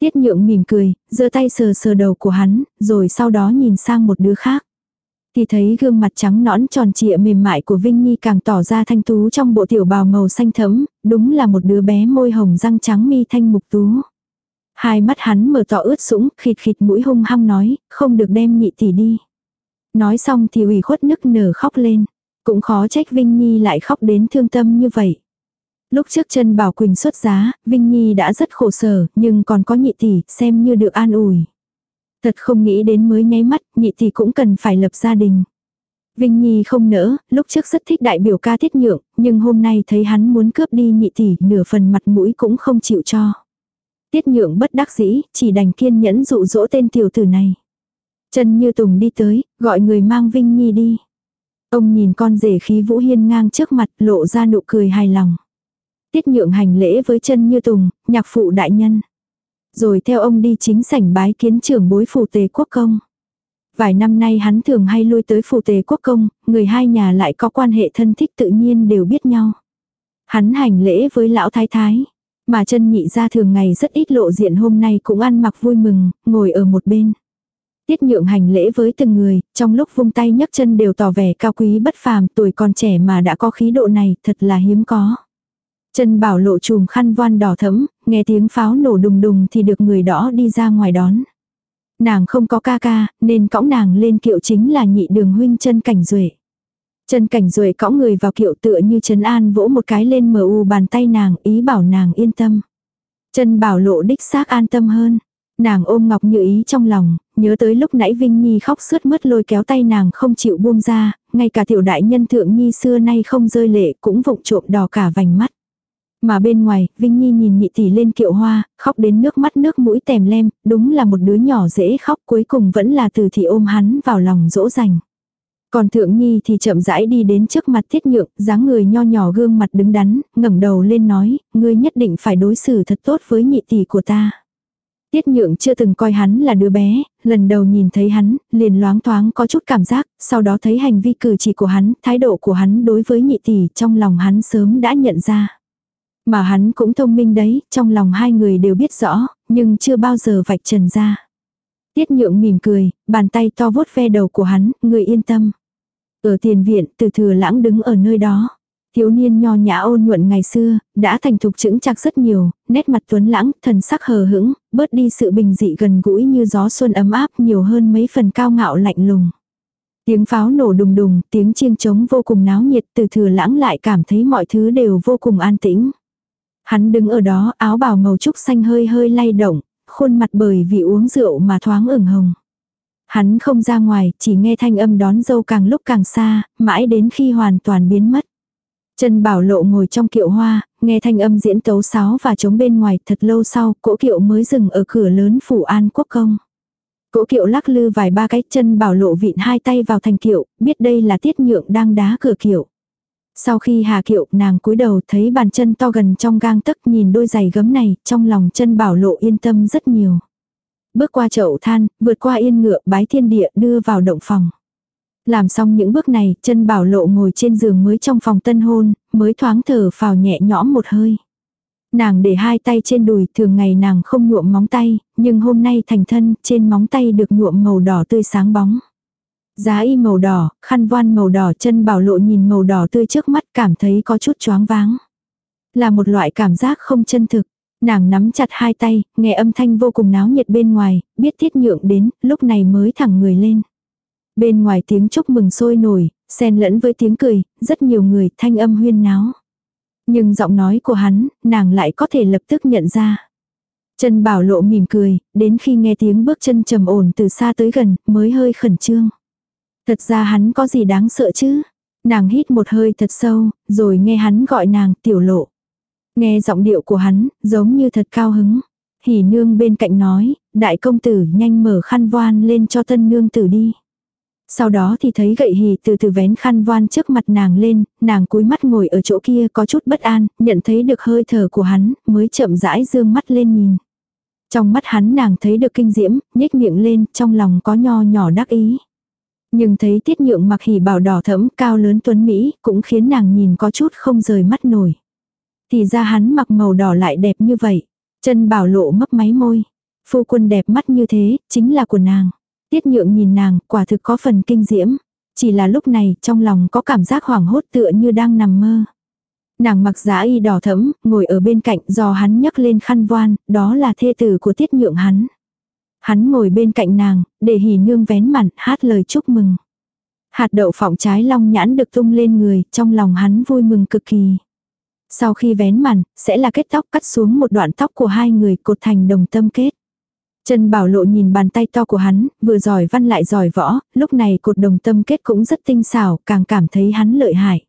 Tiết nhượng mỉm cười, giơ tay sờ sờ đầu của hắn, rồi sau đó nhìn sang một đứa khác. Thì thấy gương mặt trắng nõn tròn trịa mềm mại của Vinh Nhi càng tỏ ra thanh tú trong bộ tiểu bào màu xanh thẫm, đúng là một đứa bé môi hồng răng trắng mi thanh mục tú. Hai mắt hắn mở to ướt sũng, khịt khịt mũi hung hăng nói, không được đem nhị tỷ đi. Nói xong thì ủy khuất nức nở khóc lên. Cũng khó trách Vinh Nhi lại khóc đến thương tâm như vậy. Lúc trước chân Bảo Quỳnh xuất giá, Vinh Nhi đã rất khổ sở, nhưng còn có nhị tỷ, xem như được an ủi. Thật không nghĩ đến mới nháy mắt, nhị tỷ cũng cần phải lập gia đình. Vinh Nhi không nỡ, lúc trước rất thích đại biểu ca tiết nhượng, nhưng hôm nay thấy hắn muốn cướp đi nhị tỷ, nửa phần mặt mũi cũng không chịu cho. Tiết nhượng bất đắc dĩ, chỉ đành kiên nhẫn dụ dỗ tên tiểu tử này. Trần Như Tùng đi tới, gọi người mang Vinh Nhi đi. Ông nhìn con rể khí vũ hiên ngang trước mặt lộ ra nụ cười hài lòng. Tiết nhượng hành lễ với chân như tùng, nhạc phụ đại nhân. Rồi theo ông đi chính sảnh bái kiến trưởng bối phủ tề quốc công. Vài năm nay hắn thường hay lui tới phủ tề quốc công, người hai nhà lại có quan hệ thân thích tự nhiên đều biết nhau. Hắn hành lễ với lão thái thái. Mà chân nhị ra thường ngày rất ít lộ diện hôm nay cũng ăn mặc vui mừng, ngồi ở một bên. Tiết nhượng hành lễ với từng người, trong lúc vung tay nhấc chân đều tỏ vẻ cao quý bất phàm, tuổi còn trẻ mà đã có khí độ này, thật là hiếm có. Trần bảo lộ chùm khăn voan đỏ thẫm, nghe tiếng pháo nổ đùng đùng thì được người đó đi ra ngoài đón. Nàng không có ca ca, nên cõng nàng lên kiệu chính là nhị đường huynh chân cảnh duệ. Chân cảnh duệ cõng người vào kiệu tựa như Trần an vỗ một cái lên mờ u bàn tay nàng ý bảo nàng yên tâm. Trần bảo lộ đích xác an tâm hơn. Nàng ôm Ngọc Như Ý trong lòng, nhớ tới lúc nãy Vinh Nhi khóc sướt mướt lôi kéo tay nàng không chịu buông ra, ngay cả tiểu đại nhân thượng Nhi xưa nay không rơi lệ cũng vụng trộm đỏ cả vành mắt. Mà bên ngoài, Vinh Nhi nhìn nhị tỷ lên kiệu hoa, khóc đến nước mắt nước mũi tèm lem, đúng là một đứa nhỏ dễ khóc cuối cùng vẫn là từ thị ôm hắn vào lòng dỗ dành. Còn thượng nhi thì chậm rãi đi đến trước mặt thiết nhượng, dáng người nho nhỏ gương mặt đứng đắn, ngẩng đầu lên nói, ngươi nhất định phải đối xử thật tốt với nhị tỷ của ta. Tiết nhượng chưa từng coi hắn là đứa bé, lần đầu nhìn thấy hắn, liền loáng thoáng có chút cảm giác, sau đó thấy hành vi cử chỉ của hắn, thái độ của hắn đối với nhị tỷ trong lòng hắn sớm đã nhận ra. Mà hắn cũng thông minh đấy, trong lòng hai người đều biết rõ, nhưng chưa bao giờ vạch trần ra. Tiết nhượng mỉm cười, bàn tay to vuốt ve đầu của hắn, người yên tâm. Ở tiền viện, từ thừa lãng đứng ở nơi đó. Thiếu niên nho nhã ôn nhuận ngày xưa, đã thành thục chững chạc rất nhiều, nét mặt tuấn lãng, thần sắc hờ hững, bớt đi sự bình dị gần gũi như gió xuân ấm áp nhiều hơn mấy phần cao ngạo lạnh lùng. Tiếng pháo nổ đùng đùng, tiếng chiêng trống vô cùng náo nhiệt, từ thừa lãng lại cảm thấy mọi thứ đều vô cùng an tĩnh. Hắn đứng ở đó, áo bào màu trúc xanh hơi hơi lay động, khuôn mặt bởi vì uống rượu mà thoáng ửng hồng. Hắn không ra ngoài, chỉ nghe thanh âm đón dâu càng lúc càng xa, mãi đến khi hoàn toàn biến mất. Trần Bảo Lộ ngồi trong kiệu hoa, nghe thanh âm diễn tấu sáo và trống bên ngoài thật lâu sau, cỗ kiệu mới dừng ở cửa lớn phủ an quốc công. Cỗ kiệu lắc lư vài ba cái chân Bảo Lộ vịn hai tay vào thành kiệu, biết đây là tiết nhượng đang đá cửa kiệu. Sau khi hạ kiệu, nàng cúi đầu thấy bàn chân to gần trong gang tấc nhìn đôi giày gấm này, trong lòng chân Bảo Lộ yên tâm rất nhiều. Bước qua chậu than, vượt qua yên ngựa, bái thiên địa, đưa vào động phòng. Làm xong những bước này, chân bảo lộ ngồi trên giường mới trong phòng tân hôn, mới thoáng thở phào nhẹ nhõm một hơi. Nàng để hai tay trên đùi, thường ngày nàng không nhuộm móng tay, nhưng hôm nay thành thân, trên móng tay được nhuộm màu đỏ tươi sáng bóng. Giá y màu đỏ, khăn voan màu đỏ chân bảo lộ nhìn màu đỏ tươi trước mắt cảm thấy có chút choáng váng. Là một loại cảm giác không chân thực. Nàng nắm chặt hai tay, nghe âm thanh vô cùng náo nhiệt bên ngoài, biết thiết nhượng đến, lúc này mới thẳng người lên. Bên ngoài tiếng chúc mừng sôi nổi, xen lẫn với tiếng cười, rất nhiều người thanh âm huyên náo. Nhưng giọng nói của hắn, nàng lại có thể lập tức nhận ra. chân Bảo Lộ mỉm cười, đến khi nghe tiếng bước chân trầm ổn từ xa tới gần, mới hơi khẩn trương. Thật ra hắn có gì đáng sợ chứ? Nàng hít một hơi thật sâu, rồi nghe hắn gọi nàng tiểu lộ. Nghe giọng điệu của hắn, giống như thật cao hứng. Hỉ nương bên cạnh nói, đại công tử nhanh mở khăn voan lên cho tân nương tử đi. Sau đó thì thấy gậy hỉ từ từ vén khăn voan trước mặt nàng lên, nàng cúi mắt ngồi ở chỗ kia có chút bất an, nhận thấy được hơi thở của hắn, mới chậm rãi dương mắt lên nhìn. Trong mắt hắn nàng thấy được kinh diễm, nhếch miệng lên, trong lòng có nho nhỏ đắc ý. Nhưng thấy tiết nhượng mặc hỉ bảo đỏ thẫm cao lớn tuấn Mỹ, cũng khiến nàng nhìn có chút không rời mắt nổi. Thì ra hắn mặc màu đỏ lại đẹp như vậy. Chân bảo lộ mấp máy môi. Phu quân đẹp mắt như thế, chính là của nàng. Tiết nhượng nhìn nàng, quả thực có phần kinh diễm. Chỉ là lúc này, trong lòng có cảm giác hoảng hốt tựa như đang nằm mơ. Nàng mặc giá y đỏ thẫm, ngồi ở bên cạnh do hắn nhấc lên khăn voan, đó là thê tử của tiết nhượng hắn. Hắn ngồi bên cạnh nàng, để hỉ nương vén mặn, hát lời chúc mừng. Hạt đậu phỏng trái long nhãn được tung lên người, trong lòng hắn vui mừng cực kỳ. Sau khi vén màn, sẽ là kết tóc cắt xuống một đoạn tóc của hai người cột thành đồng tâm kết. Trần Bảo Lộ nhìn bàn tay to của hắn, vừa giỏi văn lại giỏi võ, lúc này cột đồng tâm kết cũng rất tinh xảo, càng cảm thấy hắn lợi hại.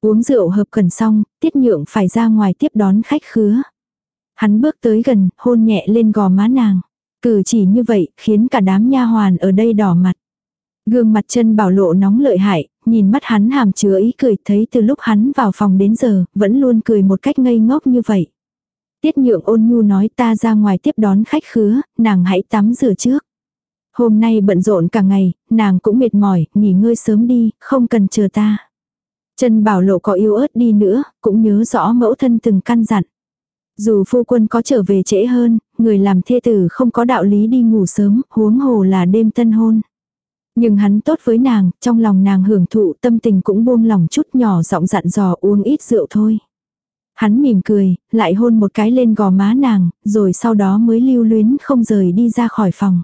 Uống rượu hợp cần xong, tiết nhượng phải ra ngoài tiếp đón khách khứa. Hắn bước tới gần, hôn nhẹ lên gò má nàng. Cử chỉ như vậy, khiến cả đám nha hoàn ở đây đỏ mặt. Gương mặt chân bảo lộ nóng lợi hại, nhìn mắt hắn hàm chứa ý cười thấy từ lúc hắn vào phòng đến giờ, vẫn luôn cười một cách ngây ngốc như vậy. Tiết nhượng ôn nhu nói ta ra ngoài tiếp đón khách khứa, nàng hãy tắm rửa trước. Hôm nay bận rộn cả ngày, nàng cũng mệt mỏi, nghỉ ngơi sớm đi, không cần chờ ta. Chân Bảo Lộ có yêu ớt đi nữa, cũng nhớ rõ mẫu thân từng căn dặn. Dù phu quân có trở về trễ hơn, người làm thê tử không có đạo lý đi ngủ sớm, huống hồ là đêm tân hôn. Nhưng hắn tốt với nàng, trong lòng nàng hưởng thụ tâm tình cũng buông lòng chút nhỏ giọng dặn dò uống ít rượu thôi. Hắn mỉm cười, lại hôn một cái lên gò má nàng, rồi sau đó mới lưu luyến không rời đi ra khỏi phòng.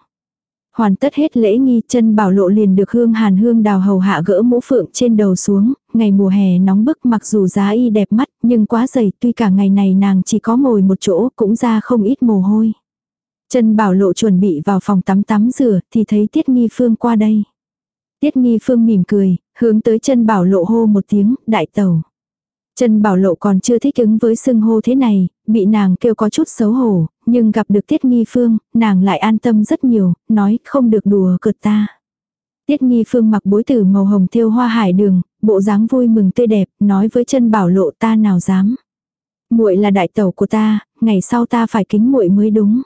Hoàn tất hết lễ nghi chân bảo lộ liền được hương hàn hương đào hầu hạ gỡ mũ phượng trên đầu xuống, ngày mùa hè nóng bức mặc dù giá y đẹp mắt nhưng quá dày tuy cả ngày này nàng chỉ có ngồi một chỗ cũng ra không ít mồ hôi. Chân bảo lộ chuẩn bị vào phòng tắm tắm rửa thì thấy Tiết Nghi Phương qua đây. Tiết Nghi Phương mỉm cười, hướng tới chân bảo lộ hô một tiếng, đại tẩu. Trần bảo lộ còn chưa thích ứng với xưng hô thế này, bị nàng kêu có chút xấu hổ, nhưng gặp được Tiết Nghi Phương, nàng lại an tâm rất nhiều, nói không được đùa cợt ta. Tiết Nghi Phương mặc bối tử màu hồng thêu hoa hải đường, bộ dáng vui mừng tươi đẹp, nói với Trần bảo lộ ta nào dám. muội là đại tẩu của ta, ngày sau ta phải kính muội mới đúng.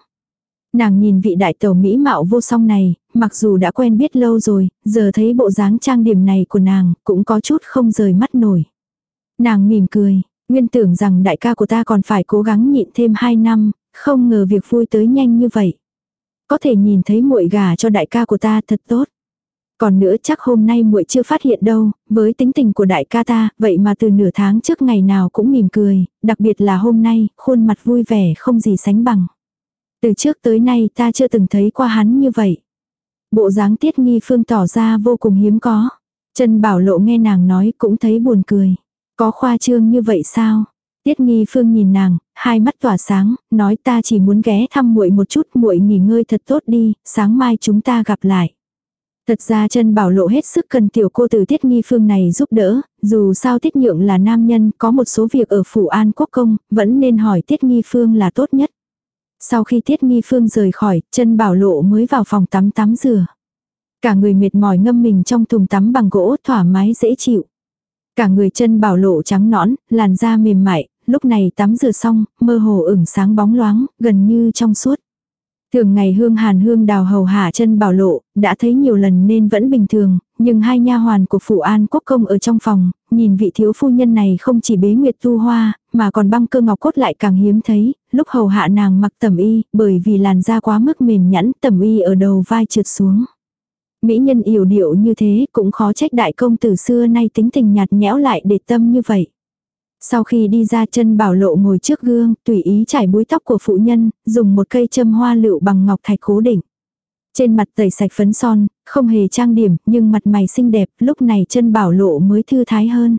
Nàng nhìn vị đại tẩu mỹ mạo vô song này, mặc dù đã quen biết lâu rồi, giờ thấy bộ dáng trang điểm này của nàng, cũng có chút không rời mắt nổi. Nàng mỉm cười, nguyên tưởng rằng đại ca của ta còn phải cố gắng nhịn thêm 2 năm, không ngờ việc vui tới nhanh như vậy. có thể nhìn thấy muội gà cho đại ca của ta thật tốt. Còn nữa chắc hôm nay muội chưa phát hiện đâu, với tính tình của đại ca ta, vậy mà từ nửa tháng trước ngày nào cũng mỉm cười, đặc biệt là hôm nay, khuôn mặt vui vẻ không gì sánh bằng. Từ trước tới nay ta chưa từng thấy qua hắn như vậy. Bộ dáng tiết nghi phương tỏ ra vô cùng hiếm có. Trần Bảo Lộ nghe nàng nói cũng thấy buồn cười. Có khoa trương như vậy sao? Tiết Nghi Phương nhìn nàng, hai mắt tỏa sáng, nói ta chỉ muốn ghé thăm muội một chút, muội nghỉ ngơi thật tốt đi, sáng mai chúng ta gặp lại. Thật ra chân bảo lộ hết sức cần tiểu cô từ Tiết Nghi Phương này giúp đỡ, dù sao Tiết Nhượng là nam nhân, có một số việc ở Phủ An Quốc Công, vẫn nên hỏi Tiết Nghi Phương là tốt nhất. Sau khi Tiết Nghi Phương rời khỏi, chân bảo lộ mới vào phòng tắm tắm rửa. Cả người mệt mỏi ngâm mình trong thùng tắm bằng gỗ thoải mái dễ chịu. Cả người chân bảo lộ trắng nõn, làn da mềm mại, lúc này tắm rửa xong, mơ hồ ửng sáng bóng loáng, gần như trong suốt. Thường ngày hương hàn hương đào hầu hạ chân bảo lộ, đã thấy nhiều lần nên vẫn bình thường, nhưng hai nha hoàn của phụ an quốc công ở trong phòng, nhìn vị thiếu phu nhân này không chỉ bế nguyệt tu hoa, mà còn băng cơ ngọc cốt lại càng hiếm thấy, lúc hầu hạ nàng mặc tẩm y, bởi vì làn da quá mức mềm nhẵn tẩm y ở đầu vai trượt xuống. Mỹ nhân yểu điệu như thế cũng khó trách đại công tử xưa nay tính tình nhạt nhẽo lại để tâm như vậy. Sau khi đi ra chân bảo lộ ngồi trước gương, tùy ý trải búi tóc của phụ nhân, dùng một cây châm hoa lựu bằng ngọc thạch cố định. Trên mặt tẩy sạch phấn son, không hề trang điểm, nhưng mặt mày xinh đẹp, lúc này chân bảo lộ mới thư thái hơn.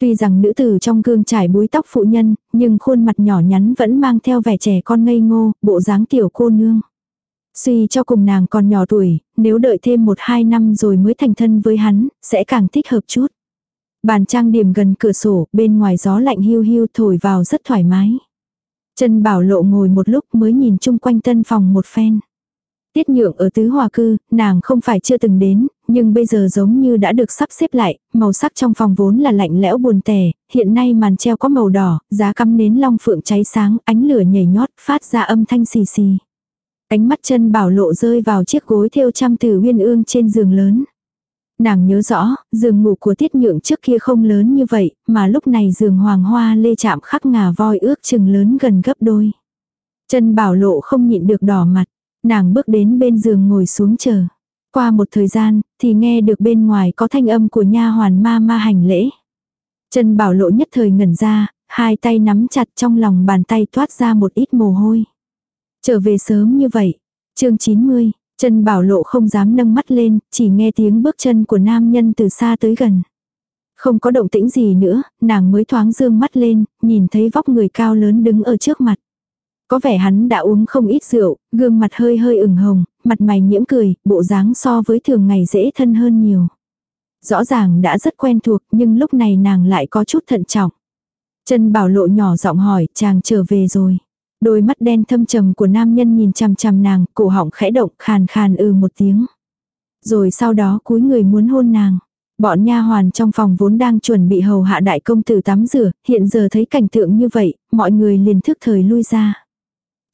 Tuy rằng nữ tử trong gương trải búi tóc phụ nhân, nhưng khuôn mặt nhỏ nhắn vẫn mang theo vẻ trẻ con ngây ngô, bộ dáng tiểu cô nương. Suy cho cùng nàng còn nhỏ tuổi, nếu đợi thêm một hai năm rồi mới thành thân với hắn, sẽ càng thích hợp chút. Bàn trang điểm gần cửa sổ, bên ngoài gió lạnh hiu hiu thổi vào rất thoải mái. Trần Bảo Lộ ngồi một lúc mới nhìn chung quanh tân phòng một phen. Tiết nhượng ở tứ hòa cư, nàng không phải chưa từng đến, nhưng bây giờ giống như đã được sắp xếp lại, màu sắc trong phòng vốn là lạnh lẽo buồn tẻ, hiện nay màn treo có màu đỏ, giá cắm nến long phượng cháy sáng, ánh lửa nhảy nhót, phát ra âm thanh xì xì. Ánh mắt chân bảo lộ rơi vào chiếc gối thêu trăm từ uyên ương trên giường lớn. Nàng nhớ rõ, giường ngủ của tiết nhượng trước kia không lớn như vậy, mà lúc này giường hoàng hoa lê chạm khắc ngà voi ước chừng lớn gần gấp đôi. Chân bảo lộ không nhịn được đỏ mặt, nàng bước đến bên giường ngồi xuống chờ. Qua một thời gian, thì nghe được bên ngoài có thanh âm của nha hoàn ma ma hành lễ. Chân bảo lộ nhất thời ngẩn ra, hai tay nắm chặt trong lòng bàn tay thoát ra một ít mồ hôi. Trở về sớm như vậy. chương 90, chân bảo lộ không dám nâng mắt lên, chỉ nghe tiếng bước chân của nam nhân từ xa tới gần. Không có động tĩnh gì nữa, nàng mới thoáng dương mắt lên, nhìn thấy vóc người cao lớn đứng ở trước mặt. Có vẻ hắn đã uống không ít rượu, gương mặt hơi hơi ửng hồng, mặt mày nhiễm cười, bộ dáng so với thường ngày dễ thân hơn nhiều. Rõ ràng đã rất quen thuộc nhưng lúc này nàng lại có chút thận trọng. Chân bảo lộ nhỏ giọng hỏi chàng trở về rồi. Đôi mắt đen thâm trầm của nam nhân nhìn chằm chằm nàng, cổ họng khẽ động khàn khàn ừ một tiếng. Rồi sau đó cúi người muốn hôn nàng. Bọn nha hoàn trong phòng vốn đang chuẩn bị hầu hạ đại công tử tắm rửa, hiện giờ thấy cảnh tượng như vậy, mọi người liền thức thời lui ra.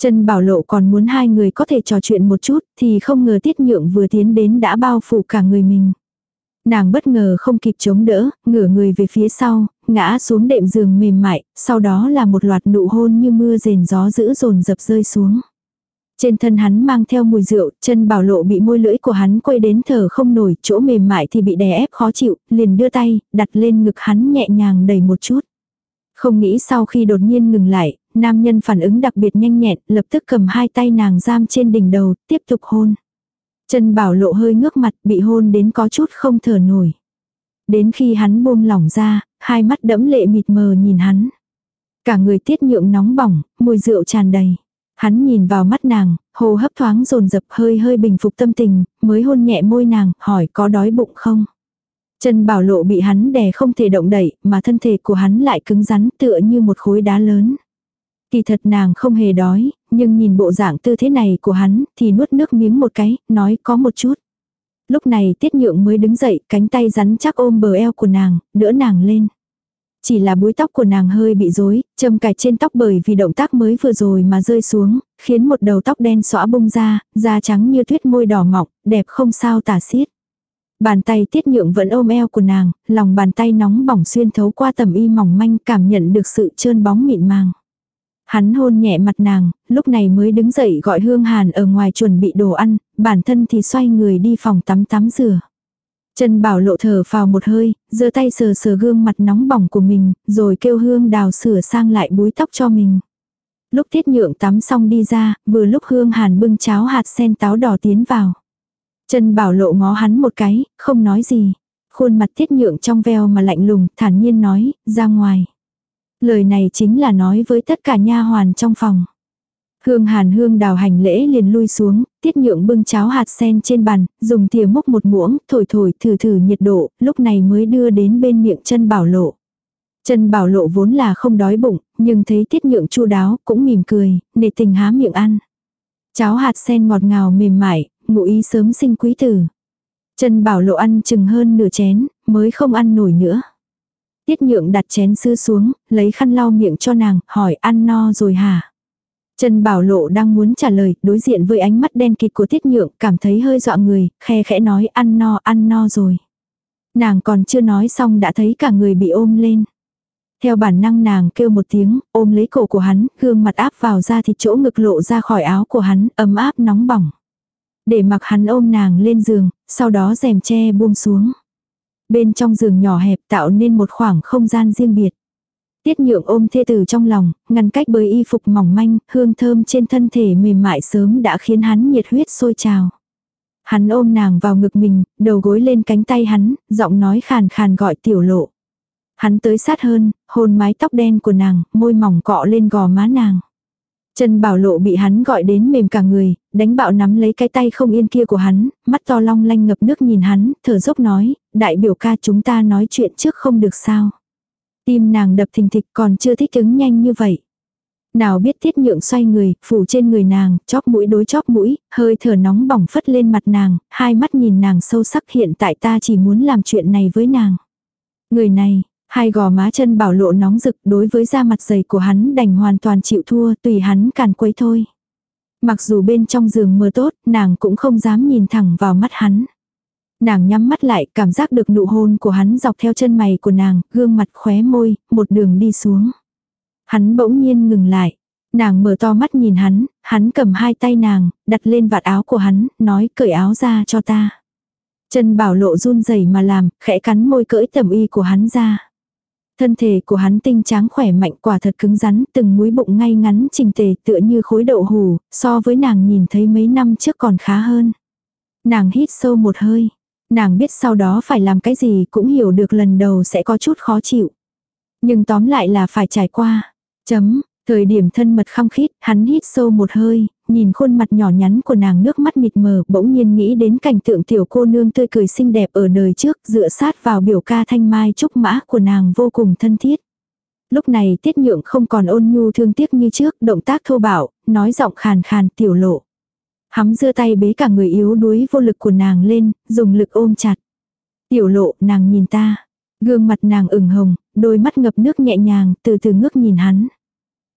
Trần Bảo Lộ còn muốn hai người có thể trò chuyện một chút, thì không ngờ Tiết Nhượng vừa tiến đến đã bao phủ cả người mình. Nàng bất ngờ không kịp chống đỡ, ngửa người về phía sau, ngã xuống đệm giường mềm mại, sau đó là một loạt nụ hôn như mưa rền gió dữ dồn dập rơi xuống. Trên thân hắn mang theo mùi rượu, chân bảo lộ bị môi lưỡi của hắn quay đến thở không nổi, chỗ mềm mại thì bị đè ép khó chịu, liền đưa tay, đặt lên ngực hắn nhẹ nhàng đầy một chút. Không nghĩ sau khi đột nhiên ngừng lại, nam nhân phản ứng đặc biệt nhanh nhẹn, lập tức cầm hai tay nàng giam trên đỉnh đầu, tiếp tục hôn. Chân bảo lộ hơi ngước mặt, bị hôn đến có chút không thở nổi. Đến khi hắn buông lỏng ra, hai mắt đẫm lệ mịt mờ nhìn hắn. Cả người tiết nhượng nóng bỏng, mùi rượu tràn đầy. Hắn nhìn vào mắt nàng, hô hấp thoáng dồn dập hơi hơi bình phục tâm tình, mới hôn nhẹ môi nàng, hỏi có đói bụng không. Chân bảo lộ bị hắn đè không thể động đẩy, mà thân thể của hắn lại cứng rắn tựa như một khối đá lớn. Kỳ thật nàng không hề đói, nhưng nhìn bộ dạng tư thế này của hắn thì nuốt nước miếng một cái, nói có một chút. Lúc này tiết nhượng mới đứng dậy, cánh tay rắn chắc ôm bờ eo của nàng, đỡ nàng lên. Chỉ là búi tóc của nàng hơi bị rối, châm cài trên tóc bởi vì động tác mới vừa rồi mà rơi xuống, khiến một đầu tóc đen xõa bung ra, da trắng như tuyết môi đỏ mọng, đẹp không sao tả xiết. Bàn tay tiết nhượng vẫn ôm eo của nàng, lòng bàn tay nóng bỏng xuyên thấu qua tầm y mỏng manh cảm nhận được sự trơn bóng mịn màng. Hắn hôn nhẹ mặt nàng, lúc này mới đứng dậy gọi Hương Hàn ở ngoài chuẩn bị đồ ăn, bản thân thì xoay người đi phòng tắm tắm rửa. Trần Bảo lộ thở vào một hơi, giơ tay sờ sờ gương mặt nóng bỏng của mình, rồi kêu Hương Đào sửa sang lại búi tóc cho mình. Lúc Tiết Nhượng tắm xong đi ra, vừa lúc Hương Hàn bưng cháo hạt sen táo đỏ tiến vào. Trần Bảo lộ ngó hắn một cái, không nói gì. Khuôn mặt Tiết Nhượng trong veo mà lạnh lùng, thản nhiên nói, ra ngoài. Lời này chính là nói với tất cả nha hoàn trong phòng. Hương hàn hương đào hành lễ liền lui xuống, tiết nhượng bưng cháo hạt sen trên bàn, dùng thìa múc một muỗng, thổi thổi thử thử nhiệt độ, lúc này mới đưa đến bên miệng chân bảo lộ. Chân bảo lộ vốn là không đói bụng, nhưng thấy tiết nhượng chu đáo, cũng mỉm cười, để tình há miệng ăn. Cháo hạt sen ngọt ngào mềm mại, ngụ ý sớm sinh quý tử. Chân bảo lộ ăn chừng hơn nửa chén, mới không ăn nổi nữa. Tiết nhượng đặt chén sứ xuống, lấy khăn lau miệng cho nàng, hỏi ăn no rồi hả? Trần Bảo Lộ đang muốn trả lời, đối diện với ánh mắt đen kịt của Tiết Nhượng, cảm thấy hơi dọa người, khe khẽ nói ăn no, ăn no rồi. Nàng còn chưa nói xong đã thấy cả người bị ôm lên. Theo bản năng nàng kêu một tiếng, ôm lấy cổ của hắn, gương mặt áp vào ra thịt chỗ ngực lộ ra khỏi áo của hắn, ấm áp nóng bỏng. Để mặc hắn ôm nàng lên giường, sau đó rèm che buông xuống. Bên trong giường nhỏ hẹp tạo nên một khoảng không gian riêng biệt. Tiết nhượng ôm thê tử trong lòng, ngăn cách bởi y phục mỏng manh, hương thơm trên thân thể mềm mại sớm đã khiến hắn nhiệt huyết sôi trào. Hắn ôm nàng vào ngực mình, đầu gối lên cánh tay hắn, giọng nói khàn khàn gọi tiểu lộ. Hắn tới sát hơn, hôn mái tóc đen của nàng, môi mỏng cọ lên gò má nàng. Trần Bảo Lộ bị hắn gọi đến mềm cả người, đánh bạo nắm lấy cái tay không yên kia của hắn, mắt to long lanh ngập nước nhìn hắn, thở dốc nói, đại biểu ca chúng ta nói chuyện trước không được sao. Tim nàng đập thình thịch còn chưa thích ứng nhanh như vậy. Nào biết tiết nhượng xoay người, phủ trên người nàng, chóp mũi đối chóp mũi, hơi thở nóng bỏng phất lên mặt nàng, hai mắt nhìn nàng sâu sắc hiện tại ta chỉ muốn làm chuyện này với nàng. Người này, hai gò má chân bảo lộ nóng rực đối với da mặt dày của hắn đành hoàn toàn chịu thua tùy hắn càn quấy thôi. Mặc dù bên trong giường mưa tốt, nàng cũng không dám nhìn thẳng vào mắt hắn. Nàng nhắm mắt lại, cảm giác được nụ hôn của hắn dọc theo chân mày của nàng, gương mặt khóe môi, một đường đi xuống. Hắn bỗng nhiên ngừng lại. Nàng mở to mắt nhìn hắn, hắn cầm hai tay nàng, đặt lên vạt áo của hắn, nói cởi áo ra cho ta. Chân bảo lộ run rẩy mà làm, khẽ cắn môi cỡi tầm y của hắn ra. Thân thể của hắn tinh tráng khỏe mạnh quả thật cứng rắn, từng múi bụng ngay ngắn trình tề tựa như khối đậu hù, so với nàng nhìn thấy mấy năm trước còn khá hơn. Nàng hít sâu một hơi, Nàng biết sau đó phải làm cái gì cũng hiểu được lần đầu sẽ có chút khó chịu. Nhưng tóm lại là phải trải qua. Chấm, thời điểm thân mật khăng khít, hắn hít sâu một hơi, nhìn khuôn mặt nhỏ nhắn của nàng nước mắt mịt mờ, bỗng nhiên nghĩ đến cảnh tượng tiểu cô nương tươi cười xinh đẹp ở đời trước, dựa sát vào biểu ca thanh mai trúc mã của nàng vô cùng thân thiết. Lúc này tiết nhượng không còn ôn nhu thương tiếc như trước, động tác thô bạo, nói giọng khàn khàn tiểu lộ. Hắm giơ tay bế cả người yếu đuối vô lực của nàng lên, dùng lực ôm chặt. Tiểu lộ, nàng nhìn ta. Gương mặt nàng ửng hồng, đôi mắt ngập nước nhẹ nhàng, từ từ ngước nhìn hắn.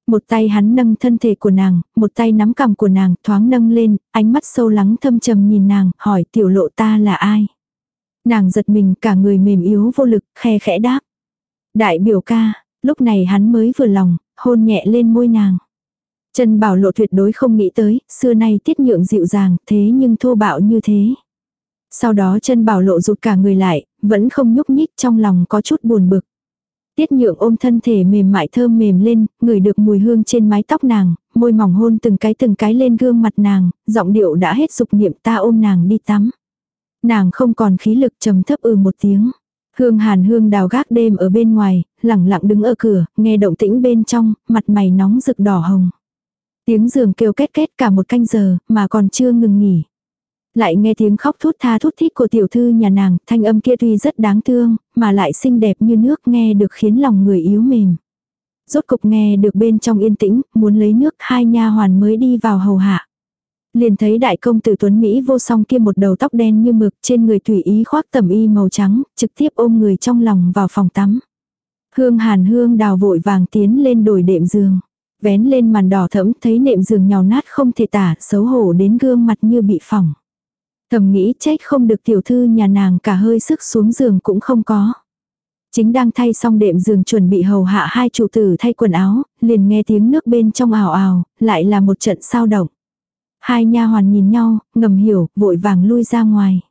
Một tay hắn nâng thân thể của nàng, một tay nắm cằm của nàng, thoáng nâng lên, ánh mắt sâu lắng thâm trầm nhìn nàng, hỏi tiểu lộ ta là ai. Nàng giật mình cả người mềm yếu vô lực, khe khẽ đáp. Đại biểu ca, lúc này hắn mới vừa lòng, hôn nhẹ lên môi nàng. Trần Bảo Lộ tuyệt đối không nghĩ tới, xưa nay tiết nhượng dịu dàng, thế nhưng thô bạo như thế. Sau đó chân Bảo Lộ rụt cả người lại, vẫn không nhúc nhích trong lòng có chút buồn bực. Tiết nhượng ôm thân thể mềm mại thơm mềm lên, ngửi được mùi hương trên mái tóc nàng, môi mỏng hôn từng cái từng cái lên gương mặt nàng, giọng điệu đã hết dục niệm ta ôm nàng đi tắm. Nàng không còn khí lực trầm thấp ừ một tiếng. Hương hàn hương đào gác đêm ở bên ngoài, lặng lặng đứng ở cửa, nghe động tĩnh bên trong, mặt mày nóng rực đỏ hồng. Tiếng giường kêu két két cả một canh giờ, mà còn chưa ngừng nghỉ. Lại nghe tiếng khóc thút tha thút thít của tiểu thư nhà nàng, thanh âm kia tuy rất đáng thương, mà lại xinh đẹp như nước nghe được khiến lòng người yếu mềm. Rốt cục nghe được bên trong yên tĩnh, muốn lấy nước hai nha hoàn mới đi vào hầu hạ. Liền thấy đại công tử tuấn Mỹ vô song kia một đầu tóc đen như mực trên người tùy ý khoác tầm y màu trắng, trực tiếp ôm người trong lòng vào phòng tắm. Hương hàn hương đào vội vàng tiến lên đổi đệm giường vén lên màn đỏ thẫm thấy nệm giường nhào nát không thể tả, xấu hổ đến gương mặt như bị phỏng. Thầm nghĩ trách không được tiểu thư nhà nàng cả hơi sức xuống giường cũng không có. Chính đang thay xong đệm giường chuẩn bị hầu hạ hai chủ tử thay quần áo, liền nghe tiếng nước bên trong ào ào, lại là một trận sao động. Hai nha hoàn nhìn nhau, ngầm hiểu, vội vàng lui ra ngoài.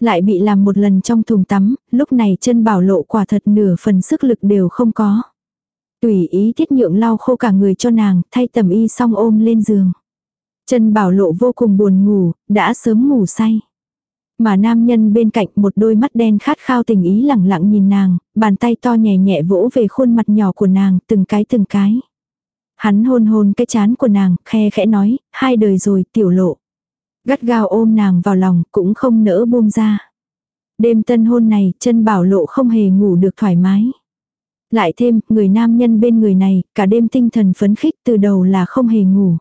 Lại bị làm một lần trong thùng tắm, lúc này chân bảo lộ quả thật nửa phần sức lực đều không có. Tùy ý thiết nhượng lau khô cả người cho nàng, thay tầm y xong ôm lên giường. Trần bảo lộ vô cùng buồn ngủ, đã sớm ngủ say. Mà nam nhân bên cạnh một đôi mắt đen khát khao tình ý lẳng lặng nhìn nàng, bàn tay to nhẹ nhẹ vỗ về khuôn mặt nhỏ của nàng, từng cái từng cái. Hắn hôn hôn cái chán của nàng, khe khẽ nói, hai đời rồi, tiểu lộ. Gắt gao ôm nàng vào lòng, cũng không nỡ buông ra. Đêm tân hôn này, chân bảo lộ không hề ngủ được thoải mái. Lại thêm, người nam nhân bên người này, cả đêm tinh thần phấn khích từ đầu là không hề ngủ.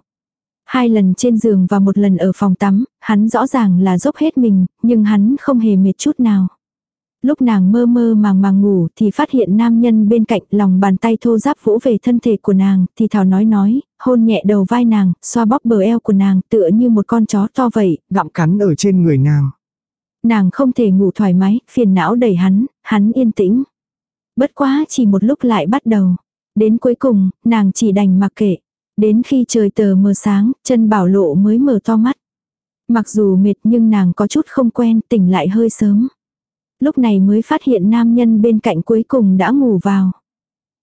Hai lần trên giường và một lần ở phòng tắm, hắn rõ ràng là dốc hết mình, nhưng hắn không hề mệt chút nào. Lúc nàng mơ mơ màng màng ngủ thì phát hiện nam nhân bên cạnh lòng bàn tay thô giáp vỗ về thân thể của nàng, thì thảo nói nói, hôn nhẹ đầu vai nàng, xoa bóp bờ eo của nàng tựa như một con chó to vậy, gặm cắn ở trên người nàng. Nàng không thể ngủ thoải mái, phiền não đẩy hắn, hắn yên tĩnh. Bất quá chỉ một lúc lại bắt đầu. Đến cuối cùng, nàng chỉ đành mặc kệ. Đến khi trời tờ mờ sáng, chân bảo lộ mới mở to mắt. Mặc dù mệt nhưng nàng có chút không quen, tỉnh lại hơi sớm. Lúc này mới phát hiện nam nhân bên cạnh cuối cùng đã ngủ vào.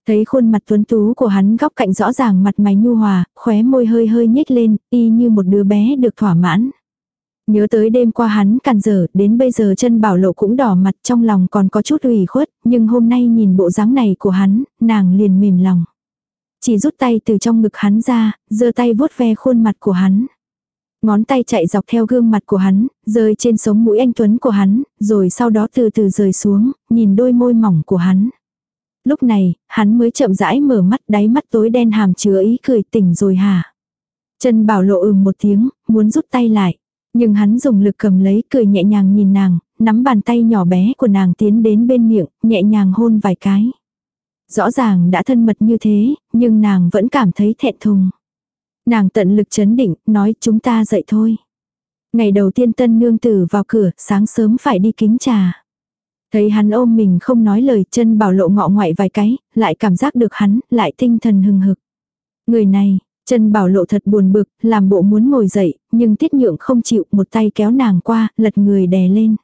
Thấy khuôn mặt tuấn tú của hắn góc cạnh rõ ràng mặt mày nhu hòa, khóe môi hơi hơi nhếch lên, y như một đứa bé được thỏa mãn. Nhớ tới đêm qua hắn càn dở, đến bây giờ chân bảo lộ cũng đỏ mặt trong lòng còn có chút ủy khuất, nhưng hôm nay nhìn bộ dáng này của hắn, nàng liền mềm lòng. Chỉ rút tay từ trong ngực hắn ra, giơ tay vuốt ve khuôn mặt của hắn. Ngón tay chạy dọc theo gương mặt của hắn, rơi trên sống mũi anh Tuấn của hắn, rồi sau đó từ từ rời xuống, nhìn đôi môi mỏng của hắn. Lúc này, hắn mới chậm rãi mở mắt đáy mắt tối đen hàm chứa ý cười tỉnh rồi hả. Chân bảo lộ ừm một tiếng, muốn rút tay lại. Nhưng hắn dùng lực cầm lấy cười nhẹ nhàng nhìn nàng, nắm bàn tay nhỏ bé của nàng tiến đến bên miệng, nhẹ nhàng hôn vài cái. Rõ ràng đã thân mật như thế, nhưng nàng vẫn cảm thấy thẹn thùng. Nàng tận lực chấn định, nói chúng ta dậy thôi. Ngày đầu tiên tân nương tử vào cửa, sáng sớm phải đi kính trà. Thấy hắn ôm mình không nói lời chân bảo lộ ngọ ngoại vài cái, lại cảm giác được hắn, lại tinh thần hừng hực. Người này, chân bảo lộ thật buồn bực, làm bộ muốn ngồi dậy, nhưng tiết nhượng không chịu, một tay kéo nàng qua, lật người đè lên.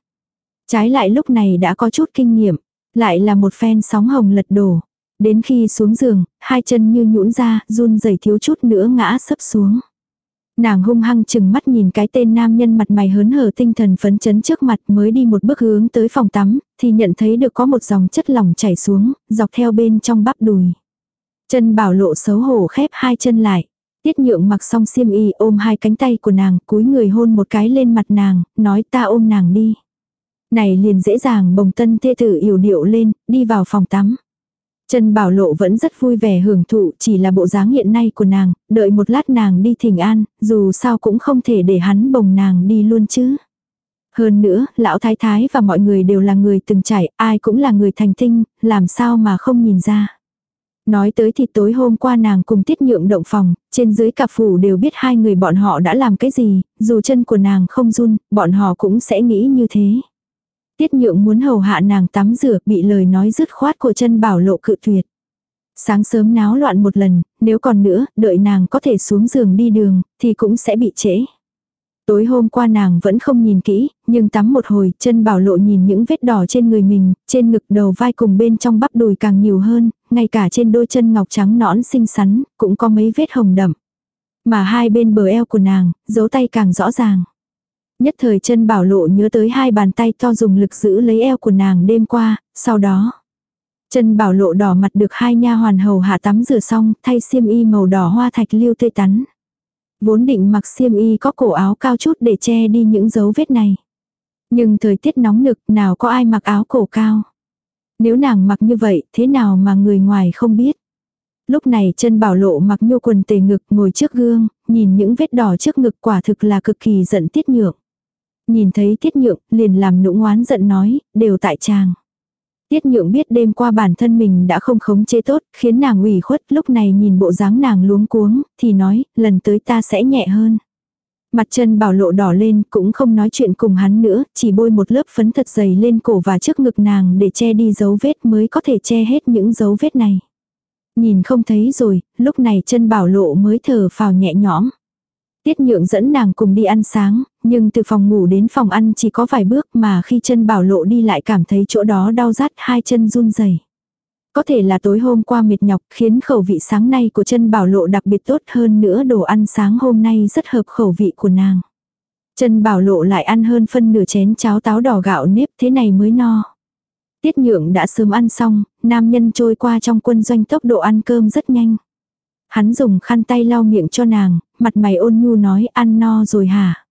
Trái lại lúc này đã có chút kinh nghiệm, lại là một phen sóng hồng lật đổ. Đến khi xuống giường, hai chân như nhũn ra, run rẩy thiếu chút nữa ngã sấp xuống. Nàng hung hăng chừng mắt nhìn cái tên nam nhân mặt mày hớn hở tinh thần phấn chấn trước mặt mới đi một bước hướng tới phòng tắm, thì nhận thấy được có một dòng chất lỏng chảy xuống, dọc theo bên trong bắp đùi. Chân bảo lộ xấu hổ khép hai chân lại. Tiết nhượng mặc xong xiêm y ôm hai cánh tay của nàng, cúi người hôn một cái lên mặt nàng, nói ta ôm nàng đi. Này liền dễ dàng bồng tân thê tử yểu điệu lên, đi vào phòng tắm. Trần Bảo Lộ vẫn rất vui vẻ hưởng thụ chỉ là bộ dáng hiện nay của nàng, đợi một lát nàng đi thỉnh an, dù sao cũng không thể để hắn bồng nàng đi luôn chứ. Hơn nữa, lão thái thái và mọi người đều là người từng trải, ai cũng là người thành tinh, làm sao mà không nhìn ra. Nói tới thì tối hôm qua nàng cùng tiết nhượng động phòng, trên dưới cả phủ đều biết hai người bọn họ đã làm cái gì, dù chân của nàng không run, bọn họ cũng sẽ nghĩ như thế. Tiết nhượng muốn hầu hạ nàng tắm rửa bị lời nói dứt khoát của chân bảo lộ cự tuyệt. Sáng sớm náo loạn một lần, nếu còn nữa, đợi nàng có thể xuống giường đi đường, thì cũng sẽ bị trễ. Tối hôm qua nàng vẫn không nhìn kỹ, nhưng tắm một hồi, chân bảo lộ nhìn những vết đỏ trên người mình, trên ngực đầu vai cùng bên trong bắp đùi càng nhiều hơn, ngay cả trên đôi chân ngọc trắng nõn xinh xắn, cũng có mấy vết hồng đậm. Mà hai bên bờ eo của nàng, dấu tay càng rõ ràng. Nhất thời chân bảo lộ nhớ tới hai bàn tay to dùng lực giữ lấy eo của nàng đêm qua, sau đó. Chân bảo lộ đỏ mặt được hai nha hoàn hầu hạ tắm rửa xong, thay xiêm y màu đỏ hoa thạch lưu tươi tắn. Vốn định mặc xiêm y có cổ áo cao chút để che đi những dấu vết này. Nhưng thời tiết nóng nực nào có ai mặc áo cổ cao. Nếu nàng mặc như vậy thế nào mà người ngoài không biết. Lúc này chân bảo lộ mặc nhô quần tề ngực ngồi trước gương, nhìn những vết đỏ trước ngực quả thực là cực kỳ giận tiết nhượng. Nhìn thấy tiết nhượng, liền làm nũng oán giận nói, đều tại chàng. Tiết nhượng biết đêm qua bản thân mình đã không khống chế tốt, khiến nàng ủy khuất, lúc này nhìn bộ dáng nàng luống cuống, thì nói, lần tới ta sẽ nhẹ hơn. Mặt chân bảo lộ đỏ lên cũng không nói chuyện cùng hắn nữa, chỉ bôi một lớp phấn thật dày lên cổ và trước ngực nàng để che đi dấu vết mới có thể che hết những dấu vết này. Nhìn không thấy rồi, lúc này chân bảo lộ mới thở phào nhẹ nhõm. Tiết nhượng dẫn nàng cùng đi ăn sáng, nhưng từ phòng ngủ đến phòng ăn chỉ có vài bước mà khi chân bảo lộ đi lại cảm thấy chỗ đó đau rát hai chân run rẩy. Có thể là tối hôm qua mệt nhọc khiến khẩu vị sáng nay của chân bảo lộ đặc biệt tốt hơn nữa đồ ăn sáng hôm nay rất hợp khẩu vị của nàng. Chân bảo lộ lại ăn hơn phân nửa chén cháo táo đỏ gạo nếp thế này mới no. Tiết nhượng đã sớm ăn xong, nam nhân trôi qua trong quân doanh tốc độ ăn cơm rất nhanh. Hắn dùng khăn tay lau miệng cho nàng, mặt mày ôn nhu nói ăn no rồi hả?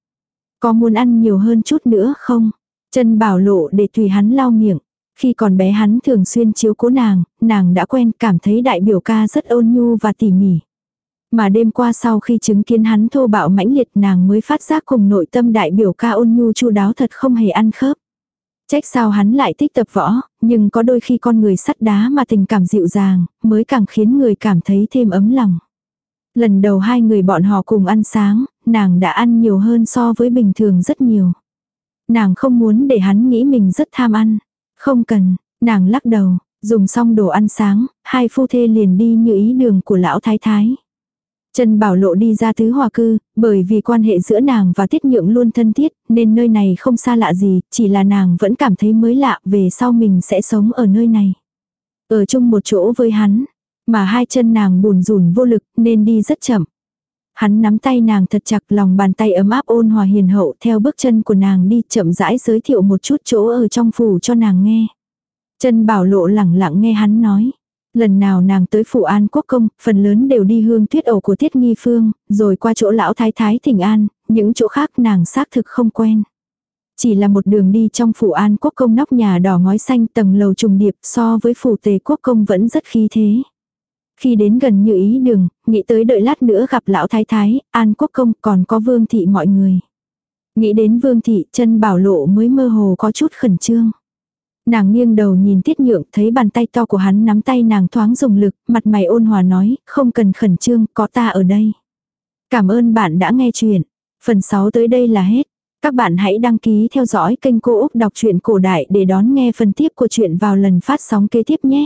Có muốn ăn nhiều hơn chút nữa không? Chân bảo lộ để tùy hắn lau miệng. Khi còn bé hắn thường xuyên chiếu cố nàng, nàng đã quen cảm thấy đại biểu ca rất ôn nhu và tỉ mỉ. Mà đêm qua sau khi chứng kiến hắn thô bạo mãnh liệt nàng mới phát giác cùng nội tâm đại biểu ca ôn nhu chu đáo thật không hề ăn khớp. Trách sao hắn lại thích tập võ, nhưng có đôi khi con người sắt đá mà tình cảm dịu dàng, mới càng khiến người cảm thấy thêm ấm lòng. Lần đầu hai người bọn họ cùng ăn sáng, nàng đã ăn nhiều hơn so với bình thường rất nhiều. Nàng không muốn để hắn nghĩ mình rất tham ăn. Không cần, nàng lắc đầu, dùng xong đồ ăn sáng, hai phu thê liền đi như ý đường của lão thái thái. Trần Bảo Lộ đi ra tứ hòa cư, bởi vì quan hệ giữa nàng và Tiết Nhượng luôn thân thiết, nên nơi này không xa lạ gì, chỉ là nàng vẫn cảm thấy mới lạ về sau mình sẽ sống ở nơi này. Ở chung một chỗ với hắn, mà hai chân nàng bùn rùn vô lực nên đi rất chậm. Hắn nắm tay nàng thật chặt lòng bàn tay ấm áp ôn hòa hiền hậu theo bước chân của nàng đi chậm rãi giới thiệu một chút chỗ ở trong phủ cho nàng nghe. Chân bảo lộ lẳng lặng nghe hắn nói. Lần nào nàng tới phủ an quốc công, phần lớn đều đi hương tuyết ổ của tiết nghi phương, rồi qua chỗ lão thái thái thỉnh an, những chỗ khác nàng xác thực không quen. Chỉ là một đường đi trong phủ an quốc công nóc nhà đỏ ngói xanh tầng lầu trùng điệp so với phủ tề quốc công vẫn rất khí thế. Khi đến gần như ý đường, nghĩ tới đợi lát nữa gặp lão thái thái, an quốc công còn có vương thị mọi người. Nghĩ đến vương thị chân bảo lộ mới mơ hồ có chút khẩn trương. Nàng nghiêng đầu nhìn tiết nhượng thấy bàn tay to của hắn nắm tay nàng thoáng dùng lực, mặt mày ôn hòa nói, không cần khẩn trương, có ta ở đây. Cảm ơn bạn đã nghe chuyện. Phần 6 tới đây là hết. Các bạn hãy đăng ký theo dõi kênh Cô Úc Đọc truyện Cổ Đại để đón nghe phần tiếp của chuyện vào lần phát sóng kế tiếp nhé.